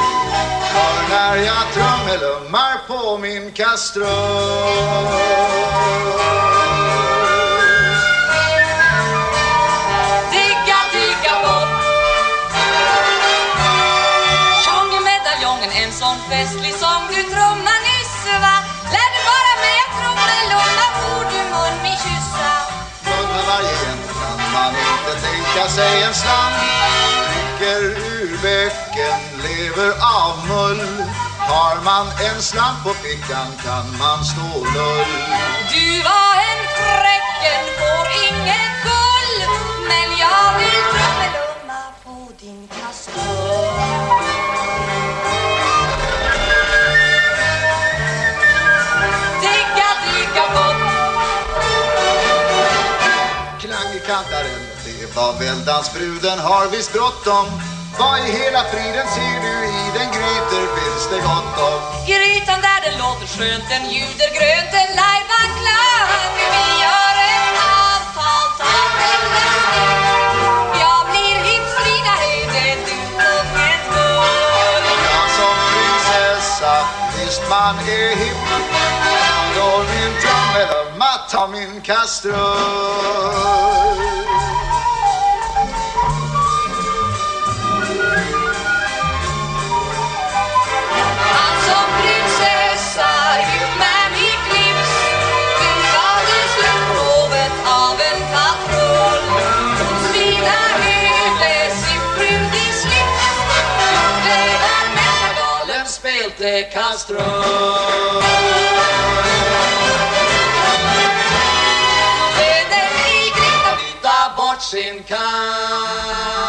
För när jag trummelummar på min kastrull. En sån festlig sång. Du trummar nyss va? Lär du vara med att trummelumma får du mun min kyssa. Munna varje en kan man inte tänka sig en slant Dricker ur bäcken, lever av mull. Har man en slant på fickan kan man stå lull. Du var en fräcken, får inget gull Men jag vill trummelumma på din kastrull. Digga, digga bort Klang i kantaren, det var väldansbruden har visst bråttom. Vad i hela friden ser du i? Den grytor finns det gott om? Grytan där den låter skönt, den ljuder grönt, en lajban klang Vi gör ett avtal, ta kvällen Jag blir är det du kungens gull Jag som prinsessa, visst man är hipp Då min trummelumma, ta min kastrull hette Kastrup Södervik riktade bort sin kamp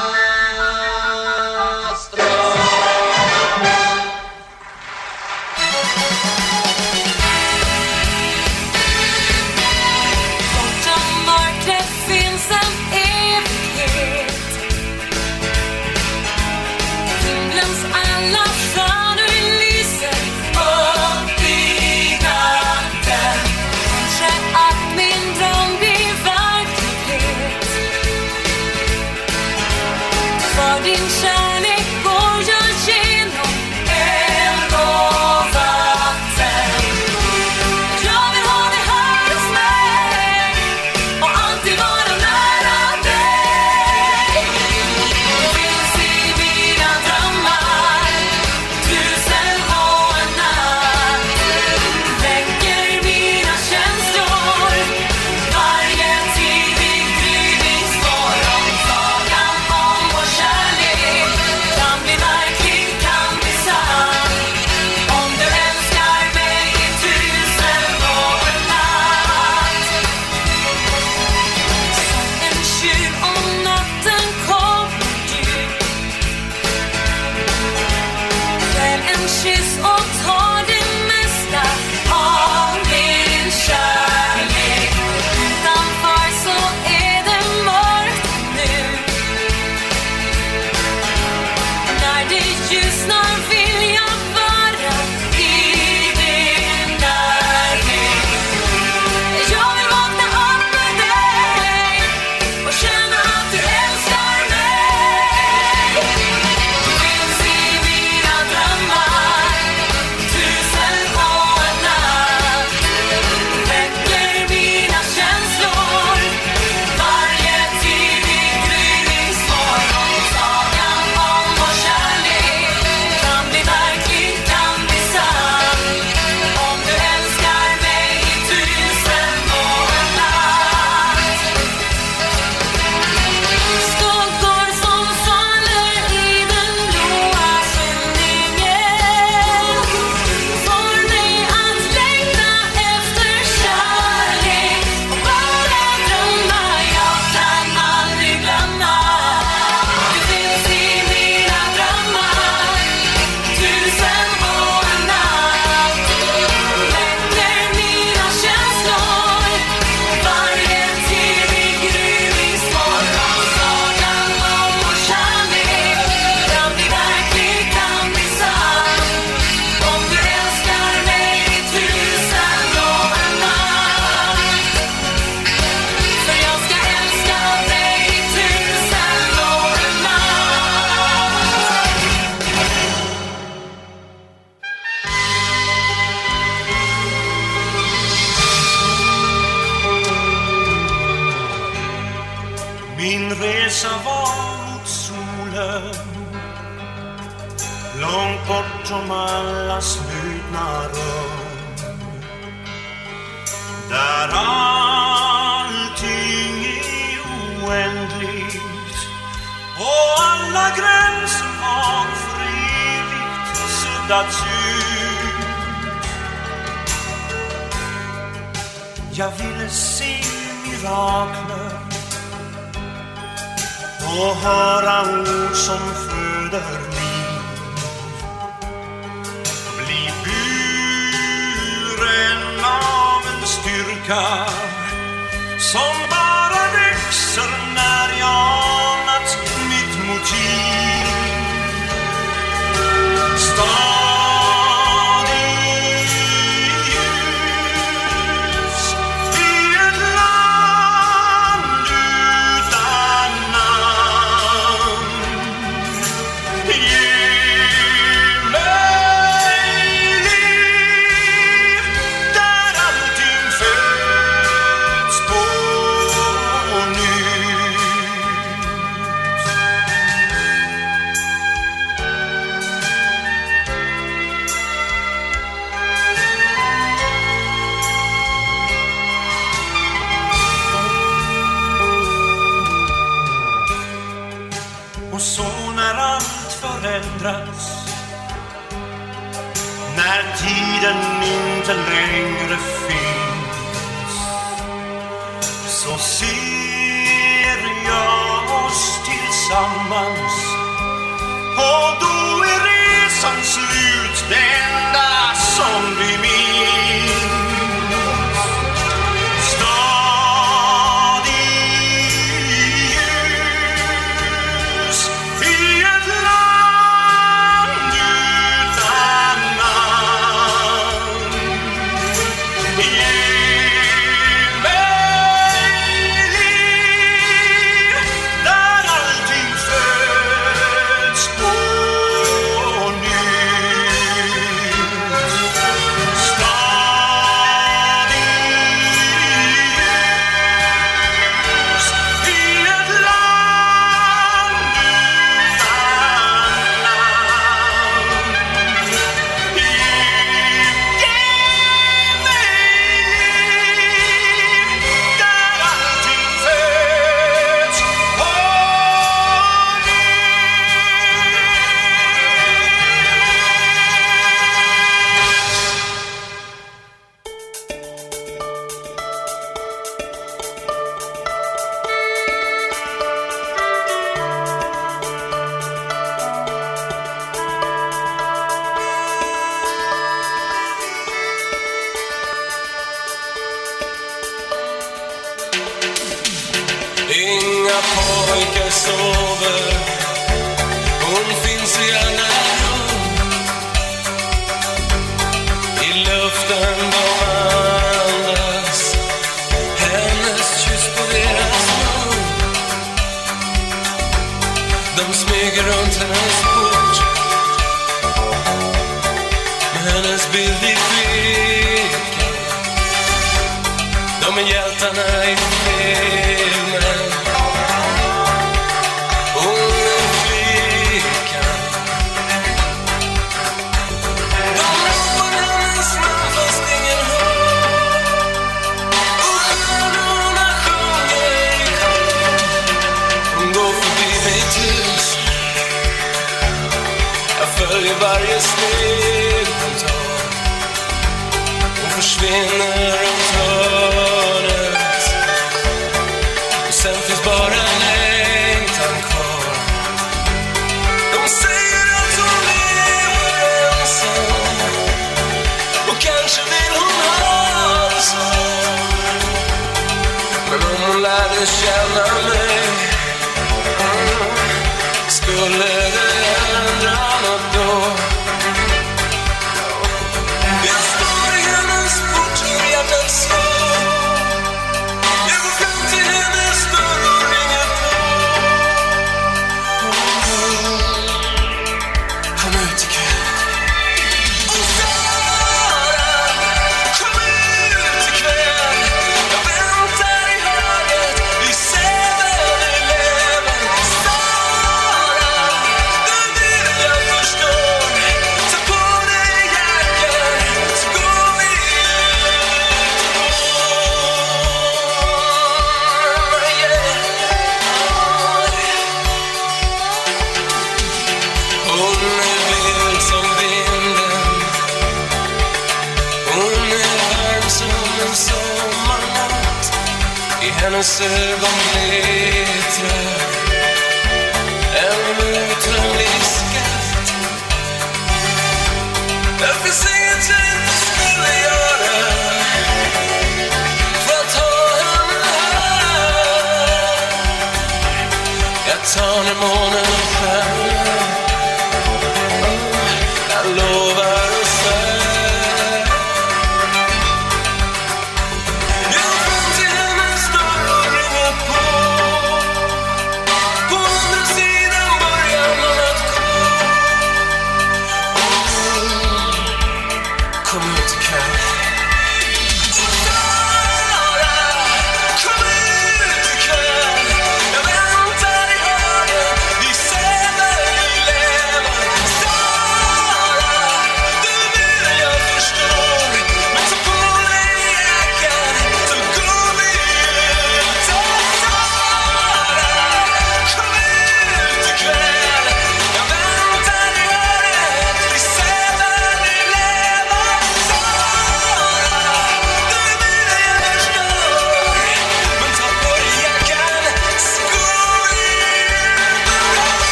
Jag ville se mirakler och höra ord som föder liv Bli buren av en styrka som bara växer när jag anat mitt motiv Stop.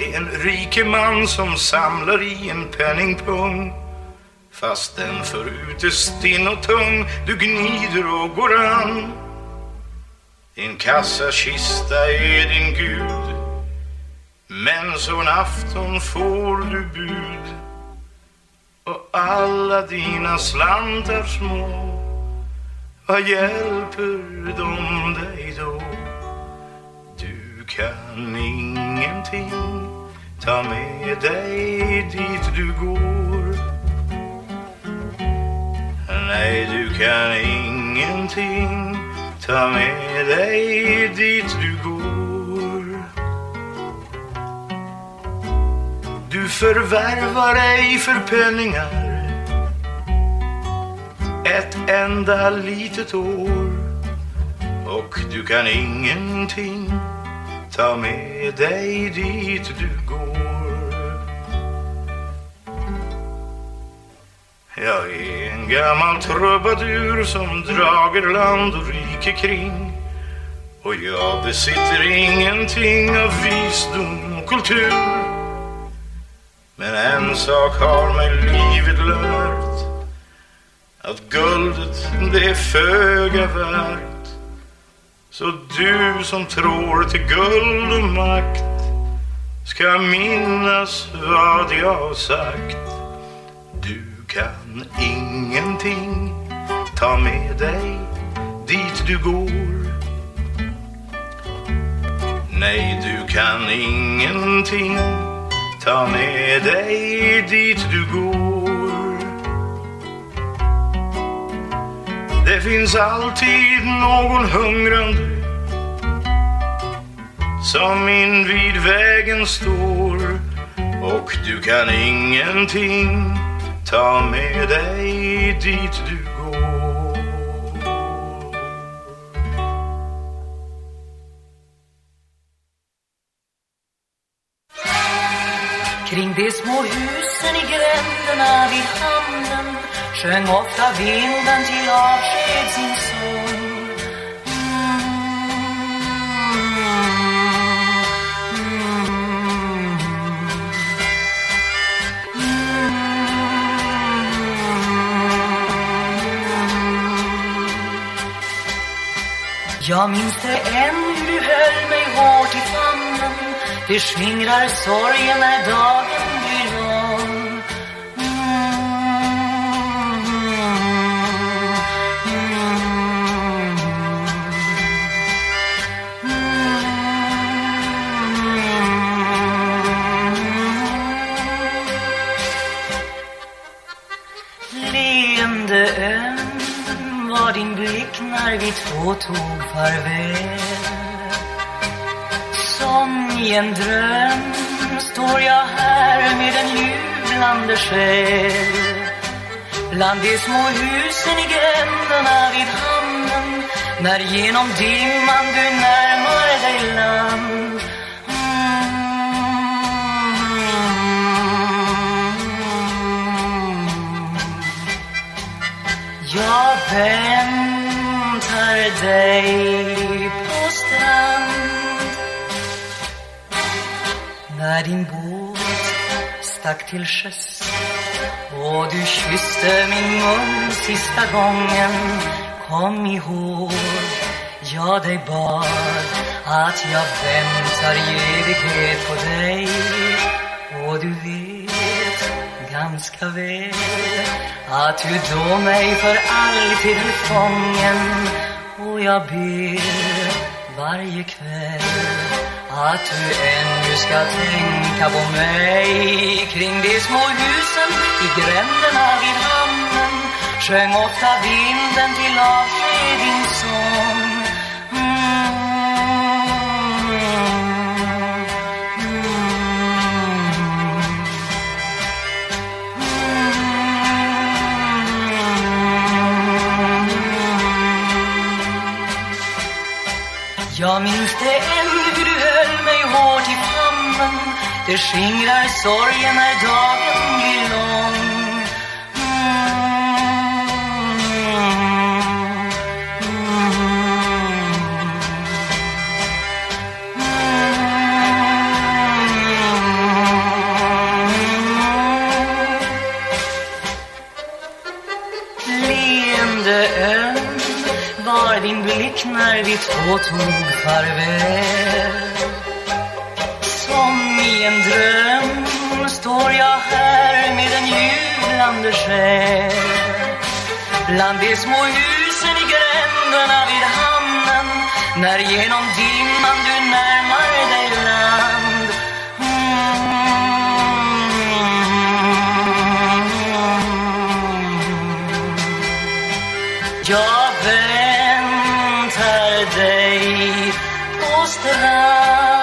Det är en rike man som samlar i en penningpung. Fast den förut är stinn och tung, du gnider och går an. Din kassakista är din gud. Men så en afton får du bud. Och alla dina slantar små, vad hjälper de dig? förvärvar ej för penningar. Ett enda litet år. Och du kan ingenting ta med dig dit du går. Jag är en gammal trubadur som drager land och rike kring. Och jag besitter ingenting av visdom och kultur sak har mig livet lärt att guldet det är föga värt. Så du som tror till guld och makt ska minnas vad jag sagt. Du kan ingenting ta med dig dit du går. Nej, du kan ingenting ta med dig dit du går. Det finns alltid någon hungrande som invid vägen står och du kan ingenting ta med dig dit du vinden till avsked sin. Jag minns det än hur du höll mig hårt i famnen Det skingrar sorgen när dagen tog farväl Som i en dröm står jag här med en jublande själ. Bland de små husen i gränderna vid hamnen När genom dimman du närmar dig land. Mm. Jag med dig på strand. När din båt stack till sjöss och du kysste min mun sista gången Kom ihåg, jag dig bad att jag väntar i evighet på dig. Och du vet ganska väl att du då mig för alltid är fången och jag ber varje kväll att du ännu ska tänka på mig. Kring de små husen i gränderna vid hamnen sjöng ofta vinden till avsked din sång. Jag minns det än hur du höll mig hårt i famnen. Det skingrar sorgen när dagen blir lång. När vi två tog farväl. Som i en dröm står jag här med en jublande själ. Bland de små husen i gränderna vid hamnen När genom dimman du när väntar dig på strand